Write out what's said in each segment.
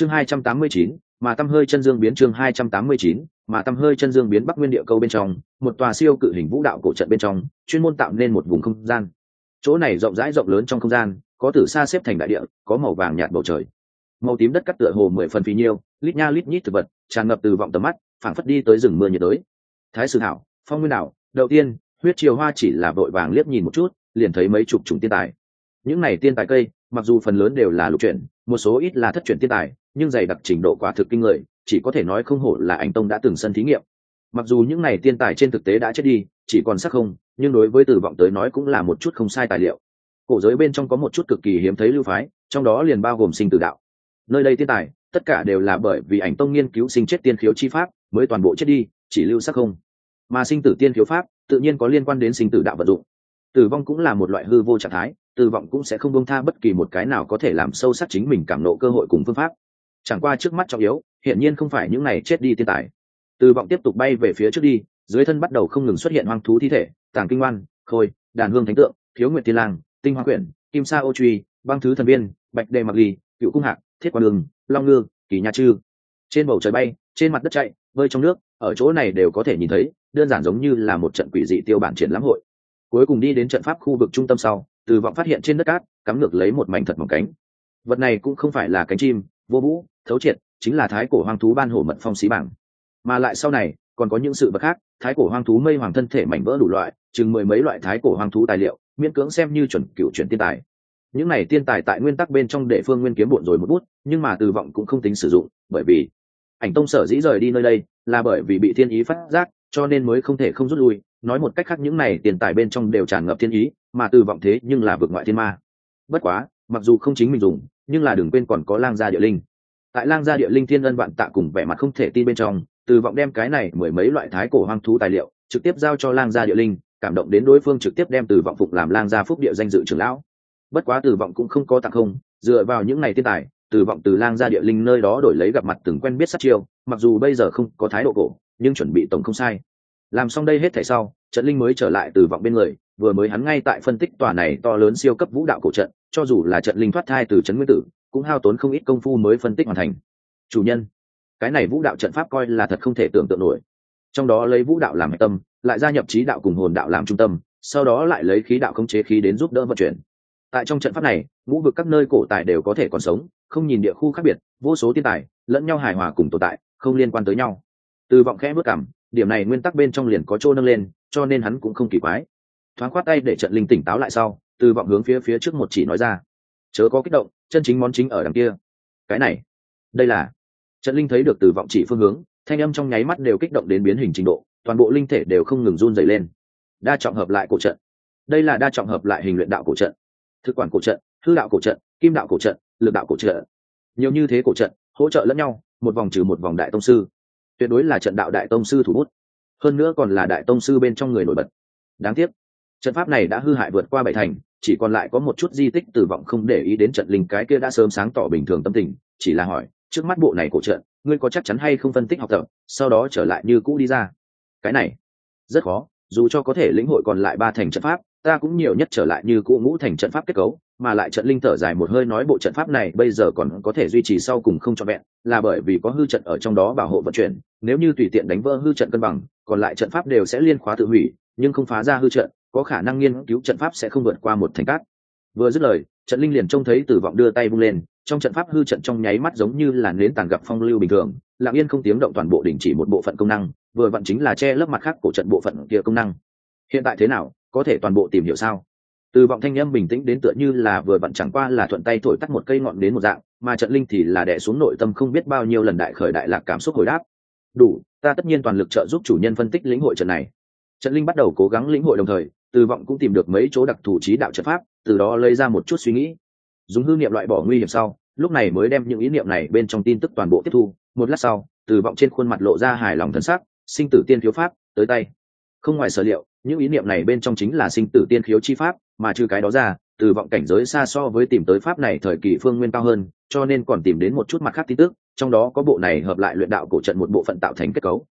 chương hai trăm tám mươi chín, mà tâm hơi chân dương biến chương hai trăm tám mươi chín, mà tâm hơi chân dương biến bắc nguyên địa câu bên trong, một tòa siêu cự hình vũ đạo cổ trận bên trong, chuyên môn tạo nên một vùng không gian. Chỗ này rộng rãi rộng lớn trong không gian, có từ xa xếp thành đại địa, có màu vàng nhạt bầu trời. Màu tím đất cắt tựa hồ mười phần phí nhiêu, lít nha lít nhít thực vật, tràn ngập từ vọng tầm mắt, phảng phất đi tới rừng mưa nhiệt đới. Thái sử thảo, phong nguyên đảo đầu tiên, huyết triều hoa chỉ là vội vàng liếc nhìn một chút, liền thấy mấy chục chủng tiên tài. Những này tiên tài cây, mặc dù phần lớn đều là lục chuyển, một số ít là thất chuyển tiên tài nhưng dày đặc trình độ quả thực kinh người, chỉ có thể nói không hổ là ảnh tông đã từng sân thí nghiệm. Mặc dù những này tiên tài trên thực tế đã chết đi, chỉ còn sắc không, nhưng đối với tử vọng tới nói cũng là một chút không sai tài liệu. Cổ giới bên trong có một chút cực kỳ hiếm thấy lưu phái, trong đó liền bao gồm sinh tử đạo. Nơi đây tiên tài, tất cả đều là bởi vì ảnh tông nghiên cứu sinh chết tiên khiếu chi pháp mới toàn bộ chết đi, chỉ lưu sắc không. Mà sinh tử tiên khiếu pháp tự nhiên có liên quan đến sinh tử đạo vận dụng. Tử vong cũng là một loại hư vô trạng thái tử vọng cũng sẽ không bông tha bất kỳ một cái nào có thể làm sâu sắc chính mình cảm nộ cơ hội cùng phương pháp chẳng qua trước mắt trọng yếu hiện nhiên không phải những này chết đi tiên tài. Từ vọng tiếp tục bay về phía trước đi, dưới thân bắt đầu không ngừng xuất hiện hoang thú thi thể, tàng kinh ngoan khôi, đàn hương thánh tượng, thiếu nguyện tiên lang, tinh hoa quyển, kim sa ô truy, băng thứ thần viên, bạch đề mặc ly cựu cung hạc, thiết quan đường, long ngư, kỳ nha chư. Trên bầu trời bay, trên mặt đất chạy bơi trong nước, ở chỗ này đều có thể nhìn thấy, đơn giản giống như là một trận quỷ dị tiêu bản triển lãm hội. Cuối cùng đi đến trận pháp khu vực trung tâm sau, từ vọng phát hiện trên đất cát, cắm ngược lấy một mảnh thật mỏng cánh. Vật này cũng không phải là cánh chim, vô vũ thấu triệt, chính là thái cổ hoang thú ban hổ mật phong xí bảng mà lại sau này, còn có những sự vật khác, thái cổ hoang thú mây hoàng thân thể mảnh vỡ đủ loại, chừng mười mấy loại thái cổ hoang thú tài liệu, miễn cưỡng xem như chuẩn cựu chuyển tiên tài. Những này tiên tài tại nguyên tắc bên trong để phương nguyên kiếm bộn rồi một bút, nhưng mà từ vọng cũng không tính sử dụng, bởi vì ảnh tông sở dĩ rời đi nơi đây là bởi vì bị thiên ý phát giác, cho nên mới không thể không rút lui. Nói một cách khác, những này tiền tài bên trong đều tràn ngập thiên ý, mà từ vọng thế nhưng là vượt ngoại thiên ma. Bất quá, mặc dù không chính mình dùng, nhưng là đừng quên còn có lang gia địa linh tại lang gia địa linh thiên ân vạn tạ cùng vẻ mặt không thể tin bên trong, từ vọng đem cái này mười mấy loại thái cổ hoang thú tài liệu trực tiếp giao cho lang gia địa linh, cảm động đến đối phương trực tiếp đem từ vọng phục làm lang gia phúc địa danh dự trưởng lão. Bất quá từ vọng cũng không có tặng không, dựa vào những ngày thiên tài, từ vọng từ lang gia địa linh nơi đó đổi lấy gặp mặt từng quen biết sát chiêu, mặc dù bây giờ không có thái độ cổ, nhưng chuẩn bị tổng không sai. Làm xong đây hết thảy sau, trận linh mới trở lại từ vọng bên người, vừa mới hắn ngay tại phân tích tòa này to lớn siêu cấp vũ đạo cổ trận, cho dù là trận linh thoát thai từ trấn nguyên tử cũng hao tốn không ít công phu mới phân tích hoàn thành. Chủ nhân, cái này vũ đạo trận pháp coi là thật không thể tưởng tượng nổi. Trong đó lấy vũ đạo làm hạch tâm, lại gia nhập trí đạo cùng hồn đạo làm trung tâm, sau đó lại lấy khí đạo khống chế khí đến giúp đỡ vận chuyển. Tại trong trận pháp này vũ vực các nơi cổ tài đều có thể còn sống, không nhìn địa khu khác biệt, vô số tiên tài, lẫn nhau hài hòa cùng tồn tại, không liên quan tới nhau. Từ vọng khẽ bước cảm, điểm này nguyên tắc bên trong liền có chỗ nâng lên, cho nên hắn cũng không kỳ quái. Thoáng khoát tay để trận linh tỉnh táo lại sau, từ vọng hướng phía phía trước một chỉ nói ra. Chớ có kích động chân chính món chính ở đằng kia. Cái này, đây là. Trận linh thấy được từ vọng chỉ phương hướng, thanh âm trong nháy mắt đều kích động đến biến hình trình độ, toàn bộ linh thể đều không ngừng run dày lên. Đa trọng hợp lại cổ trận. Đây là đa trọng hợp lại hình luyện đạo cổ trận. Thực quản cổ trận, hư đạo cổ trận, kim đạo cổ trận, lực đạo cổ trận. Nhiều như thế cổ trận, hỗ trợ lẫn nhau, một vòng trừ một vòng đại tông sư. Tuyệt đối là trận đạo đại tông sư thủ bút. Hơn nữa còn là đại tông sư bên trong người nổi bật. Đáng tiếc, trận pháp này đã hư hại vượt qua bảy thành chỉ còn lại có một chút di tích tử vọng không để ý đến trận linh cái kia đã sớm sáng tỏ bình thường tâm tình, chỉ là hỏi, trước mắt bộ này cổ trận, ngươi có chắc chắn hay không phân tích học tập, sau đó trở lại như cũ đi ra? Cái này, rất khó, dù cho có thể lĩnh hội còn lại ba thành trận pháp, ta cũng nhiều nhất trở lại như cũ ngũ thành trận pháp kết cấu, mà lại trận linh thở dài một hơi nói bộ trận pháp này bây giờ còn có thể duy trì sau cùng không cho vẹn, là bởi vì có hư trận ở trong đó bảo hộ vận chuyển, nếu như tùy tiện đánh vỡ hư trận cân bằng, còn lại trận pháp đều sẽ liên khóa tự hủy, nhưng không phá ra hư trận có khả năng nghiên cứu trận pháp sẽ không vượt qua một thành cát. Vừa dứt lời, trận linh liền trông thấy tử vọng đưa tay vung lên, trong trận pháp hư trận trong nháy mắt giống như là nến tàn gặp phong lưu bình thường, lặng yên không tiếng động toàn bộ đình chỉ một bộ phận công năng, vừa vặn chính là che lớp mặt khác của trận bộ phận kia công năng. Hiện tại thế nào, có thể toàn bộ tìm hiểu sao? Từ vọng thanh âm bình tĩnh đến tựa như là vừa vặn chẳng qua là thuận tay thổi tắt một cây ngọn đến một dạng, mà trận linh thì là đẻ xuống nội tâm không biết bao nhiêu lần đại khởi đại lạc cảm xúc hồi đáp. Đủ, ta tất nhiên toàn lực trợ giúp chủ nhân phân tích lĩnh hội trận này. Trận linh bắt đầu cố gắng lĩnh hội đồng thời từ vọng cũng tìm được mấy chỗ đặc thù trí đạo trận pháp, từ đó lấy ra một chút suy nghĩ. Dùng hư niệm loại bỏ nguy hiểm sau, lúc này mới đem những ý niệm này bên trong tin tức toàn bộ tiếp thu. Một lát sau từ vọng trên khuôn mặt lộ ra hài lòng thân sắc, sinh tử tiên phiếu pháp, tới tay. Không ngoài sở liệu, những ý niệm này bên trong chính là sinh tử tiên khiếu chi pháp, mà trừ cái đó ra từ vọng cảnh giới xa so với tìm tới pháp này thời kỳ phương nguyên cao hơn, cho nên còn tìm đến một chút mặt khác tin tức, trong đó có bộ này hợp lại luyện đạo cổ trận một bộ phận tạo thành kết cấu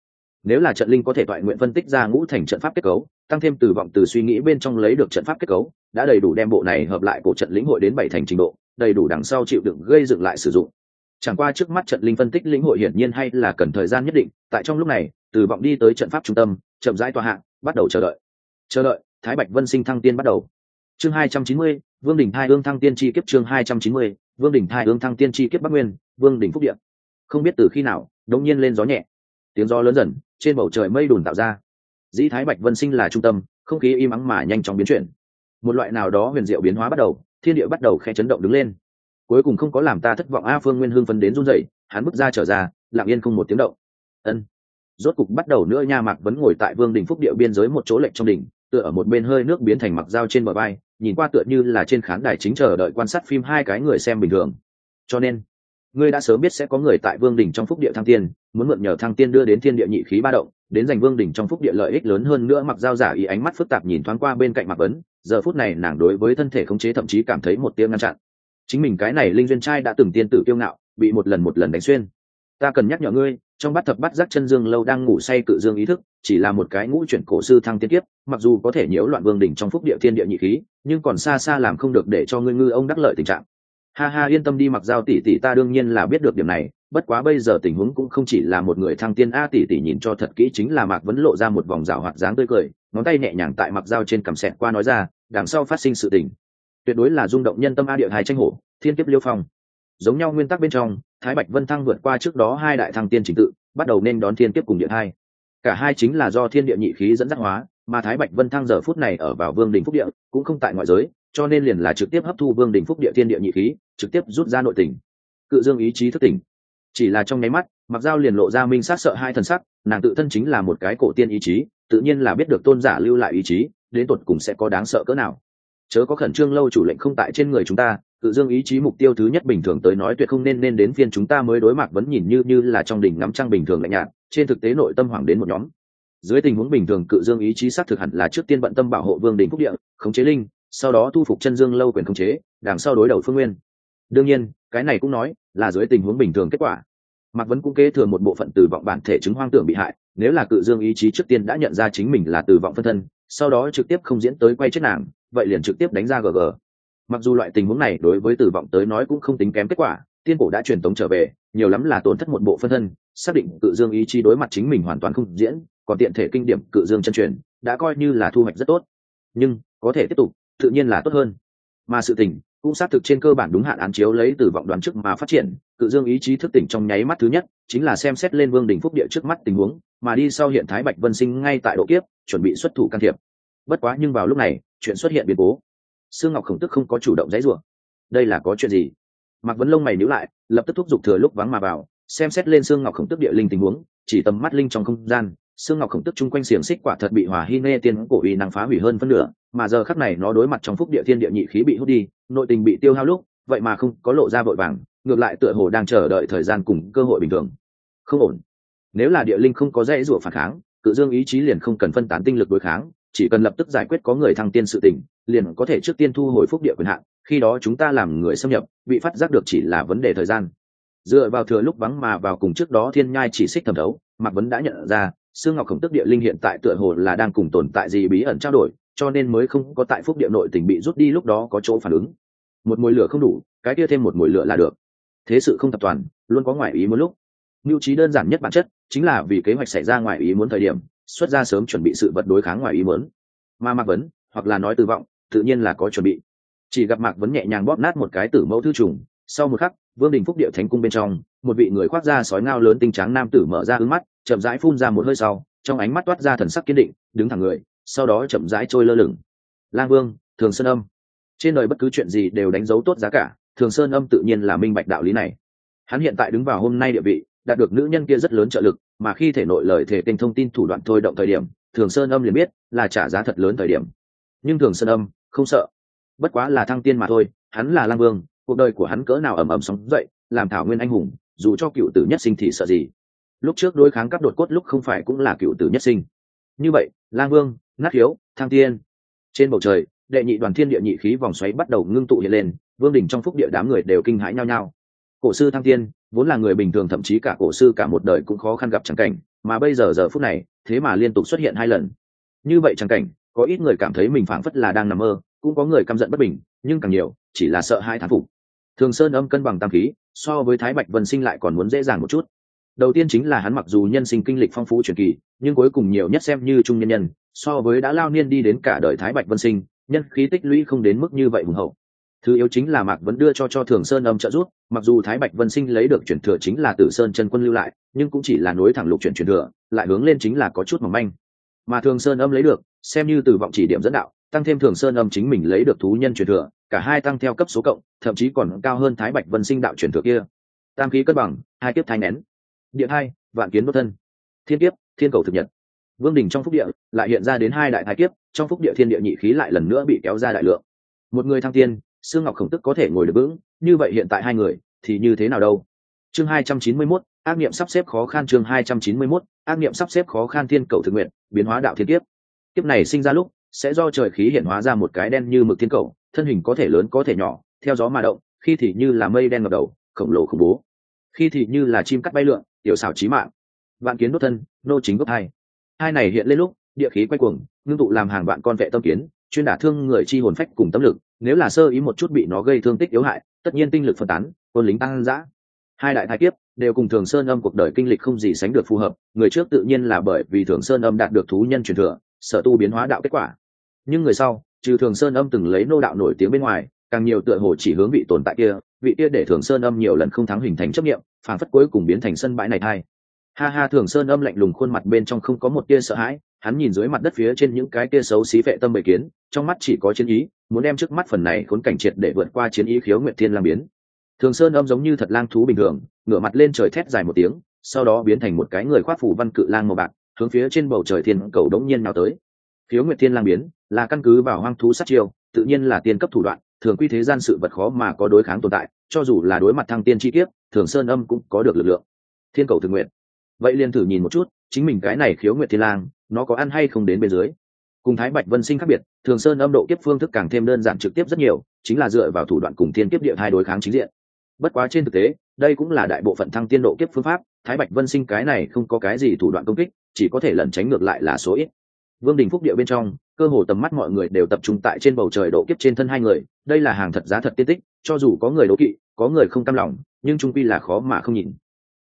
nếu là trận linh có thể toại nguyện phân tích ra ngũ thành trận pháp kết cấu, tăng thêm từ vọng từ suy nghĩ bên trong lấy được trận pháp kết cấu, đã đầy đủ đem bộ này hợp lại cổ trận lĩnh hội đến bảy thành trình độ, đầy đủ đằng sau chịu đựng gây dựng lại sử dụng. Chẳng qua trước mắt trận linh phân tích lĩnh hội hiển nhiên hay là cần thời gian nhất định, tại trong lúc này, từ vọng đi tới trận pháp trung tâm, chậm rãi tòa hạng bắt đầu chờ đợi. Chờ đợi, thái bạch vân sinh thăng tiên bắt đầu. Chương hai trăm chín mươi, vương đỉnh thai ương thăng tiên chi kiếp chương hai trăm chín mươi, vương đỉnh thai ương thăng tiên chi kiếp bắc nguyên, vương đỉnh phúc điện không biết từ khi nào đống nhiên lên gió nhẹ. Tiếng gió lớn dần trên bầu trời mây đùn tạo ra. Dĩ thái bạch vân sinh là trung tâm, không khí im ắng mà nhanh chóng biến chuyển. Một loại nào đó huyền diệu biến hóa bắt đầu, thiên địa bắt đầu khe chấn động đứng lên. Cuối cùng không có làm ta thất vọng, a phương nguyên hương phấn đến run rẩy, hắn bước ra trở ra, lặng yên không một tiếng động. Ân. Rốt cục bắt đầu nữa nha mạc vẫn ngồi tại vương đình phúc địa biên giới một chỗ lệnh trong đỉnh, tựa ở một bên hơi nước biến thành mặc dao trên bờ vai, nhìn qua tựa như là trên khán đài chính chờ đợi quan sát phim hai cái người xem bình thường. Cho nên ngươi đã sớm biết sẽ có người tại vương đỉnh trong phúc địa thăng tiên, muốn mượn nhờ thăng tiên đưa đến thiên địa nhị khí ba động, đến giành vương đỉnh trong phúc địa lợi ích lớn hơn nữa mặc dao giả ý ánh mắt phức tạp nhìn thoáng qua bên cạnh mặc ấn, giờ phút này nàng đối với thân thể khống chế thậm chí cảm thấy một tiếng ngăn chặn. Chính mình cái này linh duyên trai đã từng tiên tử kiêu ngạo, bị một lần một lần đánh xuyên. Ta cần nhắc nhở ngươi, trong bát thập bát giác chân dương lâu đang ngủ say cự dương ý thức, chỉ là một cái ngũ chuyển cổ sư thăng tiên kiếp, mặc dù có thể nhiễu loạn vương đỉnh trong phúc địa thiên địa nhị khí, nhưng còn xa xa làm không được để cho ngươi ngư ông đắc lợi tình trạng ha ha, yên tâm đi, mặc giao tỷ tỷ ta đương nhiên là biết được điểm này. Bất quá bây giờ tình huống cũng không chỉ là một người thăng tiên a tỷ tỷ nhìn cho thật kỹ chính là mạc vẫn lộ ra một vòng rào hoạt dáng tươi cười, ngón tay nhẹ nhàng tại mặc dao trên cằm sẹt qua nói ra, đằng sau phát sinh sự tình. Tuyệt đối là rung động nhân tâm a địa hai tranh hổ, thiên kiếp liêu phong. Giống nhau nguyên tắc bên trong, thái bạch vân thăng vượt qua trước đó hai đại thăng tiên trình tự, bắt đầu nên đón thiên kiếp cùng Địa hai. Cả hai chính là do thiên địa nhị khí dẫn dắt hóa, mà thái bạch vân thăng giờ phút này ở vào vương đình phúc địa, cũng không tại ngoại giới cho nên liền là trực tiếp hấp thu vương đình phúc địa thiên địa nhị khí, trực tiếp rút ra nội tình. Cự dương ý chí thức tỉnh. Chỉ là trong nháy mắt mặc dao liền lộ ra minh sát sợ hai thần sắc, nàng tự thân chính là một cái cổ tiên ý chí, tự nhiên là biết được tôn giả lưu lại ý chí, đến tột cùng sẽ có đáng sợ cỡ nào. Chớ có khẩn trương lâu chủ lệnh không tại trên người chúng ta tự dương ý chí mục tiêu thứ nhất bình thường tới nói tuyệt không nên nên đến phiên chúng ta mới đối mặt vẫn nhìn như như là trong đỉnh ngắm trăng bình thường lạnh nhạt, trên thực tế nội tâm hoảng đến một nhóm. Dưới tình huống bình thường cự dương ý chí xác thực hẳn là trước tiên bận tâm bảo hộ vương đình phúc địa, khống chế linh sau đó thu phục chân dương lâu quyền khống chế, đằng sau đối đầu phương nguyên. Đương nhiên, cái này cũng nói là dưới tình huống bình thường kết quả. Mạc vấn cũng kế thừa một bộ phận từ vọng bản thể chứng hoang tưởng bị hại, nếu là cự dương ý chí trước tiên đã nhận ra chính mình là từ vọng phân thân, sau đó trực tiếp không diễn tới quay chết nàng, vậy liền trực tiếp đánh ra gg mặc dù loại tình huống này đối với tử vọng tới nói cũng không tính kém kết quả, tiên cổ đã truyền tống trở về, nhiều lắm là tổn thất một bộ phân thân, xác định cự dương ý chí đối mặt chính mình hoàn toàn không diễn, còn tiện thể kinh điểm cự dương chân truyền, đã coi như là thu hoạch rất tốt. Nhưng, có thể tiếp tục tự nhiên là tốt hơn. Mà sự tình cũng xác thực trên cơ bản đúng hạn án chiếu lấy từ vọng đoán trước mà phát triển, cự dương ý chí thức tỉnh trong nháy mắt thứ nhất, chính là xem xét lên vương đình phúc địa trước mắt tình huống, mà đi sau hiện thái bạch vân sinh ngay tại độ kiếp, chuẩn bị xuất thủ can thiệp. Bất quá nhưng vào lúc này, chuyện xuất hiện biến cố. Sương ngọc khổng tức không có chủ động dãy rủa. Đây là có chuyện gì? Mặc vấn lông mày níu lại, lập tức thúc giục thừa lúc vắng mà vào, xem xét lên sương ngọc khổng tức địa linh tình huống, chỉ tầm mắt linh trong không gian xương ngọc khổng tức chung quanh xiềng xích quả thật bị hỏa hy nê tiên cổ uy năng phá hủy hơn phân nửa mà giờ khắc này nó đối mặt trong phúc địa thiên địa nhị khí bị hút đi, nội tình bị tiêu hao lúc, vậy mà không có lộ ra vội vàng, ngược lại tựa hồ đang chờ đợi thời gian cùng cơ hội bình thường. Không ổn. Nếu là địa linh không có dễ rủa phản kháng, cự dương ý chí liền không cần phân tán tinh lực đối kháng, chỉ cần lập tức giải quyết có người thăng tiên sự tình, liền có thể trước tiên thu hồi phúc địa quyền hạn, khi đó chúng ta làm người xâm nhập, bị phát giác được chỉ là vấn đề thời gian. Dựa vào thừa lúc vắng mà vào cùng trước đó thiên nhai chỉ xích thẩm thấu, mạc vấn đã nhận ra xương ngọc khổng tức địa linh hiện tại tựa hồ là đang cùng tồn tại gì bí ẩn trao đổi cho nên mới không có tại phúc địa nội tỉnh bị rút đi lúc đó có chỗ phản ứng. Một mùi lửa không đủ, cái kia thêm một mùi lửa là được. Thế sự không tập toàn, luôn có ngoại ý muốn lúc. Mưu trí đơn giản nhất bản chất chính là vì kế hoạch xảy ra ngoại ý muốn thời điểm, xuất ra sớm chuẩn bị sự vật đối kháng ngoại ý muốn. Mà mạc vấn, hoặc là nói tư vọng, tự nhiên là có chuẩn bị. Chỉ gặp mạc vấn nhẹ nhàng bóp nát một cái tử mẫu thư trùng, sau một khắc, vương đình phúc địa thánh cung bên trong, một vị người khoác da sói ngao lớn tinh trắng nam tử mở ra ứng mắt, chậm rãi phun ra một hơi sau, trong ánh mắt toát ra thần sắc kiên định, đứng thẳng người sau đó chậm rãi trôi lơ lửng. Lang vương, thường sơn âm. Trên đời bất cứ chuyện gì đều đánh dấu tốt giá cả, thường sơn âm tự nhiên là minh bạch đạo lý này. Hắn hiện tại đứng vào hôm nay địa vị, đạt được nữ nhân kia rất lớn trợ lực, mà khi thể nội lời thể kênh thông tin thủ đoạn thôi động thời điểm, thường sơn âm liền biết là trả giá thật lớn thời điểm. Nhưng thường sơn âm, không sợ. Bất quá là thăng tiên mà thôi, hắn là lang vương, cuộc đời của hắn cỡ nào ầm ầm sóng dậy, làm thảo nguyên anh hùng, dù cho cựu tử nhất sinh thì sợ gì. Lúc trước đối kháng các đột cốt lúc không phải cũng là cựu tử nhất sinh. Như vậy, lang vương nát hiếu thang tiên. Trên bầu trời, đệ nhị đoàn thiên địa nhị khí vòng xoáy bắt đầu ngưng tụ hiện lên, vương đình trong phúc địa đám người đều kinh hãi nhau nhau cổ sư thăng tiên, vốn là người bình thường, thậm chí cả cổ sư cả một đời cũng khó khăn gặp chẳng cảnh, mà bây giờ giờ phút này, thế mà liên tục xuất hiện hai lần. Như vậy chẳng cảnh, có ít người cảm thấy mình phảng phất là đang nằm mơ, cũng có người căm giận bất bình, nhưng càng nhiều, chỉ là sợ hai thán phục. Thường sơn âm cân bằng tam khí, so với thái bạch vân sinh lại còn muốn dễ dàng một chút. Đầu tiên chính là hắn mặc dù nhân sinh kinh lịch phong phú truyền kỳ, nhưng cuối cùng nhiều nhất xem như trung nhân nhân so với đã lao niên đi đến cả đời thái bạch vân sinh, nhân khí tích lũy không đến mức như vậy hùng hậu. Thứ yếu chính là mạc vẫn đưa cho cho thường sơn âm trợ giúp, mặc dù thái bạch vân sinh lấy được chuyển thừa chính là tử sơn chân quân lưu lại, nhưng cũng chỉ là nối thẳng lục chuyển chuyển thừa, lại hướng lên chính là có chút mỏng manh. Mà thường sơn âm lấy được, xem như từ vọng chỉ điểm dẫn đạo, tăng thêm thường sơn âm chính mình lấy được thú nhân truyền thừa, cả hai tăng theo cấp số cộng, thậm chí còn cao hơn thái bạch vân sinh đạo truyền thừa kia. Tam khí cân bằng, hai kiếp thai nén. Điện hai vạn kiến bất thân. Thiên kiếp, thiên cầu thực nhật vương đình trong phúc địa lại hiện ra đến hai đại thái kiếp trong phúc địa thiên địa nhị khí lại lần nữa bị kéo ra đại lượng. Một người thăng tiên xương ngọc khổng tức có thể ngồi được vững như vậy hiện tại hai người thì như thế nào đâu? Chương hai trăm chín mươi 291, ác niệm sắp xếp khó khăn chương hai trăm chín mươi 291, ác niệm sắp xếp khó khăn thiên cầu thực nguyện biến hóa đạo thiên kiếp. Kiếp này sinh ra lúc sẽ do trời khí hiện hóa ra một cái đen như mực thiên cầu thân hình có thể lớn có thể nhỏ theo gió mà động khi thì như là mây đen ngập đầu khổng lồ khủng bố. Khi thì như là chim cắt bay lượn tiểu xảo trí mạng. Vạn kiến đốt thân nô chính gốc hai hai này hiện lên lúc, địa khí quay cuồng, ngưng tụ làm hàng vạn con vệ tâm kiến, chuyên đả thương người chi hồn phách cùng tâm lực, nếu là sơ ý một chút bị nó gây thương tích yếu hại, tất nhiên tinh lực phân tán, quân lính tăng dã. Hai đại thái kiếp đều cùng thường sơn âm cuộc đời kinh lịch không gì sánh được phù hợp, người trước tự nhiên là bởi vì thường sơn âm đạt được thú nhân truyền thừa, sở tu biến hóa đạo kết quả. Nhưng người sau, trừ thường sơn âm từng lấy nô đạo nổi tiếng bên ngoài, càng nhiều tựa hồ chỉ hướng vị tồn tại kia, vị kia để thường sơn âm nhiều lần không thắng hình thành chấp nghiệm phản phất cuối cùng biến thành sân bãi này thay ha ha, thường sơn âm lạnh lùng khuôn mặt bên trong không có một tia sợ hãi, hắn nhìn dưới mặt đất phía trên những cái tia xấu xí vệ tâm bệ kiến, trong mắt chỉ có chiến ý, muốn đem trước mắt phần này khốn cảnh triệt để vượt qua chiến ý khiếu nguyện thiên lang biến. Thường sơn âm giống như thật lang thú bình thường, ngửa mặt lên trời thét dài một tiếng, sau đó biến thành một cái người khoác phủ văn cự lang màu bạc, hướng phía trên bầu trời thiên cầu đống nhiên nào tới. Khiếu nguyệt thiên lang biến, là căn cứ vào hoang thú sát chiêu, tự nhiên là tiên cấp thủ đoạn, thường quy thế gian sự vật khó mà có đối kháng tồn tại, cho dù là đối mặt thăng tiên chi kiếp, thường sơn âm cũng có được lực lượng. Thiên cầu thực nguyện vậy liền thử nhìn một chút, chính mình cái này khiếu nguyệt thiên lang, nó có ăn hay không đến bên dưới. Cùng thái bạch vân sinh khác biệt, thường sơn âm độ kiếp phương thức càng thêm đơn giản trực tiếp rất nhiều, chính là dựa vào thủ đoạn cùng thiên kiếp địa hai đối kháng chính diện. Bất quá trên thực tế, đây cũng là đại bộ phận thăng tiên độ kiếp phương pháp, thái bạch vân sinh cái này không có cái gì thủ đoạn công kích, chỉ có thể lẩn tránh ngược lại là số ít. Vương đình phúc địa bên trong, cơ hồ tầm mắt mọi người đều tập trung tại trên bầu trời độ kiếp trên thân hai người, đây là hàng thật giá thật tiên tích, cho dù có người đố kỵ, có người không cam lòng, nhưng trung quy là khó mà không nhìn.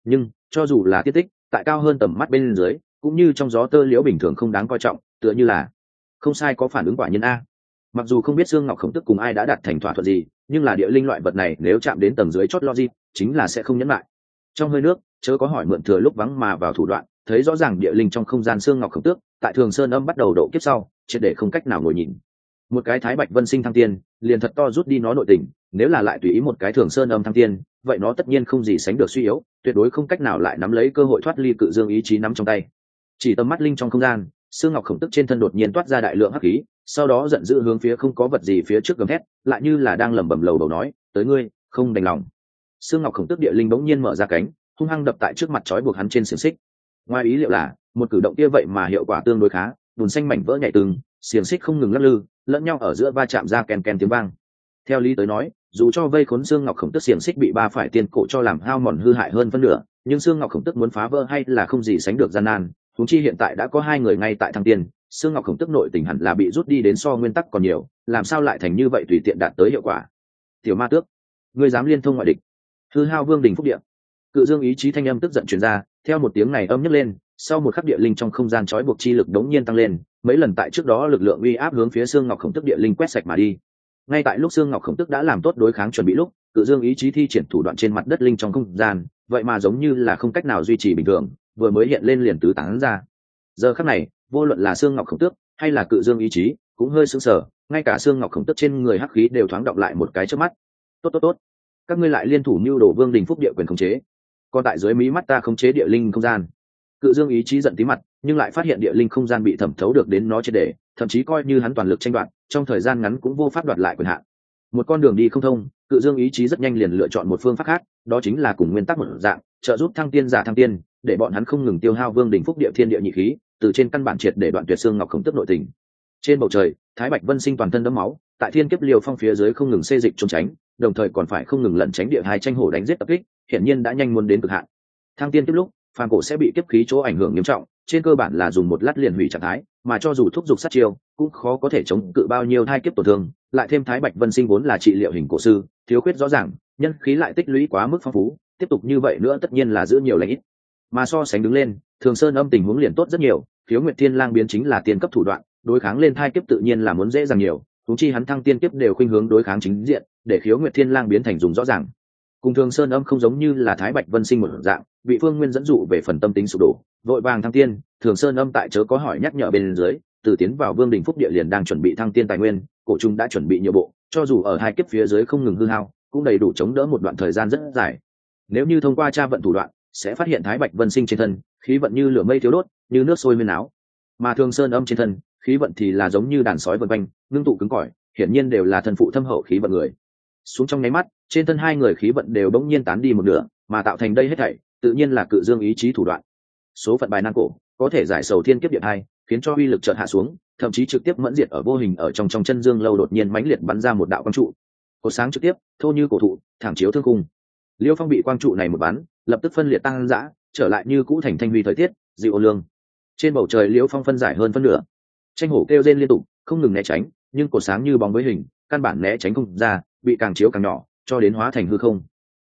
Nhưng, cho dù là tiết tích tại cao hơn tầm mắt bên dưới, cũng như trong gió tơ liễu bình thường không đáng coi trọng, tựa như là, không sai có phản ứng quả nhân a. Mặc dù không biết xương ngọc khổng tức cùng ai đã đạt thành thỏa thuận gì, nhưng là địa linh loại vật này nếu chạm đến tầng dưới chót logic, chính là sẽ không nhẫn lại. Trong hơi nước, chớ có hỏi mượn thừa lúc vắng mà vào thủ đoạn, thấy rõ ràng địa linh trong không gian xương ngọc khổng tước, tại thường sơn âm bắt đầu độ kiếp sau, triệt để không cách nào ngồi nhìn. Một cái thái bạch vân sinh thăng tiên, liền thật to rút đi nó nội tình, nếu là lại tùy ý một cái thường sơn âm thăng tiên vậy nó tất nhiên không gì sánh được suy yếu, tuyệt đối không cách nào lại nắm lấy cơ hội thoát ly cự dương ý chí nắm trong tay. Chỉ tầm mắt linh trong không gian, xương ngọc khổng tức trên thân đột nhiên toát ra đại lượng hắc khí, sau đó giận dữ hướng phía không có vật gì phía trước gầm thét, lại như là đang lẩm bẩm lầu đầu nói, tới ngươi, không đành lòng. Xương ngọc khổng tức địa linh bỗng nhiên mở ra cánh, hung hăng đập tại trước mặt trói buộc hắn trên xiềng xích. Ngoài ý liệu là, một cử động kia vậy mà hiệu quả tương đối khá bùn xanh mảnh vỡ nhảy từng, xiềng xích không ngừng lắc lư, lẫn nhau ở giữa va chạm ra kèn kèn tiếng vang. Theo lý tới nói dù cho vây khốn xương ngọc khổng tức xiềng xích bị ba phải tiên cổ cho làm hao mòn hư hại hơn phân nửa, nhưng xương ngọc khổng tức muốn phá vỡ hay là không gì sánh được gian nan. Thúng chi hiện tại đã có hai người ngay tại thăng tiên, xương ngọc khổng tức nội tình hẳn là bị rút đi đến so nguyên tắc còn nhiều, làm sao lại thành như vậy tùy tiện đạt tới hiệu quả? Tiểu ma tước, ngươi dám liên thông ngoại địch. Hư hao vương đình phúc điện cự dương ý chí thanh âm tức giận truyền ra, theo một tiếng này âm nhấc lên, sau một khắc địa linh trong không gian trói buộc chi lực đống nhiên tăng lên, mấy lần tại trước đó lực lượng uy áp hướng phía xương ngọc khổng tức địa linh quét sạch mà đi ngay tại lúc xương ngọc khổng tức đã làm tốt đối kháng chuẩn bị lúc, cự dương ý chí thi triển thủ đoạn trên mặt đất linh trong không gian, vậy mà giống như là không cách nào duy trì bình thường, vừa mới hiện lên liền tứ tán ra. Giờ khắc này, vô luận là xương ngọc khổng tước hay là cự dương ý chí, cũng hơi sững sờ, ngay cả xương ngọc khổng tức trên người hắc khí đều thoáng động lại một cái trước mắt. Tốt tốt tốt. Các ngươi lại liên thủ mưu đồ vương đình phúc địa quyền khống chế. Còn tại dưới mí mắt ta khống chế địa linh không gian. Cự dương ý chí giận tí mặt nhưng lại phát hiện địa linh không gian bị thẩm thấu được đến nó triệt để, thậm chí coi như hắn toàn lực tranh đoạt, trong thời gian ngắn cũng vô pháp đoạt lại quyền hạn. Một con đường đi không thông, cự dương ý chí rất nhanh liền lựa chọn một phương pháp khác, đó chính là cùng nguyên tắc một dạng, trợ giúp thăng tiên giả thăng tiên, để bọn hắn không ngừng tiêu hao vương đỉnh phúc địa thiên địa nhị khí, từ trên căn bản triệt để đoạn tuyệt xương ngọc khổng tức nội tình. Trên bầu trời, thái bạch vân sinh toàn thân đẫm máu, tại thiên kiếp liều phong phía dưới không ngừng xê dịch trốn tránh, đồng thời còn phải không ngừng lẩn tránh địa hai tranh hổ đánh giết tập kích, hiển nhiên đã nhanh muốn đến cực hạn. Thăng tiên tiếp lúc phàm cổ sẽ bị kiếp khí chỗ ảnh hưởng nghiêm trọng, trên cơ bản là dùng một lát liền hủy trạng thái, mà cho dù thúc giục sát chiêu, cũng khó có thể chống cự bao nhiêu thai kiếp tổn thương, lại thêm thái bạch vân sinh vốn là trị liệu hình cổ sư, thiếu khuyết rõ ràng, nhân khí lại tích lũy quá mức phong phú, tiếp tục như vậy nữa tất nhiên là giữ nhiều lãnh ít. Mà so sánh đứng lên, thường sơn âm tình huống liền tốt rất nhiều phiếu nguyệt thiên lang biến chính là tiền cấp thủ đoạn, đối kháng lên thai kiếp tự nhiên là muốn dễ dàng nhiều thúng chi hắn thăng tiên kiếp đều khuynh hướng đối kháng chính diện, để khiếu nguyệt thiên lang biến thành dùng rõ ràng cùng thường sơn âm không giống như là thái bạch vân sinh một dạng bị phương nguyên dẫn dụ về phần tâm tính sụp đổ, vội vàng thăng tiên, thường sơn âm tại chớ có hỏi nhắc nhở bên dưới, từ tiến vào vương đình phúc địa liền đang chuẩn bị thăng tiên tài nguyên, cổ trung đã chuẩn bị nhiều bộ, cho dù ở hai kiếp phía dưới không ngừng hư hao, cũng đầy đủ chống đỡ một đoạn thời gian rất dài. Nếu như thông qua tra vận thủ đoạn, sẽ phát hiện thái bạch vân sinh trên thân, khí vận như lửa mây thiếu đốt, như nước sôi miên áo. Mà thường sơn âm trên thân, khí vận thì là giống như đàn sói vân quanh, ngưng tụ cứng cỏi, hiển nhiên đều là thần phụ thâm hậu khí vận người. Xuống trong nháy mắt trên thân hai người khí vận đều bỗng nhiên tán đi một nửa, mà tạo thành đây hết thảy, tự nhiên là cự dương ý chí thủ đoạn. Số phận bài nan cổ, có thể giải sầu thiên kiếp điện hai, khiến cho uy lực chợt hạ xuống, thậm chí trực tiếp mẫn diệt ở vô hình ở trong trong chân dương lâu đột nhiên mãnh liệt bắn ra một đạo quang trụ. Cổ sáng trực tiếp, thô như cổ thụ, thẳng chiếu thương cung liêu phong bị quang trụ này một bắn, lập tức phân liệt tăng dã, trở lại như cũ thành thanh huy thời tiết, dịu lương. Trên bầu trời liêu phong phân giải hơn phân nửa. Tranh hổ kêu rên liên tục, không ngừng né tránh, nhưng cổ sáng như bóng với hình, căn bản né tránh không ra, bị càng chiếu càng nhỏ cho đến hóa thành hư không.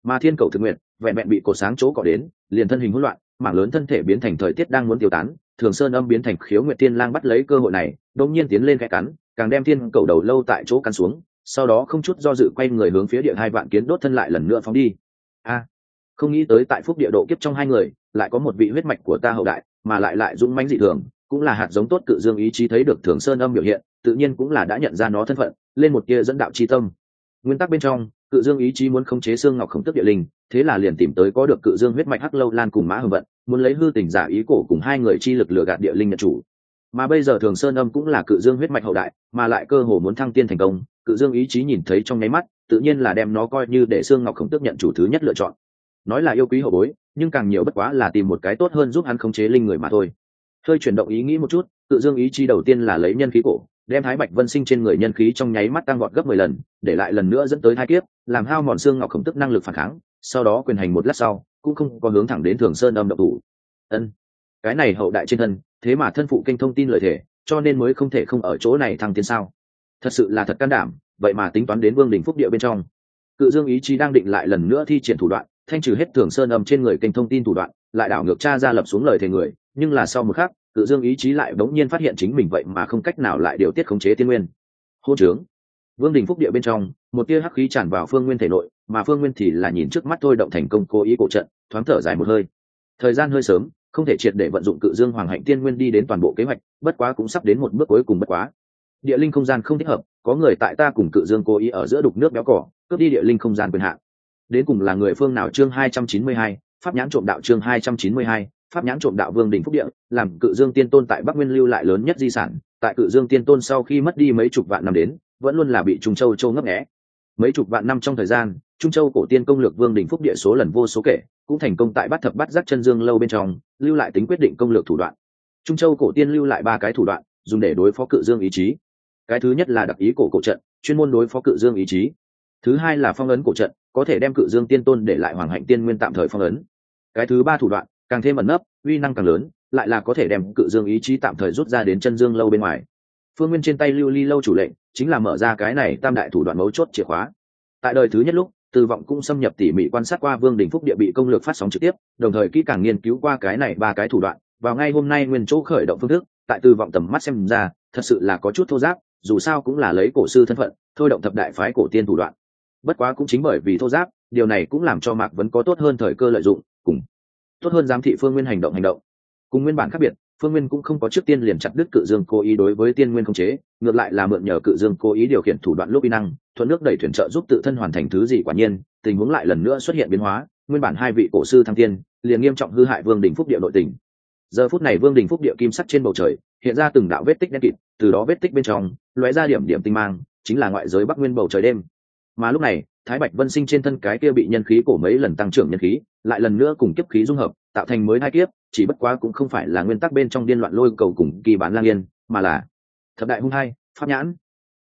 Mà thiên cầu thực nguyện, vẹn vẹn bị cột sáng chỗ cọ đến, liền thân hình hỗn loạn, mảng lớn thân thể biến thành thời tiết đang muốn tiêu tán, thường sơn âm biến thành khiếu nguyệt tiên lang bắt lấy cơ hội này, đột nhiên tiến lên khẽ cắn, càng đem thiên cầu đầu lâu tại chỗ cắn xuống, sau đó không chút do dự quay người hướng phía địa hai vạn kiến đốt thân lại lần nữa phóng đi. A, không nghĩ tới tại phúc địa độ kiếp trong hai người, lại có một vị huyết mạch của ta hậu đại, mà lại lại dũng mãnh dị thường, cũng là hạt giống tốt cự dương ý chí thấy được thường sơn âm biểu hiện, tự nhiên cũng là đã nhận ra nó thân phận, lên một kia dẫn đạo chi tâm. Nguyên tắc bên trong cự dương ý chí muốn khống chế xương ngọc khổng tức địa linh, thế là liền tìm tới có được cự dương huyết mạch hắc lâu lan cùng mã hưng vận, muốn lấy hư tình giả ý cổ cùng hai người chi lực lừa gạt địa linh nhận chủ. Mà bây giờ thường sơn âm cũng là cự dương huyết mạch hậu đại, mà lại cơ hồ muốn thăng tiên thành công, cự dương ý chí nhìn thấy trong nháy mắt, tự nhiên là đem nó coi như để xương ngọc khổng tức nhận chủ thứ nhất lựa chọn. Nói là yêu quý hậu bối, nhưng càng nhiều bất quá là tìm một cái tốt hơn giúp hắn khống chế linh người mà thôi. Hơi chuyển động ý nghĩ một chút, cự dương ý chí đầu tiên là lấy nhân khí cổ đem thái bạch vân sinh trên người nhân khí trong nháy mắt tăng vọt gấp mười lần, để lại lần nữa dẫn tới hai kiếp, làm hao mòn xương ngọc khổng tức năng lực phản kháng, sau đó quyền hành một lát sau, cũng không có hướng thẳng đến thường sơn âm độc thủ. Ân, cái này hậu đại trên thân, thế mà thân phụ kênh thông tin lời thể cho nên mới không thể không ở chỗ này thăng tiến sao? Thật sự là thật can đảm, vậy mà tính toán đến vương đình phúc địa bên trong. Cự dương ý chí đang định lại lần nữa thi triển thủ đoạn, thanh trừ hết thường sơn âm trên người kênh thông tin thủ đoạn, lại đảo ngược cha ra lập xuống lời thề người, nhưng là sau một khắc cự dương ý chí lại bỗng nhiên phát hiện chính mình vậy mà không cách nào lại điều tiết khống chế tiên nguyên. Hô trướng. Vương đình phúc địa bên trong, một tia hắc khí tràn vào phương nguyên thể nội, mà phương nguyên thì là nhìn trước mắt thôi động thành công cố ý cổ trận, thoáng thở dài một hơi. Thời gian hơi sớm, không thể triệt để vận dụng cự dương hoàng hạnh tiên nguyên đi đến toàn bộ kế hoạch, bất quá cũng sắp đến một bước cuối cùng bất quá. Địa linh không gian không thích hợp, có người tại ta cùng cự dương cố ý ở giữa đục nước béo cỏ, cướp đi địa linh không gian quyền hạn. Đến cùng là người phương nào chương hai trăm chín mươi hai, pháp nhãn trộm đạo chương hai trăm chín mươi hai pháp nhãn trộm đạo vương đình phúc địa, làm cự dương tiên tôn tại bắc nguyên lưu lại lớn nhất di sản. Tại cự dương tiên tôn sau khi mất đi mấy chục vạn năm đến, vẫn luôn là bị trung châu châu ngấp nghẽ mấy chục vạn năm trong thời gian, trung châu cổ tiên công lược vương đình phúc địa số lần vô số kể, cũng thành công tại bắt thập bắt giác chân dương lâu bên trong, lưu lại tính quyết định công lược thủ đoạn. Trung châu cổ tiên lưu lại ba cái thủ đoạn, dùng để đối phó cự dương ý chí. Cái thứ nhất là đặc ý cổ cổ trận, chuyên môn đối phó cự dương ý chí. Thứ hai là phong ấn cổ trận, có thể đem cự dương tiên tôn để lại hoàng hạnh tiên nguyên tạm thời phong ấn. Cái thứ ba thủ đoạn càng thêm ẩn nấp, uy năng càng lớn, lại là có thể đem cự dương ý chí tạm thời rút ra đến chân dương lâu bên ngoài. Phương nguyên trên tay lưu ly lâu chủ lệnh, chính là mở ra cái này tam đại thủ đoạn mấu chốt chìa khóa. Tại đời thứ nhất lúc, từ vọng cũng xâm nhập tỉ mỉ quan sát qua vương đình phúc địa bị công lược phát sóng trực tiếp, đồng thời kỹ càng nghiên cứu qua cái này ba cái thủ đoạn. Vào ngay hôm nay nguyên chỗ khởi động phương thức, tại từ vọng tầm mắt xem ra, thật sự là có chút thô giáp, dù sao cũng là lấy cổ sư thân phận, thôi động thập đại phái cổ tiên thủ đoạn. Bất quá cũng chính bởi vì thô giáp, điều này cũng làm cho mạc vẫn có tốt hơn thời cơ lợi dụng, cùng tốt hơn giám thị phương nguyên hành động hành động. Cùng nguyên bản khác biệt, phương nguyên cũng không có trước tiên liền chặt đứt cự dương cố ý đối với tiên nguyên không chế, ngược lại là mượn nhờ cự dương cố ý điều khiển thủ đoạn lúc y năng, thuận nước đẩy thuyền trợ giúp tự thân hoàn thành thứ gì quả nhiên, tình huống lại lần nữa xuất hiện biến hóa, nguyên bản hai vị cổ sư thăng tiên, liền nghiêm trọng hư hại vương đình phúc địa nội tình. Giờ phút này vương đình phúc địa kim sắc trên bầu trời, hiện ra từng đạo vết tích đen kịt, từ đó vết tích bên trong, lóe ra điểm điểm tinh mang, chính là ngoại giới bắc nguyên bầu trời đêm. Mà lúc này, thái bạch vân sinh trên thân cái kia bị nhân khí cổ mấy lần tăng trưởng nhân khí lại lần nữa cùng kiếp khí dung hợp, tạo thành mới hai kiếp, chỉ bất quá cũng không phải là nguyên tắc bên trong điên loạn lôi cầu cùng kỳ bán lang yên, mà là thập đại hung hai, pháp nhãn.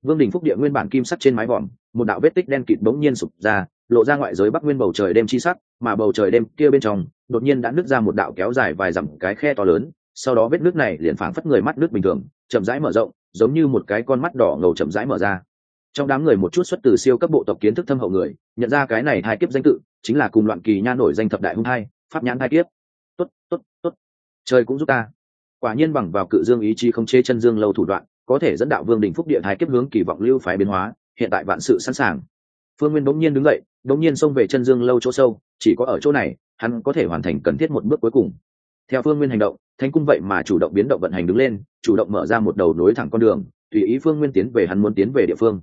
Vương đình phúc địa nguyên bản kim sắt trên mái vòm, một đạo vết tích đen kịt bỗng nhiên sụp ra, lộ ra ngoại giới bắc nguyên bầu trời đêm chi sắc, mà bầu trời đêm kia bên trong, đột nhiên đã nứt ra một đạo kéo dài vài dặm cái khe to lớn, sau đó vết nước này liền phảng phất người mắt nước bình thường, chậm rãi mở rộng, giống như một cái con mắt đỏ ngầu chậm rãi mở ra. Trong đám người một chút xuất từ siêu cấp bộ tộc kiến thức thâm hậu người, nhận ra cái này hai kiếp danh tự chính là cùng loạn kỳ nha nổi danh thập đại hung hai pháp nhãn hai kiếp. Tốt tốt tốt. Trời cũng giúp ta. Quả nhiên bằng vào cự dương ý chí không chế chân dương lâu thủ đoạn, có thể dẫn đạo vương đình phúc điện hai kiếp hướng kỳ vọng lưu phái biến hóa, hiện tại vạn sự sẵn sàng. Phương nguyên bỗng nhiên đứng dậy, bỗng nhiên xông về chân dương lâu chỗ sâu, chỉ có ở chỗ này, hắn có thể hoàn thành cần thiết một bước cuối cùng. Theo phương nguyên hành động, thánh cung vậy mà chủ động biến động vận hành đứng lên, chủ động mở ra một đầu nối thẳng con đường, tùy ý phương nguyên tiến về hắn muốn tiến về địa phương.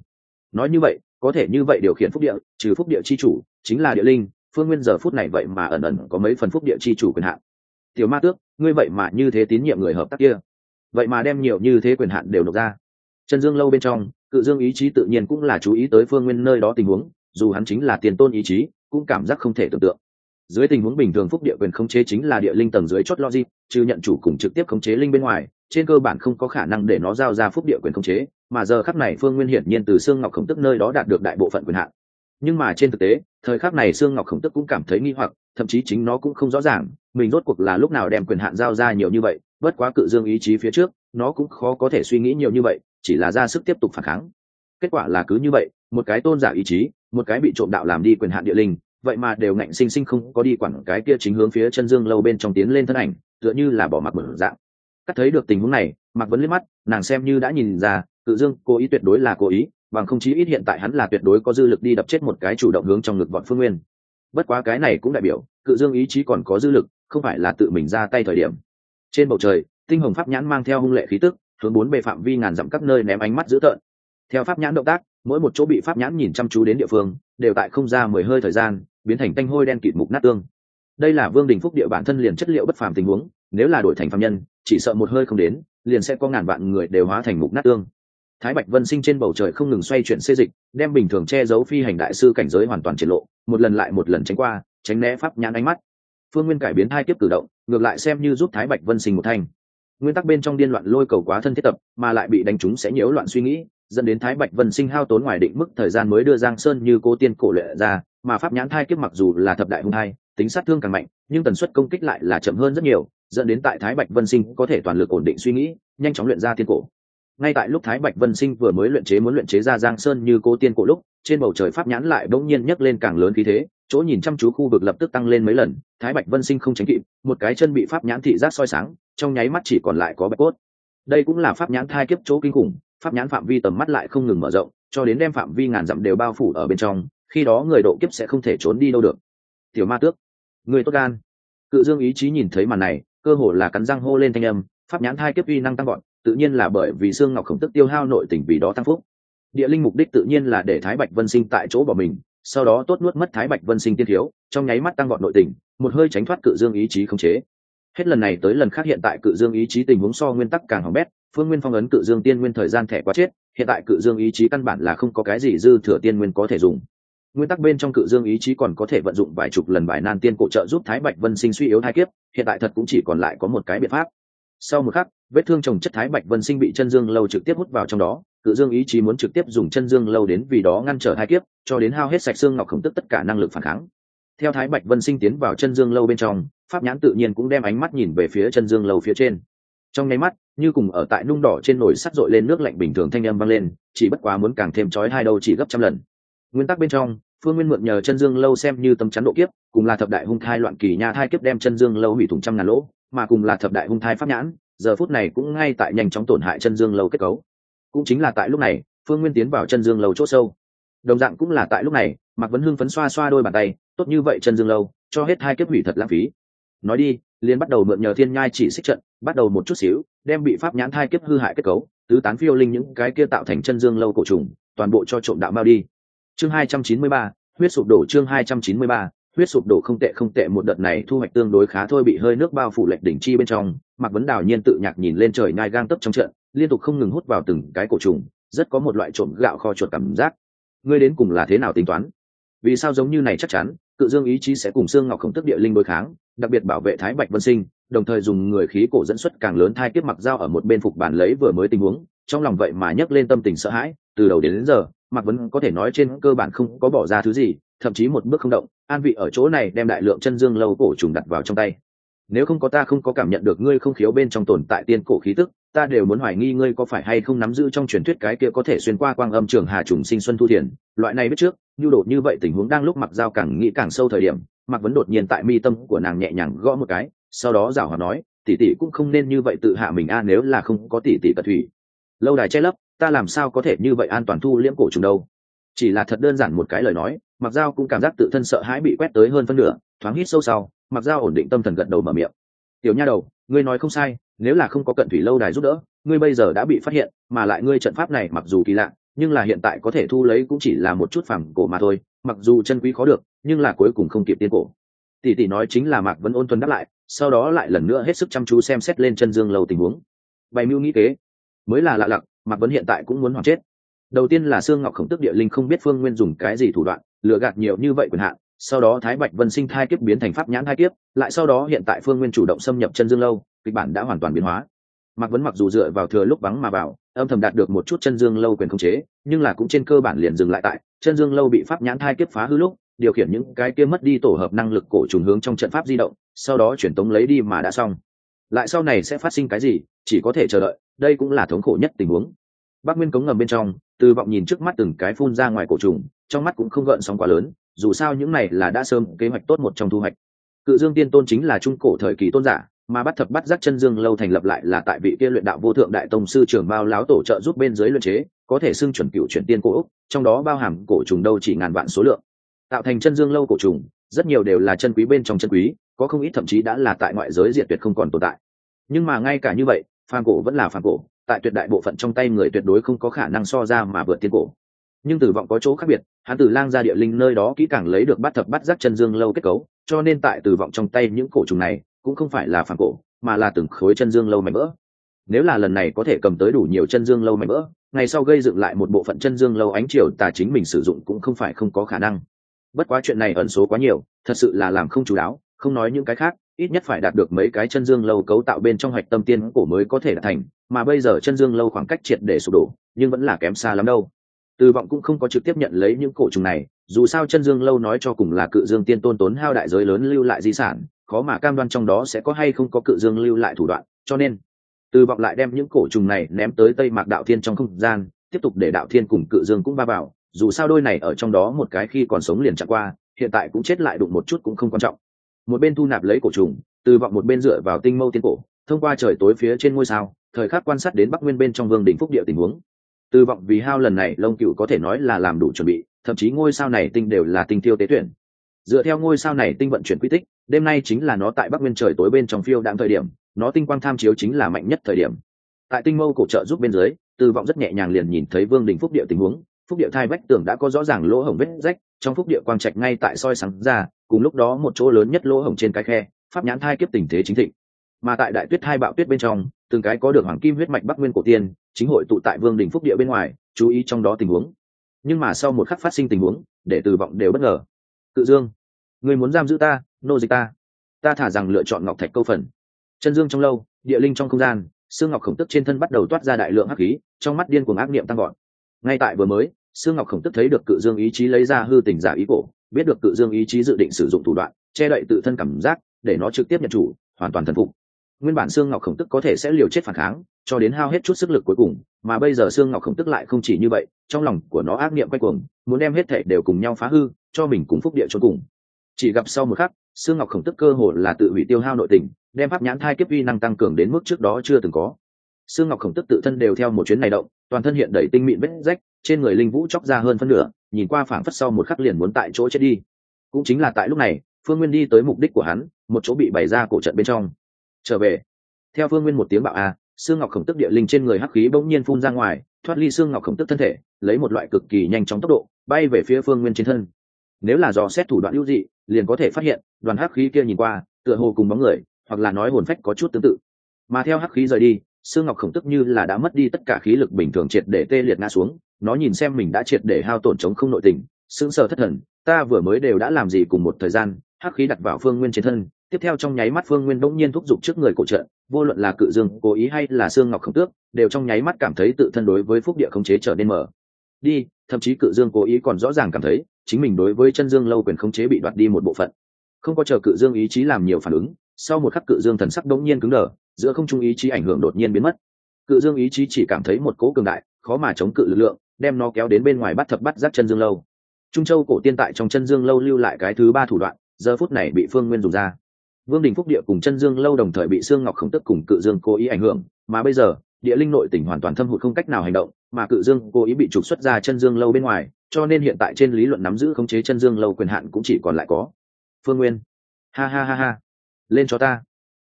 Nói như vậy có thể như vậy điều khiển phúc địa, trừ phúc địa chi chủ, chính là địa linh, phương nguyên giờ phút này vậy mà ẩn ẩn có mấy phần phúc địa chi chủ quyền hạn. Tiểu ma tước, ngươi vậy mà như thế tín nhiệm người hợp tác kia. Vậy mà đem nhiều như thế quyền hạn đều nộp ra. Chân dương lâu bên trong, cự dương ý chí tự nhiên cũng là chú ý tới phương nguyên nơi đó tình huống, dù hắn chính là tiền tôn ý chí, cũng cảm giác không thể tưởng tượng. Dưới tình huống bình thường phúc địa quyền khống chế chính là địa linh tầng dưới chốt logic, trừ nhận chủ cùng trực tiếp khống chế linh bên ngoài trên cơ bản không có khả năng để nó giao ra phúc địa quyền khống chế, mà giờ khắc này phương nguyên hiển nhiên từ xương ngọc khổng tức nơi đó đạt được đại bộ phận quyền hạn. Nhưng mà trên thực tế, thời khắc này xương ngọc khổng tức cũng cảm thấy nghi hoặc, thậm chí chính nó cũng không rõ ràng, mình rốt cuộc là lúc nào đem quyền hạn giao ra nhiều như vậy, bất quá cự dương ý chí phía trước, nó cũng khó có thể suy nghĩ nhiều như vậy, chỉ là ra sức tiếp tục phản kháng. Kết quả là cứ như vậy, một cái tôn giả ý chí, một cái bị trộm đạo làm đi quyền hạn địa linh, vậy mà đều ngạnh sinh sinh không có đi quản cái kia chính hướng phía chân dương lâu bên trong tiến lên thân ảnh, tựa như là bỏ mặt mở dạng cắt thấy được tình huống này mặc vẫn liếc mắt, nàng xem như đã nhìn ra, cự dương cố ý tuyệt đối là cố ý, bằng không chí ít hiện tại hắn là tuyệt đối có dư lực đi đập chết một cái chủ động hướng trong ngực bọn phương nguyên. Bất quá cái này cũng đại biểu, cự dương ý chí còn có dư lực, không phải là tự mình ra tay thời điểm. Trên bầu trời, tinh hồng pháp nhãn mang theo hung lệ khí tức, hướng bốn bề phạm vi ngàn dặm các nơi ném ánh mắt dữ tợn. Theo pháp nhãn động tác, mỗi một chỗ bị pháp nhãn nhìn chăm chú đến địa phương, đều tại không ra mười hơi thời gian, biến thành tanh hôi đen kịt mục nát tương. Đây là vương đình phúc địa bản thân liền chất liệu bất phàm tình huống nếu là đổi thành phạm nhân, chỉ sợ một hơi không đến, liền sẽ có ngàn vạn người đều hóa thành mục nát tương. Thái bạch vân sinh trên bầu trời không ngừng xoay chuyển xê dịch, đem bình thường che giấu phi hành đại sư cảnh giới hoàn toàn triển lộ, một lần lại một lần tránh qua, tránh né pháp nhãn ánh mắt. Phương nguyên cải biến hai kiếp cử động, ngược lại xem như giúp thái bạch vân sinh một thanh nguyên tắc bên trong điên loạn lôi cầu quá thân thiết tập, mà lại bị đánh trúng sẽ nhiễu loạn suy nghĩ, dẫn đến thái bạch vân sinh hao tốn ngoài định mức thời gian mới đưa giang sơn như cô tiên cổ lệ ra, mà pháp nhãn thai kiếp mặc dù là thập đại hung hai tính sát thương càng mạnh, nhưng tần suất công kích lại là chậm hơn rất nhiều, dẫn đến tại thái bạch vân sinh có thể toàn lực ổn định suy nghĩ, nhanh chóng luyện ra tiên cổ. Ngay tại lúc thái bạch vân sinh vừa mới luyện chế muốn luyện chế ra giang sơn như cô tiên cổ lúc, trên bầu trời pháp nhãn lại bỗng nhiên nhấc lên càng lớn khí thế, chỗ nhìn chăm chú khu vực lập tức tăng lên mấy lần, thái bạch vân sinh không tránh kịp, một cái chân bị pháp nhãn thị giác soi sáng, trong nháy mắt chỉ còn lại có bạch cốt. Đây cũng là pháp nhãn thai kiếp chỗ kinh khủng, pháp nhãn phạm vi tầm mắt lại không ngừng mở rộng, cho đến đem phạm vi ngàn dặm đều bao phủ ở bên trong, khi đó người độ kiếp sẽ không thể trốn đi đâu được tiểu ma tước. Người tốt gan. Cự dương ý chí nhìn thấy màn này, cơ hồ là cắn răng hô lên thanh âm, pháp nhãn hai kiếp uy năng tăng gọn tự nhiên là bởi vì xương ngọc khổng tức tiêu hao nội tình vì đó tăng phúc. Địa linh mục đích tự nhiên là để thái bạch vân sinh tại chỗ bỏ mình, sau đó tốt nuốt mất thái bạch vân sinh tiên thiếu, trong nháy mắt tăng gọn nội tình, một hơi tránh thoát cự dương ý chí không chế. Hết lần này tới lần khác hiện tại cự dương ý chí tình huống so nguyên tắc càng hỏng bét, phương nguyên phong ấn cự dương tiên nguyên thời gian thẻ quá chết, hiện tại cự dương ý chí căn bản là không có cái gì dư thừa tiên nguyên có thể dùng nguyên tắc bên trong cự dương ý chí còn có thể vận dụng vài chục lần bài nan tiên cổ trợ giúp thái bạch vân sinh suy yếu hai kiếp, hiện tại thật cũng chỉ còn lại có một cái biện pháp. Sau một khắc, vết thương trồng chất thái bạch vân sinh bị chân dương lâu trực tiếp hút vào trong đó, cự dương ý chí muốn trực tiếp dùng chân dương lâu đến vì đó ngăn trở hai kiếp, cho đến hao hết sạch xương ngọc khổng tức tất cả năng lực phản kháng. Theo thái bạch vân sinh tiến vào chân dương lâu bên trong, pháp nhãn tự nhiên cũng đem ánh mắt nhìn về phía chân dương lâu phía trên. Trong nháy mắt, như cùng ở tại nung đỏ trên nồi sắt dội lên nước lạnh bình thường thanh âm vang lên, chỉ bất quá muốn càng thêm chói hai đâu chỉ gấp trăm lần nguyên tắc bên trong, phương nguyên mượn nhờ chân dương lâu xem như tấm chắn độ kiếp, cùng là thập đại hung thai loạn kỳ nha thai kiếp đem chân dương lâu hủy thủng trăm ngàn lỗ, mà cùng là thập đại hung thai pháp nhãn, giờ phút này cũng ngay tại nhanh chóng tổn hại chân dương lâu kết cấu. Cũng chính là tại lúc này, phương nguyên tiến vào chân dương lâu c h ỗ sâu. Đồng dạng cũng là tại lúc này, mạc vấn hưng phấn xoa xoa đôi bàn tay, tốt như vậy chân dương lâu, cho hết hai kiếp hủy thật lãng phí. Nói đi liên bắt đầu mượn nhờ thiên nhai chỉ xích trận, bắt đầu một chút xíu, đem bị pháp nhãn thai kiếp hư hại kết cấu, tứ tán phiêu linh những cái kia tạo thành chân dương lâu cổ trùng, toàn bộ cho trộm đạo mao đi chương hai trăm chín mươi ba huyết sụp đổ chương hai trăm chín mươi ba huyết sụp đổ không tệ không tệ một đợt này thu hoạch tương đối khá thôi bị hơi nước bao phủ lệch đỉnh chi bên trong mạc vấn đào nhiên tự nhạc nhìn lên trời nhai gang tấp trong trận liên tục không ngừng hút vào từng cái cổ trùng rất có một loại trộm gạo kho chuột cảm giác. Ngươi đến cùng là thế nào tính toán? Vì sao giống như này chắc chắn cự dương ý chí sẽ cùng xương ngọc khổng tức địa linh đối kháng đặc biệt bảo vệ thái bạch vân sinh đồng thời dùng người khí cổ dẫn xuất càng lớn thai kiếp mặc dao ở một bên phục bản lấy vừa mới tình huống trong lòng vậy mà nhấc lên tâm tình sợ hãi từ đầu đến, đến giờ mạc vẫn có thể nói trên cơ bản không có bỏ ra thứ gì, thậm chí một bước không động, an vị ở chỗ này đem đại lượng chân dương lâu cổ trùng đặt vào trong tay. Nếu không có ta không có cảm nhận được ngươi không khiếu bên trong tồn tại tiên cổ khí tức, ta đều muốn hoài nghi ngươi có phải hay không nắm giữ trong truyền thuyết cái kia có thể xuyên qua quang âm trường hà trùng sinh xuân thu thiền. Loại này biết trước, nhu đột như vậy tình huống đang lúc mặc dao càng nghĩ càng sâu thời điểm mặc vấn đột nhiên tại mi tâm của nàng nhẹ nhàng gõ một cái, sau đó giảo hòa nói, tỷ tỷ cũng không nên như vậy tự hạ mình a, nếu là không có tỷ tỷ tật thủy. Lâu đài che lấp ta làm sao có thể như vậy an toàn thu liễm cổ trùng đâu? Chỉ là thật đơn giản một cái lời nói mặc dao cũng cảm giác tự thân sợ hãi bị quét tới hơn phân nửa, thoáng hít sâu sau mặc dao ổn định tâm thần gật đầu mở miệng. Tiểu nha đầu, ngươi nói không sai, nếu là không có cận thủy lâu đài giúp đỡ, ngươi bây giờ đã bị phát hiện, mà lại ngươi trận pháp này mặc dù kỳ lạ, nhưng là hiện tại có thể thu lấy cũng chỉ là một chút phẳng cổ mà thôi, mặc dù chân quý khó được, nhưng là cuối cùng không kịp tiên cổ. Tỷ tỷ nói chính là mạc vẫn ôn tuân đáp lại, sau đó lại lần nữa hết sức chăm chú xem xét lên chân dương lâu tình huống. Bày mưu nghĩ kế. Mới là lạ lặc mạc vấn hiện tại cũng muốn hoàn chết. Đầu tiên là xương ngọc khổng tức địa linh không biết phương nguyên dùng cái gì thủ đoạn, lừa gạt nhiều như vậy quyền hạn, sau đó thái bạch vân sinh thai kiếp biến thành pháp nhãn thai kiếp, lại sau đó hiện tại phương nguyên chủ động xâm nhập chân dương lâu, kịch bản đã hoàn toàn biến hóa. Mạc vấn mặc dù dựa vào thừa lúc vắng mà vào âm thầm đạt được một chút chân dương lâu quyền khống chế, nhưng là cũng trên cơ bản liền dừng lại tại, chân dương lâu bị pháp nhãn thai kiếp phá hư lúc, điều khiển những cái kia mất đi tổ hợp năng lực cổ trùng hướng trong trận pháp di động, sau đó chuyển tống lấy đi mà đã xong. Lại sau này sẽ phát sinh cái gì chỉ có thể chờ đợi, đây cũng là thống khổ nhất tình huống. Bác nguyên cống ngầm bên trong, từ vọng nhìn trước mắt từng cái phun ra ngoài cổ trùng, trong mắt cũng không gợn sóng quá lớn, dù sao những này là đã sớm kế hoạch tốt một trong thu hoạch. Cự dương tiên tôn chính là trung cổ thời kỳ tôn giả, mà bắt thập bắt giác chân dương lâu thành lập lại là tại vị kia luyện đạo vô thượng đại tông sư trưởng bao láo tổ trợ giúp bên dưới luyện chế, có thể xưng chuẩn cựu chuyển tiên cổ úc, trong đó bao hàm cổ trùng đâu chỉ ngàn vạn số lượng. Tạo thành chân dương lâu cổ trùng, rất nhiều đều là chân quý bên trong chân quý, có không ít thậm chí đã là tại ngoại giới diệt tuyệt không còn tồn tại. Nhưng mà ngay cả như vậy phàm cổ vẫn là phàm cổ, tại tuyệt đại bộ phận trong tay người tuyệt đối không có khả năng so ra mà vượt tiên cổ. Nhưng tử vọng có chỗ khác biệt, hắn từ lang ra địa linh nơi đó kỹ càng lấy được bắt thập bắt giác chân dương lâu kết cấu, cho nên tại tử vọng trong tay những cổ trùng này cũng không phải là phản cổ, mà là từng khối chân dương lâu mảnh vỡ. Nếu là lần này có thể cầm tới đủ nhiều chân dương lâu mảnh vỡ, ngày sau gây dựng lại một bộ phận chân dương lâu ánh chiều tà chính mình sử dụng cũng không phải không có khả năng. Bất quá chuyện này ẩn số quá nhiều, thật sự là làm không chú đáo, không nói những cái khác ít nhất phải đạt được mấy cái chân dương lâu cấu tạo bên trong hoạch tâm tiên cổ mới có thể đạt thành, mà bây giờ chân dương lâu khoảng cách triệt để sụp đổ, nhưng vẫn là kém xa lắm đâu. Từ vọng cũng không có trực tiếp nhận lấy những cổ trùng này, dù sao chân dương lâu nói cho cùng là cự dương tiên tôn tốn hao đại giới lớn lưu lại di sản, khó mà cam đoan trong đó sẽ có hay không có cự dương lưu lại thủ đoạn, cho nên từ vọng lại đem những cổ trùng này ném tới tây mạc đạo thiên trong không gian, tiếp tục để đạo thiên cùng cự dương cũng va vào, dù sao đôi này ở trong đó một cái khi còn sống liền chặt qua, hiện tại cũng chết lại đụng một chút cũng không quan trọng một bên thu nạp lấy cổ trùng, từ vọng một bên dựa vào tinh mâu tiên cổ, thông qua trời tối phía trên ngôi sao, thời khắc quan sát đến bắc nguyên bên trong vương đỉnh phúc địa tình huống. Từ vọng vì hao lần này lông cựu có thể nói là làm đủ chuẩn bị, thậm chí ngôi sao này tinh đều là tinh tiêu tế tuyển. Dựa theo ngôi sao này tinh vận chuyển quy tích, đêm nay chính là nó tại bắc nguyên trời tối bên trong phiêu đạm thời điểm, nó tinh quang tham chiếu chính là mạnh nhất thời điểm. Tại tinh mâu cổ trợ giúp bên dưới, từ vọng rất nhẹ nhàng liền nhìn thấy vương đình phúc địa tình huống phúc địa thai vách tường đã có rõ ràng lỗ hổng vết rách, trong phúc địa quang trạch ngay tại soi sáng ra, cùng lúc đó một chỗ lớn nhất lỗ hổng trên cái khe, pháp nhãn thai kiếp tình thế chính thịnh. Mà tại đại tuyết hai bạo tuyết bên trong, từng cái có được hoàng kim huyết mạch bắc nguyên cổ tiên, chính hội tụ tại vương đình phúc địa bên ngoài, chú ý trong đó tình huống. Nhưng mà sau một khắc phát sinh tình huống, để từ vọng đều bất ngờ. Tự dương, người muốn giam giữ ta, nô dịch ta. Ta thả rằng lựa chọn ngọc thạch câu phần. Chân dương trong lâu, địa linh trong không gian, xương ngọc khổng tức trên thân bắt đầu toát ra đại lượng hắc khí, trong mắt điên cuồng ác niệm tăng gọn ngay tại vừa mới xương ngọc khổng tức thấy được cự dương ý chí lấy ra hư tình giả ý cổ, biết được cự dương ý chí dự định sử dụng thủ đoạn, che đậy tự thân cảm giác, để nó trực tiếp nhận chủ, hoàn toàn thần phục. Nguyên bản xương ngọc khổng tức có thể sẽ liều chết phản kháng, cho đến hao hết chút sức lực cuối cùng, mà bây giờ xương ngọc khổng tức lại không chỉ như vậy, trong lòng của nó ác niệm quay cuồng, muốn đem hết thể đều cùng nhau phá hư, cho mình cùng phúc địa cho cùng. Chỉ gặp sau một khắc xương ngọc khổng tức cơ hồ là tự hủy tiêu hao nội tình, đem pháp nhãn thai kiếp uy năng tăng cường đến mức trước đó chưa từng có. Xương ngọc khổng tức tự thân đều theo một chuyến này động toàn thân hiện đầy tinh mịn vết rách, trên người linh vũ chóc ra hơn phân nửa, nhìn qua phảng phất sau một khắc liền muốn tại chỗ chết đi. Cũng chính là tại lúc này, phương nguyên đi tới mục đích của hắn, một chỗ bị bày ra cổ trận bên trong. Trở về. Theo phương nguyên một tiếng bạo a, xương ngọc khổng tức địa linh trên người hắc khí bỗng nhiên phun ra ngoài, thoát ly xương ngọc khổng tức thân thể, lấy một loại cực kỳ nhanh chóng tốc độ, bay về phía phương nguyên trên thân. Nếu là do xét thủ đoạn hữu dị, liền có thể phát hiện, đoàn hắc khí kia nhìn qua, tựa hồ cùng bóng người, hoặc là nói hồn phách có chút tương tự. Mà theo hắc khí rời đi xương ngọc khổng tức như là đã mất đi tất cả khí lực bình thường triệt để tê liệt ngã xuống, nó nhìn xem mình đã triệt để hao tổn chống không nội tình, sững sờ thất thần, ta vừa mới đều đã làm gì cùng một thời gian, hắc khí đặt vào phương nguyên trên thân, tiếp theo trong nháy mắt phương nguyên bỗng nhiên thúc giục trước người cổ trợ. vô luận là cự dương, cố ý hay là xương ngọc khổng tước, đều trong nháy mắt cảm thấy tự thân đối với phúc địa khống chế trở nên mở đi, thậm chí cự dương cố ý còn rõ ràng cảm thấy, chính mình đối với chân dương lâu quyền khống chế bị đoạt đi một bộ phận không có chờ cự dương ý chí làm nhiều phản ứng, sau một khắc cự dương thần sắc đống nhiên cứng đờ giữa không trung ý chí ảnh hưởng đột nhiên biến mất. Cự dương ý chí chỉ cảm thấy một cố cường đại, khó mà chống cự lực lượng, đem nó kéo đến bên ngoài bắt thập bắt giáp chân dương lâu. Trung châu cổ tiên tại trong chân dương lâu lưu lại cái thứ ba thủ đoạn, giờ phút này bị phương nguyên dùng ra. Vương đình phúc địa cùng chân dương lâu đồng thời bị xương ngọc khổng tức cùng cự dương cố ý ảnh hưởng, mà bây giờ, địa linh nội tỉnh hoàn toàn thâm hụt không cách nào hành động, mà cự dương cố ý bị trục xuất ra chân dương lâu bên ngoài, cho nên hiện tại trên lý luận nắm giữ khống chế chân dương lâu quyền hạn cũng chỉ còn lại có. Phương nguyên. Ha ha ha ha. Lên cho ta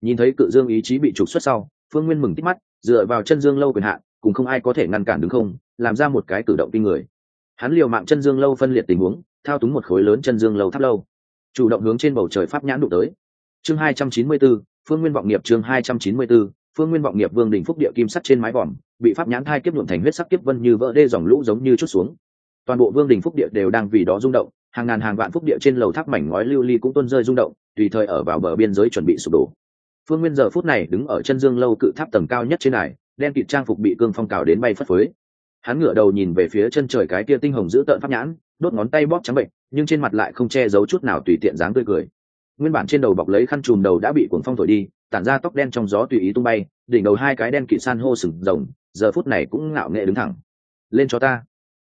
nhìn thấy cự dương ý chí bị trục xuất sau phương nguyên mừng tích mắt dựa vào chân dương lâu quyền hạn cùng không ai có thể ngăn cản đứng không làm ra một cái cử động kinh người. Hắn liều mạng chân dương lâu phân liệt tình huống thao túng một khối lớn chân dương lâu tháp lâu. Chủ động hướng trên bầu trời pháp nhãn đụng tới. Chương hai trăm chín mươi 294, phương nguyên vọng nghiệp chương hai trăm chín mươi 294, phương nguyên vọng nghiệp vương đình phúc địa kim sắt trên mái vòm bị pháp nhãn thai kiếp nhuộm thành huyết sắc kiếp vân như vỡ đê dòng lũ giống như chút xuống. Toàn bộ vương đình phúc địa đều đang vì đó rung động hàng ngàn hàng vạn phúc địa trên lầu tháp mảnh ngói lưu ly cũng tuôn rơi rung động tùy thời ở vào bờ biên giới chuẩn bị sụp đổ phương nguyên giờ phút này đứng ở chân dương lâu cự tháp tầng cao nhất trên này đen kịt trang phục bị cương phong cào đến bay phất phới. Hắn ngửa đầu nhìn về phía chân trời cái kia tinh hồng giữ tợn pháp nhãn, đốt ngón tay bóp trắng bệnh, nhưng trên mặt lại không che giấu chút nào tùy tiện dáng tươi cười. Nguyên bản trên đầu bọc lấy khăn chùm đầu đã bị cuồng phong thổi đi, tản ra tóc đen trong gió tùy ý tung bay, đỉnh đầu hai cái đen kịt san hô sừng rồng, giờ phút này cũng ngạo nghệ đứng thẳng. Lên cho ta.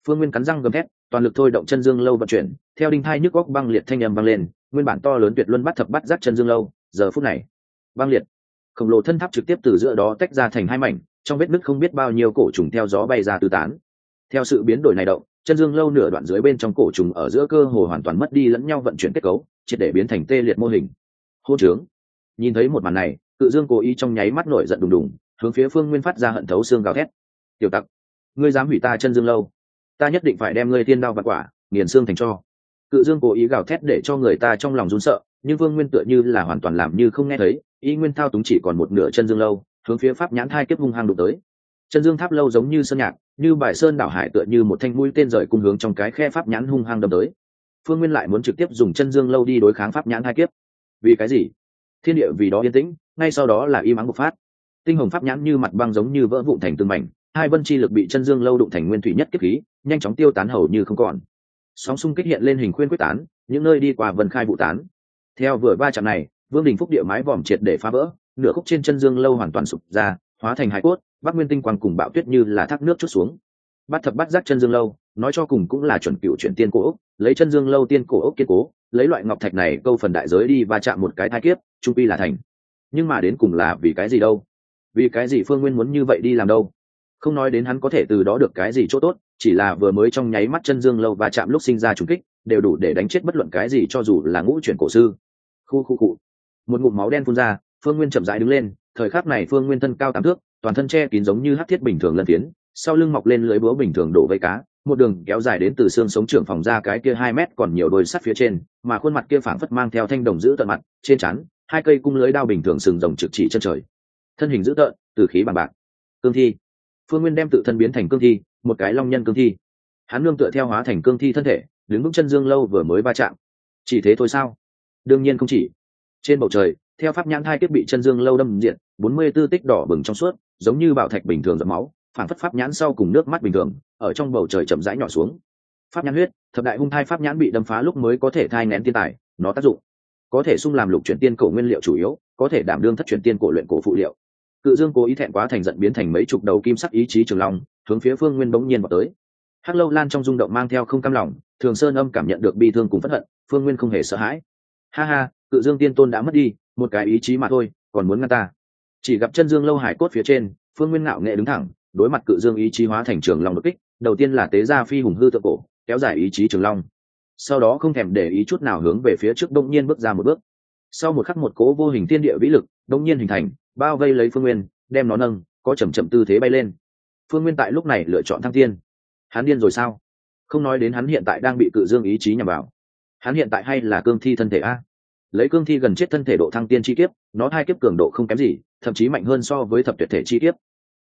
Phương nguyên cắn răng gầm thét, toàn lực thôi động chân dương lâu vận chuyển, theo đinh thai nhức góc băng liệt thanh âm vang lên, nguyên bản to lớn tuyệt luân bắt thập bắt giác chân dương lâu, giờ phút này băng liệt. Khổng lồ thân tháp trực tiếp từ giữa đó tách ra thành hai mảnh, trong vết nứt không biết bao nhiêu cổ trùng theo gió bay ra tứ tán. Theo sự biến đổi này động, chân dương lâu nửa đoạn dưới bên trong cổ trùng ở giữa cơ hồ hoàn toàn mất đi lẫn nhau vận chuyển kết cấu, triệt để biến thành tê liệt mô hình. Hô trướng. Nhìn thấy một màn này, cự dương cố ý trong nháy mắt nổi giận đùng đùng, hướng phía phương nguyên phát ra hận thấu xương gào thét. Tiểu tặc, ngươi dám hủy ta chân dương lâu? Ta nhất định phải đem ngươi thiên đao và quả, nghiền xương thành cho. Cự dương cố ý gào thét để cho người ta trong lòng run sợ, nhưng vương nguyên tựa như là hoàn toàn làm như không nghe thấy Y nguyên thao túng chỉ còn một nửa chân dương lâu, hướng phía pháp nhãn thai kiếp hung hăng đụng tới. Chân dương tháp lâu giống như sơn nhạc, như bài sơn đảo hải tựa như một thanh mũi tên rời cung hướng trong cái khe pháp nhãn hung hăng đâm tới. Phương nguyên lại muốn trực tiếp dùng chân dương lâu đi đối kháng pháp nhãn hai kiếp. Vì cái gì? Thiên địa vì đó yên tĩnh, ngay sau đó là im ắng bộc phát. Tinh hồng pháp nhãn như mặt băng giống như vỡ vụn thành từng mảnh, hai vân chi lực bị chân dương lâu đụng thành nguyên thủy nhất kiếp khí, nhanh chóng tiêu tán hầu như không còn. Sóng xung kích hiện lên hình khuyên quyết tán, những nơi đi qua vân khai vụ tán. Theo vừa ba chạm này vương đình phúc địa mái vòm triệt để phá vỡ, nửa khúc trên chân dương lâu hoàn toàn sụp ra, hóa thành hải cốt, bắc nguyên tinh quang cùng bạo tuyết như là thác nước chút xuống. Bắt thập bắt giác chân dương lâu, nói cho cùng cũng là chuẩn cựu chuyển tiên cổ ốc, lấy chân dương lâu tiên cổ ốc kiên cố, lấy loại ngọc thạch này câu phần đại giới đi và chạm một cái thai kiếp, trung pi là thành. Nhưng mà đến cùng là vì cái gì đâu? Vì cái gì phương nguyên muốn như vậy đi làm đâu? Không nói đến hắn có thể từ đó được cái gì chỗ tốt, chỉ là vừa mới trong nháy mắt chân dương lâu và chạm lúc sinh ra trùng kích, đều đủ để đánh chết bất luận cái gì cho dù là ngũ chuyển cổ sư. Khu khu cụ một ngụm máu đen phun ra, phương nguyên chậm rãi đứng lên, thời khắc này phương nguyên thân cao tám thước, toàn thân che kín giống như hát thiết bình thường lân tiến sau lưng mọc lên lưới búa bình thường đổ vây cá, một đường kéo dài đến từ xương sống trưởng phòng ra cái kia hai mét còn nhiều đôi sắt phía trên, mà khuôn mặt kia phảng phất mang theo thanh đồng giữ tận mặt, trên chắn hai cây cung lưới đao bình thường sừng rồng trực chỉ chân trời. Thân hình dữ tợn, từ khí bằng bạc. Cương thi. Phương nguyên đem tự thân biến thành cương thi, một cái long nhân cương thi. Hắn nương tựa theo hóa thành cương thi thân thể, đứng vững chân dương lâu vừa mới va chạm. Chỉ thế thôi sao? Đương nhiên không chỉ trên bầu trời, theo pháp nhãn hai kiếp bị chân dương lâu đâm diện bốn mươi tư tích đỏ bừng trong suốt, giống như bảo thạch bình thường giọt máu phản phất pháp nhãn sau cùng nước mắt bình thường, ở trong bầu trời chậm rãi nhỏ xuống. Pháp nhãn huyết, thập đại hung thai pháp nhãn bị đâm phá lúc mới có thể thai ngén tiên tài, nó tác dụng. Có thể sung làm lục chuyển tiên cổ nguyên liệu chủ yếu, có thể đảm đương thất chuyển tiên cổ luyện cổ phụ liệu. Cự dương cố ý thẹn quá thành giận biến thành mấy chục đầu kim sắc ý chí trường long, hướng phía phương nguyên bỗng nhiên vào tới. Hắc lâu lan trong rung động mang theo không cam lòng, thường sơn âm cảm nhận được bi thương cùng phất hận, phương nguyên không hề sợ hãi. Ha ha cự dương tiên tôn đã mất đi, một cái ý chí mà thôi, còn muốn ngăn ta. Chỉ gặp chân dương lâu hải cốt phía trên, phương nguyên ngạo nghệ đứng thẳng, đối mặt cự dương ý chí hóa thành trường long đột kích, đầu tiên là tế gia phi hùng hư thượng cổ, kéo dài ý chí trường long. Sau đó không thèm để ý chút nào hướng về phía trước đông nhiên bước ra một bước. Sau một khắc một cố vô hình thiên địa vĩ lực đông nhiên hình thành, bao vây lấy phương nguyên, đem nó nâng, có chầm chậm tư thế bay lên. Phương nguyên tại lúc này lựa chọn thăng tiên hắn điên rồi sao? Không nói đến hắn hiện tại đang bị cự dương ý chí nhằm vào. Hắn hiện tại hay là cương thi thân thể a? Lấy cương thi gần chết thân thể độ thăng tiên chi kiếp nó hai kiếp cường độ không kém gì thậm chí mạnh hơn so với thập tuyệt thể chi kiếp.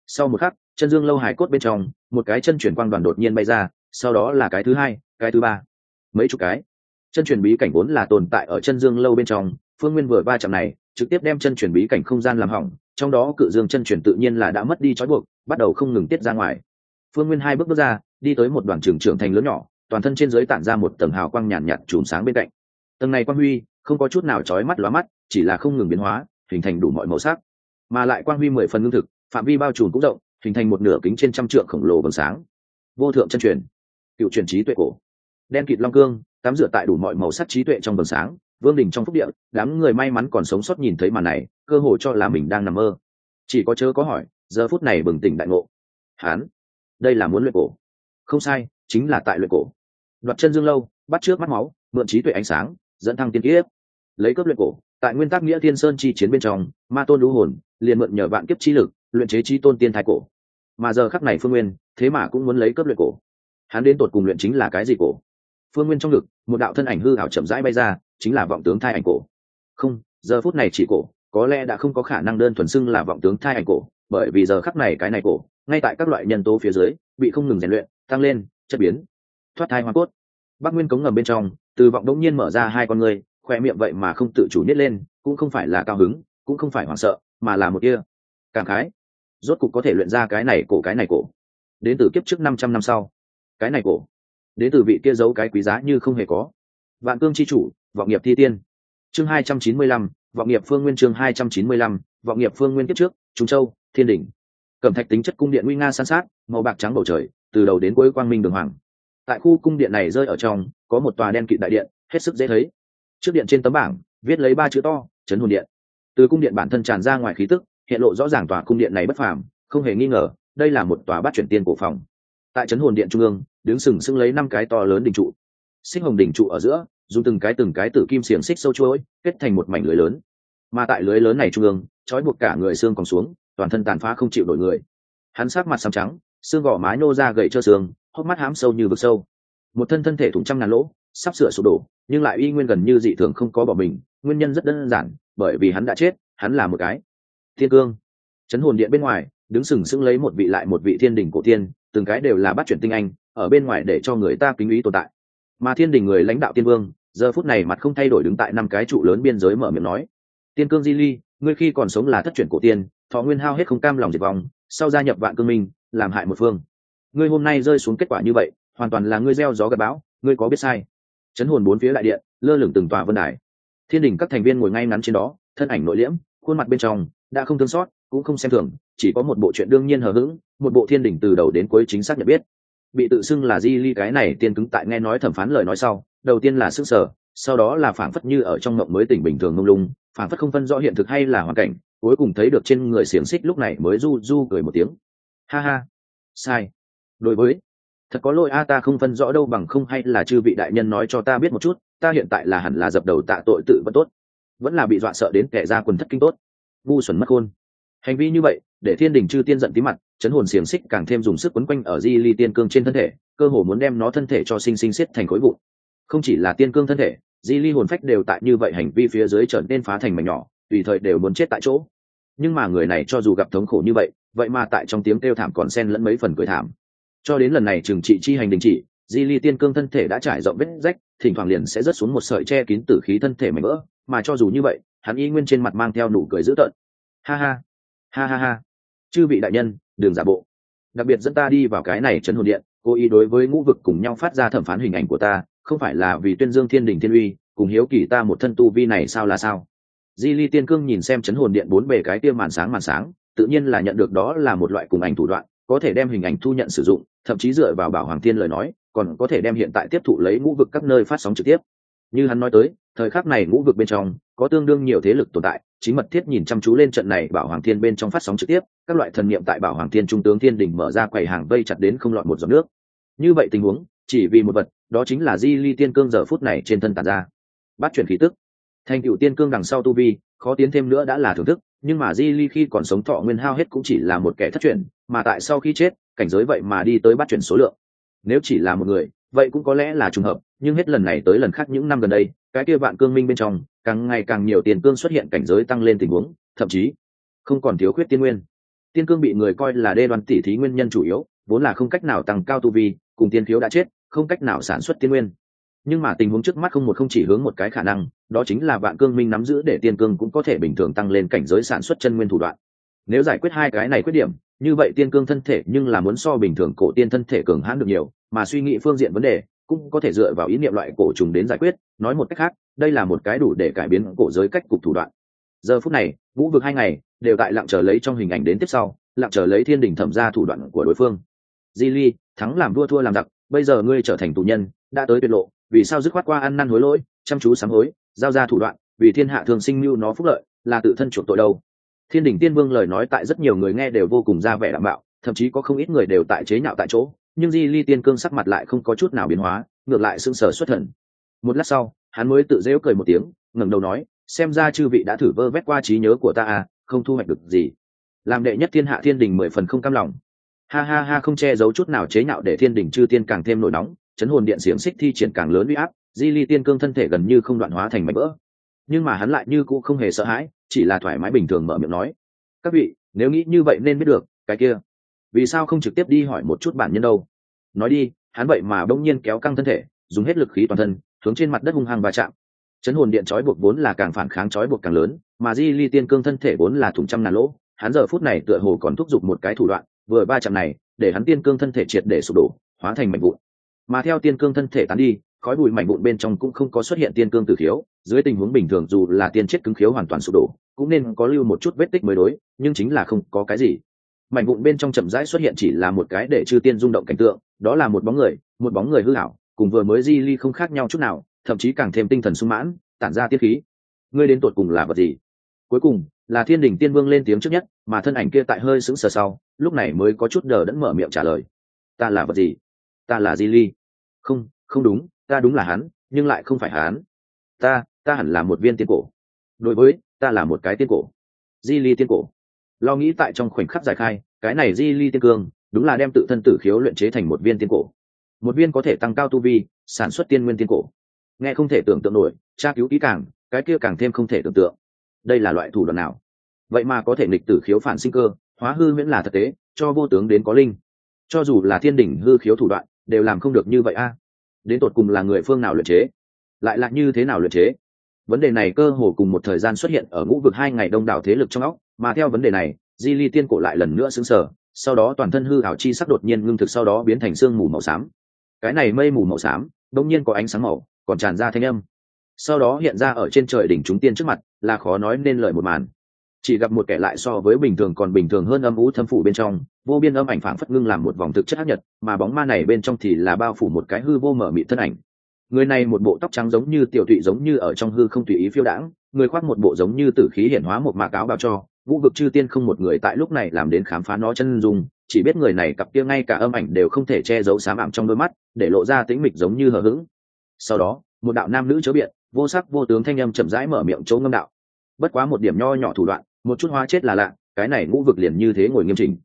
Sau một khắc chân dương lâu hải cốt bên trong một cái chân chuyển quang đoàn đột nhiên bay ra sau đó là cái thứ hai cái thứ ba. Mấy chục cái. Chân chuyển bí cảnh vốn là tồn tại ở chân dương lâu bên trong phương nguyên vừa ba chạm này trực tiếp đem chân chuyển bí cảnh không gian làm hỏng trong đó cự dương chân chuyển tự nhiên là đã mất đi trói buộc bắt đầu không ngừng tiết ra ngoài. Phương nguyên hai bước bước ra đi tới một đoàn trường trưởng thành lớn nhỏ toàn thân trên dưới tản ra một tầng hào quang nhàn nhạt, nhạt chùm sáng bên cạnh. Tầng này quang huy không có chút nào chói mắt lóa mắt, chỉ là không ngừng biến hóa, hình thành đủ mọi màu sắc. Mà lại quang huy mười phần ngưng thực, phạm vi bao trùm cũng rộng, hình thành một nửa kính trên trăm trượng khổng lồ vầng sáng. Vô thượng chân truyền, cựu truyền trí tuệ cổ. Đen kịt long cương, tắm rửa tại đủ mọi màu sắc trí tuệ trong vầng sáng, vương đình trong phúc địa, đám người may mắn còn sống sót nhìn thấy màn này, cơ hội cho là mình đang nằm mơ. Chỉ có chớ có hỏi, giờ phút này bừng tỉnh đại ngộ. Hán, đây là muốn luyện cổ. Không sai, chính là tại luyện cổ. Đoạt chân dương lâu, bắt trước mắt máu, mượn trí tuệ ánh sáng, dẫn thăng tiên kiếp lấy cấp luyện cổ, tại nguyên tắc nghĩa thiên sơn chi chiến bên trong, ma tôn lũ hồn, liền mượn nhờ vạn kiếp chi lực, luyện chế chi tôn tiên thái cổ. Mà giờ khắc này phương nguyên, thế mà cũng muốn lấy cấp luyện cổ. Hắn đến tột cùng luyện chính là cái gì cổ? Phương nguyên trong ngực, một đạo thân ảnh hư ảo chậm rãi bay ra, chính là vọng tướng thai ảnh cổ. Không, giờ phút này chỉ cổ, có lẽ đã không có khả năng đơn thuần xưng là vọng tướng thai ảnh cổ, bởi vì giờ khắc này cái này cổ, ngay tại các loại nhân tố phía dưới, bị không ngừng rèn luyện, tăng lên, chất biến. Thoát thai hoa cốt. Bắc nguyên cống ngầm bên trong, từ vọng đống nhiên mở ra hai con người khoe miệng vậy mà không tự chủ nhét lên, cũng không phải là cao hứng, cũng không phải hoảng sợ, mà là một kia cảm khái. Rốt cục có thể luyện ra cái này cổ, cái này cổ. Đến từ kiếp trước năm trăm năm sau. Cái này cổ. Đến từ vị kia giấu cái quý giá như không hề có. Vạn cương c h i chủ, vọng nghiệp thi tiên. Chương hai trăm chín mươi lăm, vọng nghiệp phương nguyên chương hai trăm chín mươi lăm, vọng nghiệp phương nguyên kiếp trước, trung châu, thiên đỉnh. Cẩm thạch tính chất cung điện nguy nga san sát, màu bạc trắng bầu trời, từ đầu đến cuối quang minh đường hoàng. Tại khu cung điện này rơi ở trong, có một tòa đen kịt đại điện, hết sức dễ thấy trước điện trên tấm bảng, viết lấy ba chữ to chấn hồn điện. Từ cung điện bản thân tràn ra ngoài khí tức, hiện lộ rõ ràng tòa cung điện này bất phàm, không hề nghi ngờ, đây là một tòa bát chuyển tiên cổ phòng. Tại chấn hồn điện trung ương, đứng sừng sững lấy năm cái to lớn đỉnh trụ. Xích hồng đỉnh trụ ở giữa, dùng từng cái từng cái tử kim xiềng xích sâu chuỗi, kết thành một mảnh lưới lớn. Mà tại lưới lớn này trung ương, trói buộc cả người xương còn xuống, toàn thân tàn phá không chịu đổi người. Hắn sát mặt xám trắng, xương gò má nô ra gậy cho xương, hốc mắt hám sâu như vực sâu. Một thân thân thể thủng trăm ngàn lỗ, sắp sửa sụp đổ nhưng lại y nguyên gần như dị thường không có bỏ mình, nguyên nhân rất đơn giản, bởi vì hắn đã chết, hắn là một cái thiên cương. Chấn hồn điện bên ngoài, đứng sừng sững lấy một vị lại một vị thiên đình cổ tiên, từng cái đều là bắt chuyển tinh anh, ở bên ngoài để cho người ta kính ý tồn tại. Mà thiên đình người lãnh đạo tiên vương, giờ phút này mặt không thay đổi đứng tại năm cái trụ lớn biên giới mở miệng nói, tiên cương di ly, ngươi khi còn sống là thất chuyển cổ tiên, thọ nguyên hao hết không cam lòng diệt vong, sau gia nhập vạn cương minh, làm hại một phương. Ngươi hôm nay rơi xuống kết quả như vậy, hoàn toàn là ngươi gieo gió gặp bão, ngươi có biết sai chấn hồn bốn phía đại điện, lơ lửng từng tòa vân đài. Thiên đình các thành viên ngồi ngay ngắn trên đó, thân ảnh nội liễm, khuôn mặt bên trong đã không thương xót, cũng không xem thường, chỉ có một bộ chuyện đương nhiên hờ hững, một bộ thiên đình từ đầu đến cuối chính xác nhận biết. Bị tự xưng là di ly cái này tiên cứng tại nghe nói thẩm phán lời nói sau, đầu tiên là sức sở, sau đó là phảng phất như ở trong mộng mới tỉnh bình thường lung lung, phảng phất không phân rõ hiện thực hay là hoàn cảnh, cuối cùng thấy được trên người xiềng xích lúc này mới du du cười một tiếng. Ha ha, sai. Đối với thật có lỗi a, ta không phân rõ đâu, bằng không hay là chư vị đại nhân nói cho ta biết một chút, ta hiện tại là hẳn là dập đầu tạ tội tự vẫn tốt, vẫn là bị dọa sợ đến kẻ ra quần thất kinh tốt. Ngu xuẩn mất khôn. Hành vi như vậy, để thiên đình chư tiên giận tí mặt, chấn hồn xiềng xích càng thêm dùng sức quấn quanh ở di ly tiên cương trên thân thể, cơ hồ muốn đem nó thân thể cho sinh sinh xiết thành khối vụn. Không chỉ là tiên cương thân thể, di ly hồn phách đều tại như vậy hành vi phía dưới trở nên phá thành mảnh nhỏ, tùy thời đều muốn chết tại chỗ. Nhưng mà người này cho dù gặp thống khổ như vậy vậy mà tại trong tiếng kêu thảm còn xen lẫn mấy phần cười thảm cho đến lần này trừng trị chi hành đình chỉ, di ly tiên cương thân thể đã trải rộng vết rách, thỉnh thoảng liền sẽ rớt xuống một sợi che kín tử khí thân thể mảnh vỡ, mà cho dù như vậy, hắn y nguyên trên mặt mang theo nụ cười dữ tợn. Ha ha ha ha ha. Chư vị đại nhân đường giả bộ. Đặc biệt dẫn ta đi vào cái này chấn hồn điện, cố ý đối với ngũ vực cùng nhau phát ra thẩm phán hình ảnh của ta, không phải là vì tuyên dương thiên đình thiên uy, cùng hiếu kỳ ta một thân tu vi này sao là sao? Di ly tiên cương nhìn xem chấn hồn điện bốn bề cái kia màn sáng màn sáng, tự nhiên là nhận được đó là một loại cùng ảnh thủ đoạn có thể đem hình ảnh thu nhận sử dụng, thậm chí dựa vào bảo hoàng thiên lời nói, còn có thể đem hiện tại tiếp thụ lấy ngũ vực các nơi phát sóng trực tiếp. Như hắn nói tới, thời khắc này ngũ vực bên trong, có tương đương nhiều thế lực tồn tại, chính mật thiết nhìn chăm chú lên trận này bảo hoàng thiên bên trong phát sóng trực tiếp, các loại thần niệm tại bảo hoàng thiên trung tướng thiên đình mở ra quầy hàng vây chặt đến không lọt một giọt nước. Như vậy tình huống, chỉ vì một vật, đó chính là di ly tiên cương giờ phút này trên thân tàn ra. Bắt chuyển khí tức. Thành cựu tiên cương đằng sau tu vi, khó tiến thêm nữa đã là thưởng thức nhưng mà di ly khi còn sống thọ nguyên hao hết cũng chỉ là một kẻ thất truyền, mà tại sau khi chết, cảnh giới vậy mà đi tới bắt chuyển số lượng. Nếu chỉ là một người, vậy cũng có lẽ là trùng hợp, nhưng hết lần này tới lần khác những năm gần đây, cái kia vạn cương minh bên trong, càng ngày càng nhiều tiền cương xuất hiện cảnh giới tăng lên tình huống, thậm chí không còn thiếu khuyết tiên nguyên. Tiên cương bị người coi là đê đoan tỉ thí nguyên nhân chủ yếu, vốn là không cách nào tăng cao tu vi, cùng tiên thiếu đã chết, không cách nào sản xuất tiên nguyên nhưng mà tình huống trước mắt không một không chỉ hướng một cái khả năng, đó chính là vạn cương minh nắm giữ để tiên cương cũng có thể bình thường tăng lên cảnh giới sản xuất chân nguyên thủ đoạn. Nếu giải quyết hai cái này khuyết điểm, như vậy tiên cương thân thể nhưng là muốn so bình thường cổ tiên thân thể cường hãn được nhiều, mà suy nghĩ phương diện vấn đề, cũng có thể dựa vào ý niệm loại cổ trùng đến giải quyết. Nói một cách khác, đây là một cái đủ để cải biến cổ giới cách cục thủ đoạn. Giờ phút này, vũ vực hai ngày, đều tại lặng chờ lấy trong hình ảnh đến tiếp sau, lặng chờ lấy thiên đình thẩm ra thủ đoạn của đối phương. Di ly, thắng làm vua thua làm giặc, bây giờ ngươi trở thành tù nhân, đã tới tuyệt lộ vì sao dứt khoát qua ăn năn hối lỗi, chăm chú sám hối, giao ra thủ đoạn, vì thiên hạ thường sinh mưu nó phúc lợi, là tự thân chuộc tội đâu. Thiên đình tiên vương lời nói tại rất nhiều người nghe đều vô cùng ra vẻ đảm bảo, thậm chí có không ít người đều tại chế nhạo tại chỗ, nhưng di ly tiên cương sắc mặt lại không có chút nào biến hóa, ngược lại sưng sờ xuất thần. Một lát sau, hắn mới tự dễu cười một tiếng, ngẩng đầu nói, xem ra chư vị đã thử vơ vét qua trí nhớ của ta à không thu hoạch được gì. Làm đệ nhất thiên hạ thiên đình mười phần không cam lòng. Ha ha ha, không che giấu chút nào chế nhạo để thiên đình chư tiên càng thêm nổi nóng chấn hồn điện xiềng xích thi triển càng lớn uy áp, di ly tiên cương thân thể gần như không đoạn hóa thành mảnh vỡ. Nhưng mà hắn lại như cũng không hề sợ hãi, chỉ là thoải mái bình thường mở miệng nói, các vị, nếu nghĩ như vậy nên biết được, cái kia, vì sao không trực tiếp đi hỏi một chút bản nhân đâu? Nói đi, hắn vậy mà bỗng nhiên kéo căng thân thể, dùng hết lực khí toàn thân, hướng trên mặt đất hung hăng và chạm. Chấn hồn điện trói buộc vốn là càng phản kháng trói buộc càng lớn, mà di ly tiên cương thân thể vốn là thủng trăm ngàn lỗ, hắn giờ phút này tựa hồ còn thúc giục một cái thủ đoạn, vừa ba chạm này, để hắn tiên cương thân thể triệt để sụp đổ, hóa thành mảnh vụn mà theo tiên cương thân thể tán đi, khói bụi mảnh vụn bên trong cũng không có xuất hiện tiên cương tử khiếu, dưới tình huống bình thường dù là tiên chết cứng khiếu hoàn toàn sụp đổ, cũng nên có lưu một chút vết tích mới đối, nhưng chính là không có cái gì. Mảnh vụn bên trong chậm rãi xuất hiện chỉ là một cái để chư tiên rung động cảnh tượng, đó là một bóng người, một bóng người hư hảo cùng vừa mới di ly không khác nhau chút nào, thậm chí càng thêm tinh thần sung mãn, tản ra tiết khí. Ngươi đến tột cùng là vật gì? Cuối cùng, là thiên đình tiên vương lên tiếng trước nhất, mà thân ảnh kia tại hơi sững sờ sau, lúc này mới có chút đờ đẫn mở miệng trả lời. Ta là vật gì? Ta là di ly không không đúng, ta đúng là hắn, nhưng lại không phải hắn. Ta ta hẳn là một viên tiên cổ. Đối với, ta là một cái tiên cổ. Di ly tiên cổ. Lo nghĩ tại trong khoảnh khắc giải khai, cái này di ly tiên cương, đúng là đem tự thân tử khiếu luyện chế thành một viên tiên cổ. Một viên có thể tăng cao tu vi, sản xuất tiên nguyên tiên cổ. Nghe không thể tưởng tượng nổi, tra cứu kỹ càng, cái kia càng thêm không thể tưởng tượng. Đây là loại thủ đoạn nào? Vậy mà có thể nghịch tử khiếu phản sinh cơ, hóa hư miễn là thực tế, cho vô tướng đến có linh. Cho dù là thiên đỉnh hư khiếu thủ đoạn đều làm không được như vậy a. Đến tột cùng là người phương nào luyện chế? Lại là như thế nào luyện chế? Vấn đề này cơ hồ cùng một thời gian xuất hiện ở ngũ vực hai ngày đông đảo thế lực trong óc, mà theo vấn đề này, di ly tiên cổ lại lần nữa xứng sở sau đó toàn thân hư ảo chi sắc đột nhiên ngưng thực sau đó biến thành sương mù màu xám. Cái này mây mù màu xám đông nhiên có ánh sáng màu, còn tràn ra thanh âm. Sau đó hiện ra ở trên trời đỉnh chúng tiên trước mặt, là khó nói nên lời một màn chỉ gặp một kẻ lại so với bình thường còn bình thường hơn âm ú thâm phủ bên trong, vô biên âm ảnh phảng phất ngưng làm một vòng thực chất ác nhật, mà bóng ma này bên trong thì là bao phủ một cái hư vô mở mịt thân ảnh. Người này một bộ tóc trắng giống như tiểu tụy giống như ở trong hư không tùy ý phiêu đãng, người khoác một bộ giống như tử khí hiển hóa một mạc áo bào cho, vũ vực chư tiên không một người tại lúc này làm đến khám phá nó chân dung, chỉ biết người này cặp kia ngay cả âm ảnh đều không thể che giấu xám ảm trong đôi mắt, để lộ ra tĩnh mịch giống như hờ hững. Sau đó, một đạo nam nữ chớ biện, vô sắc vô tướng thanh âm chậm rãi mở miệng chỗ ngâm đạo. Bất quá một điểm nho nhỏ thủ đoạn một chút hóa chết là lạ, cái này ngũ vực liền như thế ngồi nghiêm chỉnh.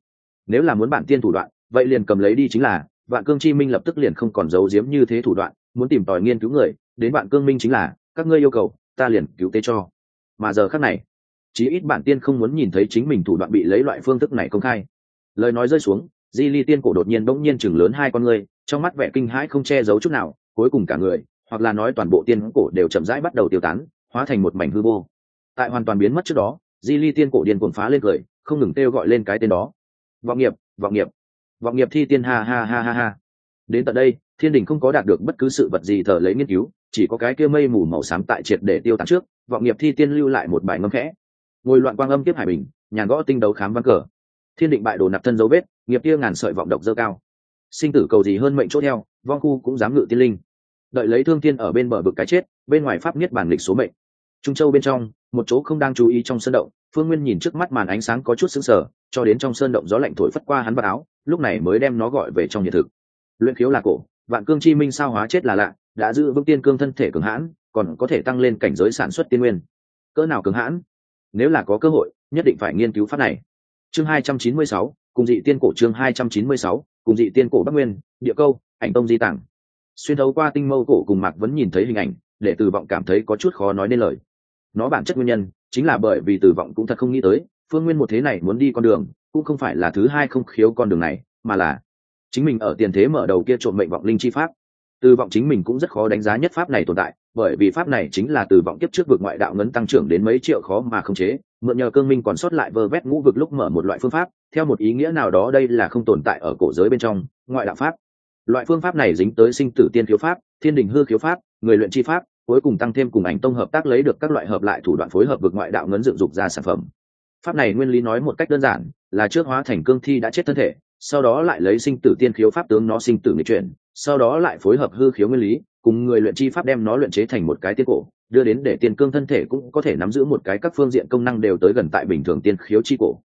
Nếu là muốn bản tiên thủ đoạn, vậy liền cầm lấy đi chính là, vạn cương chi minh lập tức liền không còn giấu giếm như thế thủ đoạn, muốn tìm tòi nghiên cứu người, đến vạn cương minh chính là, các ngươi yêu cầu, ta liền cứu tế cho. Mà giờ khác này, chí ít bản tiên không muốn nhìn thấy chính mình thủ đoạn bị lấy loại phương thức này công khai. Lời nói rơi xuống, di ly tiên cổ đột nhiên bỗng nhiên chừng lớn hai con ngươi trong mắt vẻ kinh hãi không che giấu chút nào, cuối cùng cả người, hoặc là nói toàn bộ tiên cổ đều chậm rãi bắt đầu tiêu tán, hóa thành một mảnh hư vô. Tại hoàn toàn biến mất trước đó di ly tiên cổ điên cuồng phá lên cười, không ngừng kêu gọi lên cái tên đó. Vọng nghiệp vọng nghiệp vọng nghiệp thi tiên ha ha ha ha ha. Đến tận đây, thiên đình không có đạt được bất cứ sự vật gì thờ lấy nghiên cứu, chỉ có cái kia mây mù màu xám tại triệt để tiêu tán trước, vọng nghiệp thi tiên lưu lại một bài ngâm khẽ. Ngồi loạn quang âm tiếp hải bình, nhàn gõ tinh đấu khám văn cờ. Thiên định bại đồ nạp thân dấu vết, nghiệp kia ngàn sợi vọng độc dơ cao. Sinh tử cầu gì hơn mệnh chốt theo, vong khu cũng dám ngự tiên linh. Đợi lấy thương thiên ở bên bờ vực cái chết, bên ngoài pháp nhất bản lịch số mệnh. Trung châu bên trong một chỗ không đang chú ý trong sơn động phương nguyên nhìn trước mắt màn ánh sáng có chút xứng sờ cho đến trong sơn động gió lạnh thổi phất qua hắn vào áo lúc này mới đem nó gọi về trong hiện thực. Luyện khiếu là cổ vạn cương chi minh sao hóa chết là lạ đã giữ vững tiên cương thân thể cường hãn còn có thể tăng lên cảnh giới sản xuất tiên nguyên. Cỡ nào cường hãn? Nếu là có cơ hội nhất định phải nghiên cứu pháp này. Chương 296, cùng dị tiên cổ chương 296, cùng dị tiên cổ bắc nguyên địa câu ảnh tông di tảng. Xuyên thấu qua tinh mâu cổ cùng mạc vẫn nhìn thấy hình ảnh để từ vọng cảm thấy có chút khó nói nên lời nó bản chất nguyên nhân chính là bởi vì tử vọng cũng thật không nghĩ tới, phương nguyên một thế này muốn đi con đường, cũng không phải là thứ hai không khiếu con đường này, mà là chính mình ở tiền thế mở đầu kia trộm mệnh vọng linh chi pháp. Từ vọng chính mình cũng rất khó đánh giá nhất pháp này tồn tại, bởi vì pháp này chính là từ vọng kiếp trước vực ngoại đạo ngấn tăng trưởng đến mấy triệu khó mà không chế, mượn nhờ cương minh còn sót lại vơ vét ngũ vực lúc mở một loại phương pháp, theo một ý nghĩa nào đó đây là không tồn tại ở cổ giới bên trong, ngoại đạo pháp. Loại phương pháp này dính tới sinh tử tiên khiếu pháp, thiên đình hư khiếu pháp, người luyện chi pháp cuối cùng tăng thêm cùng ảnh tông hợp tác lấy được các loại hợp lại thủ đoạn phối hợp vực ngoại đạo ngấn dựng dục ra sản phẩm. Pháp này nguyên lý nói một cách đơn giản, là trước hóa thành cương thi đã chết thân thể, sau đó lại lấy sinh tử tiên khiếu pháp tướng nó sinh tử nghịch chuyển, sau đó lại phối hợp hư khiếu nguyên lý, cùng người luyện chi pháp đem nó luyện chế thành một cái tiên cổ, đưa đến để tiên cương thân thể cũng có thể nắm giữ một cái các phương diện công năng đều tới gần tại bình thường tiên khiếu chi cổ.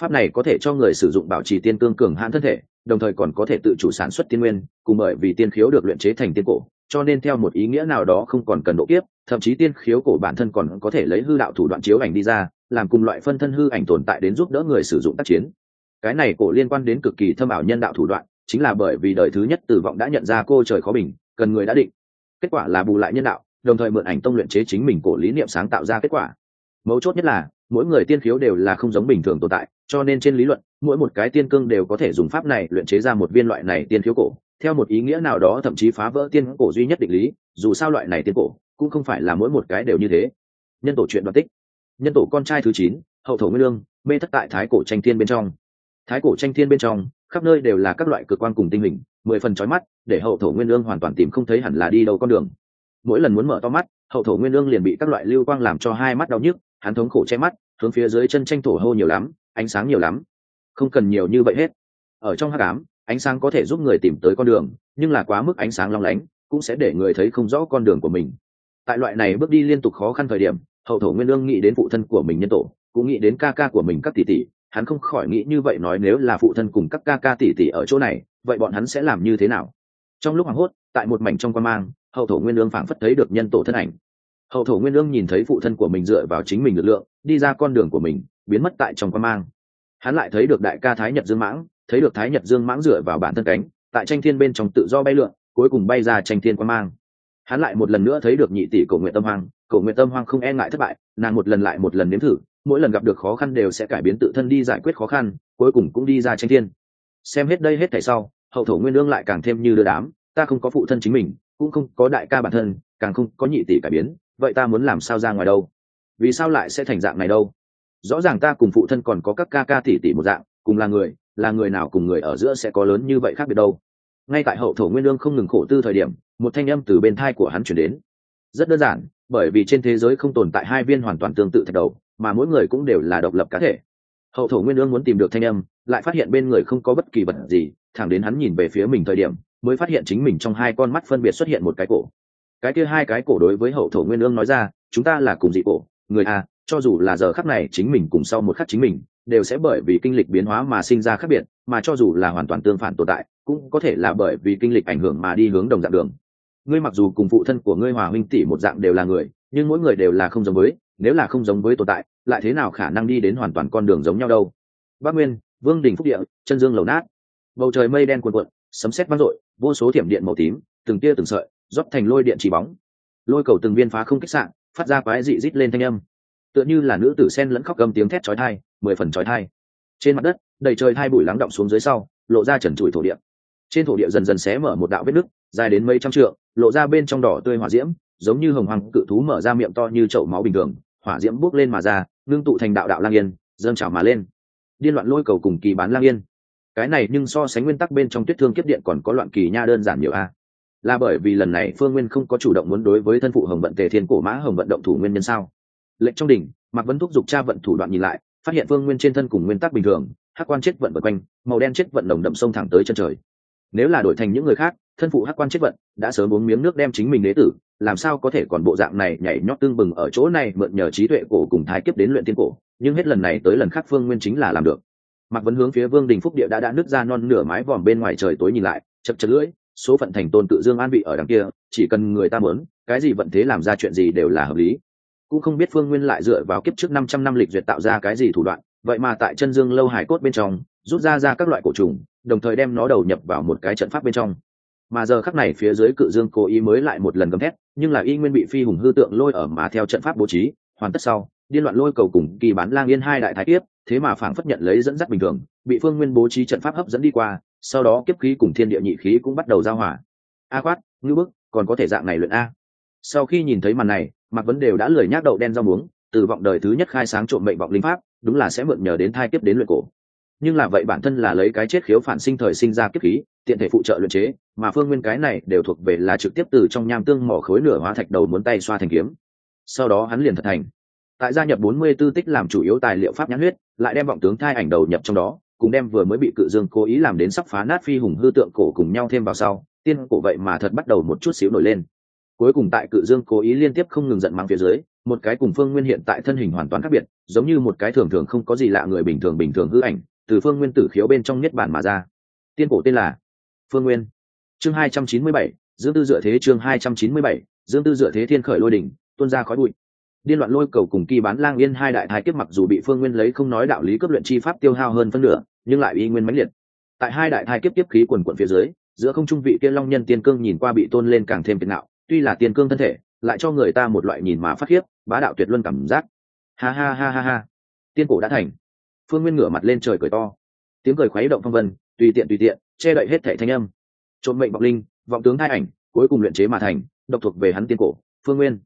Pháp này có thể cho người sử dụng bảo trì tiên cương cường hãn thân thể, đồng thời còn có thể tự chủ sản xuất tiên nguyên, cùng bởi vì tiên khiếu được luyện chế thành tiên cổ cho nên theo một ý nghĩa nào đó không còn cần độ kiếp, thậm chí tiên khiếu cổ bản thân còn có thể lấy hư đạo thủ đoạn chiếu ảnh đi ra, làm cùng loại phân thân hư ảnh tồn tại đến giúp đỡ người sử dụng tác chiến. Cái này cổ liên quan đến cực kỳ thâm ảo nhân đạo thủ đoạn, chính là bởi vì đời thứ nhất tử vọng đã nhận ra cô trời khó bình, cần người đã định. Kết quả là bù lại nhân đạo, đồng thời mượn ảnh tông luyện chế chính mình cổ lý niệm sáng tạo ra kết quả. Mấu chốt nhất là, mỗi người tiên khiếu đều là không giống bình thường tồn tại, cho nên trên lý luận, mỗi một cái tiên cương đều có thể dùng pháp này luyện chế ra một viên loại này tiên khiếu cổ theo một ý nghĩa nào đó thậm chí phá vỡ tiên cổ duy nhất định lý, dù sao loại này tiên cổ cũng không phải là mỗi một cái đều như thế. Nhân tổ chuyện đoạt tích. Nhân tổ con trai thứ chín, hậu thổ nguyên lương, mê thất tại thái cổ tranh thiên bên trong. Thái cổ tranh thiên bên trong, khắp nơi đều là các loại cực quan cùng tinh hình, mười phần trói mắt, để hậu thổ nguyên lương hoàn toàn tìm không thấy hẳn là đi đâu con đường. Mỗi lần muốn mở to mắt, hậu thổ nguyên lương liền bị các loại lưu quang làm cho hai mắt đau nhức, hắn thống khổ che mắt, hướng phía dưới chân tranh thổ hô nhiều lắm, ánh sáng nhiều lắm. Không cần nhiều như vậy hết. Ở trong hắc ám ánh sáng có thể giúp người tìm tới con đường, nhưng là quá mức ánh sáng long lánh, cũng sẽ để người thấy không rõ con đường của mình. Tại loại này bước đi liên tục khó khăn thời điểm, hậu thổ nguyên lương nghĩ đến phụ thân của mình nhân tổ, cũng nghĩ đến ca ca của mình các tỷ tỷ, hắn không khỏi nghĩ như vậy nói nếu là phụ thân cùng các ca ca tỷ tỷ ở chỗ này, vậy bọn hắn sẽ làm như thế nào? Trong lúc hoảng hốt, tại một mảnh trong quan mang, hậu thổ nguyên lương phảng phất thấy được nhân tổ thân ảnh. Hậu thổ nguyên lương nhìn thấy phụ thân của mình dựa vào chính mình lực lượng, đi ra con đường của mình, biến mất tại trong quan mang. Hắn lại thấy được đại ca thái nhật dương mãng thấy được thái nhật dương mãng dựa vào bản thân cánh, tại tranh thiên bên trong tự do bay lượn, cuối cùng bay ra tranh thiên quan mang. Hắn lại một lần nữa thấy được nhị tỷ cổ nguyện tâm hoang, cổ nguyện tâm hoang không e ngại thất bại, nàng một lần lại một lần nếm thử, mỗi lần gặp được khó khăn đều sẽ cải biến tự thân đi giải quyết khó khăn, cuối cùng cũng đi ra tranh thiên. Xem hết đây hết thảy sau, hậu thổ nguyên lương lại càng thêm như đưa đám, ta không có phụ thân chính mình, cũng không có đại ca bản thân, càng không có nhị tỷ cải biến, vậy ta muốn làm sao ra ngoài đâu? Vì sao lại sẽ thành dạng này đâu? Rõ ràng ta cùng phụ thân còn có các ca ca tỷ tỷ một dạng, cùng là người là người nào cùng người ở giữa sẽ có lớn như vậy khác biệt đâu. Ngay tại hậu thổ nguyên lương không ngừng khổ tư thời điểm, một thanh âm từ bên thai của hắn chuyển đến. Rất đơn giản, bởi vì trên thế giới không tồn tại hai viên hoàn toàn tương tự thạch đầu, mà mỗi người cũng đều là độc lập cá thể. Hậu thổ nguyên lương muốn tìm được thanh âm, lại phát hiện bên người không có bất kỳ vật gì, thẳng đến hắn nhìn về phía mình thời điểm, mới phát hiện chính mình trong hai con mắt phân biệt xuất hiện một cái cổ. Cái kia hai cái cổ đối với hậu thổ nguyên lương nói ra, chúng ta là cùng dị cổ, người a cho dù là giờ khắc này chính mình cùng sau một khắc chính mình đều sẽ bởi vì kinh lịch biến hóa mà sinh ra khác biệt, mà cho dù là hoàn toàn tương phản tồn tại, cũng có thể là bởi vì kinh lịch ảnh hưởng mà đi hướng đồng dạng đường. Ngươi mặc dù cùng phụ thân của ngươi hòa huynh tỷ một dạng đều là người, nhưng mỗi người đều là không giống với, nếu là không giống với tồn tại, lại thế nào khả năng đi đến hoàn toàn con đường giống nhau đâu? Bắc nguyên, vương đình phúc địa, chân dương lầu nát. Bầu trời mây đen cuồn cuộn, sấm sét vang dội, vô số thiểm điện màu tím, từng tia từng sợi, rót thành lôi điện chỉ bóng. Lôi cầu từng viên phá không kích sạn phát ra quái dị rít lên thanh âm. Tựa như là nữ tử sen lẫn khóc gầm tiếng thét chói tai mười phần trói thai. Trên mặt đất, đầy trời hai bụi lắng động xuống dưới sau, lộ ra trần trụi thổ địa. Trên thổ địa dần dần xé mở một đạo vết nứt, dài đến mấy trăm trượng, lộ ra bên trong đỏ tươi hỏa diễm, giống như hồng hoàng cự thú mở ra miệng to như chậu máu bình thường, hỏa diễm bốc lên mà ra, ngưng tụ thành đạo đạo lang yên, dâng trào mà lên. Điên loạn lôi cầu cùng kỳ bán lang yên. Cái này nhưng so sánh nguyên tắc bên trong tuyết thương kiếp điện còn có loạn kỳ nha đơn giản nhiều a. Là bởi vì lần này phương nguyên không có chủ động muốn đối với thân phụ hồng vận tề thiên cổ mã hồng vận động thủ nguyên nhân sao? Lệnh trong đỉnh, mạc vấn thúc giục cha vận thủ đoạn nhìn lại phát hiện vương nguyên trên thân cùng nguyên tắc bình thường, hắc quan chết vận vật quanh, màu đen chết vận đồng đậm sông thẳng tới chân trời. Nếu là đổi thành những người khác, thân phụ hắc quan chết vận đã sớm uống miếng nước đem chính mình đế tử, làm sao có thể còn bộ dạng này nhảy nhót tương bừng ở chỗ này mượn nhờ trí tuệ cổ cùng thái kiếp đến luyện tiên cổ, nhưng hết lần này tới lần khác phương nguyên chính là làm được. Mạc vấn hướng phía vương đình phúc địa đã đã nứt ra non nửa mái vòm bên ngoài trời tối nhìn lại chập chật lưỡi, số phận thành tôn tự dương an vị ở đằng kia, chỉ cần người ta muốn, cái gì vận thế làm ra chuyện gì đều là hợp lý cũng không biết phương nguyên lại dựa vào kiếp trước năm trăm năm lịch duyệt tạo ra cái gì thủ đoạn, vậy mà tại chân dương lâu hải cốt bên trong, rút ra ra các loại cổ trùng, đồng thời đem nó đầu nhập vào một cái trận pháp bên trong. Mà giờ khắc này phía dưới cự dương cố ý mới lại một lần gầm thét, nhưng là y nguyên bị phi hùng hư tượng lôi ở mà theo trận pháp bố trí, hoàn tất sau, điên loạn lôi cầu cùng kỳ bán lang yên hai đại thái kiếp, thế mà phảng phất nhận lấy dẫn dắt bình thường, bị phương nguyên bố trí trận pháp hấp dẫn đi qua, sau đó kiếp khí cùng thiên địa nhị khí cũng bắt đầu giao hỏa a quát ngư bức, còn có thể dạng này luyện a sau khi nhìn thấy màn này, mạc vấn đều đã lười nhác đậu đen rau muống, từ vọng đời thứ nhất khai sáng trộm mệnh vọng linh pháp, đúng là sẽ mượn nhờ đến thai kiếp đến luyện cổ. Nhưng là vậy bản thân là lấy cái chết khiếu phản sinh thời sinh ra kiếp khí, tiện thể phụ trợ luyện chế, mà phương nguyên cái này đều thuộc về là trực tiếp từ trong nham tương mỏ khối nửa hóa thạch đầu muốn tay xoa thành kiếm. Sau đó hắn liền thật thành. Tại gia nhập 44 tích làm chủ yếu tài liệu pháp nhãn huyết, lại đem vọng tướng thai ảnh đầu nhập trong đó, cùng đem vừa mới bị cự dương cố ý làm đến sắp phá nát phi hùng hư tượng cổ cùng nhau thêm vào sau, tiên cổ vậy mà thật bắt đầu một chút xíu nổi lên cuối cùng tại cự dương cố ý liên tiếp không ngừng giận mắng phía dưới một cái cùng phương nguyên hiện tại thân hình hoàn toàn khác biệt giống như một cái thường thường không có gì lạ người bình thường bình thường hư ảnh từ phương nguyên tử khiếu bên trong nhất bản mà ra. Tiên cổ tên là phương nguyên. Chương 297, dương tư dựa thế chương 297, dương tư dựa thế thiên khởi lôi đỉnh tuôn ra khói bụi. Điên loạn lôi cầu cùng kỳ bán lang yên hai đại thái kiếp mặc dù bị phương nguyên lấy không nói đạo lý cấp luyện chi pháp tiêu hao hơn phân nửa nhưng lại y nguyên mãnh liệt. Tại hai đại thái kiếp tiếp khí quần quận phía dưới giữa không trung vị kia long nhân tiên cương nhìn qua bị tôn lên càng thêm kiệt nạo tuy là tiên cương thân thể, lại cho người ta một loại nhìn mà phát khiếp, bá đạo tuyệt luân cảm giác. Ha ha ha ha ha. Tiên cổ đã thành. Phương nguyên ngửa mặt lên trời cười to. Tiếng cười khuấy động phong vân, tùy tiện tùy tiện, che đậy hết thẻ thanh âm. Trộm mệnh vọng linh, vọng tướng hai ảnh, cuối cùng luyện chế mà thành, độc thuộc về hắn tiên cổ, phương nguyên.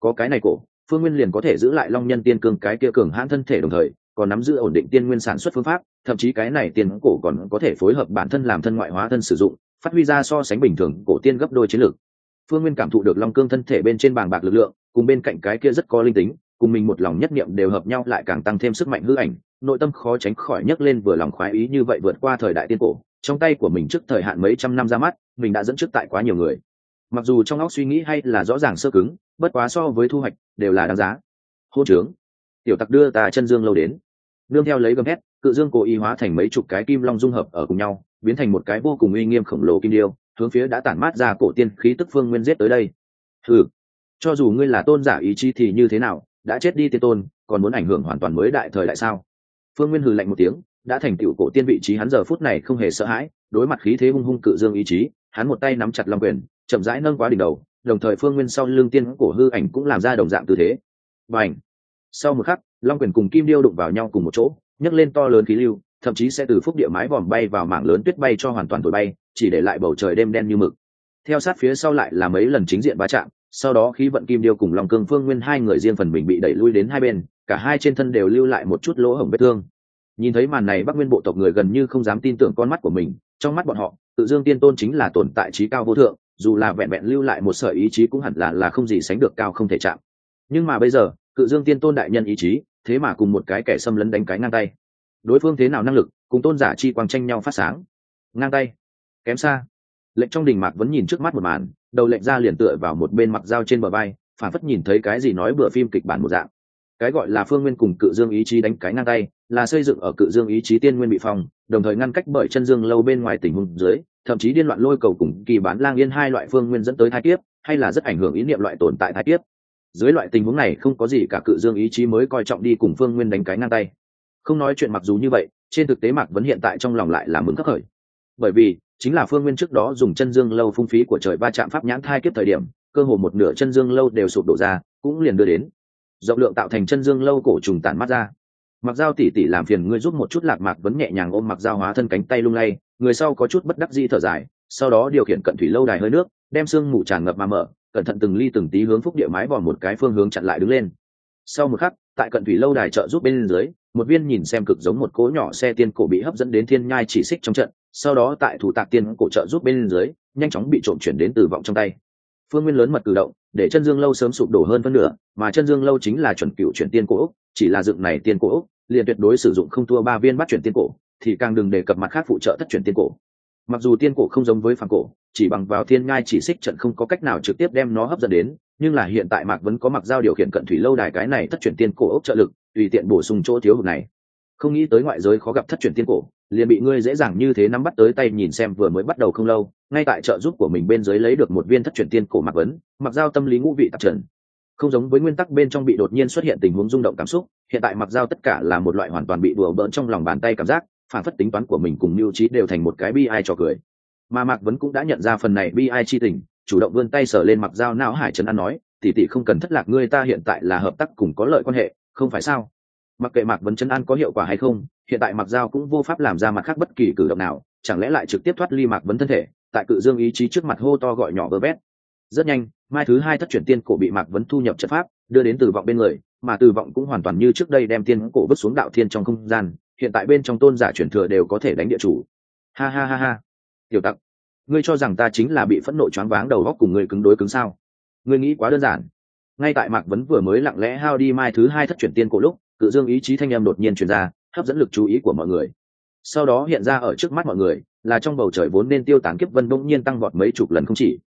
Có cái này cổ, phương nguyên liền có thể giữ lại long nhân tiên cương cái kia cường hãn thân thể đồng thời, còn nắm giữ ổn định tiên nguyên sản xuất phương pháp, thậm chí cái này tiên cổ còn có thể phối hợp bản thân làm thân ngoại hóa thân sử dụng, phát huy ra so sánh bình thường cổ tiên gấp đôi chiến lược phương nguyên cảm thụ được long cương thân thể bên trên bàng bạc lực lượng, cùng bên cạnh cái kia rất có linh tính, cùng mình một lòng nhất niệm đều hợp nhau lại càng tăng thêm sức mạnh hư ảnh, nội tâm khó tránh khỏi nhấc lên vừa lòng khoái ý như vậy vượt qua thời đại tiên cổ, trong tay của mình trước thời hạn mấy trăm năm ra mắt, mình đã dẫn trước tại quá nhiều người. Mặc dù trong óc suy nghĩ hay là rõ ràng sơ cứng, bất quá so với thu hoạch, đều là đáng giá. Hô trướng tiểu tặc đưa ta chân dương lâu đến. Nương theo lấy gầm hét, cự dương cố ý hóa thành mấy chục cái kim long dung hợp ở cùng nhau, biến thành một cái vô cùng uy nghiêm khổng lồ kim điêu hướng phía đã tản mát ra cổ tiên khí tức phương nguyên giết tới đây. Ừ cho dù ngươi là tôn giả ý chí thì như thế nào, đã chết đi tiên tôn, còn muốn ảnh hưởng hoàn toàn mới đại thời đại sao? Phương nguyên hừ lạnh một tiếng, đã thành tựu cổ tiên vị trí hắn giờ phút này không hề sợ hãi, đối mặt khí thế hung hung cự dương ý chí, hắn một tay nắm chặt long quyền, chậm rãi nâng quá đỉnh đầu, đồng thời phương nguyên sau lưng tiên cổ hư ảnh cũng làm ra đồng dạng tư thế. Và ảnh sau một khắc, long quyền cùng kim điêu đụng vào nhau cùng một chỗ, nhấc lên to lớn khí lưu thậm chí sẽ từ phúc địa mái vòm bay vào mảng lớn tuyết bay cho hoàn toàn thổi bay, chỉ để lại bầu trời đêm đen như mực. Theo sát phía sau lại là mấy lần chính diện va chạm, sau đó khí vận kim điêu cùng long cương phương nguyên hai người riêng phần mình bị đẩy lui đến hai bên, cả hai trên thân đều lưu lại một chút lỗ hổng vết thương. Nhìn thấy màn này bắc nguyên bộ tộc người gần như không dám tin tưởng con mắt của mình, trong mắt bọn họ, tự dương tiên tôn chính là tồn tại trí cao vô thượng, dù là vẹn vẹn lưu lại một sở ý chí cũng hẳn là là không gì sánh được cao không thể chạm. Nhưng mà bây giờ, cự dương tiên tôn đại nhân ý chí, thế mà cùng một cái kẻ xâm lấn đánh cái ngang tay đối phương thế nào năng lực, cùng tôn giả chi quang tranh nhau phát sáng. Ngang tay, kém xa. Lệnh trong đình mạc vẫn nhìn trước mắt một màn, đầu lệnh ra liền tựa vào một bên mặc dao trên bờ bay phản phất nhìn thấy cái gì nói bừa phim kịch bản một dạng. Cái gọi là phương nguyên cùng cự dương ý chí đánh cái ngang tay, là xây dựng ở cự dương ý chí tiên nguyên bị phong, đồng thời ngăn cách bởi chân dương lâu bên ngoài tình huống dưới, thậm chí điên loạn lôi cầu cùng kỳ bán lang yên hai loại phương nguyên dẫn tới thái kiếp, hay là rất ảnh hưởng ý niệm loại tồn tại thái kiếp. Dưới loại tình huống này không có gì cả cự dương ý chí mới coi trọng đi cùng phương nguyên đánh cái ngang tay không nói chuyện mặc dù như vậy, trên thực tế mạc vẫn hiện tại trong lòng lại là mừng khắc khởi. Bởi vì, chính là phương nguyên trước đó dùng chân dương lâu phung phí của trời va chạm pháp nhãn thai kiếp thời điểm, cơ hồ một nửa chân dương lâu đều sụp đổ ra, cũng liền đưa đến. Rộng lượng tạo thành chân dương lâu cổ trùng tản mắt ra. Mặc dao tỉ tỉ làm phiền ngươi giúp một chút lạc mạc vẫn nhẹ nhàng ôm mặc dao hóa thân cánh tay lung lay, người sau có chút bất đắc di thở dài, sau đó điều khiển cận thủy lâu đài hơi nước, đem sương mù tràn ngập mà mở, cẩn thận từng ly từng tí hướng phúc địa mái vòm một cái phương hướng chặn lại đứng lên. Sau một khắc, tại cận thủy lâu đài trợ giúp bên dưới một viên nhìn xem cực giống một cỗ nhỏ xe tiên cổ bị hấp dẫn đến thiên nhai chỉ xích trong trận, sau đó tại thủ tạc tiên cổ trợ giúp bên dưới, nhanh chóng bị trộm chuyển đến từ vọng trong tay. Phương nguyên lớn mật cử động, để chân dương lâu sớm sụp đổ hơn phân nửa, mà chân dương lâu chính là chuẩn cựu chuyển tiên cổ úc, chỉ là dựng này tiên cổ úc, liền tuyệt đối sử dụng không thua ba viên bắt chuyển tiên cổ, thì càng đừng đề cập mặt khác phụ trợ thất chuyển tiên cổ. Mặc dù tiên cổ không giống với phản cổ, chỉ bằng vào thiên ngai chỉ xích trận không có cách nào trực tiếp đem nó hấp dẫn đến, nhưng là hiện tại mạc vẫn có mặc giao điều khiển cận thủy lâu đài cái này thất chuyển tiên cổ ốc trợ lực tùy tiện bổ sung chỗ thiếu hụt này. Không nghĩ tới ngoại giới khó gặp thất truyền tiên cổ, liền bị ngươi dễ dàng như thế nắm bắt tới tay nhìn xem vừa mới bắt đầu không lâu, ngay tại trợ giúp của mình bên dưới lấy được một viên thất truyền tiên cổ mặc vấn, mặc giao tâm lý ngũ vị tạp trần. Không giống với nguyên tắc bên trong bị đột nhiên xuất hiện tình huống rung động cảm xúc, hiện tại mặc giao tất cả là một loại hoàn toàn bị đùa bỡn trong lòng bàn tay cảm giác, phản phất tính toán của mình cùng mưu trí đều thành một cái bi ai trò cười. Mà mạc vấn cũng đã nhận ra phần này bi ai chi tình, chủ động vươn tay sờ lên mặc dao não hải trấn an nói tỉ tỉ không cần thất lạc, ngươi ta hiện tại là hợp tác cùng có lợi quan hệ không phải sao? Mặc kệ mạc vấn chấn an có hiệu quả hay không, hiện tại mặc dao cũng vô pháp làm ra mặt khác bất kỳ cử động nào, chẳng lẽ lại trực tiếp thoát ly mạc vấn thân thể, tại cự dương ý chí trước mặt hô to gọi nhỏ vơ bét. Rất nhanh, mai thứ hai thất chuyển tiên cổ bị mạc vấn thu nhập trận pháp, đưa đến từ vọng bên người, mà từ vọng cũng hoàn toàn như trước đây đem tiên cổ vứt xuống đạo thiên trong không gian, hiện tại bên trong tôn giả chuyển thừa đều có thể đánh địa chủ. Ha ha ha ha. Tiểu tặc, ngươi cho rằng ta chính là bị phẫn nộ choáng váng đầu góc cùng ngươi cứng đối cứng sao? Ngươi nghĩ quá đơn giản ngay tại mạc vấn vừa mới lặng lẽ hao đi mai thứ hai thất chuyển tiên cổ lúc, cự dương ý chí thanh em đột nhiên truyền ra, hấp dẫn lực chú ý của mọi người. Sau đó hiện ra ở trước mắt mọi người, là trong bầu trời vốn nên tiêu tán kiếp vân bỗng nhiên tăng vọt mấy chục lần không chỉ.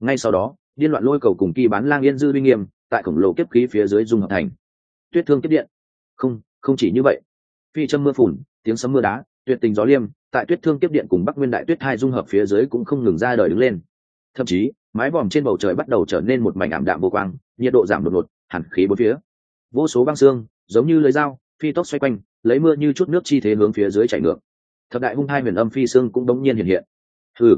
Ngay sau đó, điên loạn lôi cầu cùng kỳ bán lang yên dư uy nghiêm, tại khổng lồ kiếp khí phía dưới dung hợp thành. Tuyết thương kiếp điện. Không không chỉ như vậy. Phi châm mưa phùn, tiếng sấm mưa đá, tuyệt tình gió liêm, tại tuyết thương kiếp điện cùng bắc nguyên đại tuyết hai dung hợp phía dưới cũng không ngừng ra đời đứng lên. Thậm chí mái vòm trên bầu trời bắt đầu trở nên một mảnh ảm đạm vô quang, nhiệt độ giảm đột ngột, hẳn khí bốn phía. Vô số băng xương, giống như lưới dao, phi tốc xoay quanh, lấy mưa như chút nước chi thế hướng phía dưới chảy ngược. Thập đại hung hai huyền âm phi xương cũng đống nhiên hiện hiện. Ừ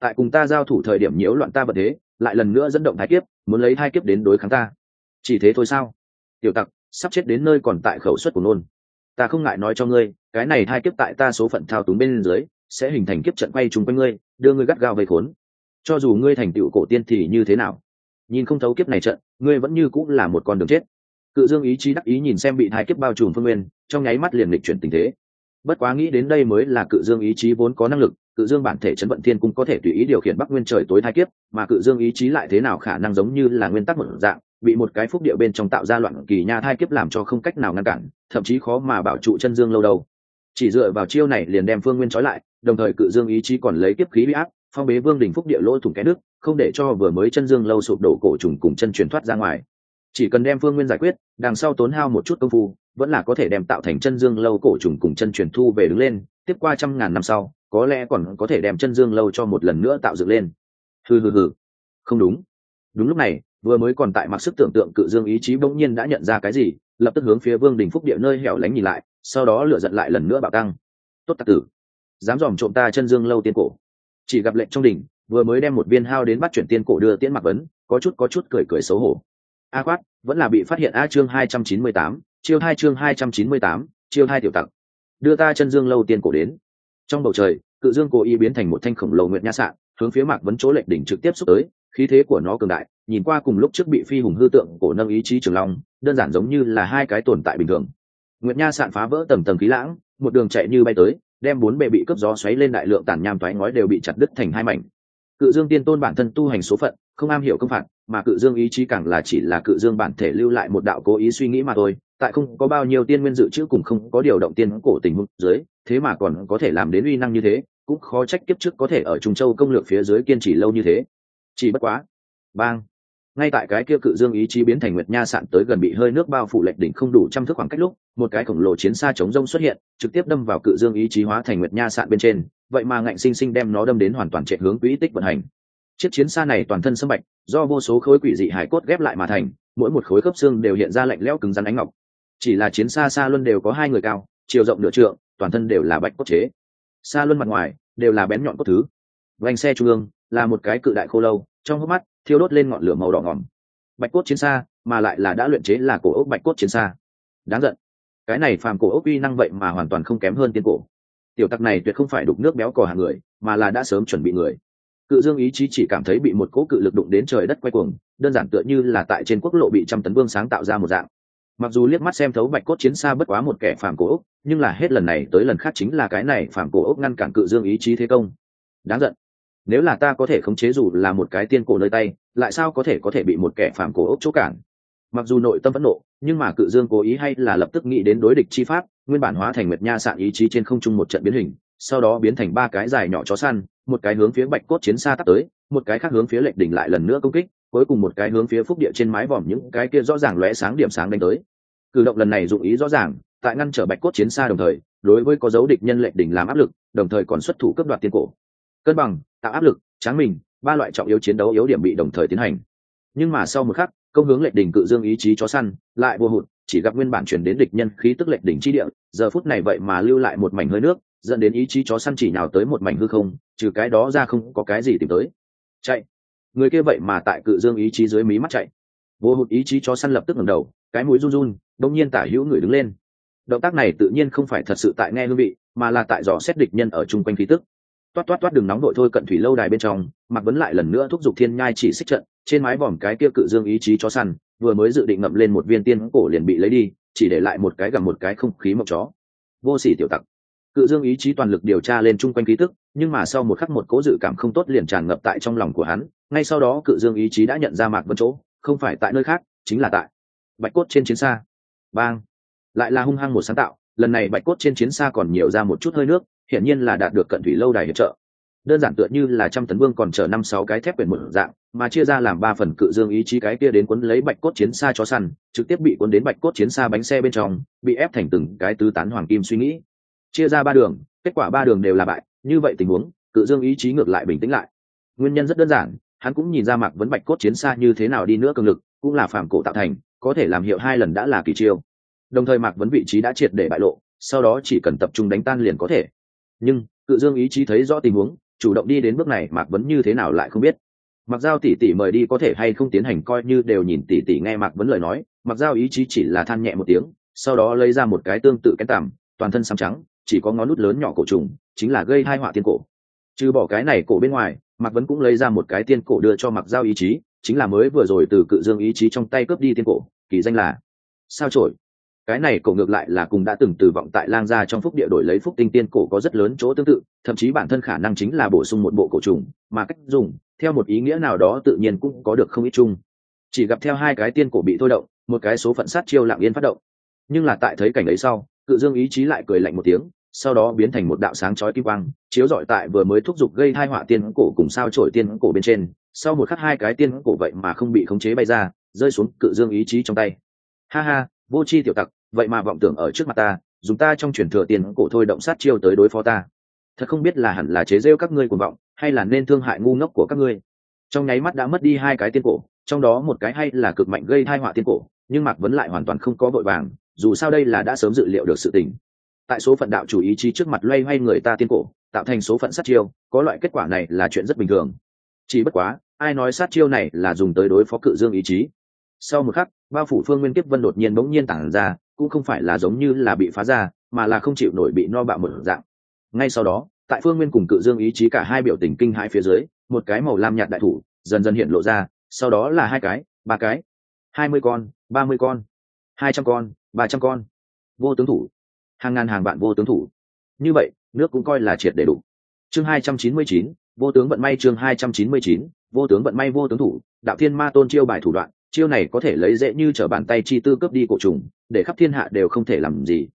tại cùng ta giao thủ thời điểm nhiễu loạn ta vật thế, lại lần nữa dẫn động thái kiếp, muốn lấy hai kiếp đến đối kháng ta. Chỉ thế thôi sao? Tiểu tặc, sắp chết đến nơi còn tại khẩu suất của nôn. Ta không ngại nói cho ngươi, cái này hai kiếp tại ta số phận thao túng bên dưới, sẽ hình thành kiếp trận quay chung quanh ngươi, đưa ngươi gắt gao vây khốn cho dù ngươi thành tựu cổ tiên thì như thế nào? Nhìn không thấu kiếp này trận, ngươi vẫn như cũng là một con đường chết. Cự dương ý chí đắc ý nhìn xem bị hai kiếp bao trùm phương nguyên, trong nháy mắt liền lịch chuyển tình thế. Bất quá nghĩ đến đây mới là cự dương ý chí vốn có năng lực, cự dương bản thể chấn vận thiên cũng có thể tùy ý điều khiển bắc nguyên trời tối thái kiếp, mà cự dương ý chí lại thế nào khả năng giống như là nguyên tắc một dạng, bị một cái phúc địa bên trong tạo ra loạn kỳ nha thai kiếp làm cho không cách nào ngăn cản, thậm chí khó mà bảo trụ chân dương lâu đâu. Chỉ dựa vào chiêu này liền đem phương nguyên trói lại, đồng thời cự dương ý chí còn lấy kiếp khí bị áp phong bế vương đình phúc địa lỗ thủng cái nước không để cho vừa mới chân dương lâu sụp đổ cổ trùng cùng chân truyền thoát ra ngoài. Chỉ cần đem phương nguyên giải quyết, đằng sau tốn hao một chút công phu, vẫn là có thể đem tạo thành chân dương lâu cổ trùng cùng chân truyền thu về đứng lên, tiếp qua trăm ngàn năm sau, có lẽ còn có thể đem chân dương lâu cho một lần nữa tạo dựng lên. Hừ hừ hừ. Không đúng. Đúng lúc này, vừa mới còn tại mặc sức tưởng tượng cự dương ý chí bỗng nhiên đã nhận ra cái gì, lập tức hướng phía vương đình phúc địa nơi hẻo lánh nhìn lại, sau đó lựa giận lại lần nữa bạo tăng. Tốt tạc tử. Dám dòm trộm ta chân dương lâu tiên cổ chỉ gặp lệnh trong đỉnh, vừa mới đem một viên hao đến bắt chuyển tiên cổ đưa tiễn mặc vấn, có chút có chút cười cười xấu hổ. A quát, vẫn là bị phát hiện a chương hai trăm chín mươi tám, chiêu hai chương hai trăm chín mươi tám, chiêu hai tiểu tặc. Đưa ta chân dương lâu tiên cổ đến. Trong bầu trời, cự dương cố ý biến thành một thanh khổng lồ nguyệt nha sạn, hướng phía mạc vấn chỗ lệnh đỉnh trực tiếp xúc tới, khí thế của nó cường đại, nhìn qua cùng lúc trước bị phi hùng hư tượng cổ nâng ý chí trường long, đơn giản giống như là hai cái tồn tại bình thường. Nguyệt nha sạn phá vỡ tầng tầng khí lãng, một đường chạy như bay tới đem bốn bề bị cướp gió xoáy lên đại lượng tàn nham thoái ngói đều bị chặt đứt thành hai mảnh. Cự dương tiên tôn bản thân tu hành số phận, không am hiểu công phạt, mà cự dương ý chí càng là chỉ là cự dương bản thể lưu lại một đạo cố ý suy nghĩ mà thôi, tại không có bao nhiêu tiên nguyên dự trữ cùng không có điều động tiên cổ tình huống dưới, thế mà còn có thể làm đến uy năng như thế, cũng khó trách kiếp trước có thể ở trung châu công lược phía dưới kiên trì lâu như thế. Chỉ bất quá, bang ngay tại cái kia cự dương ý chí biến thành nguyệt nha sạn tới gần bị hơi nước bao phủ lệch đỉnh không đủ trăm thước khoảng cách lúc, một cái khổng lồ chiến xa chống rông xuất hiện, trực tiếp đâm vào cự dương ý chí hóa thành nguyệt nha sạn bên trên. Vậy mà ngạnh sinh sinh đem nó đâm đến hoàn toàn chạy hướng quỹ tích vận hành. Chiếc chiến xa này toàn thân sâm bạch, do vô số khối quỷ dị hải cốt ghép lại mà thành, mỗi một khối khớp xương đều hiện ra lạnh lẽo cứng rắn ánh ngọc. Chỉ là chiến xa xa luân đều có hai người cao, chiều rộng nửa trượng, toàn thân đều là bạch cốt chế. Xa luân mặt ngoài đều là bén nhọn cốt thứ. Vành xe trung ương là một cái cự đại khô lâu, trong hốc mắt thiêu đốt lên ngọn lửa màu đỏ ngỏm. Bạch cốt chiến xa, mà lại là đã luyện chế là cổ ốc bạch cốt chiến xa. Đáng giận. Cái này phàm cổ ốc uy năng vậy mà hoàn toàn không kém hơn tiên cổ. Tiểu tặc này tuyệt không phải đục nước béo cò hàng người, mà là đã sớm chuẩn bị người. Cự dương ý chí chỉ cảm thấy bị một cỗ cự lực đụng đến trời đất quay cuồng, đơn giản tựa như là tại trên quốc lộ bị trăm tấn vương sáng tạo ra một dạng. Mặc dù liếc mắt xem thấu bạch cốt chiến xa bất quá một kẻ phàm cổ ốc, nhưng là hết lần này tới lần khác chính là cái này phàm cổ ốc ngăn cản cự dương ý chí thế công. Đáng giận nếu là ta có thể khống chế dù là một cái tiên cổ nơi tay, lại sao có thể có thể bị một kẻ phàm cổ ốc chỗ cản? Mặc dù nội tâm phẫn nộ, nhưng mà cự dương cố ý hay là lập tức nghĩ đến đối địch chi pháp, nguyên bản hóa thành nguyệt nha sạn ý chí trên không trung một trận biến hình, sau đó biến thành ba cái dài nhỏ chó săn, một cái hướng phía bạch cốt chiến xa tắt tới, một cái khác hướng phía lệch đỉnh lại lần nữa công kích, cuối cùng một cái hướng phía phúc địa trên mái vòm những cái kia rõ ràng lóe sáng điểm sáng đánh tới. Cử động lần này dụng ý rõ ràng, tại ngăn trở bạch cốt chiến xa đồng thời, đối với có dấu địch nhân lệch đỉnh làm áp lực, đồng thời còn xuất thủ cấp đoạt tiên cổ. Cân bằng tạo áp lực, tráng mình, ba loại trọng yếu chiến đấu yếu điểm bị đồng thời tiến hành. Nhưng mà sau một khắc, công hướng lệnh đỉnh cự dương ý chí chó săn, lại vô hụt, chỉ gặp nguyên bản chuyển đến địch nhân khí tức lệnh đỉnh chi địa, giờ phút này vậy mà lưu lại một mảnh hơi nước, dẫn đến ý chí chó săn chỉ nào tới một mảnh hư không, trừ cái đó ra không có cái gì tìm tới. Chạy! Người kia vậy mà tại cự dương ý chí dưới mí mắt chạy. Vô hụt ý chí chó săn lập tức ngẩng đầu, cái mũi run run, đông nhiên tả hữu người đứng lên. Động tác này tự nhiên không phải thật sự tại nghe hương vị, mà là tại dò xét địch nhân ở chung quanh khí tức toát toát toát đừng nóng đội thôi cận thủy lâu đài bên trong mặc vấn lại lần nữa thúc giục thiên nhai chỉ xích trận, trên mái vòm cái kia cự dương ý chí chó săn, vừa mới dự định ngậm lên một viên tiên cổ liền bị lấy đi, chỉ để lại một cái gặp một cái không khí mộc chó. Vô sỉ tiểu tặc. Cự dương ý chí toàn lực điều tra lên chung quanh ký tức, nhưng mà sau một khắc một cố dự cảm không tốt liền tràn ngập tại trong lòng của hắn, ngay sau đó cự dương ý chí đã nhận ra mạc vân chỗ, không phải tại nơi khác, chính là tại bạch cốt trên chiến xa. Bang. Lại là hung hăng một sáng tạo lần này bạch cốt trên chiến xa còn nhiều ra một chút hơi nước, hiển nhiên là đạt được cận thủy lâu đài hiệp trợ. Đơn giản tựa như là trăm tấn vương còn chở năm sáu cái thép quyển một dạng, mà chia ra làm ba phần cự dương ý chí cái kia đến quấn lấy bạch cốt chiến xa cho săn, trực tiếp bị cuốn đến bạch cốt chiến xa bánh xe bên trong, bị ép thành từng cái tứ tán hoàng kim suy nghĩ. Chia ra ba đường, kết quả ba đường đều là bại, như vậy tình huống, cự dương ý chí ngược lại bình tĩnh lại. Nguyên nhân rất đơn giản, hắn cũng nhìn ra mạc vấn bạch cốt chiến xa như thế nào đi nữa cường lực, cũng là phản cổ tạo thành, có thể làm hiệu hai lần đã là kỳ chiêu đồng thời mạc vấn vị trí đã triệt để bại lộ, sau đó chỉ cần tập trung đánh tan liền có thể. Nhưng, cự dương ý chí thấy rõ tình huống, chủ động đi đến bước này, mạc vấn như thế nào lại không biết. Mặc giao tỷ tỷ mời đi có thể hay không tiến hành coi như đều nhìn tỷ tỷ nghe mạc vấn lời nói, mặc giao ý chí chỉ là than nhẹ một tiếng, sau đó lấy ra một cái tương tự cái tằm, toàn thân xám trắng, chỉ có ngón nút lớn nhỏ cổ trùng, chính là gây hai họa tiên cổ. Trừ bỏ cái này cổ bên ngoài, mạc vấn cũng lấy ra một cái tiên cổ đưa cho mặc giao ý chí, chính là mới vừa rồi từ cự dương ý chí trong tay cướp đi tiên cổ, kỳ danh là sao trổi cái này cổ ngược lại là cùng đã từng từ vọng tại lang gia trong phúc địa đổi lấy phúc tinh tiên cổ có rất lớn chỗ tương tự, thậm chí bản thân khả năng chính là bổ sung một bộ cổ trùng, mà cách dùng, theo một ý nghĩa nào đó tự nhiên cũng có được không ít chung. Chỉ gặp theo hai cái tiên cổ bị thôi động, một cái số phận sát chiêu lặng yên phát động. Nhưng là tại thấy cảnh ấy sau, cự dương ý chí lại cười lạnh một tiếng, sau đó biến thành một đạo sáng chói kim quang, chiếu rọi tại vừa mới thúc giục gây thai họa tiên cổ cùng sao trổi tiên cổ bên trên. Sau một khắc hai cái tiên cổ vậy mà không bị khống chế bay ra, rơi xuống cự dương ý chí trong tay. Ha ha, vô c h i tiểu tặc vậy mà vọng tưởng ở trước mặt ta, dùng ta trong truyền thừa tiền cổ thôi động sát chiêu tới đối phó ta. Thật không biết là hẳn là chế rêu các ngươi cuồng vọng, hay là nên thương hại ngu ngốc của các ngươi. Trong nháy mắt đã mất đi hai cái tiên cổ, trong đó một cái hay là cực mạnh gây thai họa tiên cổ, nhưng mạc vấn lại hoàn toàn không có vội vàng, dù sao đây là đã sớm dự liệu được sự tình. Tại số phận đạo chủ ý chí trước mặt loay hoay người ta tiên cổ, tạo thành số phận sát chiêu, có loại kết quả này là chuyện rất bình thường. Chỉ bất quá, ai nói sát chiêu này là dùng tới đối phó cự dương ý chí? Sau một khắc, bao phủ phương nguyên kiếp vân đột nhiên bỗng nhiên tản ra cũng không phải là giống như là bị phá ra, mà là không chịu nổi bị no bạo một dạng. Ngay sau đó, tại phương nguyên cùng cự dương ý chí cả hai biểu tình kinh hãi phía dưới, một cái màu lam nhạt đại thủ dần dần hiện lộ ra, sau đó là hai cái, ba cái. Hai mươi con, ba mươi con. Hai trăm con, ba trăm con. Vô tướng thủ. Hàng ngàn hàng vạn vô tướng thủ. Như vậy, nước cũng coi là triệt để đủ. Chương hai trăm chín mươi chín, vô tướng vận may chương hai trăm chín mươi chín, vô tướng vận may vô tướng thủ, đạo thiên ma tôn chiêu bài thủ đoạn chiêu này có thể lấy dễ như t r ở bàn tay chi tư cướp đi cổ trùng, để khắp thiên hạ đều không thể làm gì.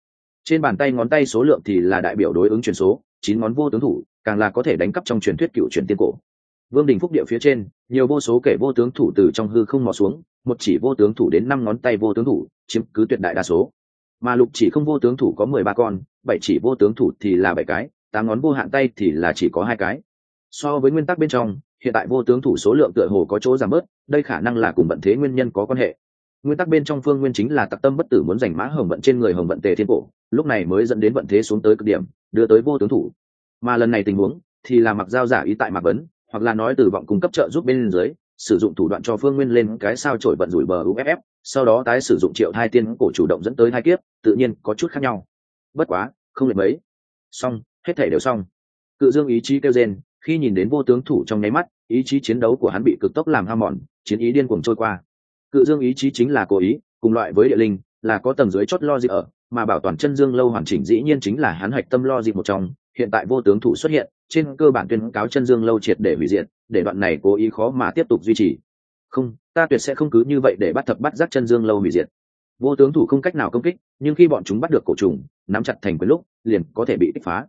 Trên bàn tay ngón tay số lượng thì là đại biểu đối ứng truyền số, chín ngón vô tướng thủ, càng là có thể đánh cắp trong truyền thuyết cựu truyền tiên cổ. Vương đình phúc địa phía trên, nhiều vô số kể vô tướng thủ từ trong hư không mò xuống, một chỉ vô tướng thủ đến năm ngón tay vô tướng thủ, chiếm cứ tuyệt đại đa số. Mà lục chỉ không vô tướng thủ có mười ba con, bảy chỉ vô tướng thủ thì là bảy cái, tám ngón vô hạn tay thì là chỉ có hai cái. So với nguyên tắc bên trong hiện tại vô tướng thủ số lượng tựa hồ có chỗ giảm bớt, đây khả năng là cùng vận thế nguyên nhân có quan hệ. Nguyên tắc bên trong phương nguyên chính là tặc tâm bất tử muốn giành mã hồng vận trên người hồng vận tề thiên cổ, lúc này mới dẫn đến vận thế xuống tới cực điểm, đưa tới vô tướng thủ. Mà lần này tình huống, thì là mặc giao giả ý tại mạc vấn, hoặc là nói từ vọng cung cấp trợ giúp bên dưới, sử dụng thủ đoạn cho phương nguyên lên cái sao trổi vận rủi bờ uff sau đó tái sử dụng triệu hai tiên cổ chủ động dẫn tới hai kiếp, tự nhiên có chút khác nhau. Bất quá, không lệ mấy. Xong, hết thể đều xong. Cự dương ý chí kêu rên khi nhìn đến vô tướng thủ trong nháy mắt, ý chí chiến đấu của hắn bị cực tốc làm ham mòn, chiến ý điên cuồng trôi qua. Cự dương ý chí chính là cố ý, cùng loại với địa linh, là có tầng dưới chót lo gì ở, mà bảo toàn chân dương lâu hoàn chỉnh dĩ nhiên chính là hắn hạch tâm lo gì một trong. Hiện tại vô tướng thủ xuất hiện, trên cơ bản tuyên cáo chân dương lâu triệt để hủy diệt, để đoạn này cố ý khó mà tiếp tục duy trì. Không, ta tuyệt sẽ không cứ như vậy để bắt thập bắt giác chân dương lâu hủy diệt. Vô tướng thủ không cách nào công kích, nhưng khi bọn chúng bắt được cổ trùng, nắm chặt thành quyền lúc, liền có thể bị kích phá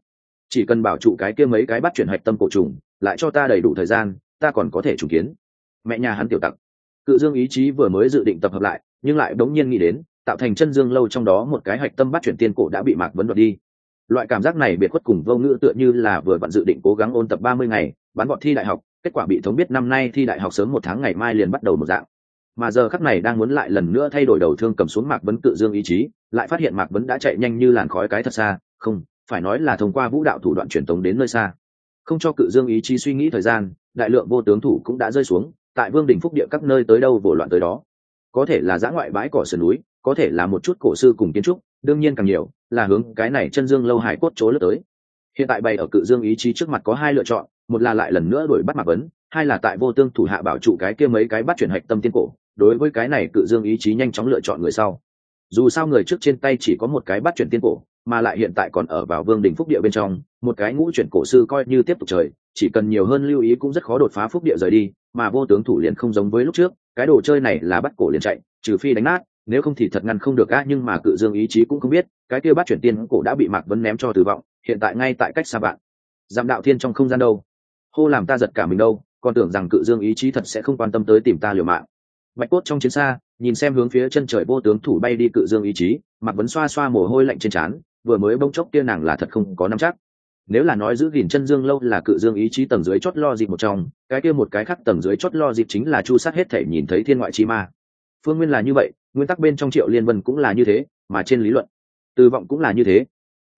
chỉ cần bảo trụ cái kia mấy cái bắt chuyển hạch tâm cổ trùng, lại cho ta đầy đủ thời gian, ta còn có thể trùng kiến. Mẹ nhà hắn tiểu tặc. Cự dương ý chí vừa mới dự định tập hợp lại, nhưng lại đống nhiên nghĩ đến, tạo thành chân dương lâu trong đó một cái hạch tâm bắt chuyển tiên cổ đã bị mạc vấn đoạt đi. Loại cảm giác này biệt khuất cùng vô ngữ tựa như là vừa bạn dự định cố gắng ôn tập ba mươi ngày bán bọn thi đại học, kết quả bị thống biết năm nay thi đại học sớm một tháng ngày mai liền bắt đầu một dạng. Mà giờ khắc này đang muốn lại lần nữa thay đổi đầu thương cầm xuống mạc vấn cự dương ý chí, lại phát hiện mạc vấn đã chạy nhanh như làn khói cái thật xa, không phải nói là thông qua vũ đạo thủ đoạn truyền tống đến nơi xa. Không cho cự dương ý chí suy nghĩ thời gian, đại lượng vô tướng thủ cũng đã rơi xuống, tại vương đình phúc địa các nơi tới đâu vồ loạn tới đó. Có thể là giã ngoại bãi cỏ sườn núi, có thể là một chút cổ sư cùng kiến trúc, đương nhiên càng nhiều, là hướng cái này chân dương lâu hải cốt chỗ lướt tới. Hiện tại bày ở cự dương ý chí trước mặt có hai lựa chọn, một là lại lần nữa đuổi bắt mạc vấn, hai là tại vô tương thủ hạ bảo trụ cái kia mấy cái bắt chuyển hạch tâm tiên cổ, đối với cái này cự dương ý chí nhanh chóng lựa chọn người sau. Dù sao người trước trên tay chỉ có một cái bắt chuyển tiên cổ mà lại hiện tại còn ở vào vương đình phúc địa bên trong, một cái ngũ chuyển cổ sư coi như tiếp tục trời, chỉ cần nhiều hơn lưu ý cũng rất khó đột phá phúc địa rời đi, mà vô tướng thủ liền không giống với lúc trước, cái đồ chơi này là bắt cổ liền chạy, trừ phi đánh nát, nếu không thì thật ngăn không được á, nhưng mà cự dương ý chí cũng không biết, cái kia bắt chuyển tiên cổ đã bị mạc vấn ném cho tử vọng hiện tại ngay tại cách xa bạn. Giảm đạo thiên trong không gian đâu? Hô làm ta giật cả mình đâu, còn tưởng rằng cự dương ý chí thật sẽ không quan tâm tới tìm ta liều mạng. Bạch cốt trong chiến xa, nhìn xem hướng phía chân trời vô tướng thủ bay đi cự dương ý chí, mạc vấn xoa xoa mồ hôi lạnh trên trán vừa mới bông chốc kia nàng là thật không có nắm chắc. Nếu là nói giữ gìn chân dương lâu là cự dương ý chí tầng dưới chót lo dịp một trong, cái kia một cái khác tầng dưới chót lo dịp chính là chu sát hết thể nhìn thấy thiên ngoại chi ma. Phương nguyên là như vậy, nguyên tắc bên trong triệu liên vân cũng là như thế, mà trên lý luận, từ vọng cũng là như thế.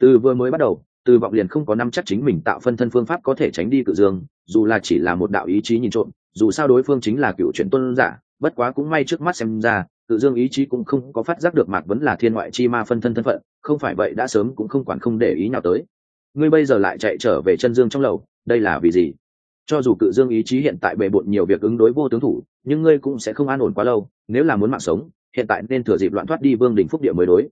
Từ vừa mới bắt đầu, từ vọng liền không có năm chắc chính mình tạo phân thân phương pháp có thể tránh đi cự dương, dù là chỉ là một đạo ý chí nhìn trộm, dù sao đối phương chính là cựu chuyện tuân giả, bất quá cũng may trước mắt xem ra Tự dương ý chí cũng không có phát giác được mạc vẫn là thiên ngoại chi ma phân thân thân phận, không phải vậy đã sớm cũng không quản không để ý nào tới. Ngươi bây giờ lại chạy trở về chân dương trong lầu, đây là vì gì? Cho dù cự dương ý chí hiện tại bề bộn nhiều việc ứng đối vô tướng thủ, nhưng ngươi cũng sẽ không an ổn quá lâu, nếu là muốn mạng sống, hiện tại nên thừa dịp loạn thoát đi vương đình phúc địa mới đối.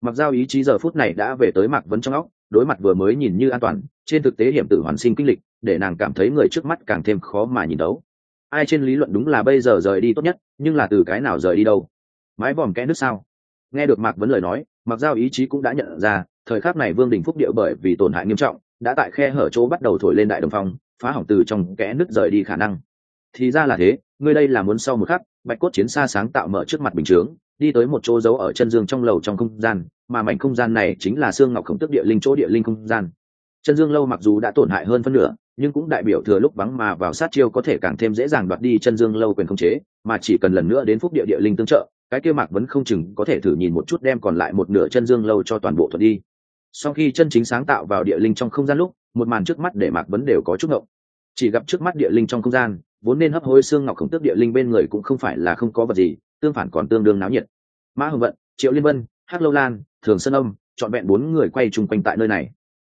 Mặc giao ý chí giờ phút này đã về tới mạc vấn trong óc, đối mặt vừa mới nhìn như an toàn, trên thực tế hiểm tử hoàn sinh kinh lịch, để nàng cảm thấy người trước mắt càng thêm khó mà nhìn đấu. Ai trên lý luận đúng là bây giờ rời đi tốt nhất, nhưng là từ cái nào rời đi đâu? Mái vòm kẽ nước sao? Nghe được mạc vấn lời nói mặc giao ý chí cũng đã nhận ra, thời khắc này vương đình phúc điệu bởi vì tổn hại nghiêm trọng, đã tại khe hở chỗ bắt đầu thổi lên đại đồng phong, phá hỏng từ trong kẽ nước rời đi khả năng. Thì ra là thế, ngươi đây là muốn sau một khắc, bạch cốt chiến xa sáng tạo mở trước mặt bình chướng, đi tới một chỗ giấu ở chân dương trong lầu trong không gian, mà mảnh không gian này chính là xương ngọc khổng tức địa linh chỗ địa linh không gian. Chân dương lâu mặc dù đã tổn hại hơn phân nửa, nhưng cũng đại biểu thừa lúc vắng mà vào sát chiêu có thể càng thêm dễ dàng đoạt đi chân dương lâu quyền không chế, mà chỉ cần lần nữa đến phúc địa địa linh tương trợ cái kia mạc vẫn không chừng có thể thử nhìn một chút đem còn lại một nửa chân dương lâu cho toàn bộ thuận đi. Sau khi chân chính sáng tạo vào địa linh trong không gian lúc, một màn trước mắt để mạc vấn đều có chút ngộng. Chỉ gặp trước mắt địa linh trong không gian, vốn nên hấp hối xương ngọc khổng tước địa linh bên người cũng không phải là không có vật gì, tương phản còn tương đương náo nhiệt. Mã hồng vận, triệu liên vân, hắc lâu lan, thường sơn âm, trọn vẹn bốn người quay chung quanh tại nơi này.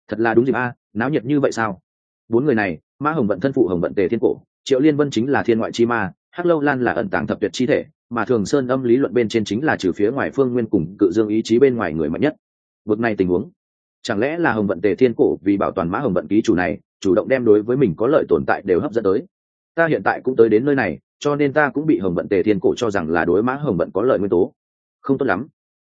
Thật là đúng dịp a à, náo nhiệt như vậy sao? Bốn người này, mã hồng vận thân phụ hồng vận tề thiên cổ, triệu liên vân chính là thiên ngoại chi ma, hắc lâu lan là ẩn tàng thập tuyệt chi thể mà thường sơn âm lý luận bên trên chính là trừ phía ngoài phương nguyên cùng cự dương ý chí bên ngoài người mạnh nhất. Bực này tình huống. Chẳng lẽ là hồng vận tề thiên cổ vì bảo toàn mã hồng vận ký chủ này, chủ động đem đối với mình có lợi tồn tại đều hấp dẫn tới? Ta hiện tại cũng tới đến nơi này, cho nên ta cũng bị hồng vận tề thiên cổ cho rằng là đối mã hồng vận có lợi nguyên tố. Không tốt lắm.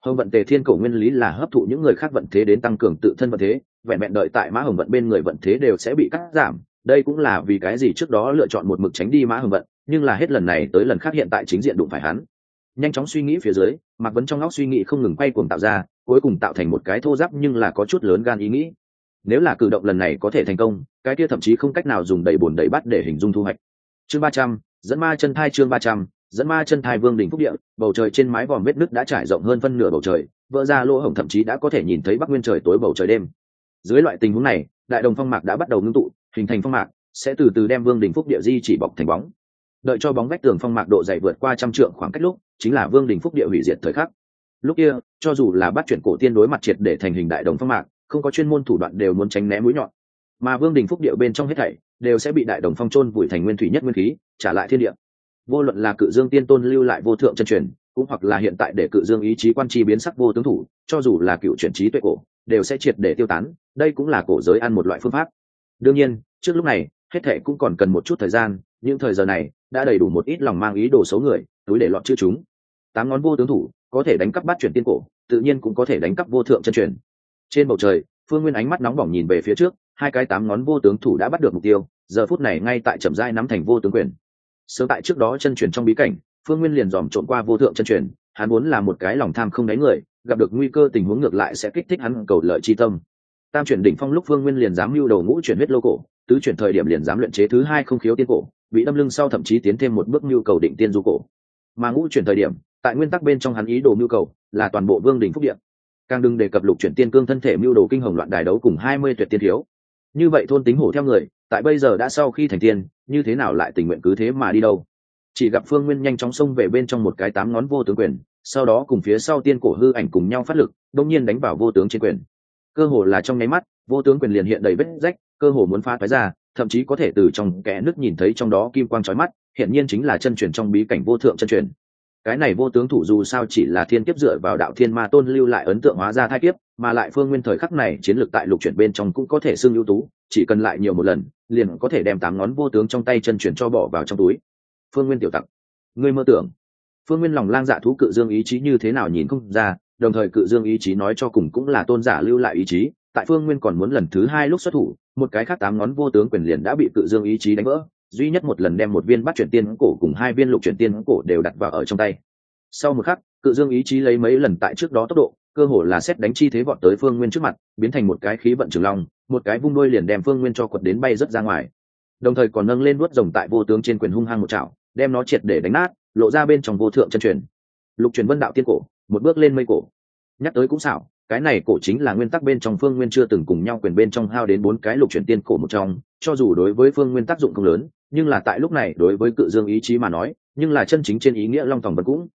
Hồng vận tề thiên cổ nguyên lý là hấp thụ những người khác vận thế đến tăng cường tự thân vận thế, vẹn vẹn đợi tại mã hồng vận bên người vận thế đều sẽ bị cắt giảm. Đây cũng là vì cái gì trước đó lựa chọn một mực tránh đi mã hồng vận nhưng là hết lần này tới lần khác hiện tại chính diện đụng phải hắn. Nhanh chóng suy nghĩ phía dưới, mạc vấn trong óc suy nghĩ không ngừng quay cuồng tạo ra, cuối cùng tạo thành một cái thô giáp nhưng là có chút lớn gan ý nghĩ. Nếu là cử động lần này có thể thành công, cái kia thậm chí không cách nào dùng đầy bồn đầy bắt để hình dung thu hoạch. Chương ba trăm, dẫn ma chân thai chương ba trăm, dẫn ma chân thai vương đình phúc địa, bầu trời trên mái vòm vết nước đã trải rộng hơn phân nửa bầu trời, vỡ ra lỗ hổng thậm chí đã có thể nhìn thấy bắc nguyên trời tối bầu trời đêm. Dưới loại tình huống này, đại đồng phong mạc đã bắt đầu ngưng tụ, hình thành phong mạc, sẽ từ từ đem vương đình phúc địa di chỉ bọc thành bóng đợi cho bóng vách tường phong mạc độ dày vượt qua trăm trượng khoảng cách lúc, chính là vương đình phúc địa hủy diệt thời khắc. Lúc kia, cho dù là bắt chuyển cổ tiên đối mặt triệt để thành hình đại đồng phong mạc, không có chuyên môn thủ đoạn đều muốn tránh né mũi nhọn. Mà vương đình phúc địa bên trong hết thảy đều sẽ bị đại đồng phong trôn vùi thành nguyên thủy nhất nguyên khí, trả lại thiên địa. Vô luận là cự dương tiên tôn lưu lại vô thượng chân truyền, cũng hoặc là hiện tại để cự dương ý chí quan tri biến sắc vô tướng thủ, cho dù là cựu chuyển trí tuệ cổ, đều sẽ triệt để tiêu tán, đây cũng là cổ giới ăn một loại phương pháp. Đương nhiên, trước lúc này, hết thệ cũng còn cần một chút thời gian những thời giờ này, đã đầy đủ một ít lòng mang ý đồ xấu người, túi để lọt chữ chúng. Tám ngón vô tướng thủ, có thể đánh cắp bắt chuyển tiên cổ, tự nhiên cũng có thể đánh cắp vô thượng chân truyền. Trên bầu trời, phương nguyên ánh mắt nóng bỏng nhìn về phía trước, hai cái tám ngón vô tướng thủ đã bắt được mục tiêu, giờ phút này ngay tại trầm giai nắm thành vô tướng quyền. Sớm tại trước đó chân truyền trong bí cảnh, phương nguyên liền dòm trộn qua vô thượng chân truyền, hắn muốn là một cái lòng tham không đáy người, gặp được nguy cơ tình huống ngược lại sẽ kích thích hắn cầu lợi chi tâm. Tam chuyển đỉnh phong lúc phương nguyên liền dám mưu đầu ngũ chuyển huyết lô cổ tứ chuyển thời điểm liền dám luyện chế thứ hai không khiếu tiên cổ, bị đâm lưng sau thậm chí tiến thêm một bước nhu cầu định tiên du cổ. Mà ngũ chuyển thời điểm, tại nguyên tắc bên trong hắn ý đồ nhu cầu là toàn bộ vương đỉnh phúc điện. Càng đừng đề cập lục chuyển tiên cương thân thể mưu đồ kinh hồng loạn đài đấu cùng hai mươi tuyệt tiên thiếu. Như vậy thôn tính hổ theo người, tại bây giờ đã sau khi thành tiên, như thế nào lại tình nguyện cứ thế mà đi đâu? Chỉ gặp phương nguyên nhanh chóng xông về bên trong một cái tám ngón vô tướng quyền, sau đó cùng phía sau tiên cổ hư ảnh cùng nhau phát lực đông nhiên đánh vào vô tướng trên quyền. Cơ hồ là trong nháy mắt, vô tướng quyền liền hiện đầy vết rách cơ hồ muốn phá thoái ra, thậm chí có thể từ trong kẽ nước nhìn thấy trong đó kim quang trói mắt hiện nhiên chính là chân truyền trong bí cảnh vô thượng chân truyền. Cái này vô tướng thủ dù sao chỉ là thiên kiếp dựa vào đạo thiên ma tôn lưu lại ấn tượng hóa ra thai kiếp, mà lại phương nguyên thời khắc này chiến lược tại lục chuyển bên trong cũng có thể xưng ưu tú, chỉ cần lại nhiều một lần, liền có thể đem tám ngón vô tướng trong tay chân chuyển cho bỏ vào trong túi. Phương nguyên tiểu tặc, ngươi mơ tưởng. Phương nguyên lòng lang dạ thú cự dương ý chí như thế nào nhìn không ra, đồng thời cự dương ý chí nói cho cùng cũng là tôn giả lưu lại ý chí tại phương nguyên còn muốn lần thứ hai lúc xuất thủ, một cái khác tám ngón vô tướng quyền liền đã bị cự dương ý chí đánh vỡ, duy nhất một lần đem một viên bắt chuyển tiên cổ cùng hai viên lục chuyển tiên cổ đều đặt vào ở trong tay. Sau một khắc, cự dương ý chí lấy mấy lần tại trước đó tốc độ, cơ hồ là xét đánh chi thế vọt tới phương nguyên trước mặt, biến thành một cái khí vận trường long, một cái vung đôi liền đem phương nguyên cho quật đến bay rất ra ngoài. Đồng thời còn nâng lên vuốt rồng tại vô tướng trên quyền hung hăng một chảo, đem nó triệt để đánh nát, lộ ra bên trong vô thượng chân truyền. Lục truyền vân đạo tiên cổ, một bước lên mây cổ. Nhắc tới cũng xảo cái này cổ chính là nguyên tắc bên trong phương nguyên chưa từng cùng nhau quyền bên trong hao đến bốn cái lục chuyển tiên cổ một trong, cho dù đối với phương nguyên tác dụng không lớn, nhưng là tại lúc này đối với cự dương ý chí mà nói, nhưng là chân chính trên ý nghĩa long tòng vật cũng.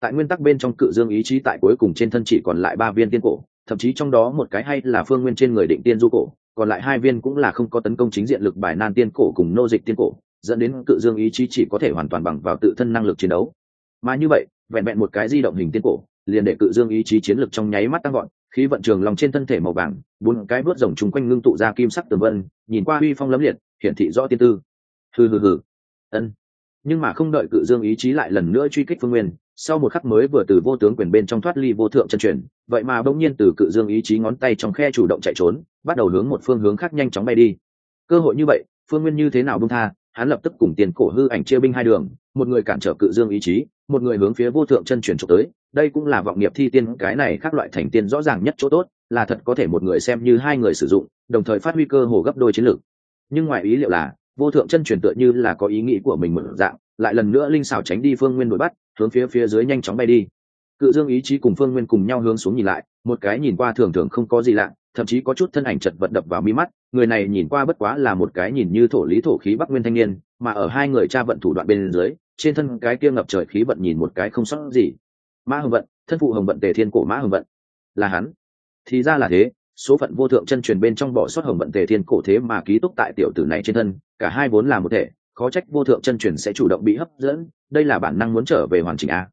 Tại nguyên tắc bên trong cự dương ý chí tại cuối cùng trên thân chỉ còn lại ba viên tiên cổ, thậm chí trong đó một cái hay là phương nguyên trên người định tiên du cổ, còn lại hai viên cũng là không có tấn công chính diện lực bài nan tiên cổ cùng nô dịch tiên cổ, dẫn đến cự dương ý chí chỉ có thể hoàn toàn bằng vào tự thân năng lực chiến đấu. Mà như vậy, vẹn vẹn một cái di động hình tiên cổ liền để cự dương ý chí chiến lực trong nháy mắt tăng gọn khí vận trường lòng trên thân thể màu vàng, bốn cái bước rồng chung quanh ngưng tụ ra kim sắc tường vân, nhìn qua uy phong lấm liệt, hiển thị rõ tiên tư. Hừ hừ hừ. Ân. Nhưng mà không đợi cự dương ý chí lại lần nữa truy kích phương nguyên, sau một khắc mới vừa từ vô tướng quyền bên trong thoát ly vô thượng chân truyền, vậy mà bỗng nhiên từ cự dương ý chí ngón tay trong khe chủ động chạy trốn, bắt đầu hướng một phương hướng khác nhanh chóng bay đi. Cơ hội như vậy, phương nguyên như thế nào bung tha hắn lập tức cùng tiền cổ hư ảnh chia binh hai đường, một người cản trở cự dương ý chí, một người hướng phía vô thượng chân truyền trục tới. Đây cũng là vọng nghiệp thi tiên, cái này khác loại thành tiên rõ ràng nhất chỗ tốt, là thật có thể một người xem như hai người sử dụng, đồng thời phát huy cơ hồ gấp đôi chiến lược. Nhưng ngoài ý liệu là, vô thượng chân truyền tựa như là có ý nghĩ của mình mở dạng, lại lần nữa linh xảo tránh đi phương nguyên đuổi bắt, hướng phía phía dưới nhanh chóng bay đi. Cự dương ý chí cùng phương nguyên cùng nhau hướng xuống nhìn lại, một cái nhìn qua thường thường không có gì lạ thậm chí có chút thân ảnh chật vật đập vào mi mắt, người này nhìn qua bất quá là một cái nhìn như thổ lý thổ khí bắc nguyên thanh niên, mà ở hai người cha vận thủ đoạn bên dưới, trên thân cái kia ngập trời khí vận nhìn một cái không sót gì. Mã hồng vận, thân phụ hồng vận tề thiên cổ mã hồng vận. Là hắn. Thì ra là thế, số phận vô thượng chân truyền bên trong bỏ sót hồng vận tề thiên cổ thế mà ký túc tại tiểu tử này trên thân, cả hai vốn là một thể, khó trách vô thượng chân truyền sẽ chủ động bị hấp dẫn, đây là bản năng muốn trở về hoàn chỉnh a.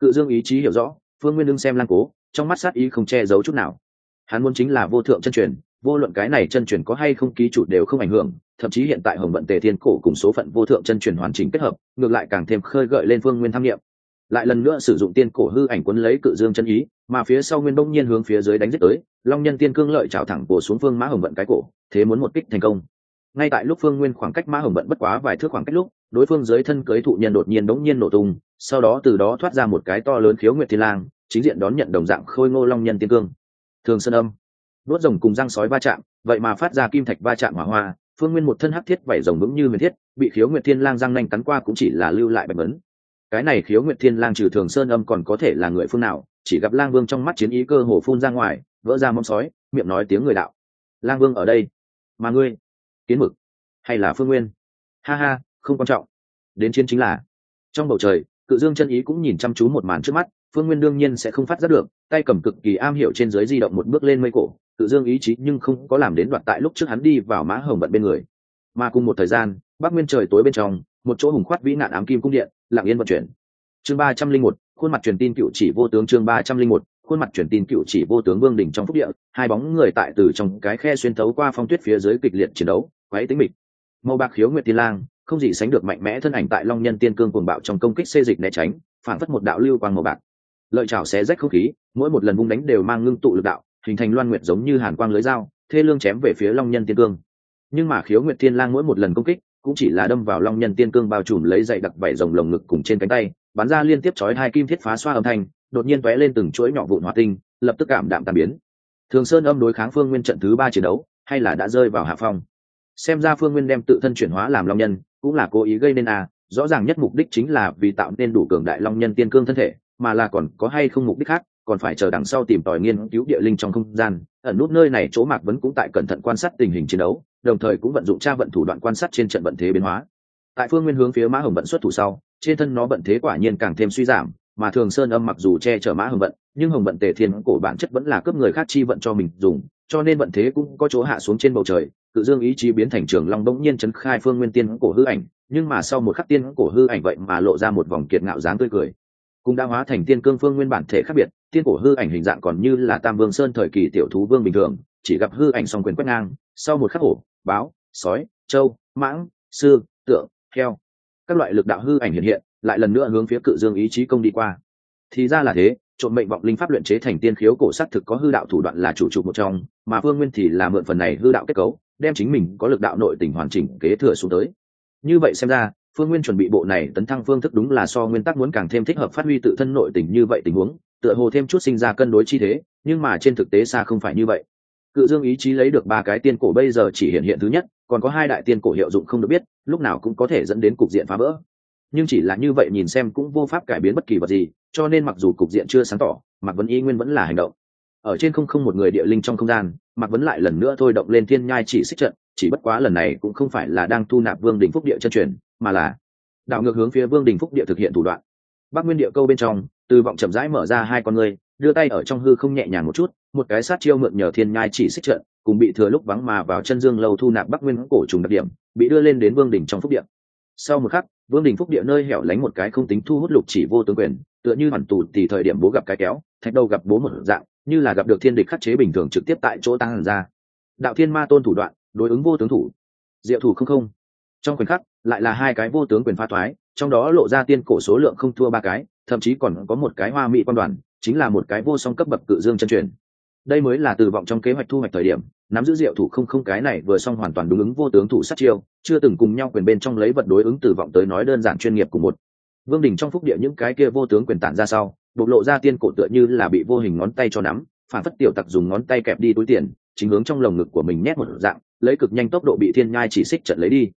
Cự dương ý chí hiểu rõ, phương nguyên đương xem lang cố, trong mắt sát ý không che giấu chút nào hắn muốn chính là vô thượng chân truyền, vô luận cái này chân truyền có hay không ký chủ đều không ảnh hưởng, thậm chí hiện tại hồng vận tề thiên cổ cùng số phận vô thượng chân truyền hoàn chỉnh kết hợp, ngược lại càng thêm khơi gợi lên phương nguyên tham nghiệm lại lần nữa sử dụng tiên cổ hư ảnh quấn lấy cự dương chân ý, mà phía sau nguyên bỗng nhiên hướng phía dưới đánh giết tới, long nhân tiên cương lợi trào thẳng bổ xuống phương mã hồng vận cái cổ, thế muốn một kích thành công. Ngay tại lúc phương nguyên khoảng cách mã hồng vận bất quá vài thước khoảng cách lúc, đối phương dưới thân cưới thụ nhân đột nhiên đống nhiên nổ tung, sau đó từ đó thoát ra một cái to lớn khiếu nguyệt thiên lang, chính diện đón nhận đồng dạng khôi ngô long nhân tiên cương thường sơn âm. Đốt rồng cùng răng sói va chạm, vậy mà phát ra kim thạch va chạm hỏa hoa, phương nguyên một thân hắc thiết vảy rồng vững như huyền thiết, bị khiếu nguyệt thiên lang răng nanh cắn qua cũng chỉ là lưu lại bạch vấn. Cái này khiếu nguyệt thiên lang trừ thường sơn âm còn có thể là người phương nào, chỉ gặp lang vương trong mắt chiến ý cơ hồ phun ra ngoài, vỡ ra mong sói, miệng nói tiếng người đạo. Lang vương ở đây. Mà ngươi, kiến mực, hay là phương nguyên? Ha ha, không quan trọng. Đến chiến chính là. Trong bầu trời, cự dương chân ý cũng nhìn chăm chú một màn trước mắt phương nguyên đương nhiên sẽ không phát giác được, tay cầm cực kỳ am hiểu trên giới di động một bước lên mây cổ, tự dương ý chí nhưng không có làm đến đoạn tại lúc trước hắn đi vào mã hồng bận bên người. Mà cùng một thời gian, bắc nguyên trời tối bên trong, một chỗ hùng khoát vĩ nạn ám kim cung điện, lặng yên vận chuyển. Chương ba trăm linh một, khuôn mặt truyền tin cựu chỉ vô tướng chương ba trăm linh một, khuôn mặt truyền tin cựu chỉ vô tướng vương đỉnh trong phúc địa, hai bóng người tại từ trong cái khe xuyên thấu qua phong tuyết phía dưới kịch liệt chiến đấu quáy tính mịch. Màu bạc khiếu nguyệt tiên lang, không gì sánh được mạnh mẽ thân ảnh tại long nhân tiên cương cuồng bạo trong công kích xê dịch né tránh phản phất một đạo lưu quang màu bạc lợi chảo xé rách không khí, mỗi một lần vung đánh đều mang ngưng tụ lực đạo, hình thành loan nguyệt giống như hàn quang lưới dao, thê lương chém về phía long nhân tiên cương. Nhưng mà khiếu nguyệt tiên lang mỗi một lần công kích, cũng chỉ là đâm vào long nhân tiên cương bao trùm lấy dậy đặc vảy rồng lồng ngực cùng trên cánh tay, bắn ra liên tiếp chói hai kim thiết phá xoa âm thanh, đột nhiên tóe lên từng chuỗi nhỏ vụn hỏa tinh, lập tức cảm đạm tàn biến. Thường sơn âm đối kháng phương nguyên trận thứ ba chiến đấu, hay là đã rơi vào hạ phong. Xem ra phương nguyên đem tự thân chuyển hóa làm long nhân, cũng là cố ý gây nên à rõ ràng nhất mục đích chính là vì tạo nên đủ cường đại long nhân tiên cương thân thể mà là còn có hay không mục đích khác, còn phải chờ đằng sau tìm tòi nghiên cứu địa linh trong không gian. Ẩn nút nơi này chỗ mạc vẫn cũng tại cẩn thận quan sát tình hình chiến đấu, đồng thời cũng vận dụng tra vận thủ đoạn quan sát trên trận vận thế biến hóa. Tại phương nguyên hướng phía mã hồng vận xuất thủ sau, trên thân nó vận thế quả nhiên càng thêm suy giảm, mà thường sơn âm mặc dù che chở mã hồng vận, nhưng hồng vận tề thiên cổ bản chất vẫn là cướp người khác chi vận cho mình dùng, cho nên vận thế cũng có chỗ hạ xuống trên bầu trời. Tự dương ý chí biến thành trường long bỗng nhiên chấn khai phương nguyên tiên cổ hư ảnh, nhưng mà sau một khắc tiên cổ hư ảnh vậy mà lộ ra một vòng kiệt ngạo dáng tươi cười cũng đã hóa thành tiên cương phương nguyên bản thể khác biệt, tiên cổ hư ảnh hình dạng còn như là tam vương sơn thời kỳ tiểu thú vương bình thường, chỉ gặp hư ảnh song quyền quét ngang, sau một khắc hổ, báo, sói, trâu, mãng, sư, tượng, heo. Các loại lực đạo hư ảnh hiện hiện, lại lần nữa hướng phía cự dương ý chí công đi qua. Thì ra là thế, trộm mệnh vọng linh pháp luyện chế thành tiên khiếu cổ sắc thực có hư đạo thủ đoạn là chủ trụ một trong, mà phương nguyên thì là mượn phần này hư đạo kết cấu, đem chính mình có lực đạo nội tình hoàn chỉnh kế thừa xuống tới. Như vậy xem ra phương nguyên chuẩn bị bộ này tấn thăng phương thức đúng là so nguyên tắc muốn càng thêm thích hợp phát huy tự thân nội tình như vậy tình huống, tựa hồ thêm chút sinh ra cân đối chi thế, nhưng mà trên thực tế xa không phải như vậy. Cự dương ý chí lấy được ba cái tiên cổ bây giờ chỉ hiện hiện thứ nhất, còn có hai đại tiên cổ hiệu dụng không được biết, lúc nào cũng có thể dẫn đến cục diện phá vỡ. Nhưng chỉ là như vậy nhìn xem cũng vô pháp cải biến bất kỳ vật gì, cho nên mặc dù cục diện chưa sáng tỏ mặc vấn y nguyên vẫn là hành động. Ở trên không không một người địa linh trong không gian mặc vấn lại lần nữa thôi động lên thiên nhai chỉ xích trận, chỉ bất quá lần này cũng không phải là đang thu nạp vương đình phúc địa chân truyền mà là đảo ngược hướng phía vương đình phúc địa thực hiện thủ đoạn. Bắc nguyên địa câu bên trong, từ vọng chậm rãi mở ra hai con người đưa tay ở trong hư không nhẹ nhàng một chút, một cái sát chiêu mượn nhờ thiên nhai chỉ xích trận, cùng bị thừa lúc vắng mà vào chân dương lâu thu nạp bắc nguyên cổ trùng đặc điểm, bị đưa lên đến vương đỉnh trong phúc địa. Sau một khắc, vương đình phúc địa nơi hẻo lánh một cái không tính thu hút lục chỉ vô tướng quyền, tựa như hoàn tù thì thời điểm bố gặp cái kéo, thạch đầu gặp bố một dạng, như là gặp được thiên địch khắc chế bình thường trực tiếp tại chỗ tăng hẳn ra. Đạo thiên ma tôn thủ đoạn, đối ứng vô tướng thủ. Diệu thủ không không trong khoảnh khắc, lại là hai cái vô tướng quyền pha thoái, trong đó lộ ra tiên cổ số lượng không thua ba cái, thậm chí còn có một cái hoa mỹ quan đoàn, chính là một cái vô song cấp bậc cự dương chân truyền. Đây mới là từ vọng trong kế hoạch thu hoạch thời điểm, nắm giữ diệu thủ không không cái này vừa xong hoàn toàn đúng ứng vô tướng thủ sát chiêu, chưa từng cùng nhau quyền bên trong lấy vật đối ứng từ vọng tới nói đơn giản chuyên nghiệp của một. Vương đình trong phúc địa những cái kia vô tướng quyền tản ra sau, bộc lộ ra tiên cổ tựa như là bị vô hình ngón tay cho nắm, phản phất tiểu tặc dùng ngón tay kẹp đi túi tiền, chính hướng trong lồng ngực của mình nhét một dạng, lấy cực nhanh tốc độ bị thiên nhai chỉ xích trận lấy đi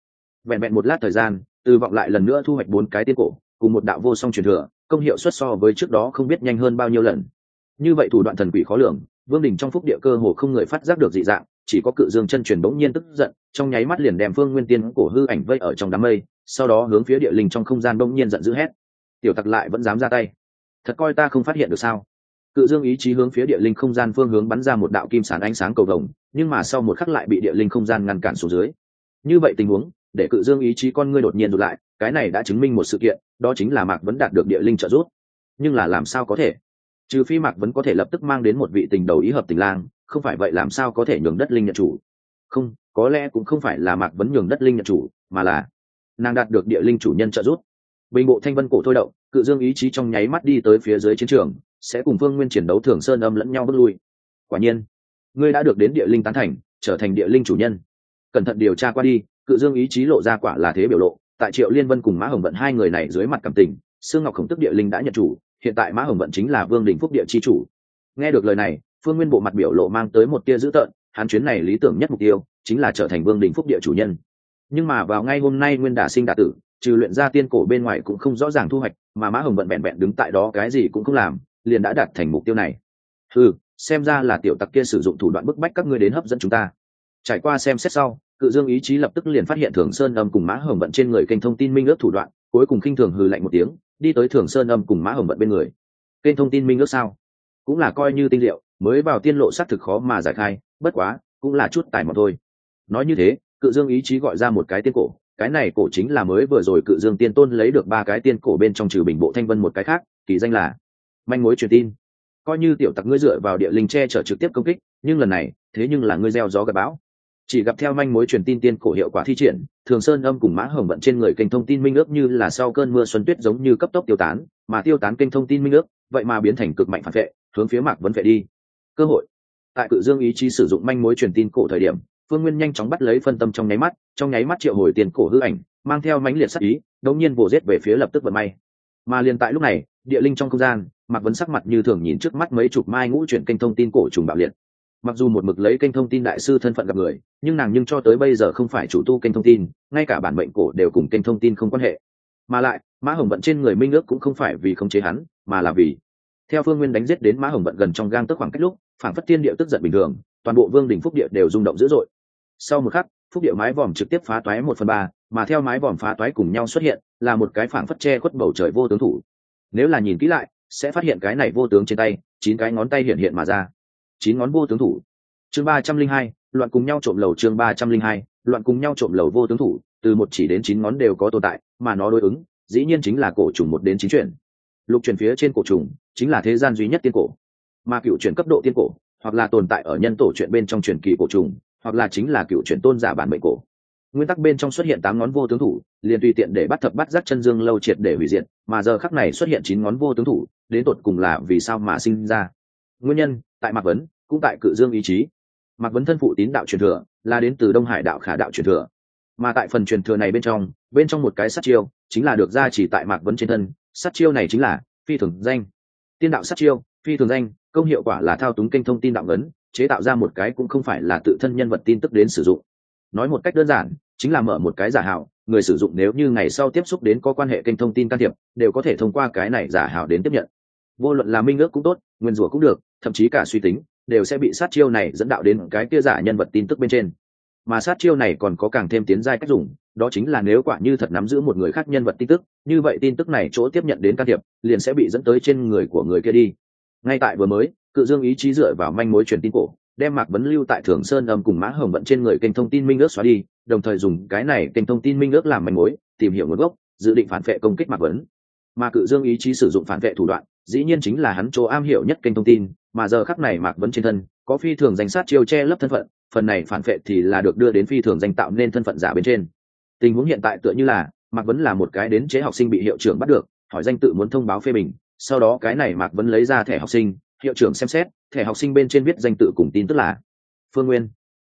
vẹn vẹn một lát thời gian, từ vọng lại lần nữa thu hoạch bốn cái tiên cổ, cùng một đạo vô song truyền thừa, công hiệu xuất so với trước đó không biết nhanh hơn bao nhiêu lần. Như vậy thủ đoạn thần quỷ khó lường, vương đình trong phúc địa cơ hồ không người phát giác được dị dạng, chỉ có cự dương chân truyền bỗng nhiên tức giận, trong nháy mắt liền đem phương nguyên tiên cổ hư ảnh vây ở trong đám mây, sau đó hướng phía địa linh trong không gian bỗng nhiên giận dữ hét. Tiểu tặc lại vẫn dám ra tay. Thật coi ta không phát hiện được sao? Cự dương ý chí hướng phía địa linh không gian phương hướng bắn ra một đạo kim sán ánh sáng cầu vồng, nhưng mà sau một khắc lại bị địa linh không gian ngăn cản xuống dưới. Như vậy tình huống để cự dương ý chí con ngươi đột nhiên rụt lại, cái này đã chứng minh một sự kiện, đó chính là mạc vẫn đạt được địa linh trợ giúp. Nhưng là làm sao có thể? Trừ phi mạc vẫn có thể lập tức mang đến một vị tình đầu ý hợp tình lang, không phải vậy làm sao có thể nhường đất linh nhận chủ? Không, có lẽ cũng không phải là mạc vấn nhường đất linh nhận chủ, mà là nàng đạt được địa linh chủ nhân trợ giúp. Bình bộ thanh vân cổ thôi động, cự dương ý chí trong nháy mắt đi tới phía dưới chiến trường, sẽ cùng vương nguyên chiến đấu thường sơn âm lẫn nhau bước lui. Quả nhiên, ngươi đã được đến địa linh tán thành, trở thành địa linh chủ nhân. Cẩn thận điều tra qua đi cự dương ý chí lộ ra quả là thế biểu lộ, tại triệu liên vân cùng mã hồng vận hai người này dưới mặt cảm tình, sương ngọc khổng tức địa linh đã nhận chủ, hiện tại mã hồng vận chính là vương đình phúc địa chi chủ. Nghe được lời này, phương nguyên bộ mặt biểu lộ mang tới một tia dữ tợn, hắn chuyến này lý tưởng nhất mục tiêu chính là trở thành vương đình phúc địa chủ nhân. Nhưng mà vào ngay hôm nay nguyên đả sinh đả tử, trừ luyện ra tiên cổ bên ngoài cũng không rõ ràng thu hoạch, mà mã hồng vận vẹn vẹn đứng tại đó cái gì cũng không làm, liền đã đạt thành mục tiêu này. Ừ xem ra là tiểu tặc kia sử dụng thủ đoạn bức bách các ngươi đến hấp dẫn chúng ta. Trải qua xem xét sau cự dương ý chí lập tức liền phát hiện thường sơn âm cùng mã hồng vận trên người kênh thông tin minh ước thủ đoạn, cuối cùng khinh thường hừ lạnh một tiếng, đi tới thường sơn âm cùng mã hồng vận bên người. Kênh thông tin minh ước sao? Cũng là coi như tinh liệu, mới vào tiên lộ xác thực khó mà giải khai, bất quá, cũng là chút tài mọc thôi. Nói như thế, cự dương ý chí gọi ra một cái tiên cổ, cái này cổ chính là mới vừa rồi cự dương tiên tôn lấy được ba cái tiên cổ bên trong trừ bình bộ thanh vân một cái khác, kỳ danh là manh mối truyền tin. Coi như tiểu tặc ngươi dựa vào địa linh che chở trực tiếp công kích, nhưng lần này, thế nhưng là ngươi gieo gió gặp bão chỉ gặp theo manh mối truyền tin tiên cổ hiệu quả thi triển, thường sơn âm cùng mã hồng vận trên người kênh thông tin minh ước như là sau cơn mưa xuân tuyết giống như cấp tốc tiêu tán, mà tiêu tán kênh thông tin minh ước, vậy mà biến thành cực mạnh phản vệ, hướng phía mạc vấn vệ đi. Cơ hội. Tại cự dương ý chí sử dụng manh mối truyền tin cổ thời điểm, phương nguyên nhanh chóng bắt lấy phân tâm trong nháy mắt, trong nháy mắt triệu hồi tiền cổ hư ảnh, mang theo mãnh liệt sắc ý, đống nhiên vồ rết về phía lập tức vận may. Mà liền tại lúc này, địa linh trong không gian, mạc vấn sắc mặt như thường nhìn trước mắt mấy chục mai ngũ chuyển kênh thông tin cổ trùng bạo liệt mặc dù một mực lấy kênh thông tin đại sư thân phận gặp người, nhưng nàng nhưng cho tới bây giờ không phải chủ tu kênh thông tin, ngay cả bản mệnh cổ đều cùng kênh thông tin không quan hệ. Mà lại, mã hồng vận trên người minh ước cũng không phải vì khống chế hắn, mà là vì theo phương nguyên đánh giết đến mã hồng vận gần trong gang tức khoảng cách lúc, phản phất tiên địa tức giận bình thường, toàn bộ vương đình phúc địa đều rung động dữ dội. Sau một khắc, phúc địa mái vòm trực tiếp phá toái một phần ba, mà theo mái vòm phá toái cùng nhau xuất hiện, là một cái phản phất che khuất bầu trời vô tướng thủ. Nếu là nhìn kỹ lại, sẽ phát hiện cái này vô tướng trên tay, chín cái ngón tay hiện hiện mà ra chín ngón vô tướng thủ. Chương ba trăm linh hai, loạn cùng nhau trộm lầu chương ba trăm linh hai, loạn cùng nhau trộm lầu vô tướng thủ, từ một chỉ đến chín ngón đều có tồn tại, mà nó đối ứng, dĩ nhiên chính là cổ trùng một đến chín chuyển. Lục chuyển phía trên cổ trùng, chính là thế gian duy nhất tiên cổ. Mà cựu chuyển cấp độ tiên cổ, hoặc là tồn tại ở nhân tổ chuyện bên trong truyền kỳ cổ trùng, hoặc là chính là cựu chuyển tôn giả bản mệnh cổ. Nguyên tắc bên trong xuất hiện tám ngón vô tướng thủ, liền tùy tiện để bắt thập bắt giác chân dương lâu triệt để hủy diệt, mà giờ khắc này xuất hiện chín ngón vô tướng thủ, đến tột cùng là vì sao mà sinh ra? Nguyên nhân tại mạc vấn, cũng tại cự dương ý chí. Mạc vấn thân phụ tín đạo truyền thừa, là đến từ đông hải đạo khả đạo truyền thừa. Mà tại phần truyền thừa này bên trong bên trong một cái sát chiêu, chính là được ra chỉ tại mạc vấn trên thân. Sát chiêu này chính là phi thường danh. Tiên đạo sát chiêu, phi thường danh, công hiệu quả là thao túng kênh thông tin đạo ngấn, chế tạo ra một cái cũng không phải là tự thân nhân vật tin tức đến sử dụng. Nói một cách đơn giản, chính là mở một cái giả hảo, người sử dụng nếu như ngày sau tiếp xúc đến có quan hệ kênh thông tin can thiệp, đều có thể thông qua cái này giả hảo đến tiếp nhận. Vô luận là minh ước cũng tốt nguyên rủa cũng được, thậm chí cả suy tính đều sẽ bị sát chiêu này dẫn đạo đến cái kia giả nhân vật tin tức bên trên. Mà sát chiêu này còn có càng thêm tiến giai cách dùng, đó chính là nếu quả như thật nắm giữ một người khác nhân vật tin tức, như vậy tin tức này chỗ tiếp nhận đến can thiệp, liền sẽ bị dẫn tới trên người của người kia đi. Ngay tại vừa mới, cự dương ý chí dựa vào manh mối truyền tin cổ, đem mạc vấn lưu tại thường sơn âm cùng mã hồng vận trên người kênh thông tin minh ước xóa đi, đồng thời dùng cái này kênh thông tin minh ước làm manh mối, tìm hiểu nguồn gốc, dự định phản vệ công kích mạc vấn. Mà cự dương ý chí sử dụng phản vệ thủ đoạn dĩ nhiên chính là hắn chỗ am hiểu nhất kênh thông tin, mà giờ khắc này mạc vấn trên thân, có phi thường danh sát chiêu che lấp thân phận, phần này phản vệ thì là được đưa đến phi thường danh tạo nên thân phận giả bên trên. Tình huống hiện tại tựa như là, mạc vấn là một cái đến chế học sinh bị hiệu trưởng bắt được, hỏi danh tự muốn thông báo phê bình, sau đó cái này mạc vấn lấy ra thẻ học sinh, hiệu trưởng xem xét, thẻ học sinh bên trên viết danh tự cùng tin tức là, phương nguyên.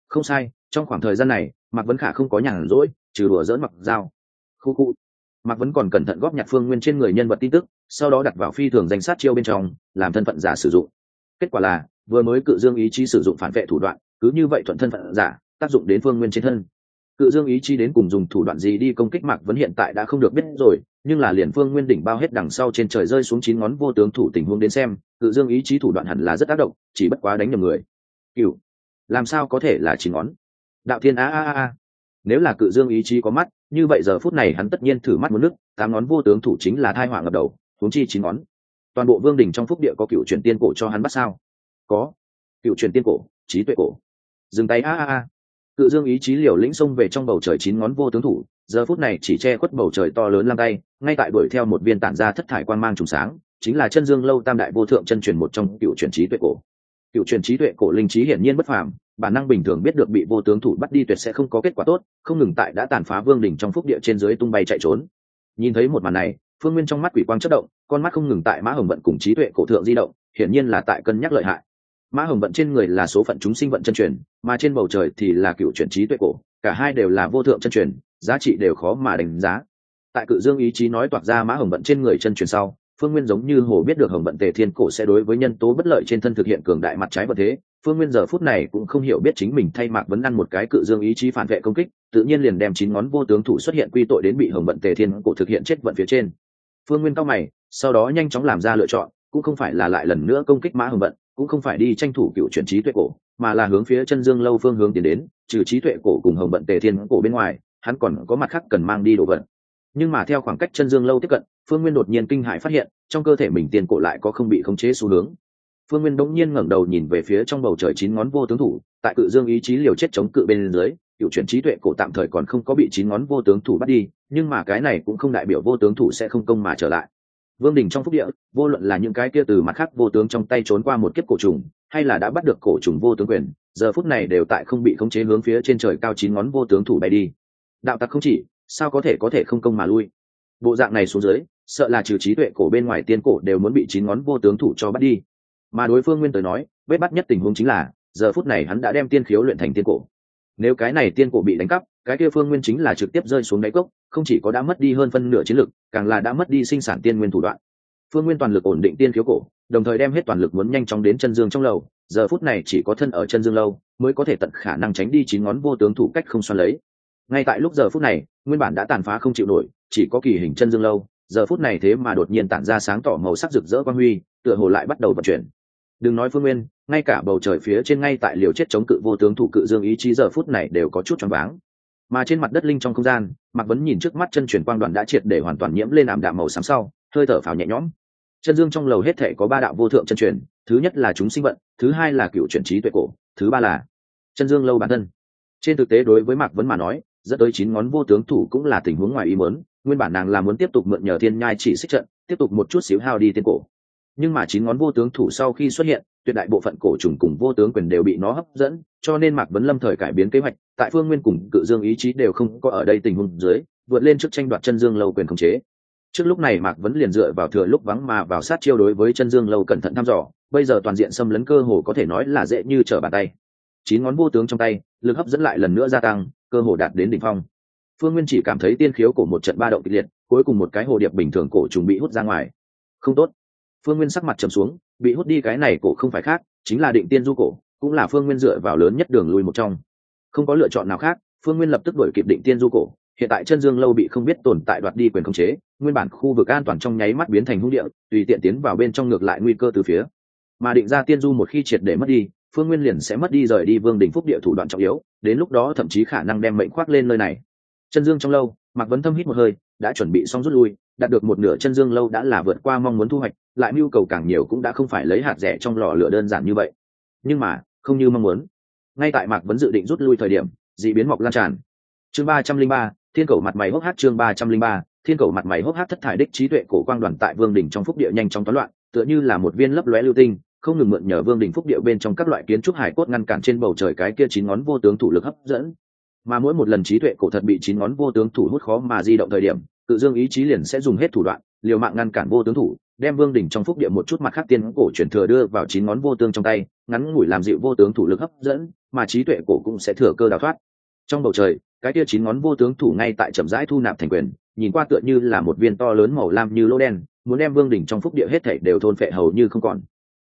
Không sai, trong khoảng thời gian này, mạc vấn khả không có nhàn rỗi, trừ đùa dỡn mặc dao. Khu khu mạc vẫn còn cẩn thận góp nhặt phương nguyên trên người nhân vật tin tức, sau đó đặt vào phi thường danh sát chiêu bên trong, làm thân phận giả sử dụng. Kết quả là, vừa mới cự dương ý chí sử dụng phản vệ thủ đoạn, cứ như vậy thuận thân phận giả, tác dụng đến phương nguyên trên thân. Cự dương ý chí đến cùng dùng thủ đoạn gì đi công kích mạc vẫn hiện tại đã không được biết rồi, nhưng là liền phương nguyên đỉnh bao hết đằng sau trên trời rơi xuống chín ngón vô tướng thủ tình huống đến xem, cự dương ý chí thủ đoạn hẳn là rất tác động, chỉ bất quá đánh nhầm người. Cựu làm sao có thể là chín ngón? Đạo thiên, a a a a. Nếu là cự dương ý chí có mắt như vậy giờ phút này hắn tất nhiên thử mắt một nước, tám ngón vô tướng thủ chính là thai họa ngập đầu, huống chi chín ngón. Toàn bộ vương đình trong phúc địa có cựu truyền tiên cổ cho hắn bắt sao? Có. Cựu truyền tiên cổ, trí tuệ cổ. Dừng tay, a a a. Cự dương ý chí liều lĩnh xông về trong bầu trời chín ngón vô tướng thủ, giờ phút này chỉ che khuất bầu trời to lớn lăng tay, ngay tại đuổi theo một viên tản ra thất thải quan mang trùng sáng, chính là chân dương lâu tam đại vô thượng chân truyền một trong cựu truyền trí tuệ cổ. Cựu truyền trí tuệ cổ linh trí hiển nhiên bất phàm bản năng bình thường biết được bị vô tướng thủ bắt đi tuyệt sẽ không có kết quả tốt, không ngừng tại đã tàn phá vương đỉnh trong phúc địa trên dưới tung bay chạy trốn. Nhìn thấy một màn này, phương nguyên trong mắt quỷ quang chất động, con mắt không ngừng tại mã hồng vận cùng trí tuệ cổ thượng di động, hiển nhiên là tại cân nhắc lợi hại. Mã hồng vận trên người là số phận chúng sinh vận chân truyền, mà trên bầu trời thì là cựu chuyển trí tuệ cổ, cả hai đều là vô thượng chân truyền, giá trị đều khó mà đánh giá. Tại cự dương ý chí nói toạc ra mã hồng vận trên người chân truyền sau phương nguyên giống như hồ biết được hồng vận tề thiên cổ sẽ đối với nhân tố bất lợi trên thân thực hiện cường đại mặt trái vật thế, phương nguyên giờ phút này cũng không hiểu biết chính mình thay mạc vấn ăn một cái cự dương ý chí phản vệ công kích, tự nhiên liền đem chín ngón vô tướng thủ xuất hiện quy tội đến bị hồng vận tề thiên cổ thực hiện chết vận phía trên. Phương nguyên cao mày, sau đó nhanh chóng làm ra lựa chọn, cũng không phải là lại lần nữa công kích mã hồng vận, cũng không phải đi tranh thủ cựu chuyển trí tuệ cổ, mà là hướng phía chân dương lâu phương hướng tiến đến, trừ trí tuệ cổ cùng hồng vận tề thiên cổ bên ngoài, hắn còn có mặt khác cần mang đi đồ vật nhưng mà theo khoảng cách chân dương lâu tiếp cận, phương nguyên đột nhiên kinh hại phát hiện, trong cơ thể mình tiền cổ lại có không bị khống chế xu hướng. Phương nguyên đỗng nhiên ngẩng đầu nhìn về phía trong bầu trời chín ngón vô tướng thủ, tại cự dương ý chí liều chết chống cự bên dưới, cựu chuyển trí tuệ cổ tạm thời còn không có bị chín ngón vô tướng thủ bắt đi, nhưng mà cái này cũng không đại biểu vô tướng thủ sẽ không công mà trở lại. Vương đình trong phúc địa, vô luận là những cái kia từ mặt khác vô tướng trong tay trốn qua một kiếp cổ trùng, hay là đã bắt được cổ trùng vô tướng quyền, giờ phút này đều tại không bị khống chế hướng phía trên trời cao chín ngón vô tướng thủ bay đi. Đạo tặc không chỉ sao có thể có thể không công mà lui? Bộ dạng này xuống dưới, sợ là trừ trí tuệ cổ bên ngoài tiên cổ đều muốn bị chín ngón vô tướng thủ cho bắt đi. Mà đối phương nguyên tới nói, vết bắt nhất tình huống chính là, giờ phút này hắn đã đem tiên khiếu luyện thành tiên cổ. Nếu cái này tiên cổ bị đánh cắp, cái kia phương nguyên chính là trực tiếp rơi xuống đáy cốc, không chỉ có đã mất đi hơn phân nửa chiến lực, càng là đã mất đi sinh sản tiên nguyên thủ đoạn. Phương nguyên toàn lực ổn định tiên khiếu cổ, đồng thời đem hết toàn lực muốn nhanh chóng đến chân dương trong lầu, giờ phút này chỉ có thân ở chân dương lâu, mới có thể tận khả năng tránh đi chín ngón vô tướng thủ cách không xoắn lấy. Ngay tại lúc giờ phút này nguyên bản đã tàn phá không chịu nổi, chỉ có kỳ hình chân dương lâu, giờ phút này thế mà đột nhiên tản ra sáng tỏ màu sắc rực rỡ quang huy, tựa hồ lại bắt đầu vận chuyển. Đừng nói phương nguyên, ngay cả bầu trời phía trên ngay tại liều chết chống cự vô tướng thủ cự dương ý chí giờ phút này đều có chút choáng váng. Mà trên mặt đất linh trong không gian, mạc vấn nhìn trước mắt chân chuyển quang đoàn đã triệt để hoàn toàn nhiễm lên ảm đạm màu xám sau, hơi thở phào nhẹ nhõm. Chân dương trong lầu hết thể có ba đạo vô thượng chân truyền, thứ nhất là chúng sinh vận, thứ hai là cựu chuyển trí tuệ cổ, thứ ba là chân dương lâu bản thân. Trên thực tế đối với mạc vấn mà nói dẫn tới chín ngón vô tướng thủ cũng là tình huống ngoài ý muốn, nguyên bản nàng là muốn tiếp tục mượn nhờ thiên nhai chỉ xích trận, tiếp tục một chút xíu hao đi tiên cổ. Nhưng mà chín ngón vô tướng thủ sau khi xuất hiện, tuyệt đại bộ phận cổ trùng cùng vô tướng quyền đều bị nó hấp dẫn, cho nên mạc vấn lâm thời cải biến kế hoạch, tại phương nguyên cùng cự dương ý chí đều không có ở đây tình huống dưới, vượt lên trước tranh đoạt chân dương lâu quyền khống chế. Trước lúc này mạc vấn liền dựa vào thừa lúc vắng mà vào sát chiêu đối với chân dương lâu cẩn thận thăm dò, bây giờ toàn diện xâm lấn cơ hồ có thể nói là dễ như trở bàn tay. Chín ngón vô tướng trong tay, lực hấp dẫn lại lần nữa gia tăng cơ hồ đạt đến đỉnh phong. Phương nguyên chỉ cảm thấy tiên khiếu của một trận ba động kịch liệt, cuối cùng một cái hồ điệp bình thường cổ trùng bị hút ra ngoài. Không tốt. Phương nguyên sắc mặt trầm xuống, bị hút đi cái này cổ không phải khác, chính là định tiên du cổ, cũng là phương nguyên dựa vào lớn nhất đường lui một trong. Không có lựa chọn nào khác, phương nguyên lập tức đổi kịp định tiên du cổ, hiện tại chân dương lâu bị không biết tồn tại đoạt đi quyền khống chế, nguyên bản khu vực an toàn trong nháy mắt biến thành hung địa, tùy tiện tiến vào bên trong ngược lại nguy cơ từ phía. Mà định ra tiên du một khi triệt để mất đi phương nguyên liền sẽ mất đi rời đi vương đình phúc địa thủ đoạn trọng yếu, đến lúc đó thậm chí khả năng đem mệnh khoác lên nơi này. Chân dương trong lâu, mạc vấn thâm hít một hơi, đã chuẩn bị xong rút lui, đạt được một nửa chân dương lâu đã là vượt qua mong muốn thu hoạch, lại mưu cầu càng nhiều cũng đã không phải lấy hạt rẻ trong lò lửa đơn giản như vậy. Nhưng mà, không như mong muốn. Ngay tại mạc vấn dự định rút lui thời điểm d ị biến mọc lan tràn. Chương ba trăm linh ba, thiên cầu mặt mày hốc hát chương ba trăm linh ba, thiên cầu mặt mày hốc hát thất thải đích trí tuệ cổ quang đoàn tại vương đình trong phúc địa nhanh trong toán loạn, tựa như là một viên lấp lóe lưu tinh không ngừng mượn nhờ vương đình phúc địa bên trong các loại kiến trúc hải cốt ngăn cản trên bầu trời cái kia chín ngón vô tướng thủ lực hấp dẫn. Mà mỗi một lần trí tuệ cổ thật bị chín ngón vô tướng thủ hút khó mà di động thời điểm, tự dương ý chí liền sẽ dùng hết thủ đoạn, liều mạng ngăn cản vô tướng thủ, đem vương đỉnh trong phúc địa một chút mặt khác tiên cổ truyền thừa đưa vào chín ngón vô tướng trong tay, ngắn ngủi làm dịu vô tướng thủ lực hấp dẫn, mà trí tuệ cổ cũng sẽ thừa cơ đào thoát. Trong bầu trời, cái kia chín ngón vô tướng thủ ngay tại chậm rãi thu nạp thành quyền, nhìn qua tựa như là một viên to lớn màu lam như lỗ đen, muốn đem vương đỉnh trong phúc địa hết thảy đều thôn phệ hầu như không còn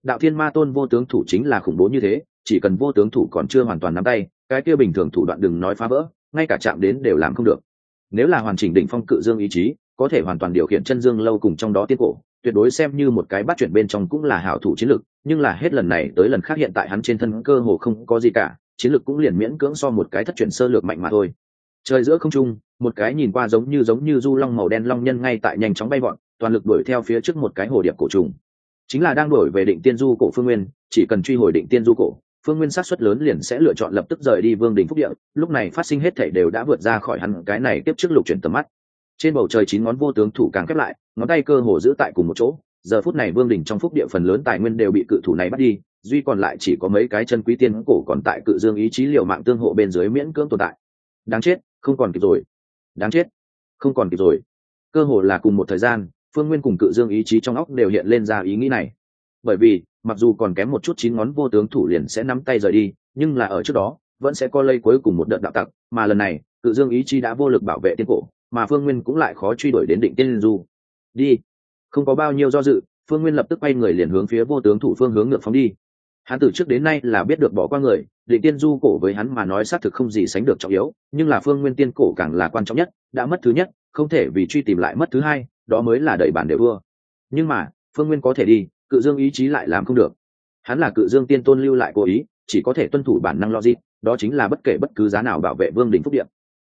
đạo thiên ma tôn vô tướng thủ chính là khủng bố như thế, chỉ cần vô tướng thủ còn chưa hoàn toàn nắm tay, cái kia bình thường thủ đoạn đừng nói phá vỡ, ngay cả chạm đến đều làm không được. Nếu là hoàn chỉnh đỉnh phong cự dương ý chí, có thể hoàn toàn điều khiển chân dương lâu cùng trong đó tiên cổ, tuyệt đối xem như một cái bắt chuyển bên trong cũng là hảo thủ chiến lược, nhưng là hết lần này tới lần khác hiện tại hắn trên thân cơ hồ không có gì cả, chiến lược cũng liền miễn cưỡng so một cái thất chuyển sơ lược mạnh mà thôi. Trời giữa không trung, một cái nhìn qua giống như giống như du long màu đen long nhân ngay tại nhanh chóng bay vọn toàn lực đuổi theo phía trước một cái hồ điệp cổ trùng chính là đang đổi về định tiên du cổ phương nguyên, chỉ cần truy hồi định tiên du cổ, phương nguyên sát xuất lớn liền sẽ lựa chọn lập tức rời đi vương đình phúc địa, lúc này phát sinh hết thảy đều đã vượt ra khỏi hắn cái này tiếp trước lục chuyển tầm mắt. Trên bầu trời chín ngón vô tướng thủ càng khép lại, ngón tay cơ hồ giữ tại cùng một chỗ, giờ phút này vương đình trong phúc địa phần lớn tài nguyên đều bị cự thủ này bắt đi, duy còn lại chỉ có mấy cái chân quý tiên cổ còn tại cự dương ý chí liều mạng tương hộ bên dưới miễn cưỡng tồn tại. Đáng chết, không còn kịp rồi. Đáng chết, không còn kịp rồi. Cơ hồ là cùng một thời gian phương nguyên cùng cự dương ý chí trong óc đều hiện lên ra ý nghĩ này. Bởi vì, mặc dù còn kém một chút chín ngón vô tướng thủ liền sẽ nắm tay rời đi, nhưng là ở trước đó, vẫn sẽ co lây cuối cùng một đợt đạo tặc, mà lần này, cự dương ý chí đã vô lực bảo vệ tiên cổ, mà phương nguyên cũng lại khó truy đuổi đến định tiên du. Đi. Không có bao nhiêu do dự, phương nguyên lập tức quay người liền hướng phía vô tướng thủ phương hướng ngược phóng đi. Hắn từ trước đến nay là biết được bỏ qua người, định tiên du cổ với hắn mà nói xác thực không gì sánh được trọng yếu, nhưng là phương nguyên tiên cổ càng là quan trọng nhất, đã mất thứ nhất, không thể vì truy tìm lại mất thứ hai đó mới là đẩy bản đều vua nhưng mà, phương nguyên có thể đi, cự dương ý chí lại làm không được. Hắn là cự dương tiên tôn lưu lại cố ý, chỉ có thể tuân thủ bản năng logic, đó chính là bất kể bất cứ giá nào bảo vệ vương đình phúc điện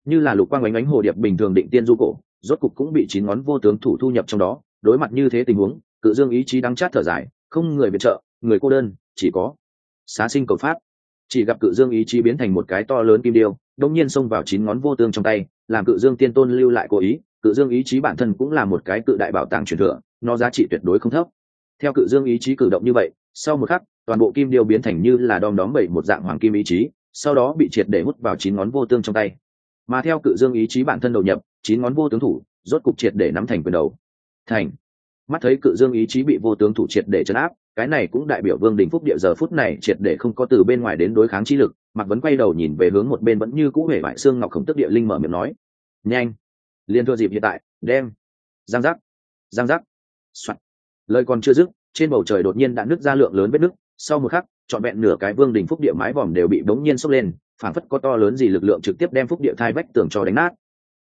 như là lục quang ánh ánh hồ điệp bình thường định tiên du cổ, rốt cục cũng bị chín ngón vô tướng thủ thu nhập trong đó. Đối mặt như thế tình huống, cự dương ý chí đắng chát thở dài, không người viện trợ, người cô đơn, chỉ có xá sinh cầu pháp. Chỉ gặp cự dương ý chí biến thành một cái to lớn kim điêu đông nhiên xông vào chín ngón vô tương trong tay, làm cự dương tiên tôn lưu lại cố ý cự dương ý chí bản thân cũng là một cái cự đại bảo tàng truyền thừa, nó giá trị tuyệt đối không thấp. Theo cự dương ý chí cử động như vậy, sau một khắc, toàn bộ kim điêu biến thành như là đom đóm bảy một dạng hoàng kim ý chí, sau đó bị triệt để hút vào chín ngón vô tương trong tay. Mà theo cự dương ý chí bản thân đầu nhập, chín ngón vô tướng thủ, rốt cục triệt để nắm thành quyền đầu. Thành. Mắt thấy cự dương ý chí bị vô tướng thủ triệt để chấn áp, cái này cũng đại biểu vương đình phúc địa giờ phút này triệt để không có từ bên ngoài đến đối kháng chi lực mặc vẫn quay đầu nhìn về hướng một bên vẫn như cũ hể vải xương ngọc khổng tức địa linh mở miệng nói, nhanh liên thừa dịp hiện tại, đem. Giang giác. Giang giác. Soạt lời còn chưa dứt, trên bầu trời đột nhiên đã nứt ra lượng lớn vết nứt. Sau một khắc, trọn vẹn nửa cái vương đình phúc địa mái vòm đều bị bỗng nhiên sốc lên phản phất có to lớn gì lực lượng trực tiếp đem phúc địa thai vách tường cho đánh nát.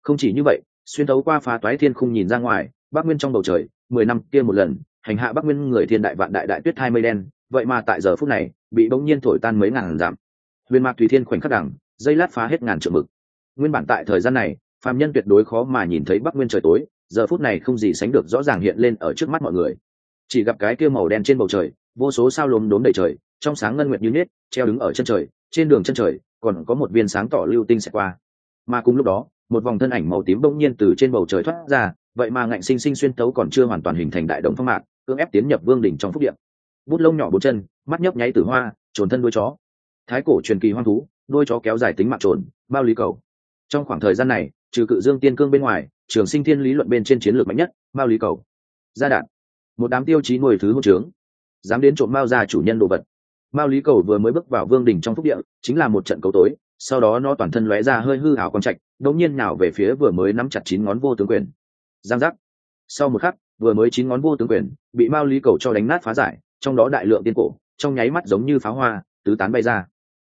Không chỉ như vậy, xuyên thấu qua phá toái thiên khung nhìn ra ngoài, bắc nguyên trong bầu trời, mười năm kia một lần, hành hạ bắc nguyên người thiên đại vạn đại đại tuyết thai mây đen, vậy mà tại giờ phút này, bị bỗng nhiên thổi tan mấy ngàn giảm huyền mạc tùy thiên khoảnh khắc đẳng dây lát phá hết ngàn trượng mực. Nguyên bản tại thời gian này phàm nhân tuyệt đối khó mà nhìn thấy bắc nguyên trời tối, giờ phút này không gì sánh được rõ ràng hiện lên ở trước mắt mọi người. Chỉ gặp cái kia màu đen trên bầu trời, vô số sao lốm đốm đầy trời, trong sáng ngân nguyệt như nết treo đứng ở chân trời, trên đường chân trời, còn có một viên sáng tỏ lưu tinh sẽ qua. Mà cùng lúc đó, một vòng thân ảnh màu tím bỗng nhiên từ trên bầu trời thoát ra, vậy mà ngạnh sinh sinh xuyên tấu còn chưa hoàn toàn hình thành đại đồng phong mạc, cưỡng ép tiến nhập vương đỉnh trong phúc điện bút lông nhỏ bốn chân, mắt nhấp nháy tử hoa, trồn thân đuôi chó. Thái cổ truyền kỳ hoang thú, đuôi chó kéo dài tính mạng trồn, bao lý cầu. Trong khoảng thời gian này trừ cự dương tiên cương bên ngoài, trường sinh thiên lý luận bên trên chiến lược mạnh nhất, mao lý cầu. Gia đạn một đám tiêu chí nuôi thứ hôn trướng. Dám đến trộm mao ra chủ nhân đồ vật. Mao lý cầu vừa mới bước vào vương đình trong phúc địa, chính là một trận cầu tối, sau đó nó toàn thân lóe ra hơi hư hảo quang trạch, đột nhiên nào về phía vừa mới nắm chặt chín ngón vô tướng quyền. Giang giác. Sau một khắc, vừa mới chín ngón vô tướng quyền, bị mao lý cầu cho đánh nát phá giải, trong đó đại lượng tiên cổ, trong nháy mắt giống như pháo hoa, tứ tán bay ra.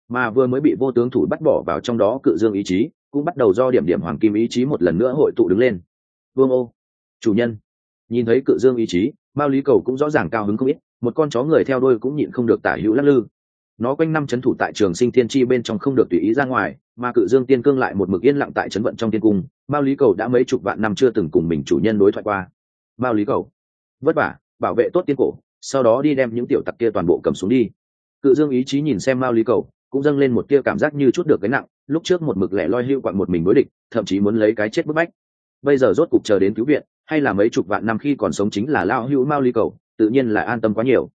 Mà vừa mới bị vô tướng thủ bắt bỏ vào trong đó cự dương ý chí cũng bắt đầu do điểm điểm hoàng kim ý chí một lần nữa hội tụ đứng lên. Vương ô, chủ nhân, nhìn thấy cự dương ý chí, mao lý cầu cũng rõ ràng cao hứng không ít, một con chó người theo đôi cũng nhịn không được tả hữu lắc lư. Nó quanh năm c h ấ n thủ tại trường sinh thiên tri bên trong không được tùy ý ra ngoài, mà cự dương tiên cương lại một mực yên lặng tại trấn vận trong tiên cung. Mao lý cầu đã mấy chục vạn năm chưa từng cùng mình chủ nhân đối thoại qua. Mao lý cầu, vất vả, bảo vệ tốt tiên cổ, sau đó đi đem những tiểu tặc kia toàn bộ cầm xuống đi. Cự dương ý chí nhìn xem mao lý cầu cũng dâng lên một tia cảm giác như chút được cái nặng, lúc trước một mực lẻ loi hưu quặn một mình đối địch, thậm chí muốn lấy cái chết bức bách. Bây giờ rốt cục chờ đến cứu viện, hay là mấy chục vạn năm khi còn sống chính là lao hữu mao lý cầu, tự nhiên là an tâm quá nhiều.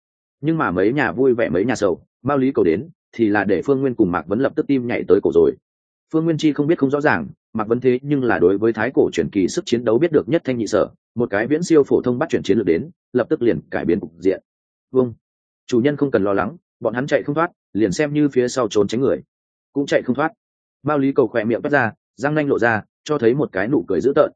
Nhưng mà mấy nhà vui vẻ mấy nhà sầu, mao lý cầu đến, thì là để phương nguyên cùng mạc vấn lập tức tim nhảy tới cổ rồi. Phương nguyên chi không biết không rõ ràng, mạc vấn thế nhưng là đối với thái cổ truyền kỳ sức chiến đấu biết được nhất thanh nhị sở, một cái viễn siêu phổ thông bắt chuyển chiến lược đến, lập tức liền cải biến cục diện. Vâng. Chủ nhân không cần lo lắng, bọn hắn chạy không thoát liền xem như phía sau trốn tránh người. Cũng chạy không thoát. Mao lý cầu khỏe miệng bắt ra, răng nanh lộ ra, cho thấy một cái nụ cười dữ tợn.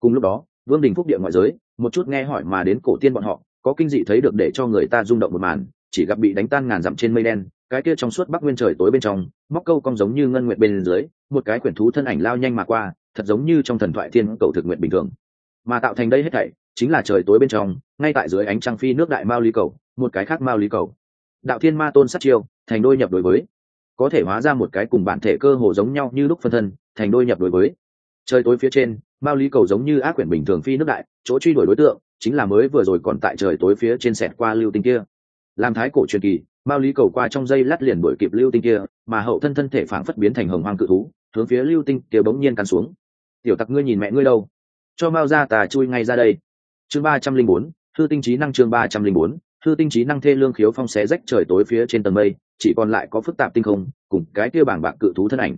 Cùng lúc đó, vương đình phúc địa ngoại giới, một chút nghe hỏi mà đến cổ tiên bọn họ, có kinh dị thấy được để cho người ta rung động một màn, chỉ gặp bị đánh tan ngàn dặm trên mây đen, cái kia trong suốt bắc nguyên trời tối bên trong, móc câu cong giống như ngân nguyện bên dưới, một cái quyển thú thân ảnh lao nhanh mà qua, thật giống như trong thần thoại thiên cầu thực nguyện bình thường. Mà tạo thành đây hết thảy, chính là trời tối bên trong, ngay tại dưới ánh trăng phi nước đại mao lý cầu, một cái khác mao lý cầu đạo thiên ma tôn sát chiêu, thành đôi nhập đối với. Có thể hóa ra một cái cùng bản thể cơ hồ giống nhau như lúc phân thân, thành đôi nhập đối với. Trời tối phía trên, mao lý cầu giống như ác quyển bình thường phi nước đại, chỗ truy đuổi đối tượng, chính là mới vừa rồi còn tại trời tối phía trên sẹt qua lưu tinh kia. Làm thái cổ truyền kỳ, mao lý cầu qua trong dây lát liền đuổi kịp lưu tinh kia, mà hậu thân thân thể phảng phất biến thành hồng hoang cự thú, hướng phía lưu tinh kia bỗng nhiên cắn xuống. Tiểu tặc ngươi nhìn mẹ ngươi đâu? Cho mao ra tà chui ngay ra đây. Chương ba trăm linh bốn, thư tinh trí năng chương ba trăm linh bốn thư tinh trí năng thê lương khiếu phong xé rách trời tối phía trên tầng mây, chỉ còn lại có phức tạp tinh không, cùng cái kia bảng bạc cự thú thân ảnh.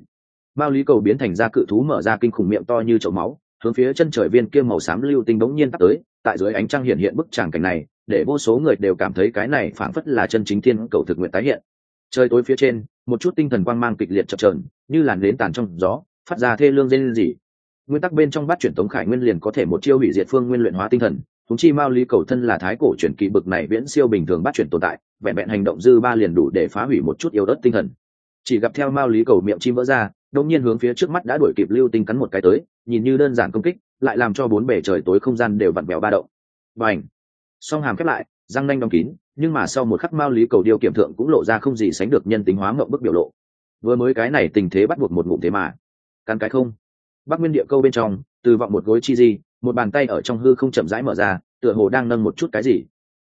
Mao lý cầu biến thành ra cự thú mở ra kinh khủng miệng to như chậu máu, hướng phía chân trời viên kia màu xám lưu tinh bỗng nhiên tắt tới, tại dưới ánh trăng hiện hiện bức tràng cảnh này, để vô số người đều cảm thấy cái này phảng phất là chân chính thiên cầu thực nguyện tái hiện. Trời tối phía trên, một chút tinh thần quang mang kịch liệt chập trờn như làn nến tàn trong gió, phát ra thê lương dên gì nguyên tắc bên trong bát chuyển tống khải nguyên liền có thể một chiêu hủy diệt phương nguyên luyện hóa tinh thần chúng chi mao lý cầu thân là thái cổ chuyển kỳ bực này viễn siêu bình thường bắt chuyển tồn tại, vẹn vẹn hành động dư ba liền đủ để phá hủy một chút yếu ớt tinh thần. Chỉ gặp theo mao lý cầu miệng chim vỡ ra, đột nhiên hướng phía trước mắt đã đuổi kịp lưu tinh cắn một cái tới, nhìn như đơn giản công kích, lại làm cho bốn bể trời tối không gian đều vặn vẹo ba động. Và ảnh song hàm khép lại, răng nanh đóng kín, nhưng mà sau một khắc mao lý cầu điêu kiểm thượng cũng lộ ra không gì sánh được nhân tính hóa ngậm bức biểu lộ. Vừa mới cái này tình thế bắt buộc một ngụm thế mà. Cắn cái không. Bắc nguyên địa câu bên trong, từ vọng một gối chi di một bàn tay ở trong hư không chậm rãi mở ra, tựa hồ đang nâng một chút cái gì.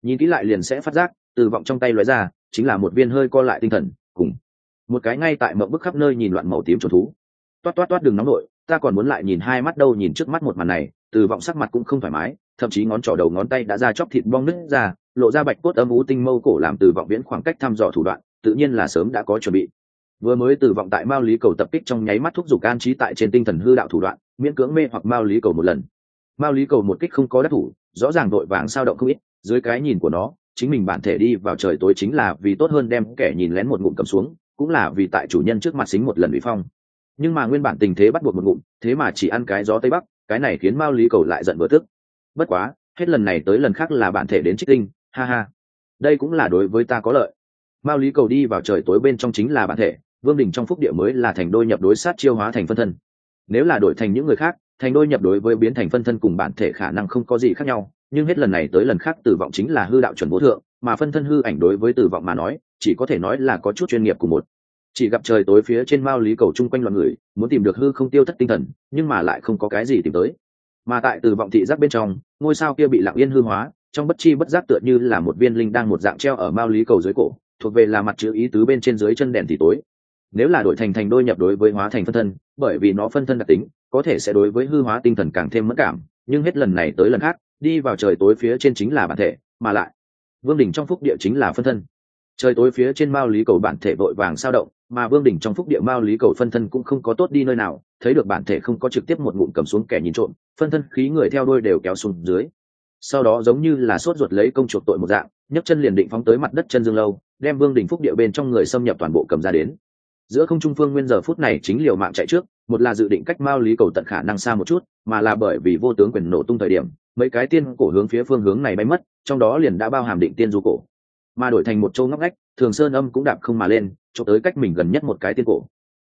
Nhìn kỹ lại liền sẽ phát giác, từ vọng trong tay lóe ra, chính là một viên hơi co lại tinh thần, cùng một cái ngay tại mộng bức khắp nơi nhìn loạn màu tím trốn thú. Toát toát toát đường nóng nổi ta còn muốn lại nhìn hai mắt đâu nhìn trước mắt một màn này, từ vọng sắc mặt cũng không thoải mái, thậm chí ngón trỏ đầu ngón tay đã ra chóc thịt bong nứt ra, lộ ra bạch cốt âm ú tinh mâu cổ làm từ vọng viễn khoảng cách thăm dò thủ đoạn, tự nhiên là sớm đã có chuẩn bị. Vừa mới từ vọng tại mao lý cầu tập kích trong nháy mắt thúc giục an trí tại trên tinh thần hư đạo thủ đoạn, miễn cưỡng mê hoặc mao lý cầu một lần mao lý cầu một kích không có đắc thủ, rõ ràng đội vàng sao động không ít, dưới cái nhìn của nó, chính mình bản thể đi vào trời tối chính là vì tốt hơn đem kẻ nhìn lén một ngụm cầm xuống, cũng là vì tại chủ nhân trước mặt xính một lần bị phong. Nhưng mà nguyên bản tình thế bắt buộc một ngụm, thế mà chỉ ăn cái gió tây bắc, cái này khiến mao lý cầu lại giận vừa tức. Bất quá, hết lần này tới lần khác là bản thể đến trích tinh, ha ha. Đây cũng là đối với ta có lợi. Mao lý cầu đi vào trời tối bên trong chính là bản thể, vương đình trong phúc địa mới là thành đôi nhập đối sát chiêu hóa thành phân thân. Nếu là đổi thành những người khác thành đôi nhập đối với biến thành phân thân cùng bản thể khả năng không có gì khác nhau, nhưng hết lần này tới lần khác tử vọng chính là hư đạo chuẩn vô thượng, mà phân thân hư ảnh đối với tử vọng mà nói, chỉ có thể nói là có chút chuyên nghiệp của một. Chỉ gặp trời tối phía trên mao lý cầu chung quanh loạn người, muốn tìm được hư không tiêu thất tinh thần, nhưng mà lại không có cái gì tìm tới. Mà tại tử vọng thị giác bên trong, ngôi sao kia bị lặng yên hư hóa, trong bất chi bất giác tựa như là một viên linh đang một dạng treo ở mao lý cầu dưới cổ, thuộc về là mặt chữ ý tứ bên trên dưới chân đèn thì tối. Nếu là đổi thành thành đôi nhập đối với hóa thành phân thân, bởi vì nó phân thân đặc tính có thể sẽ đối với hư hóa tinh thần càng thêm mất cảm, nhưng hết lần này tới lần khác, đi vào trời tối phía trên chính là bản thể, mà lại, vương đình trong phúc địa chính là phân thân. Trời tối phía trên mao lý cầu bản thể vội vàng sao động, mà vương đình trong phúc địa mao lý cầu phân thân cũng không có tốt đi nơi nào, thấy được bản thể không có trực tiếp một ngụm cầm xuống kẻ nhìn trộm, phân thân khí người theo đôi đều kéo xuống dưới. Sau đó giống như là sốt ruột lấy công chuộc tội một dạng, nhấc chân liền định phóng tới mặt đất chân dương lâu, đem vương đình phúc địa bên trong người xâm nhập toàn bộ cầm ra đến. Giữa không trung phương nguyên giờ phút này chính liều mạng chạy trước một là dự định cách mao lý cầu tận khả năng xa một chút, mà là bởi vì vô tướng quyền nổ tung thời điểm, mấy cái tiên cổ hướng phía phương hướng này bay mất, trong đó liền đã bao hàm định tiên du cổ. Mà đổi thành một châu ngóc ngách, thường sơn âm cũng đạp không mà lên, cho tới cách mình gần nhất một cái tiên cổ.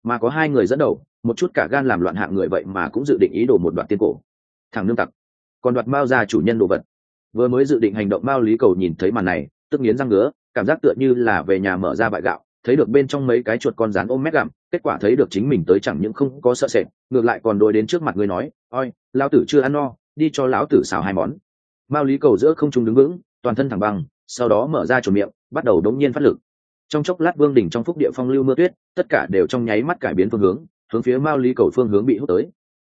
Mà có hai người dẫn đầu, một chút cả gan làm loạn hạng người vậy mà cũng dự định ý đồ một đoạn tiên cổ. Thằng nương tặc. Còn đoạt mao ra chủ nhân đồ vật. Vừa mới dự định hành động mao lý cầu nhìn thấy màn này, tức nghiến răng ngứa, cảm giác tựa như là về nhà mở ra bại gạo thấy được bên trong mấy cái chuột con rán ôm mét gặm, kết quả thấy được chính mình tới chẳng những không có sợ sệt, ngược lại còn đôi đến trước mặt người nói oi lão tử chưa ăn no, đi cho lão tử xào hai món. Mao lý cầu giữa không trung đứng vững, toàn thân thẳng băng, sau đó mở ra chuột miệng, bắt đầu đống nhiên phát lực. Trong chốc lát vương đỉnh trong phúc địa phong lưu mưa tuyết, tất cả đều trong nháy mắt cải biến phương hướng hướng phía mao lý cầu phương hướng bị hút tới.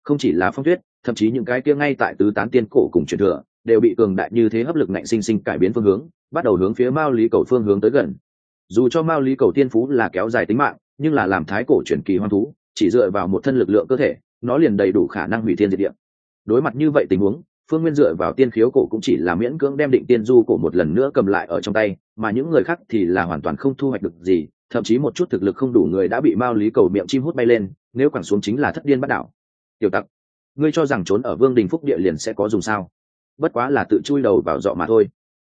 Không chỉ là phong tuyết, thậm chí những cái kia ngay tại tứ tán tiên cổ cùng truyền thừa, đều bị cường đại như thế hấp lực ngạnh sinh sinh cải biến phương hướng, bắt đầu hướng phía mao lý cầu phương hướng tới gần dù cho mao lý cầu tiên phú là kéo dài tính mạng nhưng là làm thái cổ truyền kỳ hoang thú chỉ dựa vào một thân lực lượng cơ thể nó liền đầy đủ khả năng hủy thiên diệt địa. Đối mặt như vậy tình huống phương nguyên dựa vào tiên khiếu cổ cũng chỉ là miễn cưỡng đem định tiên du cổ một lần nữa cầm lại ở trong tay mà những người khác thì là hoàn toàn không thu hoạch được gì thậm chí một chút thực lực không đủ người đã bị mao lý cầu miệng chim hút bay lên nếu quẳng xuống chính là thất điên bắt đảo. Tiểu tặc ngươi cho rằng trốn ở vương đình phúc địa liền sẽ có dùng sao? Bất quá là tự chui đầu vào dọ mà thôi.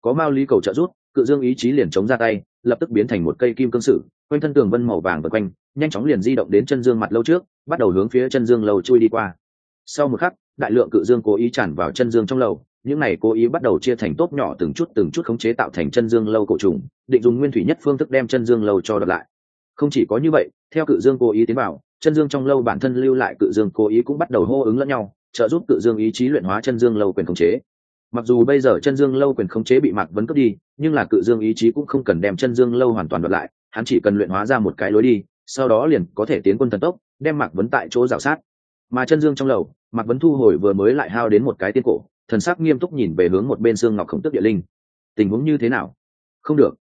Có mao lý cầu trợ giúp, cự dương ý chí liền chống ra tay lập tức biến thành một cây kim cương sử, quanh thân tường vân màu vàng vật quanh, nhanh chóng liền di động đến chân dương mặt lâu trước, bắt đầu hướng phía chân dương lâu chui đi qua. Sau một khắc, đại lượng cự dương cố ý tràn vào chân dương trong lầu, những này cố ý bắt đầu chia thành tốp nhỏ từng chút từng chút khống chế tạo thành chân dương lâu cổ trùng, định dùng nguyên thủy nhất phương thức đem chân dương lâu cho đợt lại. Không chỉ có như vậy, theo cự dương cố ý tiến vào, chân dương trong lâu bản thân lưu lại cự dương cố ý cũng bắt đầu hô ứng lẫn nhau, trợ giúp cự dương ý chí luyện hóa chân dương lâu quyền khống chế mặc dù bây giờ chân dương lâu quyền khống chế bị mạc vấn cướp đi, nhưng là cự dương ý chí cũng không cần đem chân dương lâu hoàn toàn đoạt lại, hắn chỉ cần luyện hóa ra một cái lối đi, sau đó liền có thể tiến quân thần tốc, đem mạc vấn tại chỗ rào sát. Mà chân dương trong lầu, mạc vấn thu hồi vừa mới lại hao đến một cái tiên cổ, thần sắc nghiêm túc nhìn về hướng một bên xương ngọc khổng tức địa linh. Tình huống như thế nào? Không được.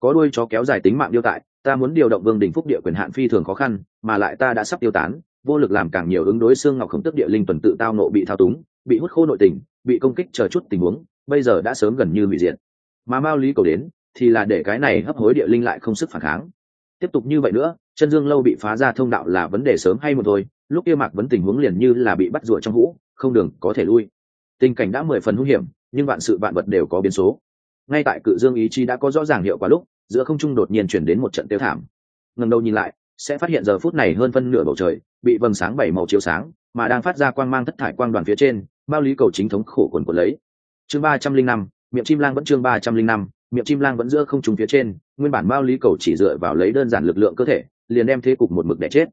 Có đuôi chó kéo dài tính mạng điêu tại, ta muốn điều động vương đình phúc địa quyền hạn phi thường khó khăn, mà lại ta đã sắp tiêu tán, vô lực làm càng nhiều ứng đối xương ngọc khổng tức địa linh tuần tự tao nộ bị thao túng, bị hút khô nội tình bị công kích chờ chút tình huống, bây giờ đã sớm gần như hủy diệt. Mà mao lý cầu đến, thì là để cái này hấp hối địa linh lại không sức phản kháng. Tiếp tục như vậy nữa, chân dương lâu bị phá ra thông đạo là vấn đề sớm hay một thôi, lúc kia mạc vấn tình huống liền như là bị bắt rụa trong hũ, không đường có thể lui. Tình cảnh đã mười phần hữu hiểm, nhưng vạn sự vạn vật đều có biến số. Ngay tại cự dương ý chí đã có rõ ràng hiệu quả lúc, giữa không trung đột nhiên chuyển đến một trận tiêu thảm. Ngần đầu nhìn lại, sẽ phát hiện giờ phút này hơn phân nửa bầu trời, bị vầng sáng bảy màu chiếu sáng, mà đang phát ra quang mang thất thải quang đoàn phía trên bao lý cầu chính thống khổ quần của lấy. Chương ba trăm linh năm, miệng chim lang vẫn chương ba trăm linh năm, miệng chim lang vẫn giữa không trùng phía trên, nguyên bản bao lý cầu chỉ dựa vào lấy đơn giản lực lượng cơ thể, liền đem thế cục một mực để chết.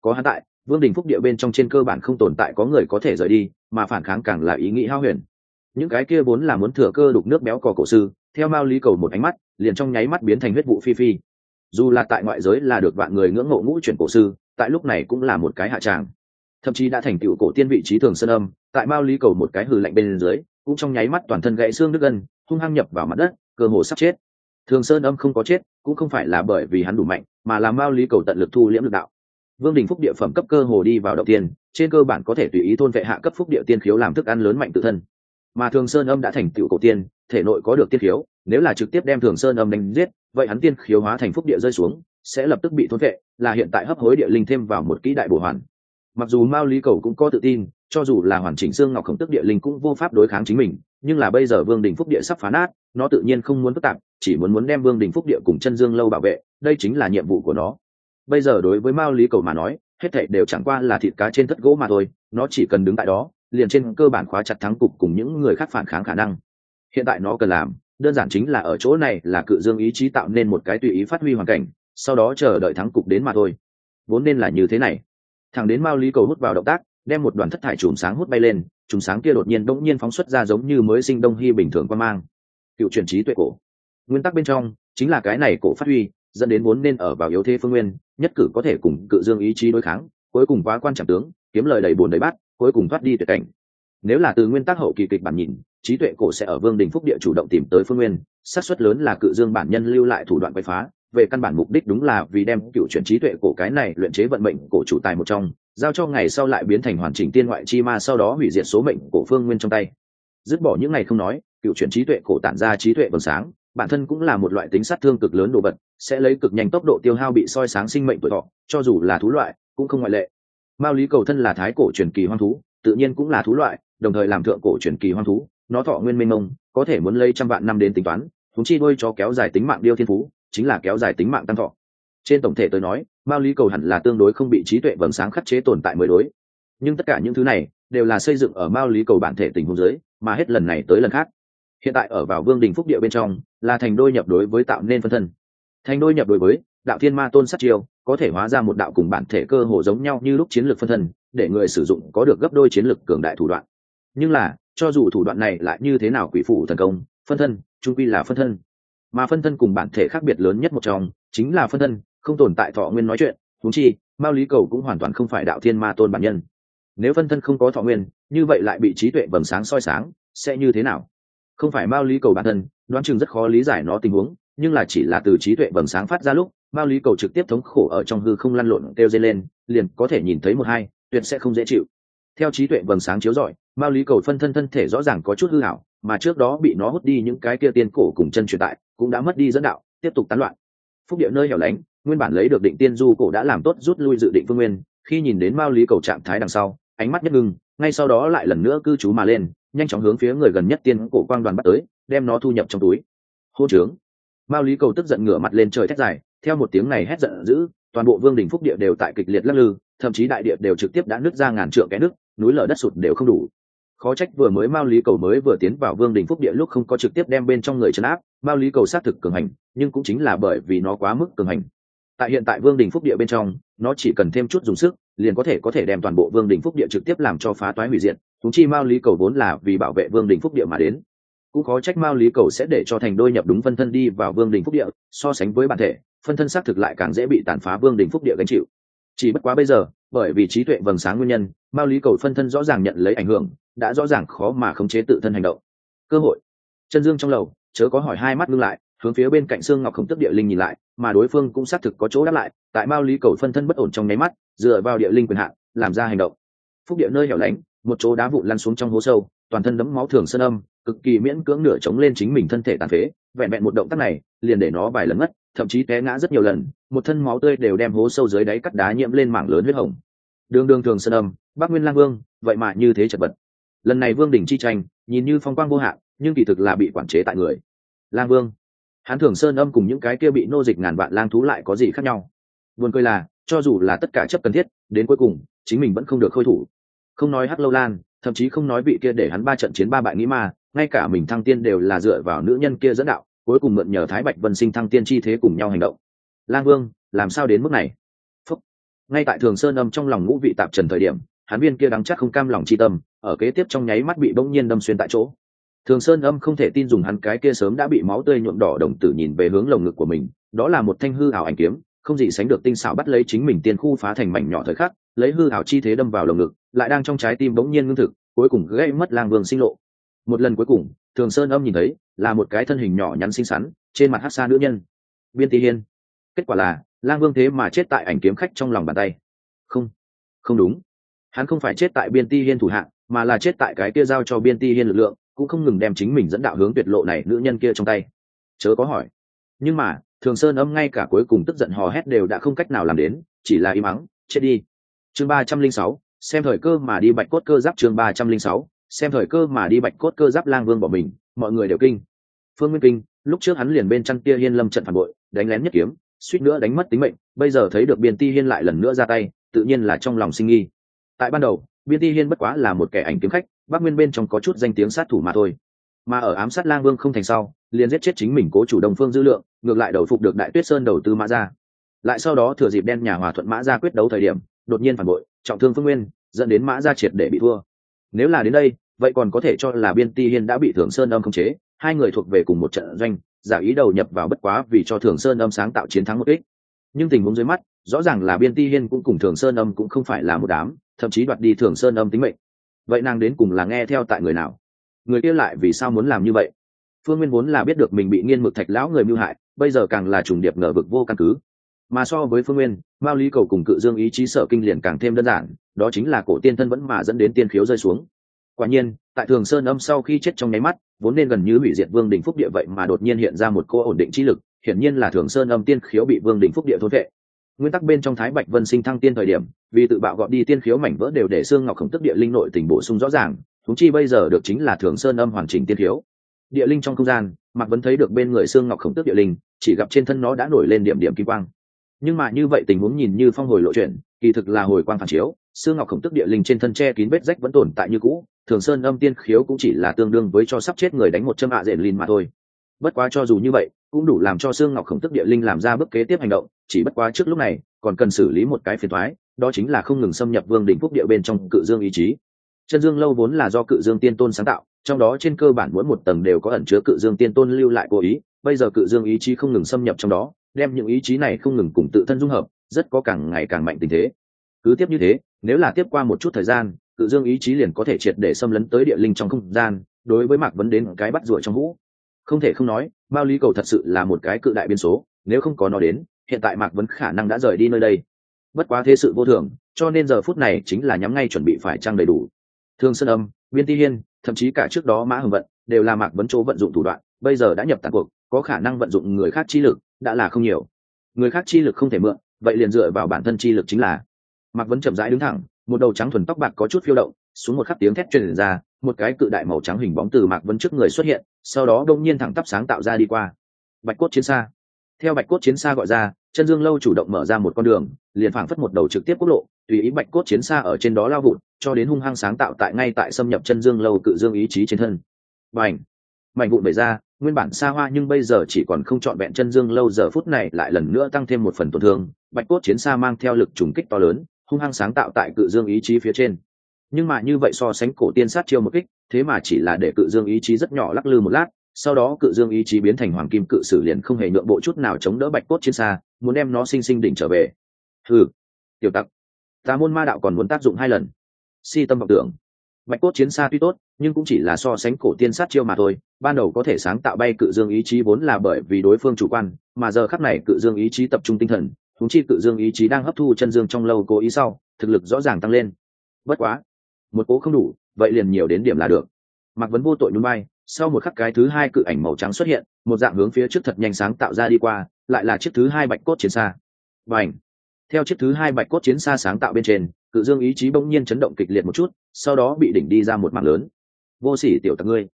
Có hắn tại, vương đình phúc địa bên trong trên cơ bản không tồn tại có người có thể rời đi, mà phản kháng càng là ý nghĩ hao huyền. Những cái kia vốn là muốn thừa cơ đục nước béo cò cổ sư, theo mao lý cầu một ánh mắt, liền trong nháy mắt biến thành huyết vụ phi phi. Dù là tại ngoại giới là được vạn người ngưỡng mộ ngũ chuyển cổ sư, tại lúc này cũng là một cái hạ tràng thậm chí đã thành tựu cổ tiên vị trí thường sơn âm, tại mao lý cầu một cái hừ lạnh bên dưới, cũng trong nháy mắt toàn thân gãy xương đứt gân, hung hăng nhập vào mặt đất, cơ hồ sắp chết. Thường sơn âm không có chết, cũng không phải là bởi vì hắn đủ mạnh, mà là mao lý cầu tận lực thu liễm lực đạo. Vương đình phúc địa phẩm cấp cơ hồ đi vào đầu tiên, trên cơ bản có thể tùy ý thôn vệ hạ cấp phúc địa tiên khiếu làm thức ăn lớn mạnh tự thân. Mà thường sơn âm đã thành tựu cổ tiên, thể nội có được tiên khiếu, nếu là trực tiếp đem thường sơn âm đánh giết, vậy hắn tiên khiếu hóa thành phúc địa rơi xuống, sẽ lập tức bị thôn vệ, là hiện tại hấp hối địa linh thêm vào một kỹ đại bổ hoàn mặc dù mao lý cầu cũng có tự tin, cho dù là hoàn chỉnh xương ngọc khổng tức địa linh cũng vô pháp đối kháng chính mình, nhưng là bây giờ vương đình phúc địa sắp phá nát, nó tự nhiên không muốn phức tạp, chỉ muốn muốn đem vương đình phúc địa cùng chân dương lâu bảo vệ, đây chính là nhiệm vụ của nó. Bây giờ đối với mao lý cầu mà nói, hết thảy đều chẳng qua là thịt cá trên thất gỗ mà thôi, nó chỉ cần đứng tại đó, liền trên cơ bản khóa chặt thắng cục cùng những người khác phản kháng khả năng. Hiện tại nó cần làm, đơn giản chính là ở chỗ này là cự dương ý chí tạo nên một cái tùy ý phát huy hoàn cảnh, sau đó chờ đợi thắng cục đến mà thôi. Vốn nên là như thế này thẳng đến mao lý cầu hút vào động tác, đem một đoàn thất thải chùm sáng hút bay lên, chùm sáng kia đột nhiên bỗng nhiên phóng xuất ra giống như mới sinh đông hy bình thường quan mang. Cựu truyền trí tuệ cổ. Nguyên tắc bên trong, chính là cái này cổ phát huy, dẫn đến muốn nên ở vào yếu thế phương nguyên, nhất cử có thể cùng cự dương ý chí đối kháng, cuối cùng quá quan trọng tướng, kiếm lời đầy bồn đầy bát, cuối cùng thoát đi tuyệt cảnh. Nếu là từ nguyên tắc hậu kỳ kịch bản nhìn, trí tuệ cổ sẽ ở vương đình phúc địa chủ động tìm tới phương nguyên, xác suất lớn là cự dương bản nhân lưu lại thủ đoạn quậy phá về căn bản mục đích đúng là vì đem cựu chuyển trí tuệ cổ cái này luyện chế vận mệnh cổ chủ tài một trong, giao cho ngày sau lại biến thành hoàn chỉnh tiên ngoại chi ma sau đó hủy diệt số mệnh cổ phương nguyên trong tay. Dứt bỏ những ngày không nói, cựu chuyển trí tuệ cổ tản ra trí tuệ vầng sáng, bản thân cũng là một loại tính sát thương cực lớn đồ vật, sẽ lấy cực nhanh tốc độ tiêu hao bị soi sáng sinh mệnh tuổi thọ, cho dù là thú loại, cũng không ngoại lệ. Mao lý cầu thân là thái cổ truyền kỳ hoang thú, tự nhiên cũng là thú loại, đồng thời làm thượng cổ truyền kỳ hoang thú, nó thọ nguyên minh mông, có thể muốn lấy trăm vạn năm đến tính toán thúng chi đôi cho kéo dài tính mạng điêu thiên phú chính là kéo dài tính mạng tăng thọ. Trên tổng thể tôi nói, mao lý cầu hẳn là tương đối không bị trí tuệ vầng sáng khắc chế tồn tại mới đối. Nhưng tất cả những thứ này đều là xây dựng ở mao lý cầu bản thể tình huống giới mà hết lần này tới lần khác. Hiện tại ở vào vương đình phúc địa bên trong, là thành đôi nhập đối với tạo nên phân thân. Thành đôi nhập đối với, đạo thiên ma tôn sát chiêu, có thể hóa ra một đạo cùng bản thể cơ hồ giống nhau như lúc chiến lược phân thân, để người sử dụng có được gấp đôi chiến lược cường đại thủ đoạn. Nhưng là, cho dù thủ đoạn này lại như thế nào quỷ phủ thần công, phân thân, trung quy là phân thân mà phân thân cùng bản thể khác biệt lớn nhất một trong, chính là phân thân, không tồn tại thọ nguyên nói chuyện thúng chi, mao lý cầu cũng hoàn toàn không phải đạo thiên ma tôn bản nhân. Nếu phân thân không có thọ nguyên, như vậy lại bị trí tuệ vầng sáng soi sáng, sẽ như thế nào? Không phải mao lý cầu bản thân, đoán chừng rất khó lý giải nó tình huống, nhưng là chỉ là từ trí tuệ vầng sáng phát ra lúc, mao lý cầu trực tiếp thống khổ ở trong hư không lăn lộn kêu dây lên, liền có thể nhìn thấy một hai, tuyệt sẽ không dễ chịu. Theo trí tuệ vầng sáng chiếu rọi, mao lý cầu phân thân thân thể rõ ràng có chút hư hảo mà trước đó bị nó hút đi những cái kia tiên cổ cùng chân truyền tại, cũng đã mất đi dẫn đạo, tiếp tục tán loạn. Phúc địa nơi hẻo lánh, nguyên bản lấy được định tiên du cổ đã làm tốt rút lui dự định phương nguyên, khi nhìn đến mao lý cầu trạng thái đằng sau, ánh mắt nhất ngưng, ngay sau đó lại lần nữa cư trú mà lên, nhanh chóng hướng phía người gần nhất tiên cổ quang đoàn bắt tới, đem nó thu nhập trong túi. Hô trướng mao lý cầu tức giận ngửa mặt lên trời thét dài, theo một tiếng này hét giận dữ, toàn bộ vương đình phúc địa đều tại kịch liệt lắc lư, thậm chí đại địa đều trực tiếp đã nứt ra ngàn trượng cái nước, núi lở đất sụt đều không đủ khó trách vừa mới mao lý cầu mới vừa tiến vào vương đình phúc địa lúc không có trực tiếp đem bên trong người chấn áp, mao lý cầu xác thực cường hành, nhưng cũng chính là bởi vì nó quá mức cường hành. Tại hiện tại vương đình phúc địa bên trong, nó chỉ cần thêm chút dùng sức, liền có thể có thể đem toàn bộ vương đình phúc địa trực tiếp làm cho phá toái hủy diệt thúng chi mao lý cầu vốn là vì bảo vệ vương đình phúc địa mà đến. Cũng khó trách mao lý cầu sẽ để cho thành đôi nhập đúng phân thân đi vào vương đình phúc địa, so sánh với bản thể, phân thân xác thực lại càng dễ bị tàn phá vương đình phúc địa gánh chịu. Chỉ bất quá bây giờ, bởi vì trí tuệ vầng sáng nguyên nhân, mao lý cầu phân thân rõ ràng nhận lấy ảnh hưởng đã rõ ràng khó mà khống chế tự thân hành động. Cơ hội. Chân dương trong lầu, chớ có hỏi hai mắt ngưng lại, hướng phía bên cạnh xương ngọc khổng tức địa linh nhìn lại, mà đối phương cũng xác thực có chỗ đáp lại, tại mao lý cầu phân thân bất ổn trong nháy mắt, dựa vào địa linh quyền hạn, làm ra hành động. Phúc địa nơi hẻo lánh, một chỗ đá vụn lăn xuống trong hố sâu, toàn thân đấm máu thường sơn âm, cực kỳ miễn cưỡng nửa chống lên chính mình thân thể tàn phế, vẹn vẹn một động tác này, liền để nó vài lần mất, thậm chí té ngã rất nhiều lần, một thân máu tươi đều đem hố sâu dưới đáy cắt đá nhiễm lên mảng lớn huyết hồng. Đường đường thường sơn âm, bắc nguyên lang vương, vậy mà như thế chật vật lần này vương đình chi tranh, nhìn như phong quang vô hạn, nhưng kỳ thực là bị quản chế tại người. Lang vương. Hắn thường sơn âm cùng những cái kia bị nô dịch ngàn vạn lang thú lại có gì khác nhau? Buồn cười là, cho dù là tất cả chấp cần thiết, đến cuối cùng, chính mình vẫn không được khôi thủ. Không nói hắc lâu lan, thậm chí không nói vị kia để hắn ba trận chiến ba bại nghĩ ma, ngay cả mình thăng tiên đều là dựa vào nữ nhân kia dẫn đạo, cuối cùng mượn nhờ thái bạch vân sinh thăng tiên chi thế cùng nhau hành động. Lang vương, làm sao đến mức này? Phúc. ngay tại thường sơn âm trong lòng ngũ vị tạp trần thời điểm hắn viên kia đắng chắc không cam lòng chi tâm, ở kế tiếp trong nháy mắt bị bỗng nhiên đâm xuyên tại chỗ. Thường sơn âm không thể tin dùng hắn cái kia sớm đã bị máu tươi nhuộm đỏ đồng tử nhìn về hướng lồng ngực của mình, đó là một thanh hư ảo ảnh kiếm, không gì sánh được tinh xảo bắt lấy chính mình tiên khu phá thành mảnh nhỏ thời khắc, lấy hư ảo chi thế đâm vào lồng ngực, lại đang trong trái tim bỗng nhiên ngưng thực, cuối cùng gây mất lang vương sinh lộ. Một lần cuối cùng, thường sơn âm nhìn thấy, là một cái thân hình nhỏ nhắn xinh xắn, trên mặt hát xa nữ nhân. Biên ti hiên. Kết quả là, lang vương thế mà chết tại ảnh kiếm khách trong lòng bàn tay. Không không đúng hắn không phải chết tại biên ti hiên thủ hạng mà là chết tại cái kia giao cho biên ti hiên lực lượng, cũng không ngừng đem chính mình dẫn đạo hướng tuyệt lộ này nữ nhân kia trong tay. Chớ có hỏi. Nhưng mà, thường sơn âm ngay cả cuối cùng tức giận hò hét đều đã không cách nào làm đến, chỉ là im ắng, chết đi. Chương ba trăm linh sáu, xem thời cơ mà đi bạch cốt cơ giáp chương ba trăm linh sáu, xem thời cơ mà đi bạch cốt cơ giáp lang vương bỏ mình, mọi người đều kinh. Phương nguyên kinh, lúc trước hắn liền bên chăn tia hiên lâm trận phản bội, đánh lén nhất kiếm, suýt nữa đánh mất tính mệnh, bây giờ thấy được biên ti hiên lại lần nữa ra tay, tự nhiên là trong lòng sinh nghi tại ban đầu, biên ti hiên bất quá là một kẻ ảnh kiếm khách bác nguyên bên trong có chút danh tiếng sát thủ mà thôi. Mà ở ám sát lang vương không thành sau, liền giết chết chính mình cố chủ đồng phương dư lượng, ngược lại đầu phục được đại tuyết sơn đầu tư mã ra lại sau đó thừa dịp đen nhà hòa thuận mã ra quyết đấu thời điểm, đột nhiên phản bội, trọng thương phương nguyên, dẫn đến mã ra triệt để bị thua. Nếu là đến đây, vậy còn có thể cho là biên ti hiên đã bị thường sơn âm khống chế, hai người thuộc về cùng một trận doanh, giả ý đầu nhập vào bất quá vì cho thường sơn âm sáng tạo chiến thắng một ích nhưng tình huống dưới mắt, rõ ràng là biên ti hiên cũng cùng thường sơn âm cũng không phải là một đám thậm chí đoạt đi thường sơn âm tính mệnh. Vậy nàng đến cùng là nghe theo tại người nào? Người kia lại vì sao muốn làm như vậy? Phương nguyên vốn là biết được mình bị nghiên mực thạch lão người mưu hại, bây giờ càng là trùng điệp ngờ vực vô căn cứ. Mà so với phương nguyên, mao lý cầu cùng cự dương ý chí sở kinh liền càng thêm đơn giản, đó chính là cổ tiên thân vẫn mà dẫn đến tiên khiếu rơi xuống. Quả nhiên, tại thường sơn âm sau khi chết trong nháy mắt, vốn nên gần như hủy diệt vương đình phúc địa vậy mà đột nhiên hiện ra một cô ổn định chi lực, hiển nhiên là thường sơn âm tiên khiếu bị vương đình phúc địa thối vệ nguyên tắc bên trong thái bạch vân sinh thăng tiên thời điểm, vì tự bạo gọn đi tiên khiếu mảnh vỡ đều để xương ngọc khổng tức địa linh nội tình bổ sung rõ ràng thúng chi bây giờ được chính là thường sơn âm hoàn chỉnh tiên khiếu. Địa linh trong không gian, mạc vẫn thấy được bên người xương ngọc khổng tức địa linh, chỉ gặp trên thân nó đã nổi lên điểm điểm kim quang. Nhưng mà như vậy tình huống nhìn như phong hồi lộ chuyện, kỳ thực là hồi quang phản chiếu, xương ngọc khổng tức địa linh trên thân che kín vết rách vẫn tồn tại như cũ, thường sơn âm tiên khiếu cũng chỉ là tương đương với cho sắp chết người đánh một châm hạ à linh mà thôi. Bất quá cho dù như vậy cũng đủ làm cho xương ngọc khổng tức địa linh làm ra bước kế tiếp hành động, chỉ bất quá trước lúc này, còn cần xử lý một cái phiền thoái, đó chính là không ngừng xâm nhập vương đỉnh phúc địa bên trong cự dương ý chí. Chân dương lâu vốn là do cự dương tiên tôn sáng tạo, trong đó trên cơ bản mỗi một tầng đều có ẩn chứa cự dương tiên tôn lưu lại cố ý, bây giờ cự dương ý chí không ngừng xâm nhập trong đó, đem những ý chí này không ngừng cùng tự thân dung hợp, rất có càng ngày càng mạnh tình thế. Cứ tiếp như thế, nếu là tiếp qua một chút thời gian, cự dương ý chí liền có thể triệt để xâm lấn tới địa linh trong không gian, đối với mạc vấn đến cái bắt ruồi trong hũ không thể không nói bao lý cầu thật sự là một cái cự đại biên số, nếu không có nó đến, hiện tại mạc vấn khả năng đã rời đi nơi đây. Bất quá thế sự vô thường, cho nên giờ phút này chính là nhắm ngay chuẩn bị phải trăng đầy đủ. Thương sơn âm, biên ti hiên, thậm chí cả trước đó mã hồng vận, đều là mạc vấn chỗ vận dụng thủ đoạn, bây giờ đã nhập tàn cuộc, có khả năng vận dụng người khác chi lực, đã là không nhiều. Người khác chi lực không thể mượn, vậy liền dựa vào bản thân chi lực chính là. Mạc vấn chậm rãi đứng thẳng, một đầu trắng thuần tóc bạc có chút phiêu động, xuống một khắc tiếng thét truyền ra, một cái cự đại màu trắng hình bóng từ mạc vấn trước người xuất hiện sau đó đông nhiên thẳng tắp sáng tạo ra đi qua. Bạch cốt chiến xa. Theo bạch cốt chiến xa gọi ra, chân dương lâu chủ động mở ra một con đường, liền phảng phất một đầu trực tiếp quốc lộ, tùy ý bạch cốt chiến xa ở trên đó lao vụt, cho đến hung hăng sáng tạo tại ngay tại xâm nhập chân dương lâu cự dương ý chí trên thân. Và ảnh mạnh vụn bể ra, nguyên bản xa hoa nhưng bây giờ chỉ còn không trọn vẹn chân dương lâu giờ phút này lại lần nữa tăng thêm một phần tổn thương. Bạch cốt chiến xa mang theo lực trùng kích to lớn, hung hăng sáng tạo tại cự dương ý chí phía trên nhưng mà như vậy so sánh cổ tiên sát chiêu một kích, thế mà chỉ là để cự dương ý chí rất nhỏ lắc lư một lát, sau đó cự dương ý chí biến thành hoàng kim cự sử liền không hề nhượng bộ chút nào chống đỡ bạch cốt chiến xa, muốn đem nó sinh sinh đỉnh trở về. Ừ tiểu tặc tà môn ma đạo còn muốn tác dụng hai lần. Si tâm vọng tưởng. Bạch cốt chiến xa tuy tốt, nhưng cũng chỉ là so sánh cổ tiên sát chiêu mà thôi, ban đầu có thể sáng tạo bay cự dương ý chí vốn là bởi vì đối phương chủ quan, mà giờ khắc này cự dương ý chí tập trung tinh thần thúng chi cự dương ý chí đang hấp thu chân dương trong lâu cố ý sau, thực lực rõ ràng tăng lên. Bất quá một cố không đủ, vậy liền nhiều đến điểm là được. Mặc vấn vô tội núi bay sau một khắc cái thứ hai cự ảnh màu trắng xuất hiện, một dạng hướng phía trước thật nhanh sáng tạo ra đi qua, lại là chiếc thứ hai bạch cốt chiến xa. Và ảnh theo chiếc thứ hai bạch cốt chiến xa sáng tạo bên trên, cự dương ý chí bỗng nhiên chấn động kịch liệt một chút, sau đó bị đỉnh đi ra một mạng lớn. Vô sỉ tiểu tặc ngươi!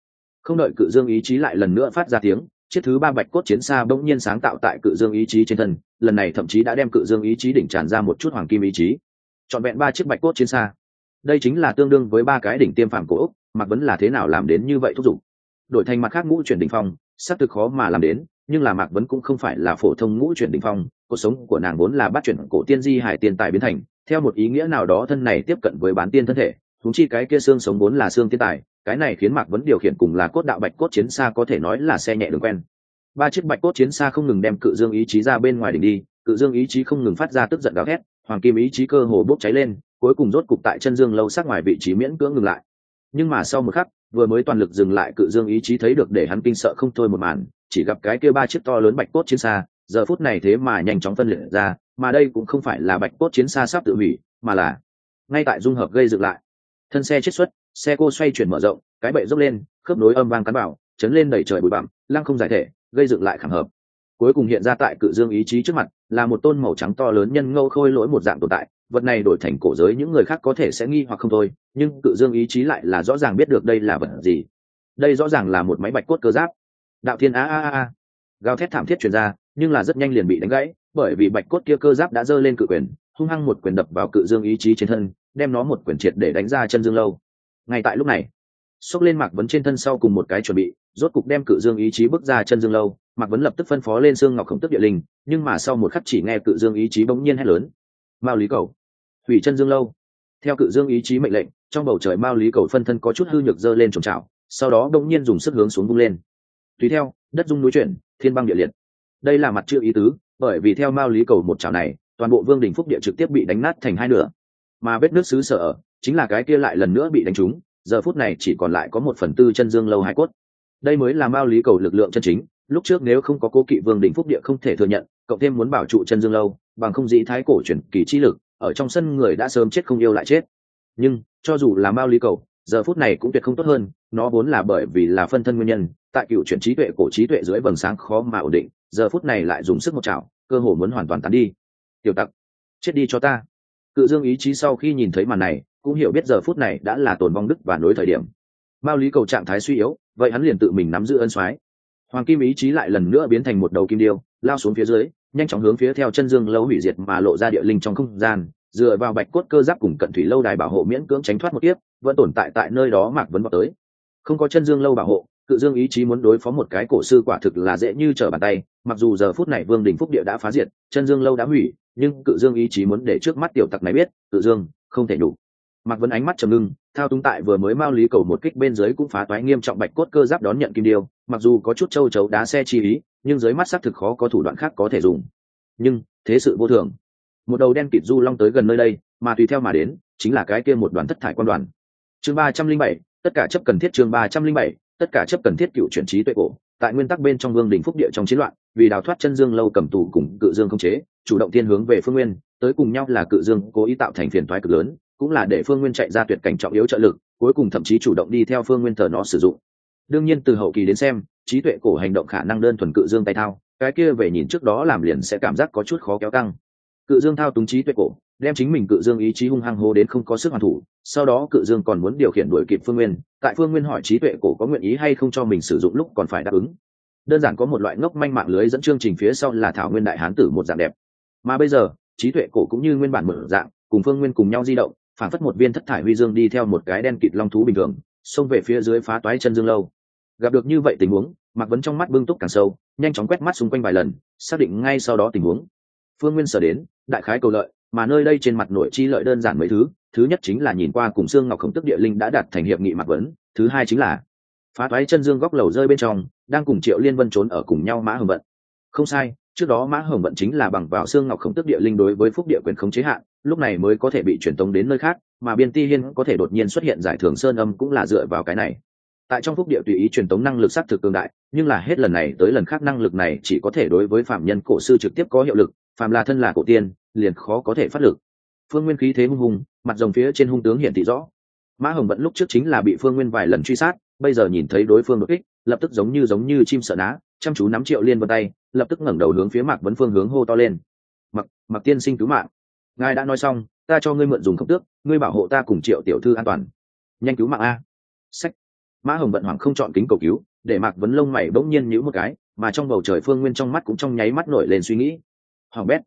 Không đợi cự dương ý chí lại lần nữa phát ra tiếng, chiếc thứ ba bạch cốt chiến xa bỗng nhiên sáng tạo tại cự dương ý chí trên thân, lần này thậm chí đã đem cự dương ý chí đỉnh tràn ra một chút hoàng kim ý chí. Trọn vẹn ba chiếc bạch cốt chiến xa đây chính là tương đương với ba cái đỉnh tiêm phạm cổ ốc mặc vấn là thế nào làm đến như vậy thúc giục. Đổi thành mặt khác ngũ chuyển đỉnh phong, xác thực khó mà làm đến, nhưng là mạc vấn cũng không phải là phổ thông ngũ chuyển đỉnh phong, cuộc sống của nàng vốn là bắt chuyển cổ tiên di hải tiền tài biến thành, theo một ý nghĩa nào đó thân này tiếp cận với bán tiên thân thể thúng chi cái kia xương sống vốn là xương tiên tài, cái này khiến mạc vấn điều khiển cùng là cốt đạo bạch cốt chiến xa có thể nói là xe nhẹ đường quen. Ba chiếc bạch cốt chiến xa không ngừng đem cự dương ý chí ra bên ngoài đỉnh đi, cự dương ý chí không ngừng phát ra tức giận gào thét, hoàng kim ý chí cơ hồ bốc cháy lên cuối cùng rốt cục tại chân dương lâu sát ngoài vị trí miễn cưỡng ngừng lại. Nhưng mà sau một khắc, vừa mới toàn lực dừng lại cự dương ý chí thấy được để hắn kinh sợ không thôi một màn, chỉ gặp cái kia ba chiếc to lớn bạch cốt chiến xa, giờ phút này thế mà nhanh chóng phân liệt ra, mà đây cũng không phải là bạch cốt chiến xa sắp tự hủy, mà là ngay tại dung hợp gây dựng lại. Thân xe chiết xuất, xe cô xoay chuyển mở rộng, cái bệ dốc lên, khớp nối âm vang cắn bảo, chấn lên đẩy trời bụi bặm, lăng không giải thể, gây dựng lại khảm hợp. Cuối cùng hiện ra tại cự dương ý chí trước mặt, là một tôn màu trắng to lớn nhân ngâu khôi lỗi một dạng tồn tại vật này đổi thành cổ giới những người khác có thể sẽ nghi hoặc không thôi, nhưng cự dương ý chí lại là rõ ràng biết được đây là vật gì. Đây rõ ràng là một máy bạch cốt cơ giáp. Đạo thiên a a a a. Gào thét thảm thiết chuyển ra, nhưng là rất nhanh liền bị đánh gãy, bởi vì bạch cốt kia cơ giáp đã giơ lên cự quyền, hung hăng một quyền đập vào cự dương ý chí trên thân, đem nó một quyền triệt để đánh ra chân dương lâu. Ngay tại lúc này, xốc lên mạc vấn trên thân sau cùng một cái chuẩn bị, rốt cục đem cự dương ý chí bước ra chân dương lâu. Mạc vấn lập tức phân phó lên xương ngọc khổng tức địa linh, nhưng mà sau một khắc chỉ nghe cự dương ý chí bỗng nhiên hét lớn mao lý cầu. Hủy chân dương lâu. Theo cự dương ý chí mệnh lệnh, trong bầu trời mao lý cầu phân thân có chút hư nhược dơ lên trồng trào sau đó đông nhiên dùng sức hướng xuống vung lên. Tùy theo, đất dung núi chuyển, thiên băng địa liệt. Đây là mặt chưa ý tứ, bởi vì theo mao lý cầu một chảo này, toàn bộ vương đình phúc địa trực tiếp bị đánh nát thành hai nửa. Mà vết nước xứ sở chính là cái kia lại lần nữa bị đánh trúng, giờ phút này chỉ còn lại có một phần tư chân dương lâu hải cốt. Đây mới là mao lý cầu lực lượng chân chính, lúc trước nếu không có cố kỵ vương đình phúc địa không thể thừa nhận cộng thêm muốn bảo trụ chân dương lâu, bằng không dĩ thái cổ chuyển kỳ chi lực, ở trong sân người đã sớm chết không yêu lại chết. Nhưng, cho dù là mao lý cầu, giờ phút này cũng tuyệt không tốt hơn, nó vốn là bởi vì là phân thân nguyên nhân, tại cựu chuyển trí tuệ, cổ trí tuệ dưới vầng sáng khó mà ổn định, giờ phút này lại dùng sức một chảo, cơ hồ muốn hoàn toàn tán đi. Tiểu tặc, chết đi cho ta. Cự dương ý chí sau khi nhìn thấy màn này, cũng hiểu biết giờ phút này đã là tồn vong đức và nối thời điểm. Mao lý cầu trạng thái suy yếu, vậy hắn liền tự mình nắm giữ ân soái. Hoàng kim ý chí lại lần nữa biến thành một đầu kim điêu, lao xuống phía dưới nhanh chóng hướng phía theo chân dương lâu hủy diệt mà lộ ra địa linh trong không gian, dựa vào bạch cốt cơ giáp cùng cận thủy lâu đài bảo hộ miễn cưỡng tránh thoát một tiếp vẫn tồn tại tại nơi đó mạc vấn vào tới. Không có chân dương lâu bảo hộ, cự dương ý chí muốn đối phó một cái cổ sư quả thực là dễ như trở bàn tay, mặc dù giờ phút này vương đình phúc địa đã phá diệt, chân dương lâu đã hủy, nhưng cự dương ý chí muốn để trước mắt tiểu tặc này biết, cự dương, không thể đủ. Mặc vấn ánh mắt trầm ngưng, thao túng tại vừa mới mao lý cầu một kích bên dưới cũng phá toái nghiêm trọng bạch cốt cơ giáp đón nhận kim điêu, mặc dù có chút châu chấu đá xe chi ý nhưng dưới mắt xác thực khó có thủ đoạn khác có thể dùng. Nhưng, thế sự vô thường. Một đầu đen kịt du long tới gần nơi đây, mà tùy theo mà đến, chính là cái kia một đoàn thất thải quan đoàn. Chương ba trăm linh bảy, tất cả chấp cần thiết chương ba trăm linh bảy, tất cả chấp cần thiết cựu chuyển trí tuệ cổ, tại nguyên tắc bên trong vương đình phúc địa trong chiến loạn, vì đào thoát chân dương lâu cầm tù cùng cự dương không chế, chủ động thiên hướng về phương nguyên, tới cùng nhau là cự dương cố ý tạo thành phiền toái cực lớn, cũng là để phương nguyên chạy ra tuyệt cảnh trọng yếu trợ lực, cuối cùng thậm chí chủ động đi theo phương nguyên thờ nó sử dụng. Đương nhiên từ hậu kỳ đến xem trí tuệ cổ hành động khả năng đơn thuần cự dương tay thao, cái kia về nhìn trước đó làm liền sẽ cảm giác có chút khó kéo căng. Cự dương thao túng trí tuệ cổ, đem chính mình cự dương ý chí hung hăng hô đến không có sức hoàn thủ, sau đó cự dương còn muốn điều khiển đuổi kịp phương nguyên, tại phương nguyên hỏi trí tuệ cổ có nguyện ý hay không cho mình sử dụng lúc còn phải đáp ứng. Đơn giản có một loại ngốc manh mạng lưới dẫn chương trình phía sau là thảo nguyên đại hán tử một dạng đẹp. Mà bây giờ, trí tuệ cổ cũng như nguyên bản mở dạng, cùng phương nguyên cùng nhau di động, phản phất một viên thất thải huy dương đi theo một cái đen kịt long thú bình thường, xông về phía dưới phá toái chân dương lâu gặp được như vậy tình huống mặc vấn trong mắt bưng túc càng sâu, nhanh chóng quét mắt xung quanh vài lần, xác định ngay sau đó tình huống. Phương nguyên sở đến, đại khái cầu lợi, mà nơi đây trên mặt nội chi lợi đơn giản mấy thứ thứ nhất chính là nhìn qua cùng xương ngọc khổng tức địa linh đã đạt thành hiệp nghị mặc vấn, thứ hai chính là phá thoái chân dương góc lầu rơi bên trong, đang cùng triệu liên vân trốn ở cùng nhau mã hồng vận. Không sai, trước đó mã hồng vận chính là bằng vào xương ngọc khổng tức địa linh đối với phúc địa quyền khống chế hạn, lúc này mới có thể bị truyền tống đến nơi khác, mà biên ti hiên có thể đột nhiên xuất hiện giải thưởng sơn âm cũng là dựa vào cái này tại trong phúc địa tùy ý truyền tống năng lực sát thực cường đại, nhưng là hết lần này tới lần khác năng lực này chỉ có thể đối với phạm nhân cổ sư trực tiếp có hiệu lực, phạm là thân là cổ tiên, liền khó có thể phát lực. Phương nguyên khí thế hung hùng, mặt rồng phía trên hung tướng hiển thị rõ. Mã hồng vận lúc trước chính là bị phương nguyên vài lần truy sát, bây giờ nhìn thấy đối phương đột kích, lập tức giống như giống như chim sợ ná, chăm chú nắm triệu liên vân tay, lập tức ngẩng đầu hướng phía mạc vấn phương hướng hô to lên. Mặc mặc tiên sinh cứu mạng. Ngài đã nói xong, ta cho ngươi mượn dùng khổng tước, ngươi bảo hộ ta cùng triệu tiểu thư an toàn. Nhanh cứu mạng a. Sách mã hồng vận hoảng không chọn kính cầu cứu, để mạc vấn lông mày bỗng nhiên nhữ một cái, mà trong bầu trời phương nguyên trong mắt cũng trong nháy mắt nổi lên suy nghĩ. Hoàng bét,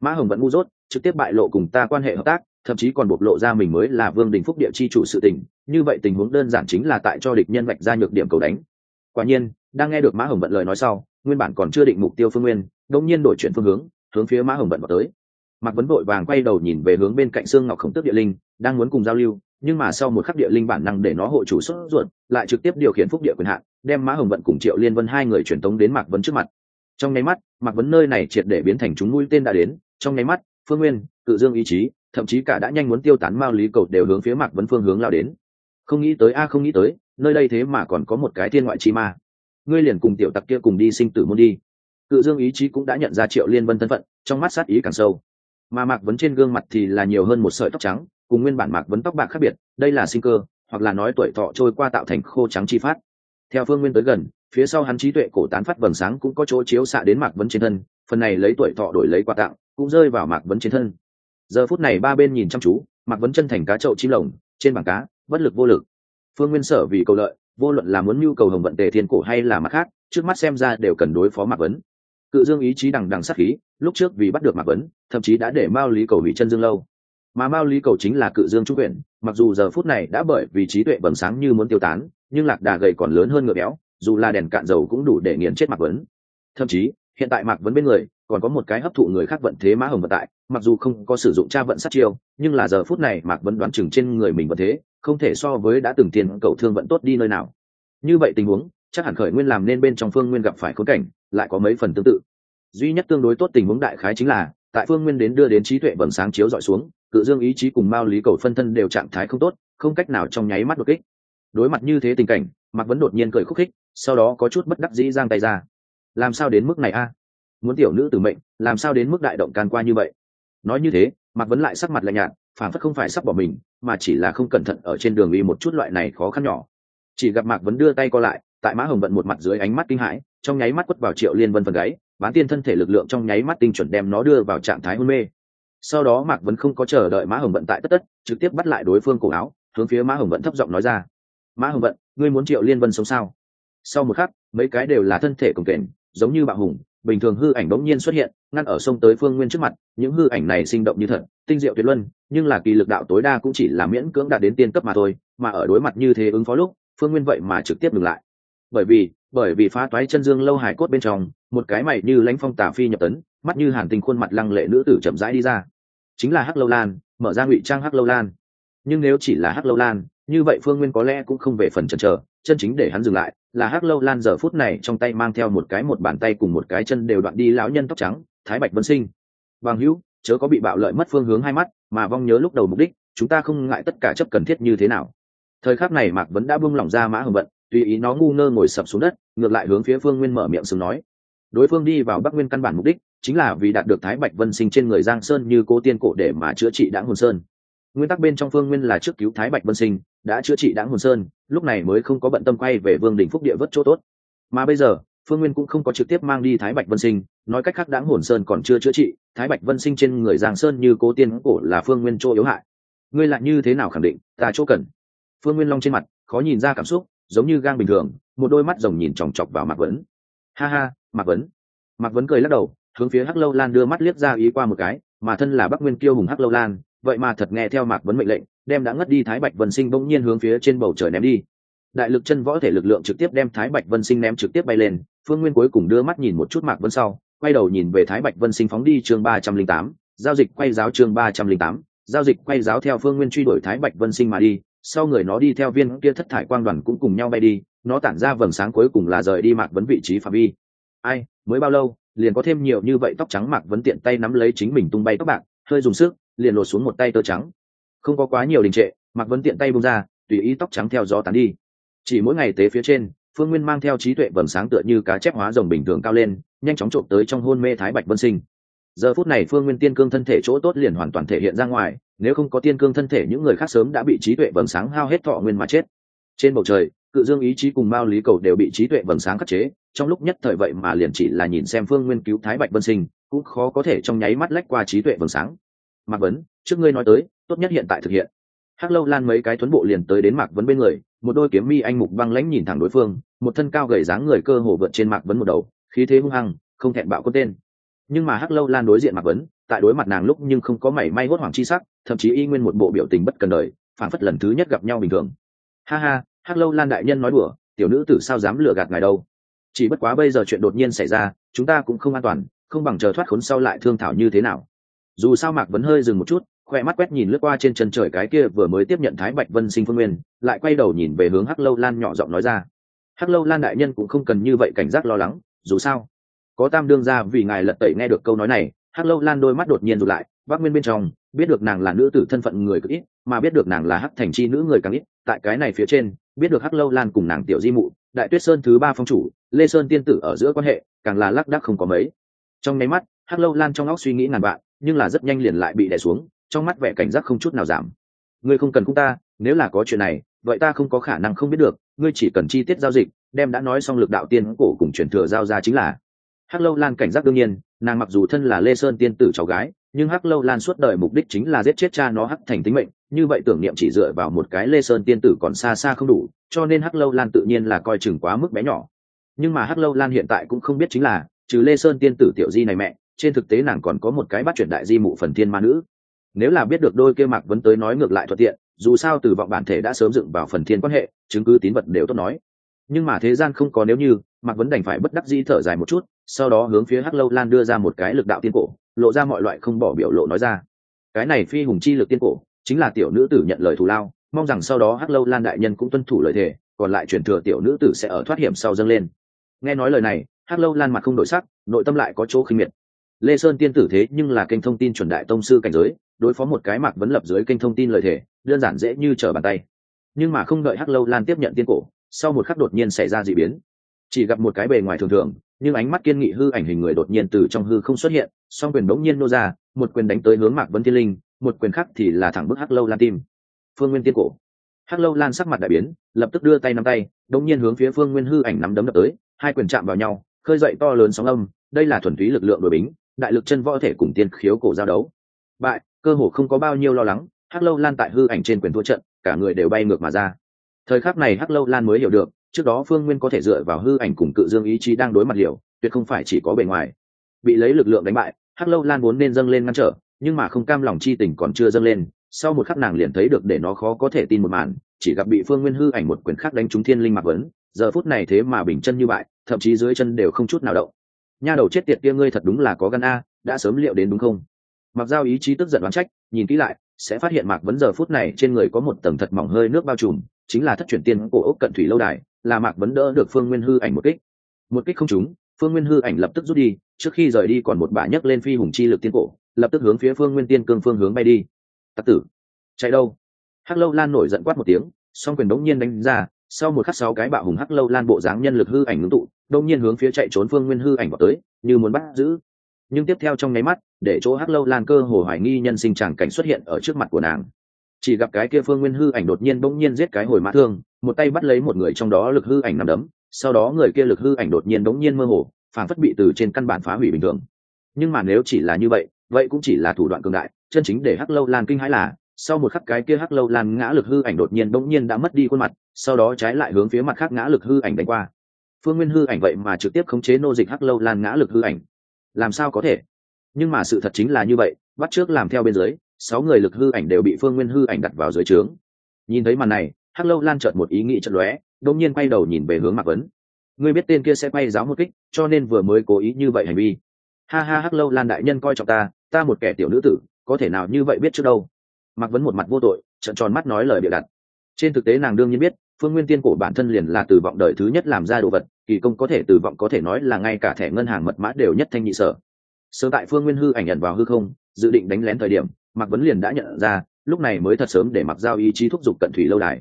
mã hồng vận ngu dốt, trực tiếp bại lộ cùng ta quan hệ hợp tác, thậm chí còn bộc lộ ra mình mới là vương đình phúc địa chi chủ sự tình, như vậy tình huống đơn giản chính là tại cho địch nhân vạch ra nhược điểm cầu đánh. Quả nhiên, đang nghe được mã hồng vận lời nói sau, nguyên bản còn chưa định mục tiêu phương nguyên đông nhiên đổi chuyển phương hướng hướng phía mã hồng vận vào tới. Mạc vấn vội vàng quay đầu nhìn về hướng bên cạnh xương ngọc khổng tước địa linh, đang muốn cùng giao lưu nhưng mà sau một khắc địa linh bản năng để nó hộ chủ xuất ruột, lại trực tiếp điều khiển phúc địa quyền hạn, đem mã hồng vận cùng triệu liên vân hai người truyền tống đến mạc vấn trước mặt. Trong nháy mắt, mạc vấn nơi này triệt để biến thành chúng mũi tên đã đến, trong nháy mắt, phương nguyên, cự dương ý chí, thậm chí cả đã nhanh muốn tiêu tán mao lý cầu đều hướng phía mạc vấn phương hướng lao đến. Không nghĩ tới, a, không nghĩ tới, nơi đây thế mà còn có một cái thiên ngoại chi ma. Ngươi liền cùng tiểu tặc kia cùng đi sinh tử môn đi. Cự dương ý chí cũng đã nhận ra triệu liên vân thân phận, trong mắt sát ý càng sâu. Mà mạc vấn trên gương mặt thì là nhiều hơn một sợi tóc trắng cùng nguyên bản mạc vấn tóc bạc khác biệt, đây là sinh cơ, hoặc là nói tuổi thọ trôi qua tạo thành khô trắng chi phát. Theo phương nguyên tới gần, phía sau hắn trí tuệ cổ tán phát vầng sáng cũng có chỗ chiếu xạ đến mạc vấn trên thân, phần này lấy tuổi thọ đổi lấy quà tặng, cũng rơi vào mạc vấn trên thân. Giờ phút này ba bên nhìn chăm chú, mạc vấn chân thành cá trậu chim lồng, trên bảng cá, bất lực vô lực. Phương nguyên sở vì cầu lợi, vô luận là muốn nhu cầu hồng vận tề thiên cổ hay là mặt khác, trước mắt xem ra đều cần đối phó mạc vấn. Cự dương ý chí đằng đằng sát khí, lúc trước vì bắt được mạc vấn, thậm chí đã để mao lý cầu hủy chân dương lâu mà mao lý cầu chính là cự dương trung quyển mặc dù giờ phút này đã bởi vì trí tuệ bẩm sáng như muốn tiêu tán, nhưng lạc đà gầy còn lớn hơn ngựa béo, dù là đèn cạn dầu cũng đủ để nghiền chết mạc vấn. Thậm chí, hiện tại mạc vấn bên người, còn có một cái hấp thụ người khác vận thế mã hồng vận tại, mặc dù không có sử dụng tra vận sát chiêu, nhưng là giờ phút này mạc vấn đoán chừng trên người mình vận thế, không thể so với đã từng tiền cầu thương vận tốt đi nơi nào. Như vậy tình huống, chắc hẳn khởi nguyên làm nên bên trong phương nguyên gặp phải khốn cảnh, lại có mấy phần tương tự. Duy nhất tương đối tốt tình huống đại khái chính là, tại phương nguyên đến đưa đến trí tuệ bẩm sáng chiếu dọi xuống cự dương ý chí cùng mao lý cầu phân thân đều trạng thái không tốt, không cách nào trong nháy mắt đột kích. Đối mặt như thế tình cảnh, mạc vấn đột nhiên cười khúc khích, sau đó có chút bất đắc dĩ giang tay ra. Làm sao đến mức này a? Muốn tiểu nữ tử mệnh, làm sao đến mức đại động can qua như vậy? Nói như thế, mạc vấn lại sắc mặt lạnh nhạt phản phất không phải sắp bỏ mình, mà chỉ là không cẩn thận ở trên đường uy một chút loại này khó khăn nhỏ. Chỉ gặp mạc vấn đưa tay co lại, tại mã hồng vận một mặt dưới ánh mắt kinh hãi, trong nháy mắt quất vào triệu liên vân phần gáy, bán tiên thân thể lực lượng trong nháy mắt tinh chuẩn đem nó đưa vào trạng thái hôn mê sau đó mạc vấn không có chờ đợi mã hồng vận tại tất tất, trực tiếp bắt lại đối phương cổ áo, hướng phía mã hồng vận thấp giọng nói ra. Mã hồng vận, ngươi muốn triệu liên vân sống sao? Sau một khắc, mấy cái đều là thân thể cồng kềnh, giống như bạo hùng, bình thường hư ảnh bỗng nhiên xuất hiện, ngăn ở sông tới phương nguyên trước mặt, những hư ảnh này sinh động như thật, tinh diệu tuyệt luân, nhưng là kỳ lực đạo tối đa cũng chỉ là miễn cưỡng đạt đến tiên cấp mà thôi, mà ở đối mặt như thế ứng phó lúc, phương nguyên vậy mà trực tiếp ngừng lại. Bởi vì bởi vì phá toái chân dương lâu hải cốt bên trong, một cái mày như lãnh phong tả phi nhập tấn, mắt như hàn tình khuôn mặt lăng lệ nữ tử chậm rãi đi ra chính là hắc lâu lan, mở ra ngụy trang hắc lâu lan. Nhưng nếu chỉ là hắc lâu lan, như vậy phương nguyên có lẽ cũng không về phần chần chờ, chân chính để hắn dừng lại là hắc lâu lan giờ phút này trong tay mang theo một cái một bàn tay cùng một cái chân đều đoạn đi lão nhân tóc trắng, thái bạch vân sinh. Bằng hữu, chớ có bị bạo lợi mất phương hướng hai mắt, mà vong nhớ lúc đầu mục đích, chúng ta không ngại tất cả chấp cần thiết như thế nào. Thời khắc này mạc vẫn đã buông lỏng ra mã hồng vận, tùy ý nó ngu ngơ ngồi sập xuống đất, ngược lại hướng phía phương nguyên mở miệng sừng nói. Đối phương đi vào bắc nguyên căn bản mục đích chính là vì đạt được thái bạch vân sinh trên người giang sơn như cố tiên cổ để mà chữa trị đáng hồn sơn. Nguyên tắc bên trong phương nguyên là trước cứu thái bạch vân sinh, đã chữa trị đáng hồn sơn, lúc này mới không có bận tâm quay về vương đình phúc địa vất chỗ tốt. Mà bây giờ, phương nguyên cũng không có trực tiếp mang đi thái bạch vân sinh, nói cách khác đáng hồn sơn còn chưa chữa trị, thái bạch vân sinh trên người giang sơn như cố tiên cổ là phương nguyên chỗ yếu hại. Ngươi lại như thế nào khẳng định, ta chỗ cần? Phương nguyên long trên mặt, khó nhìn ra cảm xúc, giống như gang bình thường, một đôi mắt rồng nhìn chòng chọc vào mạc vấn. Ha ha, mạc vấn. Mạc vấn cười lắc đầu hướng phía hắc lâu lan đưa mắt liếc ra ý qua một cái, mà thân là bắc nguyên kiêu hùng hắc lâu lan, vậy mà thật nghe theo mạc vấn mệnh lệnh, đem đã ngất đi thái bạch vân sinh bỗng nhiên hướng phía trên bầu trời ném đi. Đại lực chân võ thể lực lượng trực tiếp đem thái bạch vân sinh ném trực tiếp bay lên, phương nguyên cuối cùng đưa mắt nhìn một chút mạc vân sau, quay đầu nhìn về thái bạch vân sinh phóng đi chương ba trăm linh tám, giao dịch quay giáo chương ba trăm linh tám, giao dịch quay giáo theo phương nguyên truy đuổi thái bạch vân sinh mà đi, sau người nó đi theo viên kia thất thải quang đoàn cũng cùng nhau bay đi, nó tản ra vầng sáng cuối cùng là rời đi mạc vấn vị trí phạm vi. Ai, mới bao lâu? Liền có thêm nhiều như vậy tóc trắng mạc vấn tiện tay nắm lấy chính mình tung bay tóc bạc, hơi dùng sức, liền lột xuống một tay tơ trắng. Không có quá nhiều đình trệ mạc vấn tiện tay bung ra, tùy ý tóc trắng theo gió tán đi. Chỉ mỗi ngày tế phía trên, phương nguyên mang theo trí tuệ vầng sáng tựa như cá chép hóa rồng bình thường cao lên, nhanh chóng trộm tới trong hôn mê thái bạch vân sinh. Giờ phút này phương nguyên tiên cương thân thể chỗ tốt liền hoàn toàn thể hiện ra ngoài, nếu không có tiên cương thân thể những người khác sớm đã bị trí tuệ vầng sáng hao hết thọ nguyên mà chết. Trên bầu trời, cự dương ý chí cùng mao lý cầu đều bị trí tuệ vầng sáng khắc chế trong lúc nhất thời vậy mà liền chỉ là nhìn xem phương nguyên cứu thái bạch vân sinh, cũng khó có thể trong nháy mắt lách qua trí tuệ vầng sáng. Mạc vấn, trước ngươi nói tới, tốt nhất hiện tại thực hiện. Hắc lâu lan mấy cái tuấn bộ liền tới đến mạc vấn bên người, một đôi kiếm mi anh mục băng lãnh nhìn thẳng đối phương, một thân cao gầy dáng người cơ hồ vượt trên mạc vấn một đầu, khí thế hung hăng, không thẹn bạo có tên. Nhưng mà hắc lâu lan đối diện mạc vấn, tại đối mặt nàng lúc nhưng không có mảy may hốt hoảng chi sắc, thậm chí y nguyên một bộ biểu tình bất cần đời phản phất lần thứ nhất gặp nhau bình thường. Ha ha, hắc lâu lan đại nhân nói đùa, tiểu nữ tử sao dám lừa gạt ngài đâu? Chỉ bất quá bây giờ chuyện đột nhiên xảy ra, chúng ta cũng không an toàn, không bằng chờ thoát khốn sau lại thương thảo như thế nào. Dù sao mạc vấn hơi dừng một chút khoe mắt quét nhìn lướt qua trên chân trời cái kia vừa mới tiếp nhận thái bạch vân sinh phương nguyên, lại quay đầu nhìn về hướng hắc lâu lan nhỏ giọng nói ra. Hắc lâu lan đại nhân cũng không cần như vậy cảnh giác lo lắng, dù sao, có tam đương ra vì ngài lật tẩy nghe được câu nói này, hắc lâu lan đôi mắt đột nhiên rụt lại bác nguyên bên trong, biết được nàng là nữ tử thân phận người cực ít, mà biết được nàng là hắc thành chi nữ người càng ít, tại cái này phía trên, biết được hắc lâu lan cùng nàng tiểu di mụ đại tuyết sơn thứ ba phong chủ, lê sơn tiên tử ở giữa quan hệ, càng là lác đác không có mấy. Trong nháy mắt, hắc lâu lan trong óc suy nghĩ ngàn vạn, nhưng là rất nhanh liền lại bị đè xuống, trong mắt vẻ cảnh giác không chút nào giảm. Ngươi không cần cung ta, nếu là có chuyện này, vậy ta không có khả năng không biết được, ngươi chỉ cần chi tiết giao dịch, đem đã nói xong lực đạo tiên cổ cùng truyền thừa giao ra chính là. Hắc lâu lan cảnh giác đương nhiên, nàng mặc dù thân là lê sơn tiên tử cháu gái nhưng hắc lâu lan suốt đời mục đích chính là giết chết cha nó hắc thành tính mệnh, như vậy tưởng niệm chỉ dựa vào một cái lê sơn tiên tử còn xa xa không đủ, cho nên hắc lâu lan tự nhiên là coi chừng quá mức bé nhỏ. Nhưng mà hắc lâu lan hiện tại cũng không biết chính là, trừ lê sơn tiên tử tiểu di này mẹ, trên thực tế nàng còn có một cái bắt chuyển đại di mụ phần thiên ma nữ. Nếu là biết được đôi kia mạc vấn tới nói ngược lại thuận tiện, dù sao từ vọng bản thể đã sớm dựng vào phần thiên quan hệ, chứng cứ tín vật đều tốt nói. Nhưng mà thế gian không có nếu như, mạc vấn đành phải bất đắc dĩ thở dài một chút, sau đó hướng phía hắc lâu lan đưa ra một cái lực đạo tiên cổ lộ ra mọi loại không bỏ biểu lộ nói ra. Cái này phi hùng chi lực tiên cổ, chính là tiểu nữ tử nhận lời thù lao, mong rằng sau đó hắc lâu lan đại nhân cũng tuân thủ lời thề, còn lại truyền thừa tiểu nữ tử sẽ ở thoát hiểm sau dâng lên. Nghe nói lời này, hắc lâu lan mặt không đổi sắc, nội tâm lại có chỗ khinh miệt. Lê sơn tiên tử thế nhưng là kênh thông tin chuẩn đại tông sư cảnh giới, đối phó một cái mạc vấn lập dưới kênh thông tin lời thề, đơn giản dễ như trở bàn tay. Nhưng mà không đợi hắc lâu lan tiếp nhận tiên cổ, sau một khắc đột nhiên xảy ra d ị biến. Chỉ gặp một cái bề ngoài thường thường nhưng ánh mắt kiên nghị hư ảnh hình người đột nhiên từ trong hư không xuất hiện, song quyền bỗng nhiên nô ra, một quyền đánh tới hướng mạc vấn thiên linh, một quyền khác thì là thẳng bức hắc lâu lan tim. Phương nguyên tiên cổ. Hắc lâu lan sắc mặt đại biến, lập tức đưa tay nắm tay đống nhiên hướng phía phương nguyên hư ảnh nắm đấm đập tới, hai quyền chạm vào nhau, khơi dậy to lớn sóng âm, đây là thuần túy lực lượng đội bính, đại lực chân võ thể cùng tiên khiếu cổ giao đấu. Bại, cơ hồ không có bao nhiêu lo lắng, hắc lâu lan tại hư ảnh trên quyền thua trận, cả người đều bay ngược mà ra. Thời khắc này hắc lâu lan mới hiểu được trước đó phương nguyên có thể dựa vào hư ảnh cùng cự dương ý chí đang đối mặt liều, tuyệt không phải chỉ có bề ngoài. Bị lấy lực lượng đánh bại, hắc lâu lan muốn nên dâng lên ngăn trở, nhưng mà không cam lòng chi tình còn chưa dâng lên, sau một khắc nàng liền thấy được để nó khó có thể tin một màn, chỉ gặp bị phương nguyên hư ảnh một quyền khác đánh trúng thiên linh mạc vấn, giờ phút này thế mà bình chân như bại, thậm chí dưới chân đều không chút nào động. Nha đầu chết tiệt kia ngươi thật đúng là có gan a, đã sớm liệu đến đúng không? Mặc giao ý chí tức giận đoán trách, nhìn kỹ lại, sẽ phát hiện mạc vấn giờ phút này trên người có một tầng thật mỏng hơi nước bao trùm, chính là thất chuyển tiên cổ ốc cận thủy lâu đài là mạc vấn đỡ được phương nguyên hư ảnh một kích. Một kích không trúng, phương nguyên hư ảnh lập tức rút đi, trước khi rời đi còn một bà nhấc lên phi hùng chi lực tiên cổ, lập tức hướng phía phương nguyên tiên cương phương hướng bay đi. Tặc tử, chạy đâu? Hắc lâu lan nổi giận quát một tiếng, song quyền đống nhiên đánh ra, sau một khắc sáu cái bạo hùng hắc lâu lan bộ dáng nhân lực hư ảnh ngưng tụ, đống nhiên hướng phía chạy trốn phương nguyên hư ảnh vào tới, như muốn bắt giữ. Nhưng tiếp theo trong nháy mắt, để chỗ hắc lâu lan cơ hồ hoài nghi nhân sinh tràng cảnh xuất hiện ở trước mặt của nàng. Chỉ gặp cái kia phương nguyên hư ảnh đột nhiên bỗng nhiên giết cái hồi mã thương một tay bắt lấy một người trong đó lực hư ảnh nằm đấm, sau đó người kia lực hư ảnh đột nhiên đống nhiên mơ hồ phản phất bị từ trên căn bản phá hủy bình thường. Nhưng mà nếu chỉ là như vậy vậy cũng chỉ là thủ đoạn cường đại, chân chính để hắc lâu lan kinh hãi là, sau một khắc cái kia hắc lâu lan ngã lực hư ảnh đột nhiên đống nhiên đã mất đi khuôn mặt, sau đó trái lại hướng phía mặt khác ngã lực hư ảnh đánh qua. Phương nguyên hư ảnh vậy mà trực tiếp khống chế nô dịch hắc lâu lan ngã lực hư ảnh. Làm sao có thể? Nhưng mà sự thật chính là như vậy, bắt trước làm theo bên dưới, sáu người lực hư ảnh đều bị phương nguyên hư ảnh đặt vào dưới trướng. Nhìn thấy màn này hắc lâu lan chợt một ý nghĩ chợt lóe, đột nhiên quay đầu nhìn về hướng mạc vấn. Ngươi biết tên kia sẽ quay giáo một kích, cho nên vừa mới cố ý như vậy hành vi. Ha ha, hắc lâu lan đại nhân coi trọng ta ta một kẻ tiểu nữ tử, có thể nào như vậy biết trước đâu? Mạc vấn một mặt vô tội trận tròn mắt nói lời bịa đặt. Trên thực tế nàng đương nhiên biết, phương nguyên tiên cổ bản thân liền là từ vọng đời thứ nhất làm ra đồ vật, kỳ công có thể từ vọng có thể nói là ngay cả thẻ ngân hàng mật mã đều nhất thanh nhị sở. Sớm tại phương nguyên hư ảnh nhận vào hư không, dự định đánh lén thời điểm, mạc vấn liền đã nhận ra, lúc này mới thật sớm để mặc giao ý chí thúc giục cận thủy lâu đài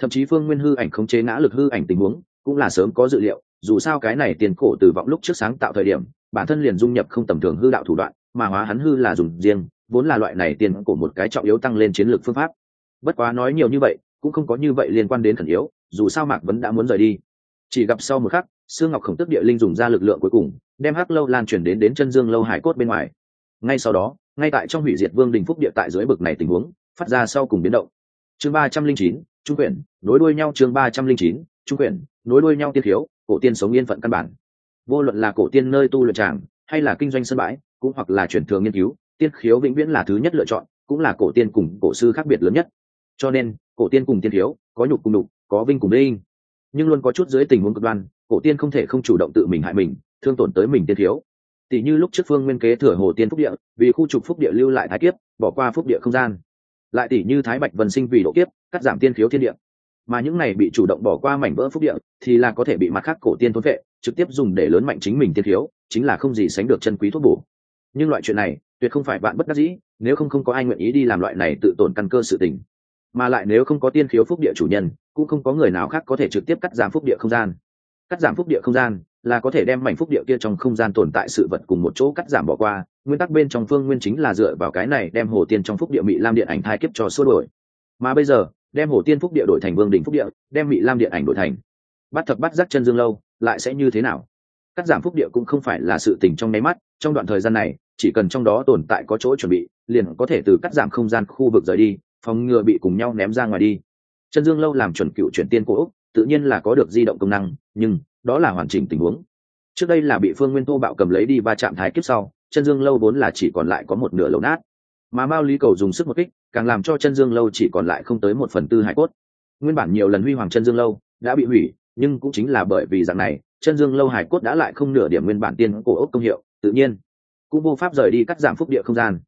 thậm chí phương nguyên hư ảnh khống chế ngã lực hư ảnh tình huống, cũng là sớm có dự liệu, dù sao cái này tiền cổ từ vọng lúc trước sáng tạo thời điểm, bản thân liền dung nhập không tầm thường hư đạo thủ đoạn, mà hóa hắn hư là dùng riêng, vốn là loại này tiền cổ một cái trọng yếu tăng lên chiến lược phương pháp. Bất quá nói nhiều như vậy, cũng không có như vậy liên quan đến khẩn yếu, dù sao mạc vẫn đã muốn rời đi. Chỉ gặp sau một khắc xương ngọc khổng tức địa linh dùng ra lực lượng cuối cùng, đem hắc lâu lan chuyển đến đến chân dương lâu hải cốt bên ngoài. Ngay sau đó, ngay tại trong hủy diệt vương đình phúc địa tại dưới bực này tình huống, phát ra sau cùng biến động. Chương ba trăm linh chín trung quyển, nối đuôi nhau chương ba trăm linh chín, trung quyển, nối đuôi nhau tiên thiếu cổ tiên sống yên phận căn bản. Vô luận là cổ tiên nơi tu luyện tràng, hay là kinh doanh sân bãi, cũng hoặc là chuyển thường nghiên cứu, tiên khiếu vĩnh viễn là thứ nhất lựa chọn, cũng là cổ tiên cùng cổ sư khác biệt lớn nhất. Cho nên, cổ tiên cùng tiên thiếu có nhục cùng đục, có vinh cùng linh nhưng luôn có chút dưới tình huống cực đoan, cổ tiên không thể không chủ động tự mình hại mình, thương tổn tới mình tiên thiếu tỷ như lúc trước phương nguyên kế thừa hồ tiên phúc địa, vì khu trục phúc địa lưu lại thái kiếp, bỏ qua phúc địa không gian lại tỷ như thái bạch vân sinh vì độ kiếp, cắt giảm tiên khiếu thiên địa. Mà những này bị chủ động bỏ qua mảnh vỡ phúc địa, thì là có thể bị mặt khác cổ tiên thôn vệ trực tiếp dùng để lớn mạnh chính mình tiên khiếu, chính là không gì sánh được chân quý thuốc bổ. Nhưng loại chuyện này, tuyệt không phải bạn bất đắc dĩ, nếu không không có ai nguyện ý đi làm loại này tự tổn căn cơ sự tình. Mà lại nếu không có tiên khiếu phúc địa chủ nhân, cũng không có người nào khác có thể trực tiếp cắt giảm phúc địa không gian. Cắt giảm phúc địa không gian là có thể đem mảnh phúc địa kia trong không gian tồn tại sự vật cùng một chỗ cắt giảm bỏ qua nguyên tắc bên trong phương nguyên chính là dựa vào cái này đem hồ tiên trong phúc địa mỹ lam điện ảnh thai kiếp cho xua đổi mà bây giờ, đem hồ tiên phúc địa đổi thành vương đình phúc địa, đem mỹ lam điện ảnh đổi thành bắt thập bắt giác chân dương lâu, lại sẽ như thế nào? Cắt giảm phúc địa cũng không phải là sự tình trong nháy mắt, trong đoạn thời gian này, chỉ cần trong đó tồn tại có chỗ chuẩn bị, liền có thể từ cắt giảm không gian khu vực rời đi, phòng ngừa bị cùng nhau ném ra ngoài đi. Chân dương lâu làm chuẩn cựu chuyển tiên cổ úc, tự nhiên là có được di động công năng, nhưng đó là hoàn chỉnh tình huống. Trước đây là bị phương nguyên thô bạo cầm lấy đi va chạm thái kiếp sau chân dương lâu vốn là chỉ còn lại có một nửa lầu nát. Mà mao lý cầu dùng sức một kích, càng làm cho chân dương lâu chỉ còn lại không tới một phần tư hải cốt. Nguyên bản nhiều lần huy hoàng chân dương lâu đã bị hủy, nhưng cũng chính là bởi vì dạng này, chân dương lâu hải cốt đã lại không nửa điểm nguyên bản tiên cổ ốc công hiệu, tự nhiên cũng vô pháp rời đi cắt giảm phúc địa không gian.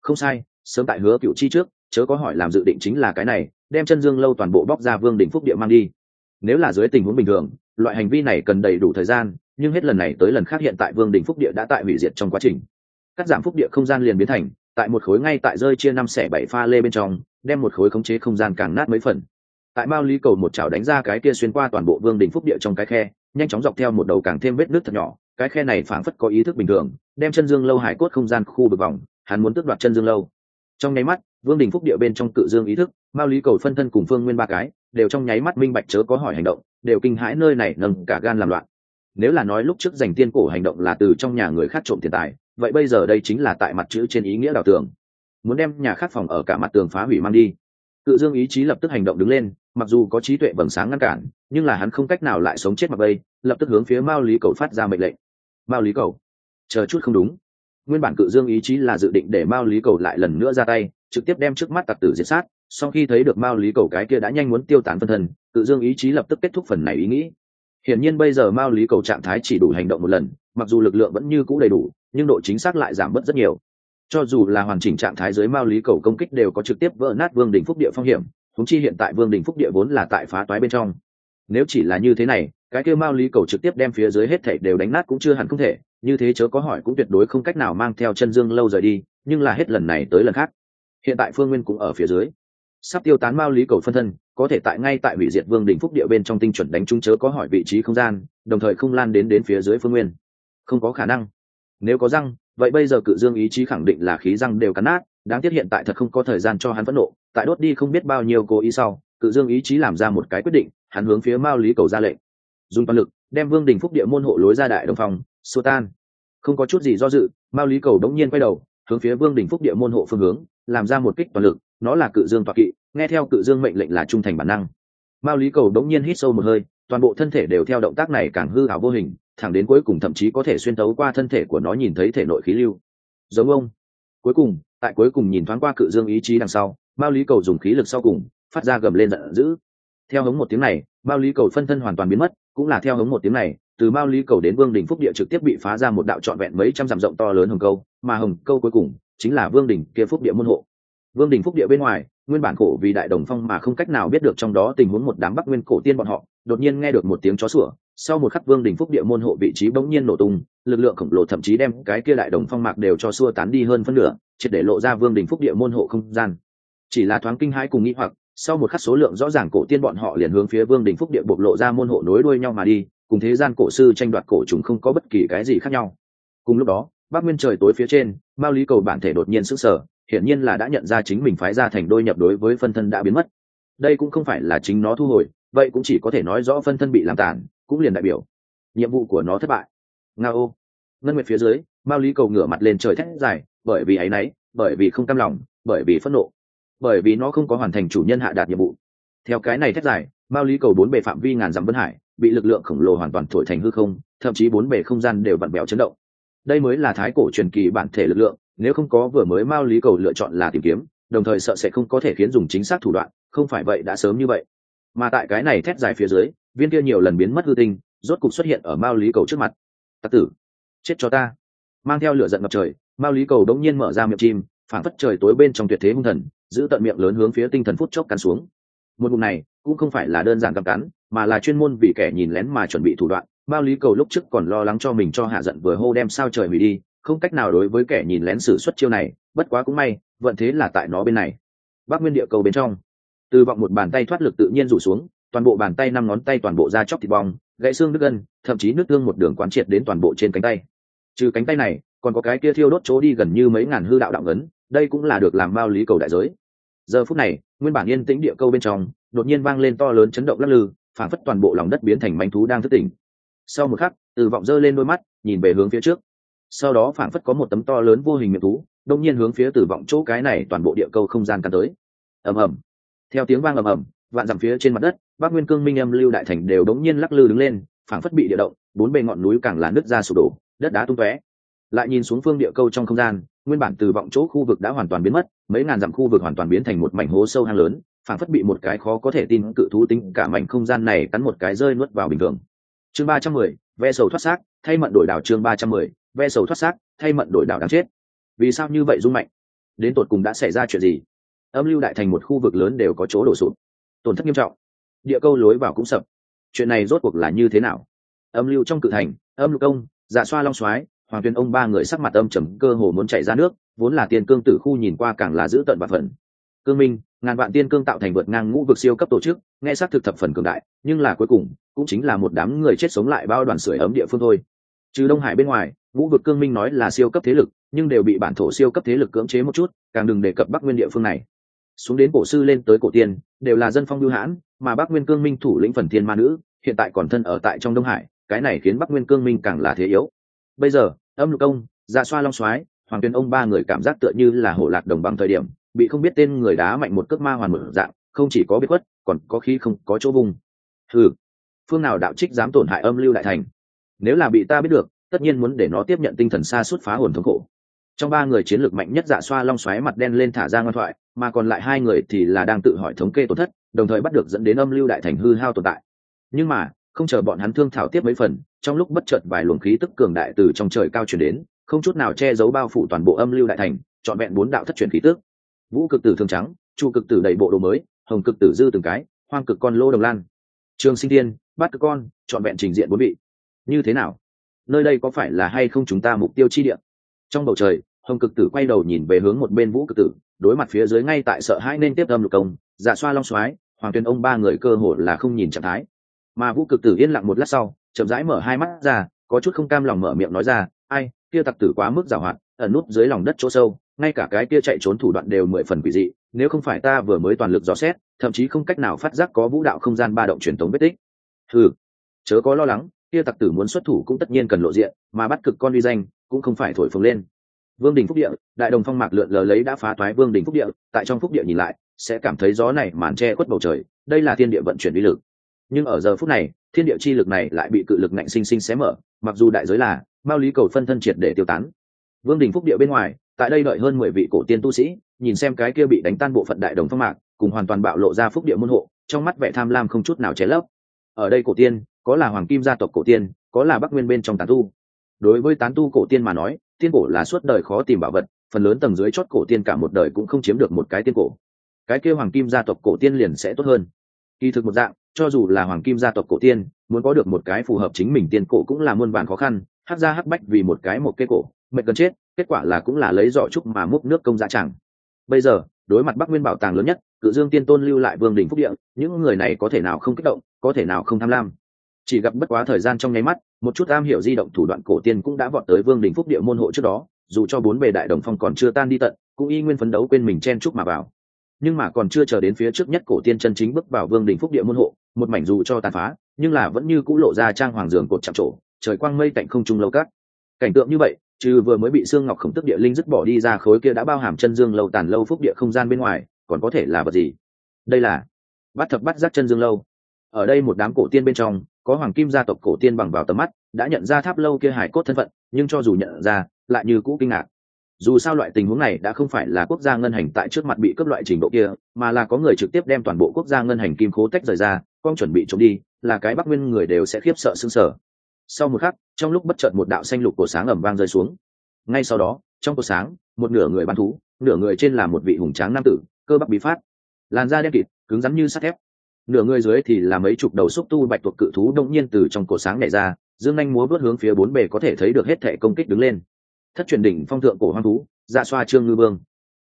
Không sai, sớm tại hứa cựu chi trước, chớ có hỏi làm dự định chính là cái này, đem chân dương lâu toàn bộ bóc ra vương đỉnh phúc địa mang đi. Nếu là dưới tình huống bình thường, loại hành vi này cần đầy đủ thời gian nhưng hết lần này tới lần khác hiện tại vương đình phúc địa đã tại hủy diệt trong quá trình. Cắt giảm phúc địa không gian liền biến thành, tại một khối ngay tại rơi chia năm xẻ bảy pha lê bên trong, đem một khối khống chế không gian càng nát mấy phần. Tại mao lý cầu một chảo đánh ra cái kia xuyên qua toàn bộ vương đình phúc địa trong cái khe, nhanh chóng dọc theo một đầu càng thêm vết nước thật nhỏ, cái khe này phảng phất có ý thức bình thường, đem chân dương lâu hải cốt không gian khu vực vòng, hắn muốn tước đoạt chân dương lâu. Trong nháy mắt, vương đình phúc địa bên trong cự dương ý thức, mao lý cầu phân thân cùng phương nguyên ba cái, đều trong nháy mắt minh bạch chớ có hỏi hành động, đều kinh hãi nơi này nâng cả gan làm loạn nếu là nói lúc trước giành tiên cổ hành động là từ trong nhà người khác trộm tiền tài, vậy bây giờ đây chính là tại mặt chữ trên ý nghĩa đào tường. Muốn đem nhà khác phòng ở cả mặt tường phá hủy mang đi. Cự dương ý chí lập tức hành động đứng lên, mặc dù có trí tuệ bẩm sáng ngăn cản, nhưng là hắn không cách nào lại sống chết mặc bây, lập tức hướng phía mao lý cầu phát ra mệnh lệnh. Mao lý cầu, chờ chút không đúng. Nguyên bản cự dương ý chí là dự định để mao lý cầu lại lần nữa ra tay, trực tiếp đem trước mắt tặc tử diệt sát. Sau khi thấy được mao lý cầu cái kia đã nhanh muốn tiêu tán phân thân, cự dương ý chí lập tức kết thúc phần này ý nghĩ hiển nhiên bây giờ mao lý cầu trạng thái chỉ đủ hành động một lần, mặc dù lực lượng vẫn như cũ đầy đủ, nhưng độ chính xác lại giảm bớt rất nhiều. Cho dù là hoàn chỉnh trạng thái dưới mao lý cầu công kích đều có trực tiếp vỡ nát vương đình phúc địa phong hiểm húng chi hiện tại vương đình phúc địa vốn là tại phá toái bên trong. Nếu chỉ là như thế này, cái kêu mao lý cầu trực tiếp đem phía dưới hết thảy đều đánh nát cũng chưa hẳn không thể, như thế chớ có hỏi cũng tuyệt đối không cách nào mang theo chân dương lâu rời đi, nhưng là hết lần này tới lần khác. Hiện tại phương nguyên cũng ở phía dưới sắp tiêu tán mao lý cầu phân thân, có thể tại ngay tại hủy diệt vương đình phúc địa bên trong tinh chuẩn đánh trúng chớ có hỏi vị trí không gian, đồng thời không lan đến đến phía dưới phương nguyên. Không có khả năng. Nếu có răng, vậy bây giờ cự dương ý chí khẳng định là khí răng đều cắn nát, đáng tiếc hiện tại thật không có thời gian cho hắn phẫn nộ, tại đốt đi không biết bao nhiêu cố ý sau, cự dương ý chí làm ra một cái quyết định, hắn hướng phía mao lý cầu ra lệnh. Dùng toàn lực, đem vương đình phúc địa môn hộ lối ra đại đồng phòng, xua tan. Không có chút gì do dự, mao lý cầu đống nhiên quay đầu, hướng phía vương đình phúc địa môn hộ phương hướng, làm ra một kích toàn lực nó là cự dương toạc kỵ, nghe theo cự dương mệnh lệnh là trung thành bản năng. Mao lý cầu đống nhiên hít sâu một hơi, toàn bộ thân thể đều theo động tác này càng hư ảo vô hình, thẳng đến cuối cùng thậm chí có thể xuyên tấu qua thân thể của nó nhìn thấy thể nội khí lưu. Giống ông. Cuối cùng, tại cuối cùng nhìn thoáng qua cự dương ý chí đằng sau, mao lý cầu dùng khí lực sau cùng, phát ra gầm lên giận dữ. Theo hống một tiếng này, mao lý cầu phân thân hoàn toàn biến mất, cũng là theo hống một tiếng này, từ mao lý cầu đến vương đình phúc địa trực tiếp bị phá ra một đạo trọn vẹn mấy trăm dặm rộng to lớn hồng câu, mà hồng câu cuối cùng chính là vương đình kia phúc địa môn hộ vương đình phúc địa bên ngoài, nguyên bản cổ vì đại đồng phong mà không cách nào biết được trong đó tình huống một đám bắc nguyên cổ tiên bọn họ, đột nhiên nghe được một tiếng chó sủa. Sau một khắc vương đình phúc địa môn hộ vị trí bỗng nhiên nổ tung, lực lượng khổng lồ thậm chí đem cái kia đại đồng phong mạc đều cho xua tán đi hơn phân nửa, triệt để lộ ra vương đình phúc địa môn hộ không gian. Chỉ là thoáng kinh hãi cùng nghĩ hoặc, sau một khắc số lượng rõ ràng cổ tiên bọn họ liền hướng phía vương đình phúc địa bộc lộ ra môn hộ nối đuôi nhau mà đi, cùng thế gian cổ sư tranh đoạt cổ trùng không có bất kỳ cái gì khác nhau. Cùng lúc đó, bắc nguyên trời tối phía trên, mao lý cầu bản thể đột nhiên sức sở hiển nhiên là đã nhận ra chính mình phái ra thành đôi nhập đối với phân thân đã biến mất. Đây cũng không phải là chính nó thu hồi, vậy cũng chỉ có thể nói rõ phân thân bị làm tàn, cũng liền đại biểu nhiệm vụ của nó thất bại. Nga ô. Ngân nguyệt phía dưới, mao lý cầu ngửa mặt lên trời thét dài, bởi vì áy náy, bởi vì không cam lòng, bởi vì phẫn nộ, bởi vì nó không có hoàn thành chủ nhân hạ đạt nhiệm vụ. Theo cái này thét dài, mao lý cầu bốn bề phạm vi ngàn dặm vân hải, bị lực lượng khổng lồ hoàn toàn thổi thành hư không, thậm chí bốn bề không gian đều vặn bẹo chấn động. Đây mới là thái cổ truyền kỳ bản thể lực lượng nếu không có vừa mới mao lý cầu lựa chọn là tìm kiếm, đồng thời sợ sẽ không có thể khiến dùng chính xác thủ đoạn, không phải vậy đã sớm như vậy. Mà tại cái này thét dài phía dưới, viên kia nhiều lần biến mất hư tinh, rốt cục xuất hiện ở mao lý cầu trước mặt. Tặc tử, chết cho ta. Mang theo lửa giận ngập trời, mao lý cầu đống nhiên mở ra miệng chim phản phất trời tối bên trong tuyệt thế hung thần, giữ tận miệng lớn hướng phía tinh thần phút chốc cắn xuống. Một vùng này, cũng không phải là đơn giản cầm cắn, mà là chuyên môn vì kẻ nhìn lén mà chuẩn bị thủ đoạn, mao lý cầu lúc trước còn lo lắng cho mình cho hạ giận vừa hô đem sao trời hủy đi không cách nào đối với kẻ nhìn lén sử xuất chiêu này, bất quá cũng may, vận thế là tại nó bên này. Bắc nguyên địa cầu bên trong. Từ vọng một bàn tay thoát lực tự nhiên rủ xuống, toàn bộ bàn tay năm ngón tay toàn bộ da chóc thịt bong, gãy xương đứt gân, thậm chí nước thương một đường quán triệt đến toàn bộ trên cánh tay. Trừ cánh tay này, còn có cái kia thiêu đốt chỗ đi gần như mấy ngàn hư đạo đạo ngấn đây cũng là được làm bao lý cầu đại giới. Giờ phút này, nguyên bản yên tĩnh địa câu bên trong, đột nhiên vang lên to lớn chấn động lắc lư phản phất toàn bộ lòng đất biến thành manh thú đang thức tỉnh. Sau một khắc, từ vọng giơ lên đôi mắt, nhìn về hướng phía trước sau đó phảng phất có một tấm to lớn vô hình miệng thú, đông nhiên hướng phía từ vọng chỗ cái này toàn bộ địa câu không gian căn tới. Ầm ầm. Theo tiếng vang ầm ầm, vạn dặm phía trên mặt đất bác nguyên cương minh âm lưu đại thành đều đống nhiên lắc lư đứng lên, phảng phất bị địa động, bốn bề ngọn núi càng là nứt ra sụp đổ, đất đá tung tóe. Lại nhìn xuống phương địa câu trong không gian, nguyên bản từ vọng chỗ khu vực đã hoàn toàn biến mất, mấy ngàn dặm khu vực hoàn toàn biến thành một mảnh hố sâu hang lớn, phảng phất bị một cái khó có thể tin cự thú tính cả mảnh không gian này cắn một cái rơi nuốt vào bình thường. Chương ba trăm mười, ve sầu thoát xác, thay mận đổi đảo chương ba trăm mười ve sầu thoát xác, thay mận đổi đảo đáng chết. Vì sao như vậy dung mạnh đến tột cùng đã xảy ra chuyện gì? Âm lưu đại thành một khu vực lớn đều có chỗ đổ sụp. Tổn thất nghiêm trọng. Địa câu lối vào cũng sập. Chuyện này rốt cuộc là như thế nào? Âm lưu trong cự thành, âm lục công dạ xoa long soái, hoàng tuyên ông ba người sắc mặt âm trầm, cơ hồ muốn chạy ra nước, vốn là tiền cương tử khu nhìn qua càng là giữ tận và phần cương minh, ngàn vạn tiên cương tạo thành vượt ngang ngũ vực siêu cấp tổ chức, nghe xác thực thập phần cường đại, nhưng là cuối cùng, cũng chính là một đám người chết sống lại bao đoàn sưởi ấm địa phương thôi. Trừ đông hải bên ngoài ngũ vực cương minh nói là siêu cấp thế lực, nhưng đều bị bản thổ siêu cấp thế lực cưỡng chế một chút, càng đừng đề cập bắc nguyên địa phương này. Xuống đến cổ sư lên tới cổ tiên, đều là dân phong lưu hãn, mà bắc nguyên cương minh thủ lĩnh phần thiên ma nữ, hiện tại còn thân ở tại trong đông hải, cái này khiến bắc nguyên cương minh càng là thế yếu. Bây giờ, âm lục công dạ xoa long soái, hoàng tuyên ông ba người cảm giác tựa như là hổ lạc đồng bằng thời điểm, bị không biết tên người đá mạnh một cước ma hoàn một dạng, không chỉ có biết khuất, còn có khi không, có chỗ vùng. Ừ phương nào đạo trích dám tổn hại âm lưu đại thành? Nếu là bị ta biết được tất nhiên muốn để nó tiếp nhận tinh thần xa suốt phá hồn thống khổ. Trong ba người chiến lược mạnh nhất dạ xoa long xoáy mặt đen lên thả ra ngoan thoại, mà còn lại hai người thì là đang tự hỏi thống kê tổn thất, đồng thời bắt được dẫn đến âm lưu đại thành hư hao tồn tại. Nhưng mà, không chờ bọn hắn thương thảo tiếp mấy phần, trong lúc bất chợt vài luồng khí tức cường đại từ trong trời cao chuyển đến, không chút nào che giấu bao phủ toàn bộ âm lưu đại thành, trọn vẹn bốn đạo thất truyền khí tức. Vũ cực tử thương trắng, chu cực tử đầy bộ đồ mới, hồng cực tử dư từng cái, hoang cực con lô đồng lan. Trường sinh tiên bắt cực con, trọn vẹn trình diện bốn vị. Như thế nào? Nơi đây có phải là hay không chúng ta mục tiêu chi địa? Trong bầu trời, hồng cực tử quay đầu nhìn về hướng một bên vũ cực tử, đối mặt phía dưới ngay tại sợ hãi nên tiếp âm lục công giả xoa long soái hoàng tuyên ông ba người cơ hồ là không nhìn trạng thái. Mà vũ cực tử yên lặng một lát sau, chậm rãi mở hai mắt ra, có chút không cam lòng mở miệng nói ra, ai, kia tặc tử quá mức giảo hạn ẩn nút dưới lòng đất chỗ sâu, ngay cả cái kia chạy trốn thủ đoạn đều mười phần quỷ dị, nếu không phải ta vừa mới toàn lực dò xét, thậm chí không cách nào phát giác có vũ đạo không gian ba động truyền thống vết tích. Ừ chớ có lo lắng kia tặc tử muốn xuất thủ cũng tất nhiên cần lộ diện, mà bắt cực con uy danh cũng không phải thổi phồng lên. Vương đình phúc địa, đại đồng phong mạc lượn lờ lấy đã phá thoái vương đình phúc địa, tại trong phúc địa nhìn lại, sẽ cảm thấy gió này màn che khuất bầu trời, đây là thiên địa vận chuyển uy lực. Nhưng ở giờ phút này, thiên địa chi lực này lại bị cự lực nạnh sinh sinh xé mở, mặc dù đại giới là mao lý cầu phân thân triệt để tiêu tán. Vương đình phúc địa bên ngoài, tại đây đợi hơn mười vị cổ tiên tu sĩ, nhìn xem cái kia bị đánh tan bộ phận đại đồng phong mạc, cùng hoàn toàn bạo lộ ra phúc địa môn hộ, trong mắt vẻ tham lam không chút nào ché lấp. Ở đây cổ tiên có là hoàng kim gia tộc cổ tiên, có là bắc nguyên bên trong tán tu. Đối với tán tu cổ tiên mà nói, tiên cổ là suốt đời khó tìm bảo vật, phần lớn tầng dưới chót cổ tiên cả một đời cũng không chiếm được một cái tiên cổ. Cái kia hoàng kim gia tộc cổ tiên liền sẽ tốt hơn. Kỳ thực một dạng, cho dù là hoàng kim gia tộc cổ tiên, muốn có được một cái phù hợp chính mình tiên cổ cũng là muôn vàn khó khăn, hắc ra hắc bách vì một cái một cây cổ, mệnh cần chết, kết quả là cũng là lấy giỏ trúc mà múc nước công dạ chẳng bây giờ, đối mặt bắc nguyên bảo tàng lớn nhất, cự dương tiên tôn lưu lại vương đình phúc địa, những người này có thể nào không kích động, có thể nào không tham lam? Chỉ gặp bất quá thời gian trong nháy mắt, một chút am hiểu di động thủ đoạn cổ tiên cũng đã vọt tới vương đình phúc địa môn hộ trước đó, dù cho bốn bề đại đồng phong còn chưa tan đi tận, cũng y nguyên phấn đấu quên mình chen chúc mà vào. Nhưng mà còn chưa chờ đến phía trước nhất cổ tiên chân chính bước vào vương đình phúc địa môn hộ, một mảnh dù cho tàn phá, nhưng là vẫn như cũ lộ ra trang hoàng giường cột chạm trổ, trời quang mây cạnh không trung lâu cát. Cảnh tượng như vậy, trừ vừa mới bị xương ngọc khổng tức địa linh dứt bỏ đi ra khối kia đã bao hàm chân dương lâu tàn lâu phúc địa không gian bên ngoài, còn có thể là vật gì? Đây là bắt thập bắt giác chân dương lâu ở đây một đám cổ tiên bên trong, có hoàng kim gia tộc cổ tiên bằng vào tầm mắt, đã nhận ra tháp lâu kia hải cốt thân phận, nhưng cho dù nhận ra, lại như cũ kinh ngạc. Dù sao loại tình huống này đã không phải là quốc gia ngân hành tại trước mặt bị cướp loại trình độ kia, mà là có người trực tiếp đem toàn bộ quốc gia ngân hành kim khố tách rời ra, con chuẩn bị trốn đi, là cái bắc nguyên người đều sẽ khiếp sợ sưng sở sau một khắc, trong lúc bất chợt một đạo xanh lục của sáng ẩm vang rơi xuống. Ngay sau đó, trong cổ sáng, một nửa người bán thú, nửa người trên là một vị hùng tráng nam tử, cơ bắp bí phát. Làn da đen kịt, cứng rắn như sắt thép nửa người dưới thì là mấy chục đầu xúc tu bạch tuộc cự thú đông nhiên từ trong cổ sáng nhảy ra, dương anh múa vớt hướng phía bốn bề có thể thấy được hết thể công kích đứng lên. Thất truyền đỉnh phong thượng cổ hoang thú dạ xoa trương ngư vương.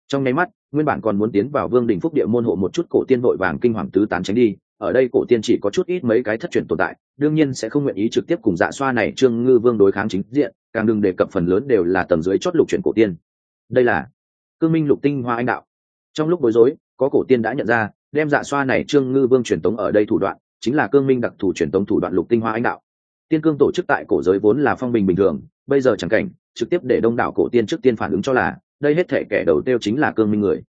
Trong nháy mắt, nguyên bản còn muốn tiến vào vương đỉnh phúc địa môn hộ một chút cổ tiên vội vàng kinh hoàng tứ tán tránh đi, ở đây cổ tiên chỉ có chút ít mấy cái thất truyền tồn tại, đương nhiên sẽ không nguyện ý trực tiếp cùng dạ xoa này trương ngư vương đối kháng chính diện, càng đừng đề cập phần lớn đều là tầng dưới chót lục truyền cổ tiên. Đây là cương minh lục tinh hoa anh đạo. Trong lúc bối rối, có cổ tiên đã nhận ra đem dạ xoa này trương ngư vương truyền tống ở đây thủ đoạn, chính là cương minh đặc thù truyền tống thủ đoạn lục tinh hoa anh đạo. Tiên cương tổ chức tại cổ giới vốn là phong bình bình thường, bây giờ chẳng cảnh, trực tiếp để đông đảo cổ tiên trước tiên phản ứng cho là, đây hết thể kẻ đầu tiêu chính là cương minh người.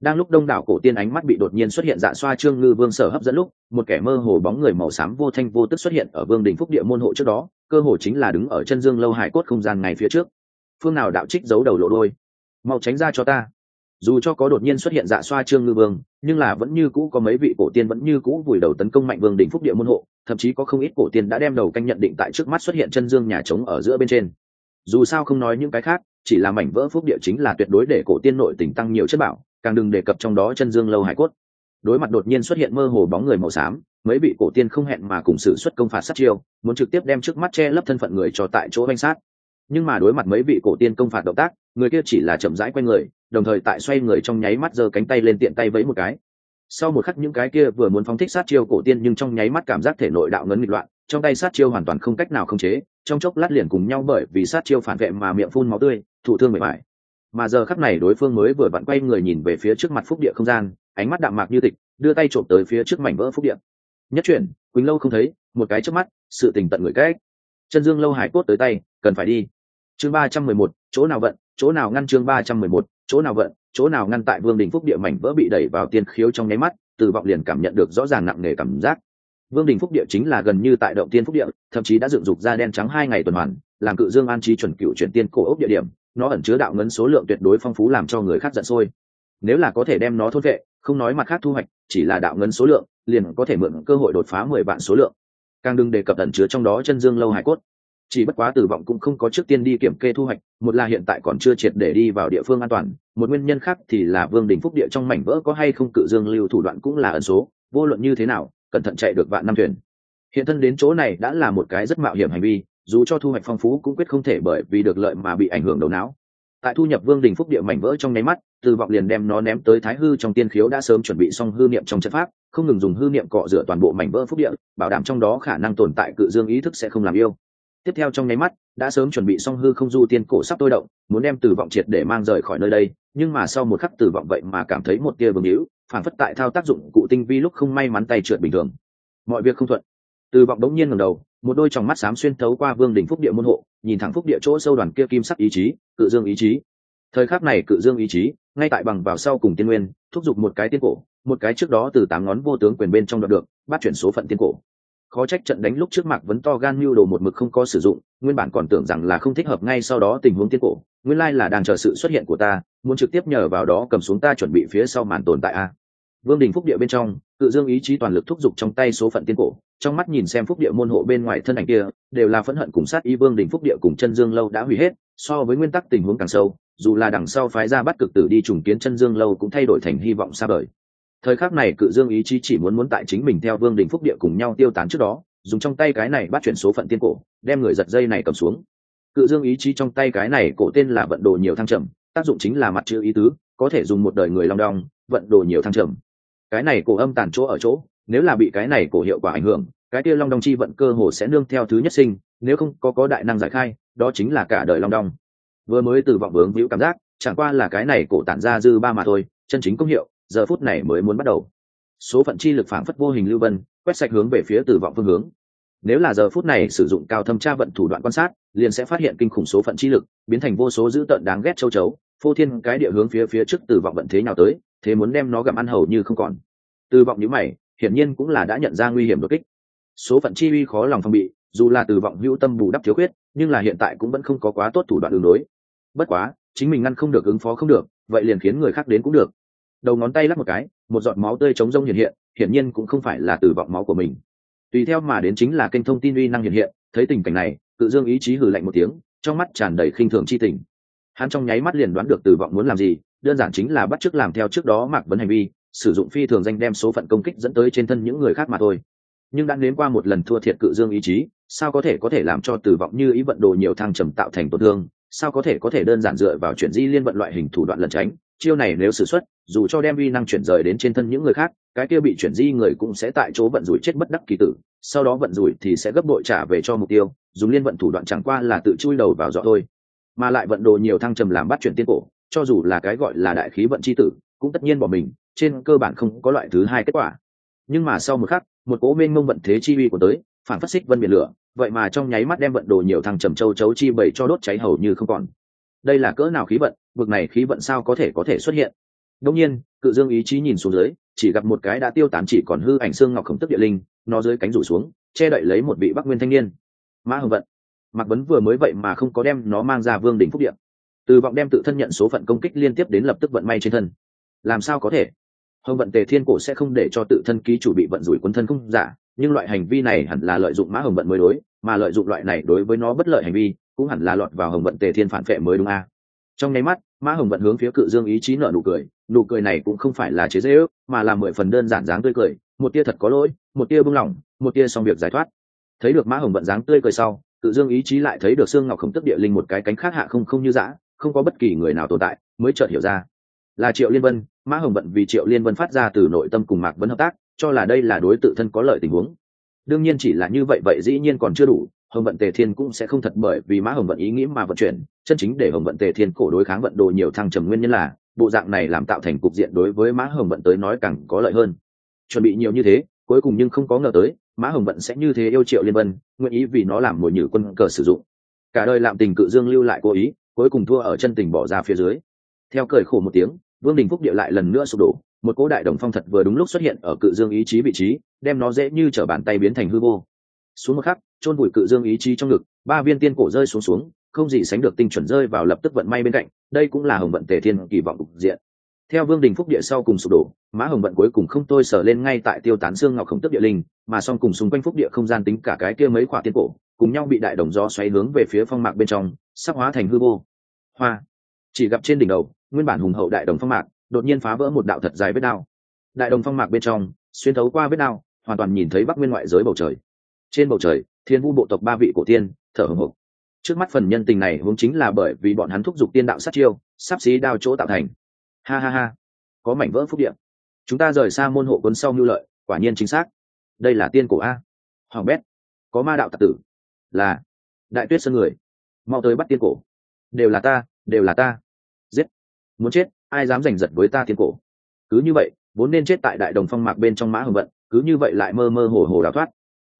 Đang lúc đông đảo cổ tiên ánh mắt bị đột nhiên xuất hiện dạ xoa trương ngư vương sở hấp dẫn lúc, một kẻ mơ hồ bóng người màu xám vô thanh vô tức xuất hiện ở vương đình phúc địa môn hộ trước đó, cơ hồ chính là đứng ở chân dương lâu hải cốt không gian ngay phía trước. Phương nào đạo trích giấu đầu lộ đôi? Mau tránh ra cho ta dù cho có đột nhiên xuất hiện dạ xoa trương ngư vương, nhưng là vẫn như cũ có mấy vị cổ tiên vẫn như cũ vùi đầu tấn công mạnh vương đỉnh phúc địa môn hộ, thậm chí có không ít cổ tiên đã đem đầu canh nhận định tại trước mắt xuất hiện chân dương nhà trống ở giữa bên trên. Dù sao không nói những cái khác, chỉ là mảnh vỡ phúc địa chính là tuyệt đối để cổ tiên nội tỉnh tăng nhiều chất bảo, càng đừng đề cập trong đó chân dương lâu hải cốt. Đối mặt đột nhiên xuất hiện mơ hồ bóng người màu xám, mấy vị cổ tiên không hẹn mà cùng sự xuất công phạt sát chiêu, muốn trực tiếp đem trước mắt che lấp thân phận người cho tại chỗ danh sát. Nhưng mà đối mặt mấy vị cổ tiên công phạt động tác, người kia chỉ là chậm rãi q u a y người đồng thời tại xoay người trong nháy mắt giơ cánh tay lên tiện tay vẫy một cái. Sau một khắc những cái kia vừa muốn phóng thích sát chiêu cổ tiên nhưng trong nháy mắt cảm giác thể nội đạo ngấn nghịch loạn, trong tay sát chiêu hoàn toàn không cách nào khống chế, trong chốc lát liền cùng nhau bởi vì sát chiêu phản vệ mà miệng phun máu tươi, thụ thương mệt mỏi. Mà giờ khắc này đối phương mới vừa vặn quay người nhìn về phía trước mặt phúc địa không gian, ánh mắt đạm mạc như tịch, đưa tay trộm tới phía trước mảnh vỡ phúc địa. Nhất chuyển, quỳnh lâu không thấy, một cái trước mắt, sự tình tận người cách. Chân dương lâu hải cốt tới tay, cần phải đi. Chương ba trăm mười một, chỗ nào vận, chỗ nào ngăn chương ba trăm mười một chỗ nào vận chỗ nào ngăn tại vương đình phúc địa mảnh vỡ bị đẩy vào tiên khiếu trong nháy mắt, từ vọng liền cảm nhận được rõ ràng nặng nề cảm giác. Vương đình phúc địa chính là gần như tại động tiên phúc địa, thậm chí đã dựng dục ra đen trắng hai ngày tuần hoàn, làm cự dương an trí chuẩn cựu chuyển tiên cổ ốc địa điểm, nó ẩn chứa đạo ngấn số lượng tuyệt đối phong phú làm cho người khác giận sôi. Nếu là có thể đem nó thốt vệ, không nói mặt khác thu hoạch, chỉ là đạo ngấn số lượng, liền có thể mượn cơ hội đột phá mười vạn số lượng. Càng đừng đề cập ẩn chứa trong đó chân dương lâu hải cốt chỉ bất quá tử vọng cũng không có trước tiên đi kiểm kê thu hoạch, một là hiện tại còn chưa triệt để đi vào địa phương an toàn, một nguyên nhân khác thì là vương đình phúc địa trong mảnh vỡ có hay không cự dương lưu thủ đoạn cũng là ẩn số, vô luận như thế nào, cẩn thận chạy được vạn năm thuyền. Hiện thân đến chỗ này đã là một cái rất mạo hiểm hành vi, dù cho thu hoạch phong phú cũng quyết không thể bởi vì được lợi mà bị ảnh hưởng đầu não. Tại thu nhập vương đình phúc địa mảnh vỡ trong nháy mắt từ vọng liền đem nó ném tới thái hư trong tiên khiếu đã sớm chuẩn bị xong hư niệm trong chất pháp, không ngừng dùng hư niệm cọ rửa toàn bộ mảnh vỡ phúc địa, bảo đảm trong đó khả năng tồn tại cự dương ý thức sẽ không làm yêu tiếp theo trong nháy mắt, đã sớm chuẩn bị xong hư không du tiên cổ sắp tôi động, muốn đem tử vọng triệt để mang rời khỏi nơi đây, nhưng mà sau một khắc tử vọng vậy mà cảm thấy một tia vương hữu, phản phất tại thao tác dụng cụ tinh vi lúc không may mắn tay trượt bình thường. Mọi việc không thuận. Tử vọng đống nhiên ngầm đầu, một đôi tròng mắt xám xuyên thấu qua vương đỉnh phúc địa môn hộ, nhìn thẳng phúc địa chỗ sâu đoàn kia kim sắc ý chí, cự dương ý chí. Thời khắc này cự dương ý chí, ngay tại bằng vào sau cùng tiên nguyên, thúc giục một cái tiên cổ, một cái trước đó từ tám ngón vô tướng quyền bên trong đoạt được, bắt chuyển số phận tiên cổ khó trách trận đánh lúc trước mạc vẫn to gan mưu đồ một mực không có sử dụng, nguyên bản còn tưởng rằng là không thích hợp ngay sau đó tình huống tiên cổ, nguyên lai là đang chờ sự xuất hiện của ta, muốn trực tiếp nhờ vào đó cầm xuống ta chuẩn bị phía sau màn tồn tại a. Vương đình phúc địa bên trong, tự dương ý chí toàn lực thúc giục trong tay số phận tiên cổ, trong mắt nhìn xem phúc địa môn hộ bên ngoài thân ảnh kia, đều là phẫn hận cùng sát y vương đình phúc địa cùng chân dương lâu đã hủy hết, so với nguyên tắc tình huống càng sâu, dù là đằng sau phái ra bắt cực tử đi trùng kiến chân dương lâu cũng thay đổi thành hy vọng xa vời thời khắc này cự dương ý chí chỉ muốn muốn tại chính mình theo vương đình phúc địa cùng nhau tiêu tán trước đó, dùng trong tay cái này bắt chuyển số phận tiên cổ, đem người giật dây này cầm xuống. Cự dương ý chí trong tay cái này cổ tên là vận đồ nhiều thăng trầm, tác dụng chính là mặt chữ ý tứ, có thể dùng một đời người long đong, vận đồ nhiều thăng trầm. Cái này cổ âm tàn chỗ ở chỗ, nếu là bị cái này cổ hiệu quả ảnh hưởng, cái kia long đong chi vận cơ hồ sẽ nương theo thứ nhất sinh, nếu không có có đại năng giải khai, đó chính là cả đời long đong. Vừa mới từ vọng vướng víu cảm giác, chẳng qua là cái này cổ tản ra dư ba mà thôi, chân chính công hiệu giờ phút này mới muốn bắt đầu. Số phận chi lực phảng phất vô hình lưu vân, quét sạch hướng về phía từ vọng phương hướng. Nếu là giờ phút này sử dụng cao thâm tra vận thủ đoạn quan sát, liền sẽ phát hiện kinh khủng số phận chi lực, biến thành vô số dữ tợn đáng ghét châu chấu, phô thiên cái địa hướng phía phía trước từ vọng vận thế nào tới, thế muốn đem nó gặm ăn hầu như không còn. Từ vọng nhữ mày, hiển nhiên cũng là đã nhận ra nguy hiểm đột kích. Số phận chi uy khó lòng phong bị, dù là từ vọng hữu tâm bù đắp thiếu khuyết, nhưng là hiện tại cũng vẫn không có quá tốt thủ đoạn ứng đối bất quá, chính mình ngăn không được, ứng phó không được, vậy liền khiến người khác đến cũng được đầu ngón tay lắc một cái, một giọt máu tươi chống rông hiện hiện, hiển nhiên cũng không phải là từ vọng máu của mình. Tùy theo mà đến chính là kênh thông tin uy năng hiện hiện, thấy tình cảnh này tự dương ý chí hử lạnh một tiếng, trong mắt tràn đầy khinh thường chi tình. Hắn trong nháy mắt liền đoán được từ vọng muốn làm gì, đơn giản chính là bắt chước làm theo trước đó mạc vấn hành vi, sử dụng phi thường danh đem số phận công kích dẫn tới trên thân những người khác mà thôi. Nhưng đã nếm qua một lần thua thiệt cự dương ý chí, sao có thể có thể làm cho tử vọng như ý vận đồ nhiều thăng trầm tạo thành tổn thương, sao có thể có thể đơn giản dựa vào chuyện di liên vận loại hình thủ đoạn lẩn tránh? Chiêu này nếu sử xuất dù cho đem vi năng chuyển rời đến trên thân những người khác, cái kia bị chuyển di người cũng sẽ tại chỗ vận rủi chết bất đắc kỳ tử, sau đó vận rủi thì sẽ gấp bội trả về cho mục tiêu, dùng liên vận thủ đoạn chẳng qua là tự chui đầu vào dọ thôi. Mà lại vận đồ nhiều thăng trầm làm bắt chuyển tiên cổ, cho dù là cái gọi là đại khí vận c h i tử, cũng tất nhiên bỏ mình, trên cơ bản không có loại thứ hai kết quả. Nhưng mà sau một khắc, một cố mênh mông vận thế chi uy của tới, phản phát xích vân biển lửa, vậy mà trong nháy mắt đem vận đồ nhiều thăng trầm châu chấu chi bảy cho đốt cháy hầu như không còn. Đây là cỡ nào khí vận? Vực này khí vận sao có thể có thể xuất hiện? Đông nhiên, cự dương ý chí nhìn xuống dưới, chỉ gặp một cái đã tiêu tán chỉ còn hư ảnh xương ngọc khổng tức địa linh, nó dưới cánh rủ xuống, che đậy lấy một vị bắc nguyên thanh niên. Mã hồng vận mặc vấn vừa mới vậy mà không có đem nó mang ra vương đỉnh phúc điện từ vọng đem tự thân nhận số phận công kích liên tiếp đến lập tức vận may trên thân. Làm sao có thể? Hồng vận tề thiên cổ sẽ không để cho tự thân ký chủ bị vận rủi quân thân không giả, nhưng loại hành vi này hẳn là lợi dụng mã hồng vận mới đối, mà lợi dụng loại này đối với nó bất lợi hành vi, cũng hẳn là lọt vào hồng vận tề thiên phản vệ mới đúng a trong nháy mắt, mã hồng vận hướng phía cự dương ý chí nợ nụ cười nụ cười này cũng không phải là chế dễ ước mà là mười phần đơn giản dáng tươi cười, một tia thật có lỗi, một tia bưng lỏng một tia xong việc giải thoát. Thấy được mã hồng vận dáng tươi cười sau, cự dương ý chí lại thấy được xương ngọc khổng tức địa linh một cái cánh khác hạ không không như dã, không có bất kỳ người nào tồn tại, mới chợt hiểu ra. Là triệu liên vân, mã hồng vận vì triệu liên vân phát ra từ nội tâm cùng mạc vấn hợp tác, cho là đây là đối tự thân có lợi tình huống. Đương nhiên chỉ là như vậy vậy dĩ nhiên còn chưa đủ hồng vận tề thiên cũng sẽ không thật bởi vì mã hồng vận ý nghĩ mà vận chuyển. Chân chính để hồng vận tề thiên cổ đối kháng vận đồ nhiều thăng trầm nguyên nhân là, bộ dạng này làm tạo thành cục diện đối với mã hồng vận tới nói càng có lợi hơn. Chuẩn bị nhiều như thế, cuối cùng nhưng không có ngờ tới, mã hồng vận sẽ như thế yêu triệu liên vân, nguyện ý vì nó làm mồi nhử quân cờ sử dụng. Cả đời lạm tình cự dương lưu lại cố ý, cuối cùng thua ở chân tình bỏ ra phía dưới. Theo cười khổ một tiếng, vương đình phúc địa lại lần nữa sụp đổ. Một cố đại đồng phong thật vừa đúng lúc xuất hiện ở cự dương ý chí vị trí, đem nó dễ như t r ở bàn tay biến thành hư vô. Xuống một khắc chôn bụi cự dương ý chí trong ngực, ba viên tiên cổ rơi xuống xuống, không gì sánh được tinh chuẩn rơi vào lập tức vận may bên cạnh, đây cũng là hồng vận tề thiên kỳ vọng cục diện. Theo vương đình phúc địa sau cùng sụp đổ, mã hồng vận cuối cùng không tôi sở lên ngay tại tiêu tán xương ngọc khổng tức địa linh, mà song cùng xung quanh phúc địa không gian tính cả cái kia mấy quả tiên cổ, cùng nhau bị đại đồng gió xoáy hướng về phía phong mạc bên trong, sắp hóa thành hư vô. Hoa! Chỉ gặp trên đỉnh đầu, nguyên bản hùng hậu đại đồng phong mạc, đột nhiên phá vỡ một đạo thật dài vết đao. Đại đồng phong mạc bên trong, xuyên thấu qua vết đao, hoàn toàn nhìn thấy bắc nguyên ngoại giới bầu trời. Trên bầu trời thiên vu bộ tộc ba vị cổ tiên, thở hồng hộc trước mắt phần nhân tình này vốn chính là bởi vì bọn hắn thúc giục tiên đạo sát chiêu, sắp xí đao chỗ tạo thành. Ha ha ha. Có mảnh vỡ phúc điện chúng ta rời xa môn hộ quân sau mưu lợi, quả nhiên chính xác. Đây là tiên cổ a. Hoàng bét. Có ma đạo tạc tử. Là. Đại tuyết sơn người. Mau tới bắt tiên cổ. Đều là ta, đều là ta. Giết. Muốn chết, ai dám giành giật với ta tiên cổ? Cứ như vậy, vốn nên chết tại đại đồng phong mạc bên trong mã hồng vận, cứ như vậy lại mơ mơ hồ hồ đào thoát.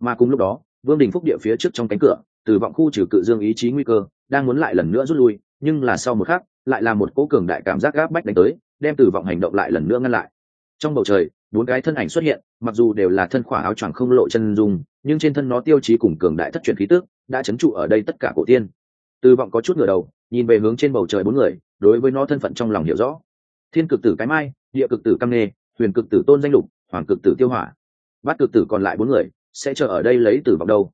Mà cùng lúc đó vương đình phúc địa phía trước trong cánh cửa từ vọng khu trừ cự dương ý chí nguy cơ đang muốn lại lần nữa rút lui nhưng là sau một khắc lại là một cỗ cường đại cảm giác gáp bách đánh tới đem từ vọng hành động lại lần nữa ngăn lại. Trong bầu trời bốn cái thân ảnh xuất hiện mặc dù đều là thân khỏa áo choàng không lộ chân dung nhưng trên thân nó tiêu chí cùng cường đại thất truyền khí tước đã chấn trụ ở đây tất cả cổ tiên. Từ vọng có chút ngửa đầu nhìn về hướng trên bầu trời bốn người đối với nó thân phận trong lòng hiểu rõ. Thiên cực tử cái mai địa cực tử cam nê, huyền cực tử tôn danh lục hoàng cực tử tiêu hỏa. Bát cực tử còn lại bốn người sẽ chờ ở đây lấy tử vọng đâu.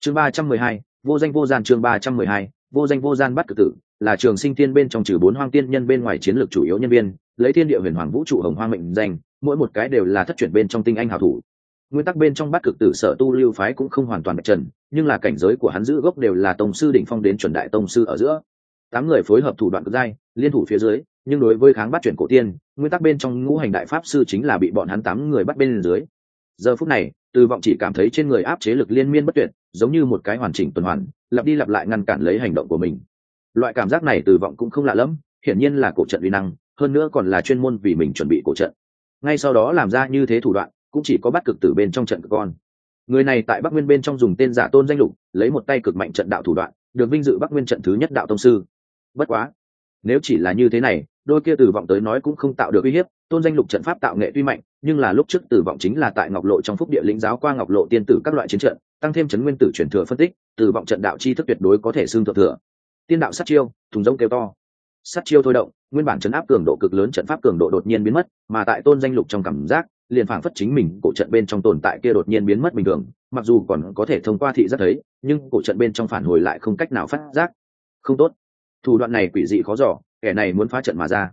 Chương ba trăm mười hai, vô danh vô gian chương ba trăm mười hai, vô danh vô gian bắt cực tử, là trường sinh tiên bên trong trừ bốn hoang tiên nhân bên ngoài chiến lược chủ yếu nhân viên, lấy thiên địa huyền hoàng vũ trụ hồng hoang mệnh danh, mỗi một cái đều là thất chuyển bên trong tinh anh hào thủ. Nguyên tắc bên trong bát cực tử sở tu lưu phái cũng không hoàn toàn bạch trần, nhưng là cảnh giới của hắn giữ gốc đều là tông sư đỉnh phong đến chuẩn đại tông sư ở giữa. Tám người phối hợp thủ đoạn cực dai, liên thủ phía dưới, nhưng đối với kháng bắt chuyển cổ tiên, nguyên tắc bên trong ngũ hành đại pháp sư chính là bị bọn hắn tám người bắt bên dưới giờ phút này, từ vọng chỉ cảm thấy trên người áp chế lực liên miên bất tuyệt, giống như một cái hoàn chỉnh tuần hoàn, lặp đi lặp lại ngăn cản lấy hành động của mình. Loại cảm giác này từ vọng cũng không lạ lẫm, hiển nhiên là cổ trận uy năng, hơn nữa còn là chuyên môn vì mình chuẩn bị cổ trận. Ngay sau đó làm ra như thế thủ đoạn, cũng chỉ có bắt cực tử bên trong trận cực con. Người này tại bắc nguyên bên trong dùng tên giả tôn danh lục, lấy một tay cực mạnh trận đạo thủ đoạn, được vinh dự bắc nguyên trận thứ nhất đạo tông sư. Bất quá, nếu chỉ là như thế này, đôi kia từ vọng tới nói cũng không tạo được uy hiếp tôn danh lục trận pháp tạo nghệ tuy mạnh, nhưng là lúc trước tử vọng chính là tại ngọc lộ trong phúc địa lĩnh giáo qua ngọc lộ tiên tử các loại chiến trận, tăng thêm chấn nguyên tử chuyển thừa phân tích, tử vọng trận đạo chi thức tuyệt đối có thể xương thượng thừa. Tiên đạo sát chiêu, thùng rông kêu to. Sát chiêu thôi động, nguyên bản chấn áp cường độ cực lớn trận pháp cường độ đột nhiên biến mất, mà tại tôn danh lục trong cảm giác, liền phảng phất chính mình cổ trận bên trong tồn tại kia đột nhiên biến mất bình thường, mặc dù còn có thể thông qua thị giác thấy, nhưng cổ trận bên trong phản hồi lại không cách nào phát giác. Không tốt. Thủ đoạn này quỷ dị khó giỏ kẻ này muốn phá trận mà ra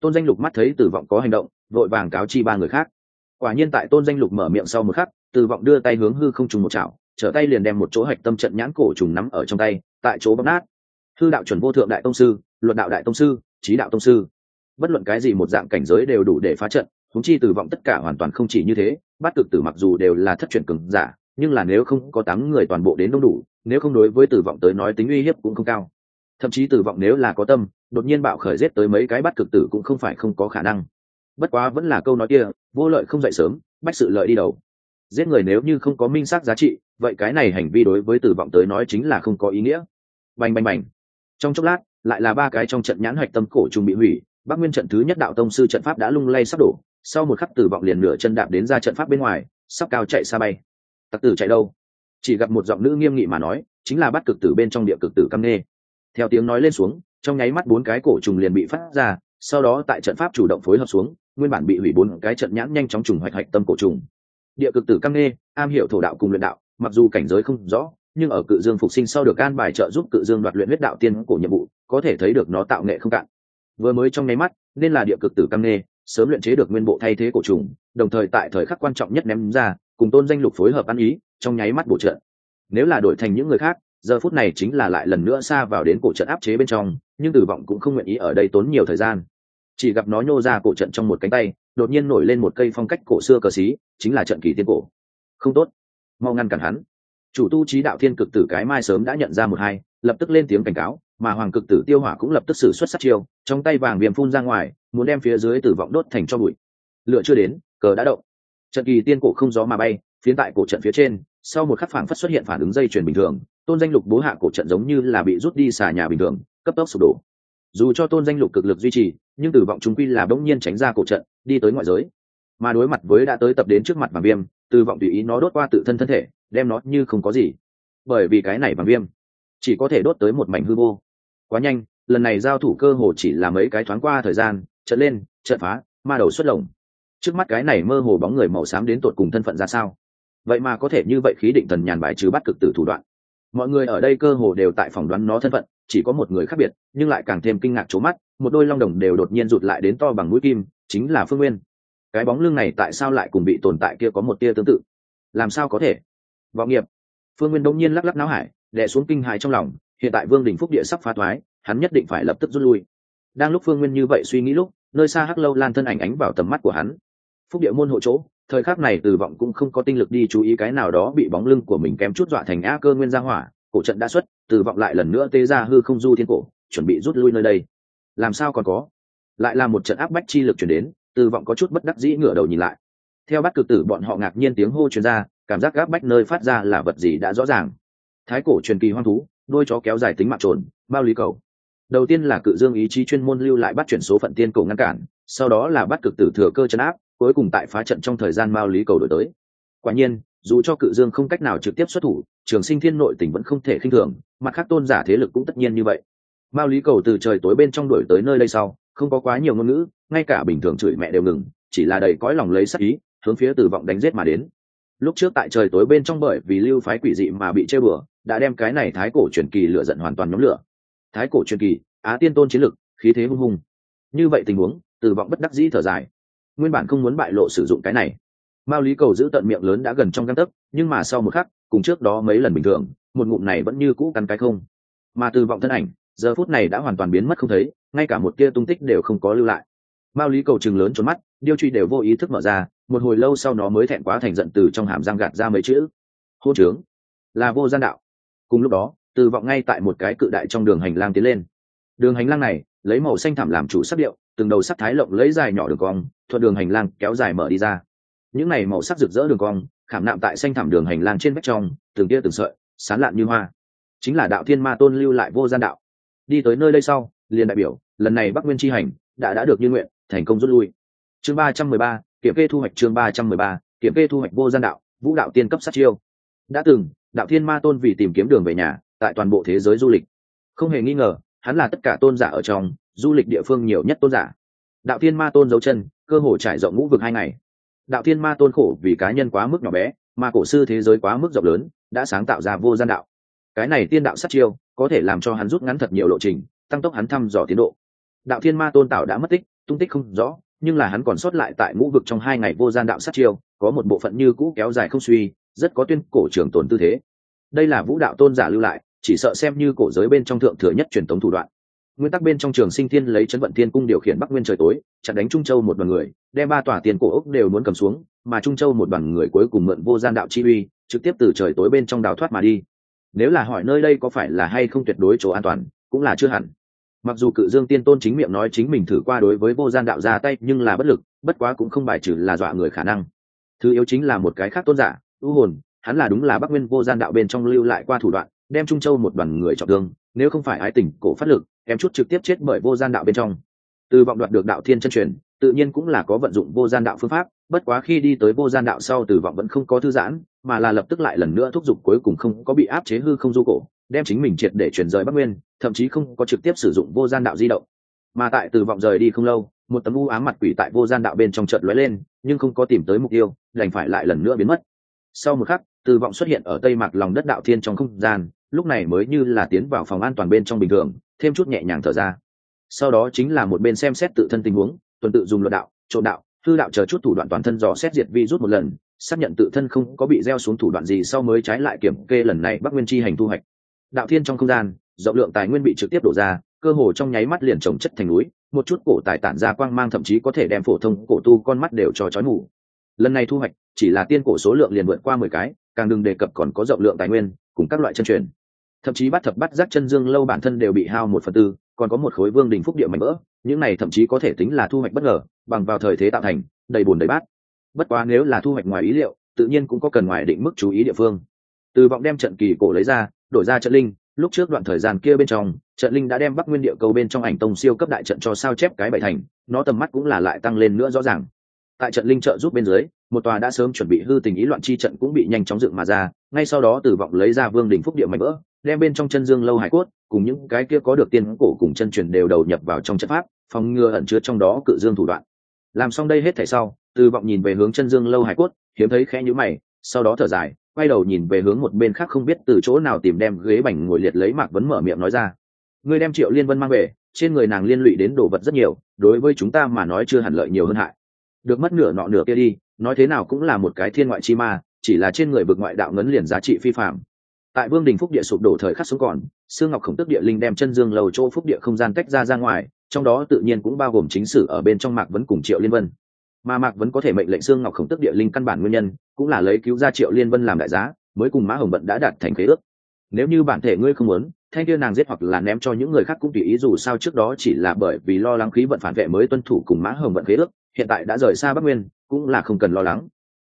tôn danh lục mắt thấy tử vọng có hành động, vội vàng cáo chi ba người khác. Quả nhiên tại tôn danh lục mở miệng sau một khắc tử vọng đưa tay hướng hư không trùng một chảo, trở tay liền đem một chỗ hạch tâm trận nhãn cổ trùng nắm ở trong tay, tại chỗ bóc nát. Hư đạo chuẩn vô thượng đại tông sư, luận đạo đại tông sư trí đạo tông sư. Bất luận cái gì một dạng cảnh giới đều đủ để phá trận thống chi tử vọng tất cả hoàn toàn không chỉ như thế bắt cực tử mặc dù đều là thất truyền cường giả, nhưng là nếu không có tám người toàn bộ đến đông đủ, nếu không đối với tử vọng tới nói tính uy hiếp cũng không cao thậm chí tử vọng nếu là có tâm, đột nhiên bạo khởi giết tới mấy cái bắt cực tử cũng không phải không có khả năng. Bất quá vẫn là câu nói kia, vô lợi không dậy sớm, bách sự lợi đi đầu. Giết người nếu như không có minh xác giá trị, vậy cái này hành vi đối với tử vọng tới nói chính là không có ý nghĩa. Bành bành bành. Trong chốc lát, lại là ba cái trong trận nhãn hoạch tâm cổ trùng bị hủy, bắc nguyên trận thứ nhất đạo tông sư trận pháp đã lung lay sắp đổ, sau một khắc tử vọng liền nửa chân đạp đến ra trận pháp bên ngoài, sắp cao chạy xa bay. Tặc tử chạy đâu? Chỉ gặp một giọng nữ nghiêm nghị mà nói, chính là bắt cực tử bên trong địa cực tử căm nê theo tiếng nói lên xuống, trong nháy mắt bốn cái cổ trùng liền bị phát ra, sau đó tại trận pháp chủ động phối hợp xuống, nguyên bản bị hủy bốn cái trận nhãn nhanh chóng trùng hoạch hạch tâm cổ trùng. Địa cực tử căng nghê am hiểu thổ đạo cùng luyện đạo, mặc dù cảnh giới không rõ, nhưng ở cự dương phục sinh sau được an bài trợ giúp cự dương đoạt luyện huyết đạo tiên cổ nhiệm vụ, có thể thấy được nó tạo nghệ không cạn. Vừa mới trong nháy mắt, nên là địa cực tử căng nghê sớm luyện chế được nguyên bộ thay thế cổ trùng, đồng thời tại thời khắc quan trọng nhất ném ra, cùng tôn danh lục phối hợp ăn ý, trong nháy mắt bổ trợ. Nếu là đổi thành những người khác giờ phút này chính là lại lần nữa xa vào đến cổ trận áp chế bên trong, nhưng tử vọng cũng không nguyện ý ở đây tốn nhiều thời gian. Chỉ gặp nó nhô ra cổ trận trong một cánh tay, đột nhiên nổi lên một cây phong cách cổ xưa cờ xí, chính là trận kỳ tiên cổ. Không tốt. Mau ngăn cản hắn. Chủ tu trí đạo thiên cực tử cái mai sớm đã nhận ra một hai, lập tức lên tiếng cảnh cáo, mà hoàng cực tử tiêu hỏa cũng lập tức xử xuất sát chiêu, trong tay vàng viêm phun ra ngoài, muốn đem phía dưới tử vọng đốt thành cho bụi. Lựa chưa đến, cờ đã động. Trận kỳ tiên cổ không gió mà bay, phiến tại cổ trận phía trên, sau một khắc phảng phất xuất hiện phản ứng dây chuyển bình thường tôn danh lục bố hạ cổ trận giống như là bị rút đi xà nhà bình thường, cấp tốc sụp đổ. Dù cho tôn danh lục cực lực duy trì, nhưng tử vọng chúng quy là bỗng nhiên tránh ra cổ trận, đi tới ngoại giới. Mà đối mặt với đã tới tập đến trước mặt bằng viêm, tử vọng tùy ý nó đốt qua tự thân thân thể, đem nó như không có gì. Bởi vì cái này bằng viêm chỉ có thể đốt tới một mảnh hư vô. Quá nhanh, lần này giao thủ cơ hồ chỉ là mấy cái thoáng qua thời gian, trận lên, trận phá, ma đầu xuất lồng. Trước mắt cái này mơ hồ bóng người màu xám đến tột cùng thân phận ra sao? Vậy mà có thể như vậy khí định thần nhàn bài trừ bắt cực tử thủ đoạn mọi người ở đây cơ hồ đều tại phỏng đoán nó thân phận, chỉ có một người khác biệt, nhưng lại càng thêm kinh ngạc trố mắt, một đôi long đồng đều đột nhiên rụt lại đến to bằng mũi kim, chính là phương nguyên. Cái bóng lưng này tại sao lại cùng bị tồn tại kia có một tia tương tự? Làm sao có thể? Vọng nghiệp. Phương nguyên đông nhiên lắc lắc não hải, đè xuống kinh hài trong lòng, hiện tại vương đình phúc địa sắp phá thoái, hắn nhất định phải lập tức rút lui. Đang lúc phương nguyên như vậy suy nghĩ lúc, nơi xa hắc lâu lan thân ảnh ánh vào tầm mắt của hắn. Phúc địa môn hộ chỗ thời khắc này từ vọng cũng không có tinh lực đi chú ý cái nào đó bị bóng lưng của mình kém chút dọa thành a cơ nguyên gia hỏa, cổ trận đã xuất từ vọng lại lần nữa tê ra hư không du thiên cổ, chuẩn bị rút lui nơi đây. Làm sao còn có? Lại là một trận áp bách chi lực chuyển đến từ vọng có chút bất đắc dĩ ngửa đầu nhìn lại. Theo bắt cực tử, bọn họ ngạc nhiên tiếng hô truyền ra, cảm giác gáp bách nơi phát ra là vật gì đã rõ ràng. Thái cổ truyền kỳ hoang thú, đôi chó kéo dài tính mạng trồn, bao lý cầu. Đầu tiên là cự dương ý chí chuyên môn lưu lại bắt chuyển số phận tiên cổ ngăn cản, sau đó là bắt cực tử thừa cơ chấn áp cuối cùng tại phá trận trong thời gian mao lý cầu đổi tới. Quả nhiên, dù cho cự dương không cách nào trực tiếp xuất thủ, trường sinh thiên nội tỉnh vẫn không thể khinh thường, mặt khác tôn giả thế lực cũng tất nhiên như vậy. Mao lý cầu từ trời tối bên trong đổi tới nơi đây sau, không có quá nhiều ngôn ngữ, ngay cả bình thường chửi mẹ đều ngừng, chỉ là đầy cõi lòng lấy sắc ý, hướng phía từ vọng đánh giết mà đến. Lúc trước tại trời tối bên trong bởi vì lưu phái quỷ dị mà bị chơi bừa, đã đem cái này thái cổ truyền kỳ lựa giận hoàn toàn nhóm lửa. Thái cổ truyền kỳ, á tiên tôn chiến lực, khí thế hung hùng. Như vậy tình huống từ vọng bất đắc dĩ thở dài nguyên bản không muốn bại lộ sử dụng cái này. Mao lý cầu giữ tận miệng lớn đã gần trong găng tấc, nhưng mà sau một khắc, cùng trước đó mấy lần bình thường, một ngụm này vẫn như cũ cắn cái không. Mà từ vọng thân ảnh, giờ phút này đã hoàn toàn biến mất không thấy, ngay cả một tia tung tích đều không có lưu lại. Mao lý cầu chừng lớn trốn mắt, điêu truy đều vô ý thức mở ra, một hồi lâu sau nó mới thẹn quá thành giận từ trong hàm răng gạt ra mấy chữ. Hô trướng. Là vô gian đạo. Cùng lúc đó, từ vọng ngay tại một cái cự đại trong đường hành lang tiến lên. Đường hành lang này, lấy màu xanh thảm làm chủ sắc điệu từng đầu sắc thái lộng lấy dài nhỏ đường cong, thuận đường hành lang kéo dài mở đi ra. Những này màu sắc rực rỡ đường cong, khảm nạm tại xanh thảm đường hành lang trên vách trong, từng tia từng sợi, sán lạn như hoa. Chính là đạo thiên ma tôn lưu lại vô gian đạo. Đi tới nơi đây sau, liền đại biểu, lần này bắc nguyên tri hành, đã đã được như nguyện, thành công rút lui. Chương ba trăm mười ba, kiểm kê thu hoạch chương ba trăm mười ba, kiểm kê thu hoạch vô gian đạo, vũ đạo tiên cấp sát chiêu. Đã từng, đạo thiên ma tôn vì tìm kiếm đường về nhà, tại toàn bộ thế giới du lịch. Không hề nghi ngờ, hắn là tất cả tôn giả ở trong du lịch địa phương nhiều nhất tôn giả. Đạo thiên ma tôn dấu chân, cơ hồ trải rộng ngũ vực hai ngày. Đạo thiên ma tôn khổ vì cá nhân quá mức nhỏ bé, mà cổ sư thế giới quá mức rộng lớn, đã sáng tạo ra vô gian đạo. Cái này tiên đạo sát chiêu, có thể làm cho hắn rút ngắn thật nhiều lộ trình, tăng tốc hắn thăm dò tiến độ. Đạo thiên ma tôn tạo đã mất tích, tung tích không rõ, nhưng là hắn còn sót lại tại ngũ vực trong hai ngày vô gian đạo sát chiêu, có một bộ phận như cũ kéo dài không suy, rất có tuyên cổ trường tồn tư thế. Đây là vũ đạo tôn giả lưu lại, chỉ sợ xem như cổ giới bên trong thượng thừa nhất truyền thống thủ đoạn nguyên tắc bên trong trường sinh thiên lấy chấn vận thiên cung điều khiển bắc nguyên trời tối, chặn đánh trung châu một đoàn người, đem ba tòa tiền cổ ốc đều muốn cầm xuống, mà trung châu một đoàn người cuối cùng mượn vô gian đạo chi uy, trực tiếp từ trời tối bên trong đào thoát mà đi. Nếu là hỏi nơi đây có phải là hay không tuyệt đối chỗ an toàn, cũng là chưa hẳn. Mặc dù cự dương tiên tôn chính miệng nói chính mình thử qua đối với vô gian đạo ra tay, nhưng là bất lực, bất quá cũng không bài trừ là dọa người khả năng. Thứ yếu chính là một cái khác tôn giả, ưu hồn, hắn là đúng là bắc nguyên vô gian đạo bên trong lưu lại qua thủ đoạn, đem trung châu một đoàn người trọng thương, nếu không phải ái tình, cổ phát lực em chút trực tiếp chết bởi vô gian đạo bên trong. Từ vọng đoạt được đạo thiên chân truyền, tự nhiên cũng là có vận dụng vô gian đạo phương pháp, bất quá khi đi tới vô gian đạo sau từ vọng vẫn không có thư giãn, mà là lập tức lại lần nữa thúc giục cuối cùng không có bị áp chế hư không du cổ, đem chính mình triệt để chuyển rời bắc nguyên, thậm chí không có trực tiếp sử dụng vô gian đạo di động. Mà tại từ vọng rời đi không lâu, một tấm u ám mặt quỷ tại vô gian đạo bên trong trận lóe lên, nhưng không có tìm tới mục tiêu, đành phải lại lần nữa biến mất. Sau một khắc, từ vọng xuất hiện ở tây mặt lòng đất đạo thiên trong không gian, lúc này mới như là tiến vào phòng an toàn bên trong bình thường thêm chút nhẹ nhàng thở ra. Sau đó chính là một bên xem xét tự thân tình huống, tuần tự dùng luật đạo, trộn đạo, thư đạo chờ chút thủ đoạn toàn thân dò xét diệt vi rút một lần, xác nhận tự thân không có bị gieo xuống thủ đoạn gì sau mới trái lại kiểm kê lần này bắc nguyên chi hành thu hoạch. Đạo thiên trong không gian, rộng lượng tài nguyên bị trực tiếp đổ ra, cơ hồ trong nháy mắt liền trồng chất thành núi, một chút cổ tài tản ra quang mang thậm chí có thể đem phổ thông cổ tu con mắt đều cho chói mù. Lần này thu hoạch, chỉ là tiên cổ số lượng liền vượt qua mười cái, càng đừng đề cập còn có rộng lượng tài nguyên, cùng các loại chân truyền thậm chí bắt thập bắt giác chân dương lâu bản thân đều bị hao một phần tư, còn có một khối vương đình phúc địa mạnh mỡ những này thậm chí có thể tính là thu hoạch bất ngờ, bằng vào thời thế tạo thành, đầy bùn đầy bát. Bất quá nếu là thu hoạch ngoài ý liệu, tự nhiên cũng có cần ngoài định mức chú ý địa phương. Từ vọng đem trận kỳ cổ lấy ra, đổi ra trận linh, lúc trước đoạn thời gian kia bên trong, trận linh đã đem bắc nguyên địa cầu bên trong ảnh tông siêu cấp đại trận cho sao chép cái bảy thành, nó tầm mắt cũng là lại tăng lên nữa rõ ràng. Tại trận linh trợ giúp bên dưới, một tòa đã sớm chuẩn bị hư tình ý loạn chi trận cũng bị nhanh chóng dựng mà ra, ngay sau đó từ vọng lấy ra vương đình phúc địa mạnh vỡ đem bên trong chân dương lâu hải cốt, cùng những cái kia có được tiên cổ cùng chân truyền đều đầu nhập vào trong chất pháp, phòng ngừa ẩn chứa trong đó cự dương thủ đoạn. Làm xong đây hết thảy sau, từ vọng nhìn về hướng chân dương lâu hải cốt, hiếm thấy khẽ nhũ mày, sau đó thở dài, quay đầu nhìn về hướng một bên khác không biết từ chỗ nào tìm đem ghế bành ngồi liệt lấy mạc vấn mở miệng nói ra. Ngươi đem triệu liên vân mang về, trên người nàng liên lụy đến đồ vật rất nhiều, đối với chúng ta mà nói chưa hẳn lợi nhiều hơn hại. Được mất nửa nọ nửa kia đi, nói thế nào cũng là một cái thiên ngoại chi ma, chỉ là trên người vực ngoại đạo ngấn liền giá trị phi phạm tại vương đình phúc địa sụp đổ thời khắc sống còn, Sương ngọc khổng tức địa linh đem chân dương lầu chỗ phúc địa không gian tách ra ra ngoài, trong đó tự nhiên cũng bao gồm chính sử ở bên trong mạc vấn cùng triệu liên vân. Mà mạc vẫn có thể mệnh lệnh Sương ngọc khổng tức địa linh căn bản nguyên nhân, cũng là lấy cứu ra triệu liên vân làm đại giá, mới cùng mã hồng bận đã đạt thành khế ước. Nếu như bản thể ngươi không muốn, thanh kia nàng giết hoặc là ném cho những người khác cũng tùy ý, dù sao trước đó chỉ là bởi vì lo lắng khí vận phản vệ mới tuân thủ cùng mã hồng bận khế ước, hiện tại đã rời xa bắc nguyên, cũng là không cần lo lắng.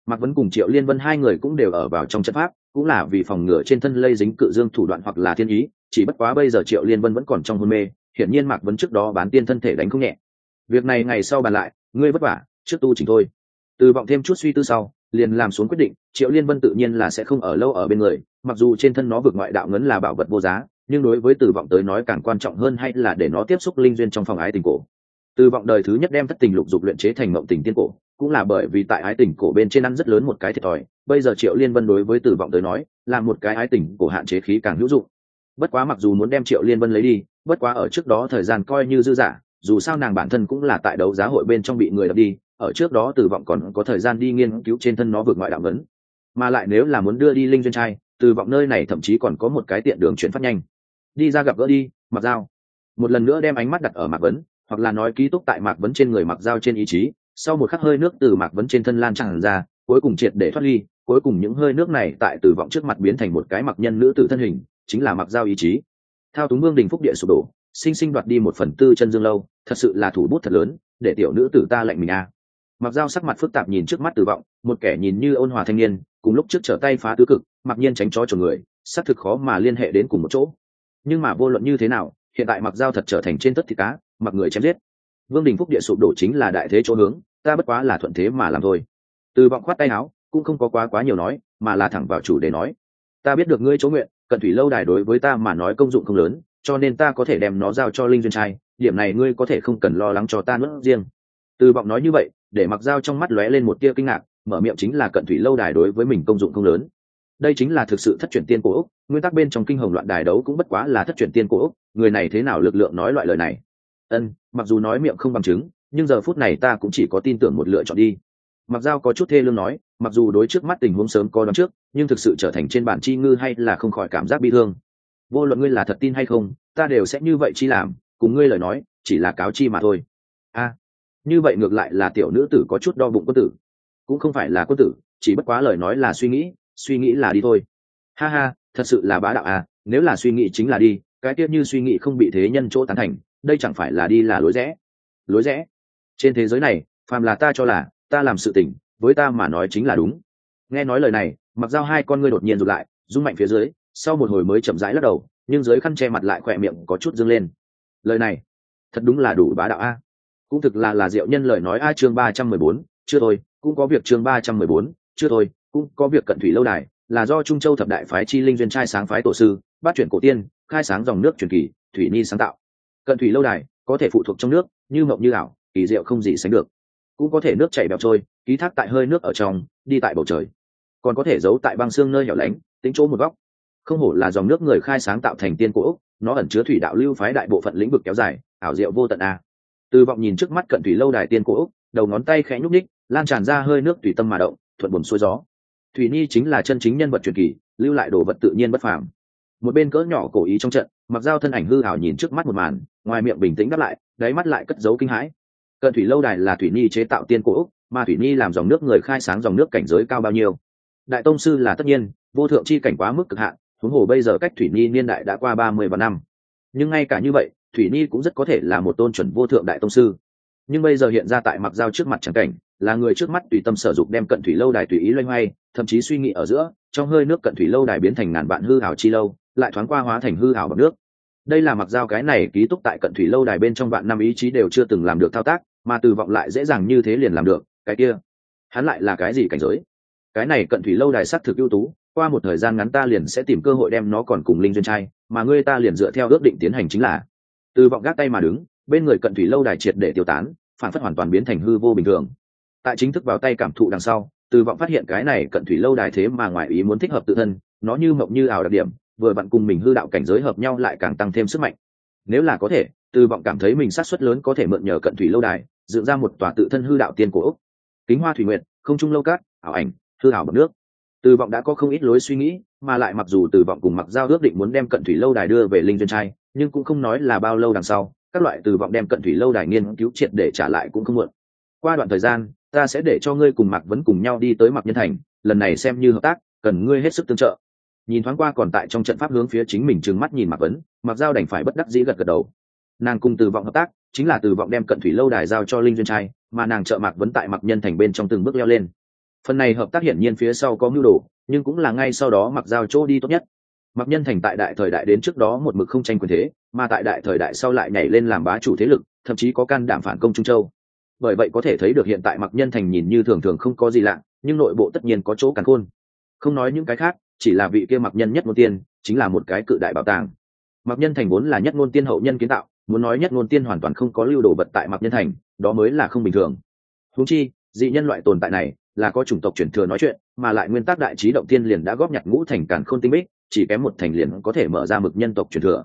Mạc vẫn cùng triệu liên vân hai người cũng đều ở vào trong trận pháp cũng là vì phòng ngừa trên thân lây dính cự dương thủ đoạn hoặc là thiên ý, chỉ bất quá bây giờ triệu liên vân vẫn còn trong hôn mê, hiển nhiên mạc vấn trước đó bán tiên thân thể đánh không nhẹ. Việc này ngày sau bàn lại, ngươi vất vả, trước tu chỉnh thôi. Từ vọng thêm chút suy tư sau, liền làm xuống quyết định, triệu liên vân tự nhiên là sẽ không ở lâu ở bên người, mặc dù trên thân nó vượt ngoại đạo ngấn là bảo vật vô giá, nhưng đối với từ vọng tới nói càng quan trọng hơn hay là để nó tiếp xúc linh duyên trong phòng ái tình cổ. Từ vọng đời thứ nhất đem thất tình lục dục luyện chế thành mộng tình tiên cổ cũng là bởi vì tại ái tình cổ bên trên ăn rất lớn một cái thiệt thòi. Bây giờ triệu liên vân đối với tử vọng tới nói, là một cái ái tình cổ hạn chế khí càng hữu dụng. Bất quá mặc dù muốn đem triệu liên vân lấy đi, bất quá ở trước đó thời gian coi như dư giả, dù sao nàng bản thân cũng là tại đấu giá hội bên trong bị người đập đi, ở trước đó tử vọng còn có thời gian đi nghiên cứu trên thân nó vượt ngoại đạo vấn mà lại nếu là muốn đưa đi linh duyên trai từ vọng nơi này thậm chí còn có một cái tiện đường chuyển phát nhanh. Đi ra gặp gỡ đi, mặc dao. Một lần nữa đem ánh mắt đặt ở mạc vấn, hoặc là nói ký túc tại mạc vấn trên người mặc dao trên ý chí sau một khắc hơi nước từ mạc vấn trên thân lan tràn ra, cuối cùng triệt để thoát ly, cuối cùng những hơi nước này tại tử vọng trước mặt biến thành một cái mặc nhân nữ tử thân hình, chính là mặc giao ý chí. Thao túng vương đình phúc địa sụp đổ, sinh sinh đoạt đi một phần tư chân dương lâu, thật sự là thủ bút thật lớn, để tiểu nữ tử ta lệnh mình a. Mặc dao sắc mặt phức tạp nhìn trước mắt tử vọng, một kẻ nhìn như ôn hòa thanh niên, cùng lúc trước trở tay phá tứ cực, mặc nhiên tránh chó chồng người, xác thực khó mà liên hệ đến cùng một chỗ. Nhưng mà vô luận như thế nào, hiện tại mặc dao thật trở thành trên tất thịt cá, mặc người chém giết vương đình phúc địa sụp đổ chính là đại thế chỗ hướng, ta bất quá là thuận thế mà làm thôi. Từ vọng khoát tay áo, cũng không có quá quá nhiều nói, mà là thẳng vào chủ để nói. Ta biết được ngươi chỗ nguyện, cận thủy lâu đài đối với ta mà nói công dụng không lớn, cho nên ta có thể đem nó giao cho linh duyên trai, điểm này ngươi có thể không cần lo lắng cho ta nữa, riêng. Từ vọng nói như vậy, để mặc dao trong mắt lóe lên một tia kinh ngạc, mở miệng chính là cận thủy lâu đài đối với mình công dụng không lớn. Đây chính là thực sự thất truyền tiên cổ úc, nguyên tắc bên trong kinh hồng loạn đài đấu cũng bất quá là thất truyền tiên cổ úc, người này thế nào lực lượng nói loại lời này? Ân mặc dù nói miệng không bằng chứng, nhưng giờ phút này ta cũng chỉ có tin tưởng một lựa chọn đi. Mặc dao có chút thê lương nói, mặc dù đối trước mắt tình huống sớm có đón trước, nhưng thực sự trở thành trên bản chi ngư hay là không khỏi cảm giác bi thương. Vô luận ngươi là thật tin hay không, ta đều sẽ như vậy chi làm, cùng ngươi lời nói, chỉ là cáo chi mà thôi. A, như vậy ngược lại là tiểu nữ tử có chút đo bụng quân tử. Cũng không phải là quân tử, chỉ bất quá lời nói là suy nghĩ suy nghĩ là đi thôi. Ha ha, thật sự là bá đạo à nếu là suy nghĩ chính là đi, cái tiết như suy nghĩ không bị thế nhân chỗ tán thành đây chẳng phải là đi là lối rẽ. Lối rẽ? Trên thế giới này, phàm là ta cho là, ta làm sự tỉnh với ta mà nói chính là đúng. Nghe nói lời này, mặc dao hai con ngươi đột nhiên rụt lại, rung mạnh phía dưới, sau một hồi mới chậm rãi lắc đầu, nhưng dưới khăn che mặt lại khỏe miệng có chút dâng lên. Lời này, thật đúng là đủ bá đạo a. Cũng thực là là diệu nhân lời nói a chương ba trăm mười bốn, chưa thôi, cũng có việc chương ba trăm mười bốn, chưa thôi, cũng có việc cận thủy lâu đài, là do trung châu thập đại phái chi linh duyên trai sáng phái tổ sư, bát chuyển cổ tiên, khai sáng dòng nước truyền kỳ, thủy ni sáng tạo cận thủy lâu đài có thể phụ thuộc trong nước, như mộng như ảo, kỳ diệu không gì sánh được. Cũng có thể nước chảy bẹo trôi, ký thác tại hơi nước ở trong, đi tại bầu trời. Còn có thể giấu tại băng xương nơi nhỏ lánh, tính chỗ một góc. Không hổ là dòng nước người khai sáng tạo thành tiên cổ úc, nó ẩn chứa thủy đạo lưu phái đại bộ phận lĩnh vực kéo dài, ảo diệu vô tận a. Từ vọng nhìn trước mắt cận thủy lâu đài tiên cổ úc, đầu ngón tay khẽ nhúc ních lan tràn ra hơi nước tùy tâm mà động, thuận buồn xuôi gió. Thủy ni chính là chân chính nhân vật truyền kỳ, lưu lại đồ vật tự nhiên bất phàm. Một bên cỡ nhỏ cổ ý trong trận, mặc dao thân ảnh hư hảo nhìn trước mắt một màn ngoài miệng bình tĩnh đáp lại, đáy mắt lại cất giấu kinh hãi. Cận thủy lâu đài là thủy nhi chế tạo tiên cổ úc, mà thủy nhi làm dòng nước người khai sáng dòng nước cảnh giới cao bao nhiêu? Đại tông sư là tất nhiên, vô thượng chi cảnh quá mức cực hạn, huống hồ bây giờ cách thủy nhi niên đại đã qua ba mươi vạn năm. Nhưng ngay cả như vậy, thủy nhi cũng rất có thể là một tôn chuẩn vô thượng đại tông sư. Nhưng bây giờ hiện ra tại mặc dao trước mặt trắng cảnh, là người trước mắt tùy tâm sở dục đem cận thủy lâu đài tùy ý loay hoay, thậm chí suy nghĩ ở giữa, trong hơi nước cận thủy lâu đài biến thành ngàn vạn hư hảo chi lâu, lại thoáng qua hóa thành hư hảo bằng nước đây là mặc dao cái này ký túc tại cận thủy lâu đài bên trong vạn năm ý chí đều chưa từng làm được thao tác, mà từ vọng lại dễ dàng như thế liền làm được, cái kia. Hắn lại là cái gì cảnh giới? Cái này cận thủy lâu đài sắc thực ưu tú, qua một thời gian ngắn ta liền sẽ tìm cơ hội đem nó còn cùng linh duyên trai, mà ngươi ta liền dựa theo ước định tiến hành chính là. Từ vọng gác tay mà đứng, bên người cận thủy lâu đài triệt để tiêu tán, phản phất hoàn toàn biến thành hư vô bình thường. Tại chính thức vào tay cảm thụ đằng sau, từ vọng phát hiện cái này cận thủy lâu đài thế mà ngoài ý muốn thích hợp tự thân, nó như mộng như ảo đặc điểm vừa vặn cùng mình hư đạo cảnh giới hợp nhau lại càng tăng thêm sức mạnh. Nếu là có thể, từ vọng cảm thấy mình sát suất lớn có thể mượn nhờ cận thủy lâu đài, dựng ra một tòa tự thân hư đạo tiên cổ úc. Kính hoa thủy nguyện không trung lâu cát, ảo ảnh, hư ảo bằng nước. Từ vọng đã có không ít lối suy nghĩ, mà lại mặc dù từ vọng cùng mặc giao ước định muốn đem cận thủy lâu đài đưa về linh duyên trai, nhưng cũng không nói là bao lâu đằng sau, các loại từ vọng đem cận thủy lâu đài nghiên cứu triệt để trả lại cũng không muộn. Qua đoạn thời gian, ta sẽ để cho ngươi cùng mạc vẫn cùng nhau đi tới mạc nhân thành, lần này xem như hợp tác, cần ngươi hết sức tương trợ nhìn thoáng qua còn tại trong trận pháp hướng phía chính mình trừng mắt nhìn mạc vấn mặc giao đành phải bất đắc dĩ gật gật đầu. Nàng cùng từ vọng hợp tác, chính là từ vọng đem cận thủy lâu đài giao cho linh duyên trai, mà nàng trợ mạc vấn tại mạc nhân thành bên trong từng bước leo lên. Phần này hợp tác hiển nhiên phía sau có mưu đồ, nhưng cũng là ngay sau đó mặc giao chỗ đi tốt nhất. Mặc nhân thành tại đại thời đại đến trước đó một mực không tranh quyền thế, mà tại đại thời đại sau lại nhảy lên làm bá chủ thế lực, thậm chí có can đảm phản công trung châu. Bởi vậy có thể thấy được hiện tại mặc nhân thành nhìn như thường thường không có gì lạ, nhưng nội bộ tất nhiên có chỗ càn khôn. Không nói những cái khác chỉ là vị kia mặc nhân nhất ngôn tiên, chính là một cái cự đại bảo tàng. Mặc nhân thành vốn là nhất ngôn tiên hậu nhân kiến tạo, muốn nói nhất ngôn tiên hoàn toàn không có lưu đồ vật tại mặc nhân thành, đó mới là không bình thường. Húng chi, dị nhân loại tồn tại này là có chủng tộc truyền thừa nói chuyện, mà lại nguyên tắc đại trí động tiên liền đã góp nhặt ngũ thành càn khôn tinh bích, chỉ kém một thành liền có thể mở ra mực nhân tộc truyền thừa.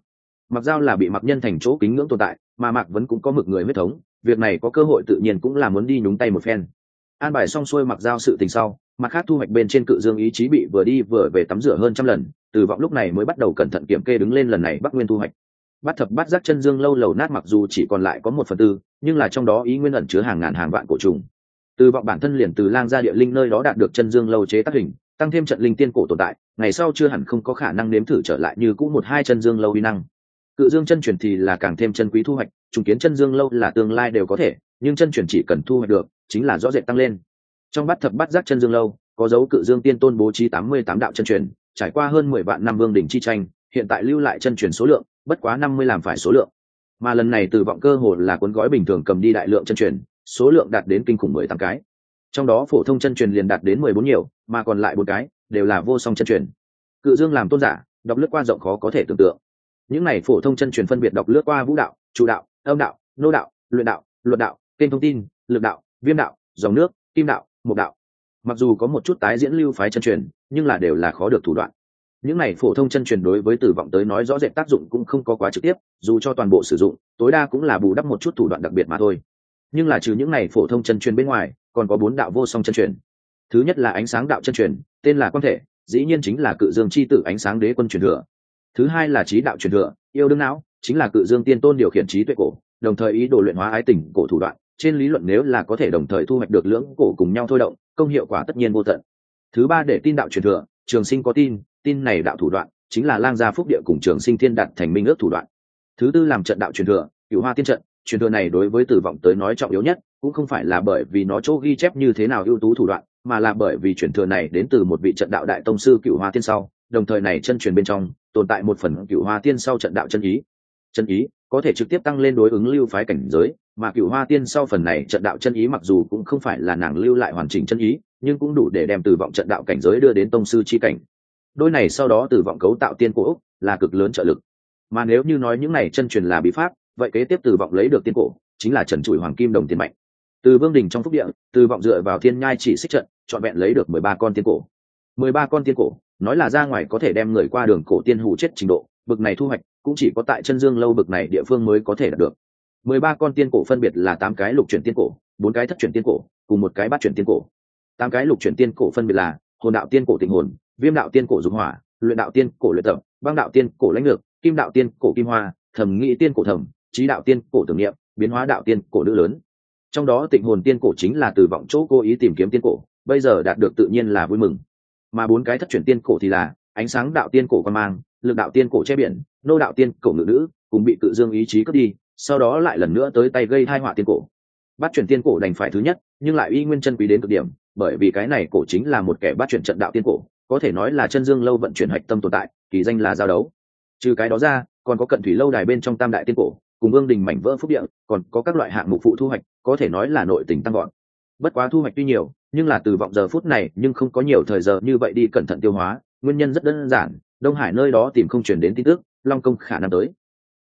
Mặc dao là bị mặc nhân thành chỗ kính ngưỡng tồn tại, mà mạc vẫn cũng có mực người huyết thống, việc này có cơ hội tự nhiên cũng là muốn đi nhúng tay một phen. An bài xong xuôi mặc dao sự tình sau mặt khác thu hoạch bên trên cự dương ý chí bị vừa đi vừa về tắm rửa hơn trăm lần, từ vọng lúc này mới bắt đầu cẩn thận kiểm kê đứng lên lần này bắc nguyên thu hoạch. Bắt thập bắt giác chân dương lâu lầu nát mặc dù chỉ còn lại có một phần tư, nhưng là trong đó ý nguyên ẩn chứa hàng ngàn hàng vạn cổ trùng. Từ vọng bản thân liền từ lang gia địa linh nơi đó đạt được chân dương lâu chế tác hình, tăng thêm trận linh tiên cổ tồn tại, ngày sau chưa hẳn không có khả năng nếm thử trở lại như cũ một hai chân dương lâu uy năng. Cự dương chân truyền thì là càng thêm chân quý thu hoạch, trùng kiến chân dương lâu là tương lai đều có thể, nhưng chân truyền chỉ cần thu hoạch được, chính là rõ rệt tăng lên trong bát thập bát giác chân dương lâu, có dấu cự dương tiên tôn bố trí tám mươi tám đạo chân truyền, trải qua hơn mười vạn năm vương đỉnh chi tranh, hiện tại lưu lại chân truyền số lượng, bất quá năm mươi làm phải số lượng. Mà lần này từ vọng cơ hồ là cuốn gói bình thường cầm đi đại lượng chân truyền, số lượng đạt đến kinh khủng mười tám cái. Trong đó phổ thông chân truyền liền đạt đến mười bốn nhiều, mà còn lại bốn cái đều là vô song chân truyền. Cự dương làm tôn giả, đọc lướt qua rộng khó có thể tưởng tượng. Những này phổ thông chân truyền phân biệt đọc lướt qua vũ đạo, chủ đạo, âm đạo, nô đạo, luyện đạo, luật đạo, kênh thông tin, lực đạo, viêm đạo, dòng nước, kim đạo một đạo. Mặc dù có một chút tái diễn lưu phái chân truyền, nhưng là đều là khó được thủ đoạn. Những này phổ thông chân truyền đối với tử vọng tới nói rõ rệt tác dụng cũng không có quá trực tiếp, dù cho toàn bộ sử dụng, tối đa cũng là bù đắp một chút thủ đoạn đặc biệt mà thôi. Nhưng là trừ những này phổ thông chân truyền bên ngoài, còn có bốn đạo vô song chân truyền. Thứ nhất là ánh sáng đạo chân truyền, tên là quan thể, dĩ nhiên chính là cự dương c h i tử ánh sáng đế quân truyền thừa. Thứ hai là trí đạo truyền thừa, yêu đương não, chính là cự dương tiên tôn điều khiển trí tuệ cổ, đồng thời ý đồ luyện hóa ái tình cổ thủ đoạn trên lý luận nếu là có thể đồng thời thu hoạch được lưỡng cổ cùng nhau thôi động, công hiệu quả tất nhiên vô tận. Thứ ba để tin đạo truyền thừa, trường sinh có tin tin này đạo thủ đoạn, chính là lang gia phúc địa cùng trường sinh thiên đạt thành minh ước thủ đoạn. Thứ tư làm trận đạo truyền thừa cựu hoa tiên trận, truyền thừa này đối với tử vọng tới nói trọng yếu nhất, cũng không phải là bởi vì nó chỗ ghi chép như thế nào ưu tú thủ đoạn, mà là bởi vì truyền thừa này đến từ một vị trận đạo đại tông sư cựu hoa tiên sau, đồng thời này chân truyền bên trong, tồn tại một phần cựu hoa tiên sau trận đạo chân ý. Chân ý có thể trực tiếp tăng lên đối ứng lưu phái cảnh giới, mà cựu hoa tiên sau phần này trận đạo chân ý mặc dù cũng không phải là nàng lưu lại hoàn chỉnh chân ý, nhưng cũng đủ để đem từ vọng trận đạo cảnh giới đưa đến tông sư chi cảnh. Đôi này sau đó từ vọng cấu tạo tiên cổ úc là cực lớn trợ lực. Mà nếu như nói những này chân truyền là bí pháp, vậy kế tiếp từ vọng lấy được tiên cổ chính là trần trụi hoàng kim đồng tiền mạnh từ vương đình trong phúc địa, từ vọng dựa vào thiên nhai chỉ xích trận, trọn vẹn lấy được mười ba con tiên cổ. Mười ba con tiên cổ, nói là ra ngoài có thể đem người qua đường cổ tiên hủ chết trình độ, bực này thu hoạch cũng chỉ có tại chân dương lâu bực này địa phương mới có thể đạt được mười ba con tiên cổ phân biệt là tám cái lục chuyển tiên cổ bốn cái thất chuyển tiên cổ cùng một cái bát chuyển tiên cổ tám cái lục chuyển tiên cổ phân biệt là hồn đạo tiên cổ tình hồn viêm đạo tiên cổ dục hỏa luyện đạo tiên cổ luyện tập băng đạo tiên cổ lãnh lược kim đạo tiên cổ kim hoa thẩm nghĩ tiên cổ thẩm trí đạo tiên cổ tưởng niệm biến hóa đạo tiên cổ nữ lớn trong đó tịnh hồn tiên cổ chính là từ vọng chỗ cố ý tìm kiếm tiên cổ bây giờ đạt được tự nhiên là vui mừng mà bốn cái thất chuyển tiên cổ thì là ánh sáng đạo tiên cổ quan mang lực đạo tiên cổ che biển, nô đạo tiên cổ ngự nữ, cùng bị tự dương ý chí cướp đi, sau đó lại lần nữa tới tay gây thai họa tiên cổ. Bắt chuyển tiên cổ đành phải thứ nhất, nhưng lại uy nguyên chân quý đến cực điểm, bởi vì cái này cổ chính là một kẻ bắt chuyển trận đạo tiên cổ, có thể nói là chân dương lâu vận chuyển hạch tâm tồn tại, kỳ danh là giao đấu. Trừ cái đó ra, còn có cận thủy lâu đài bên trong tam đại tiên cổ, cùng vương đình mảnh vỡ phúc địa, còn có các loại hạng mục phụ thu hoạch, có thể nói là nội tình tăng gọn bất quá thu hoạch tuy nhiều, nhưng là từ vọng giờ phút này, nhưng không có nhiều thời giờ như vậy đi cẩn thận tiêu hóa, nguyên nhân rất đơn giản đông hải nơi đó tìm không chuyển đến tin tức, long công khả năng tới.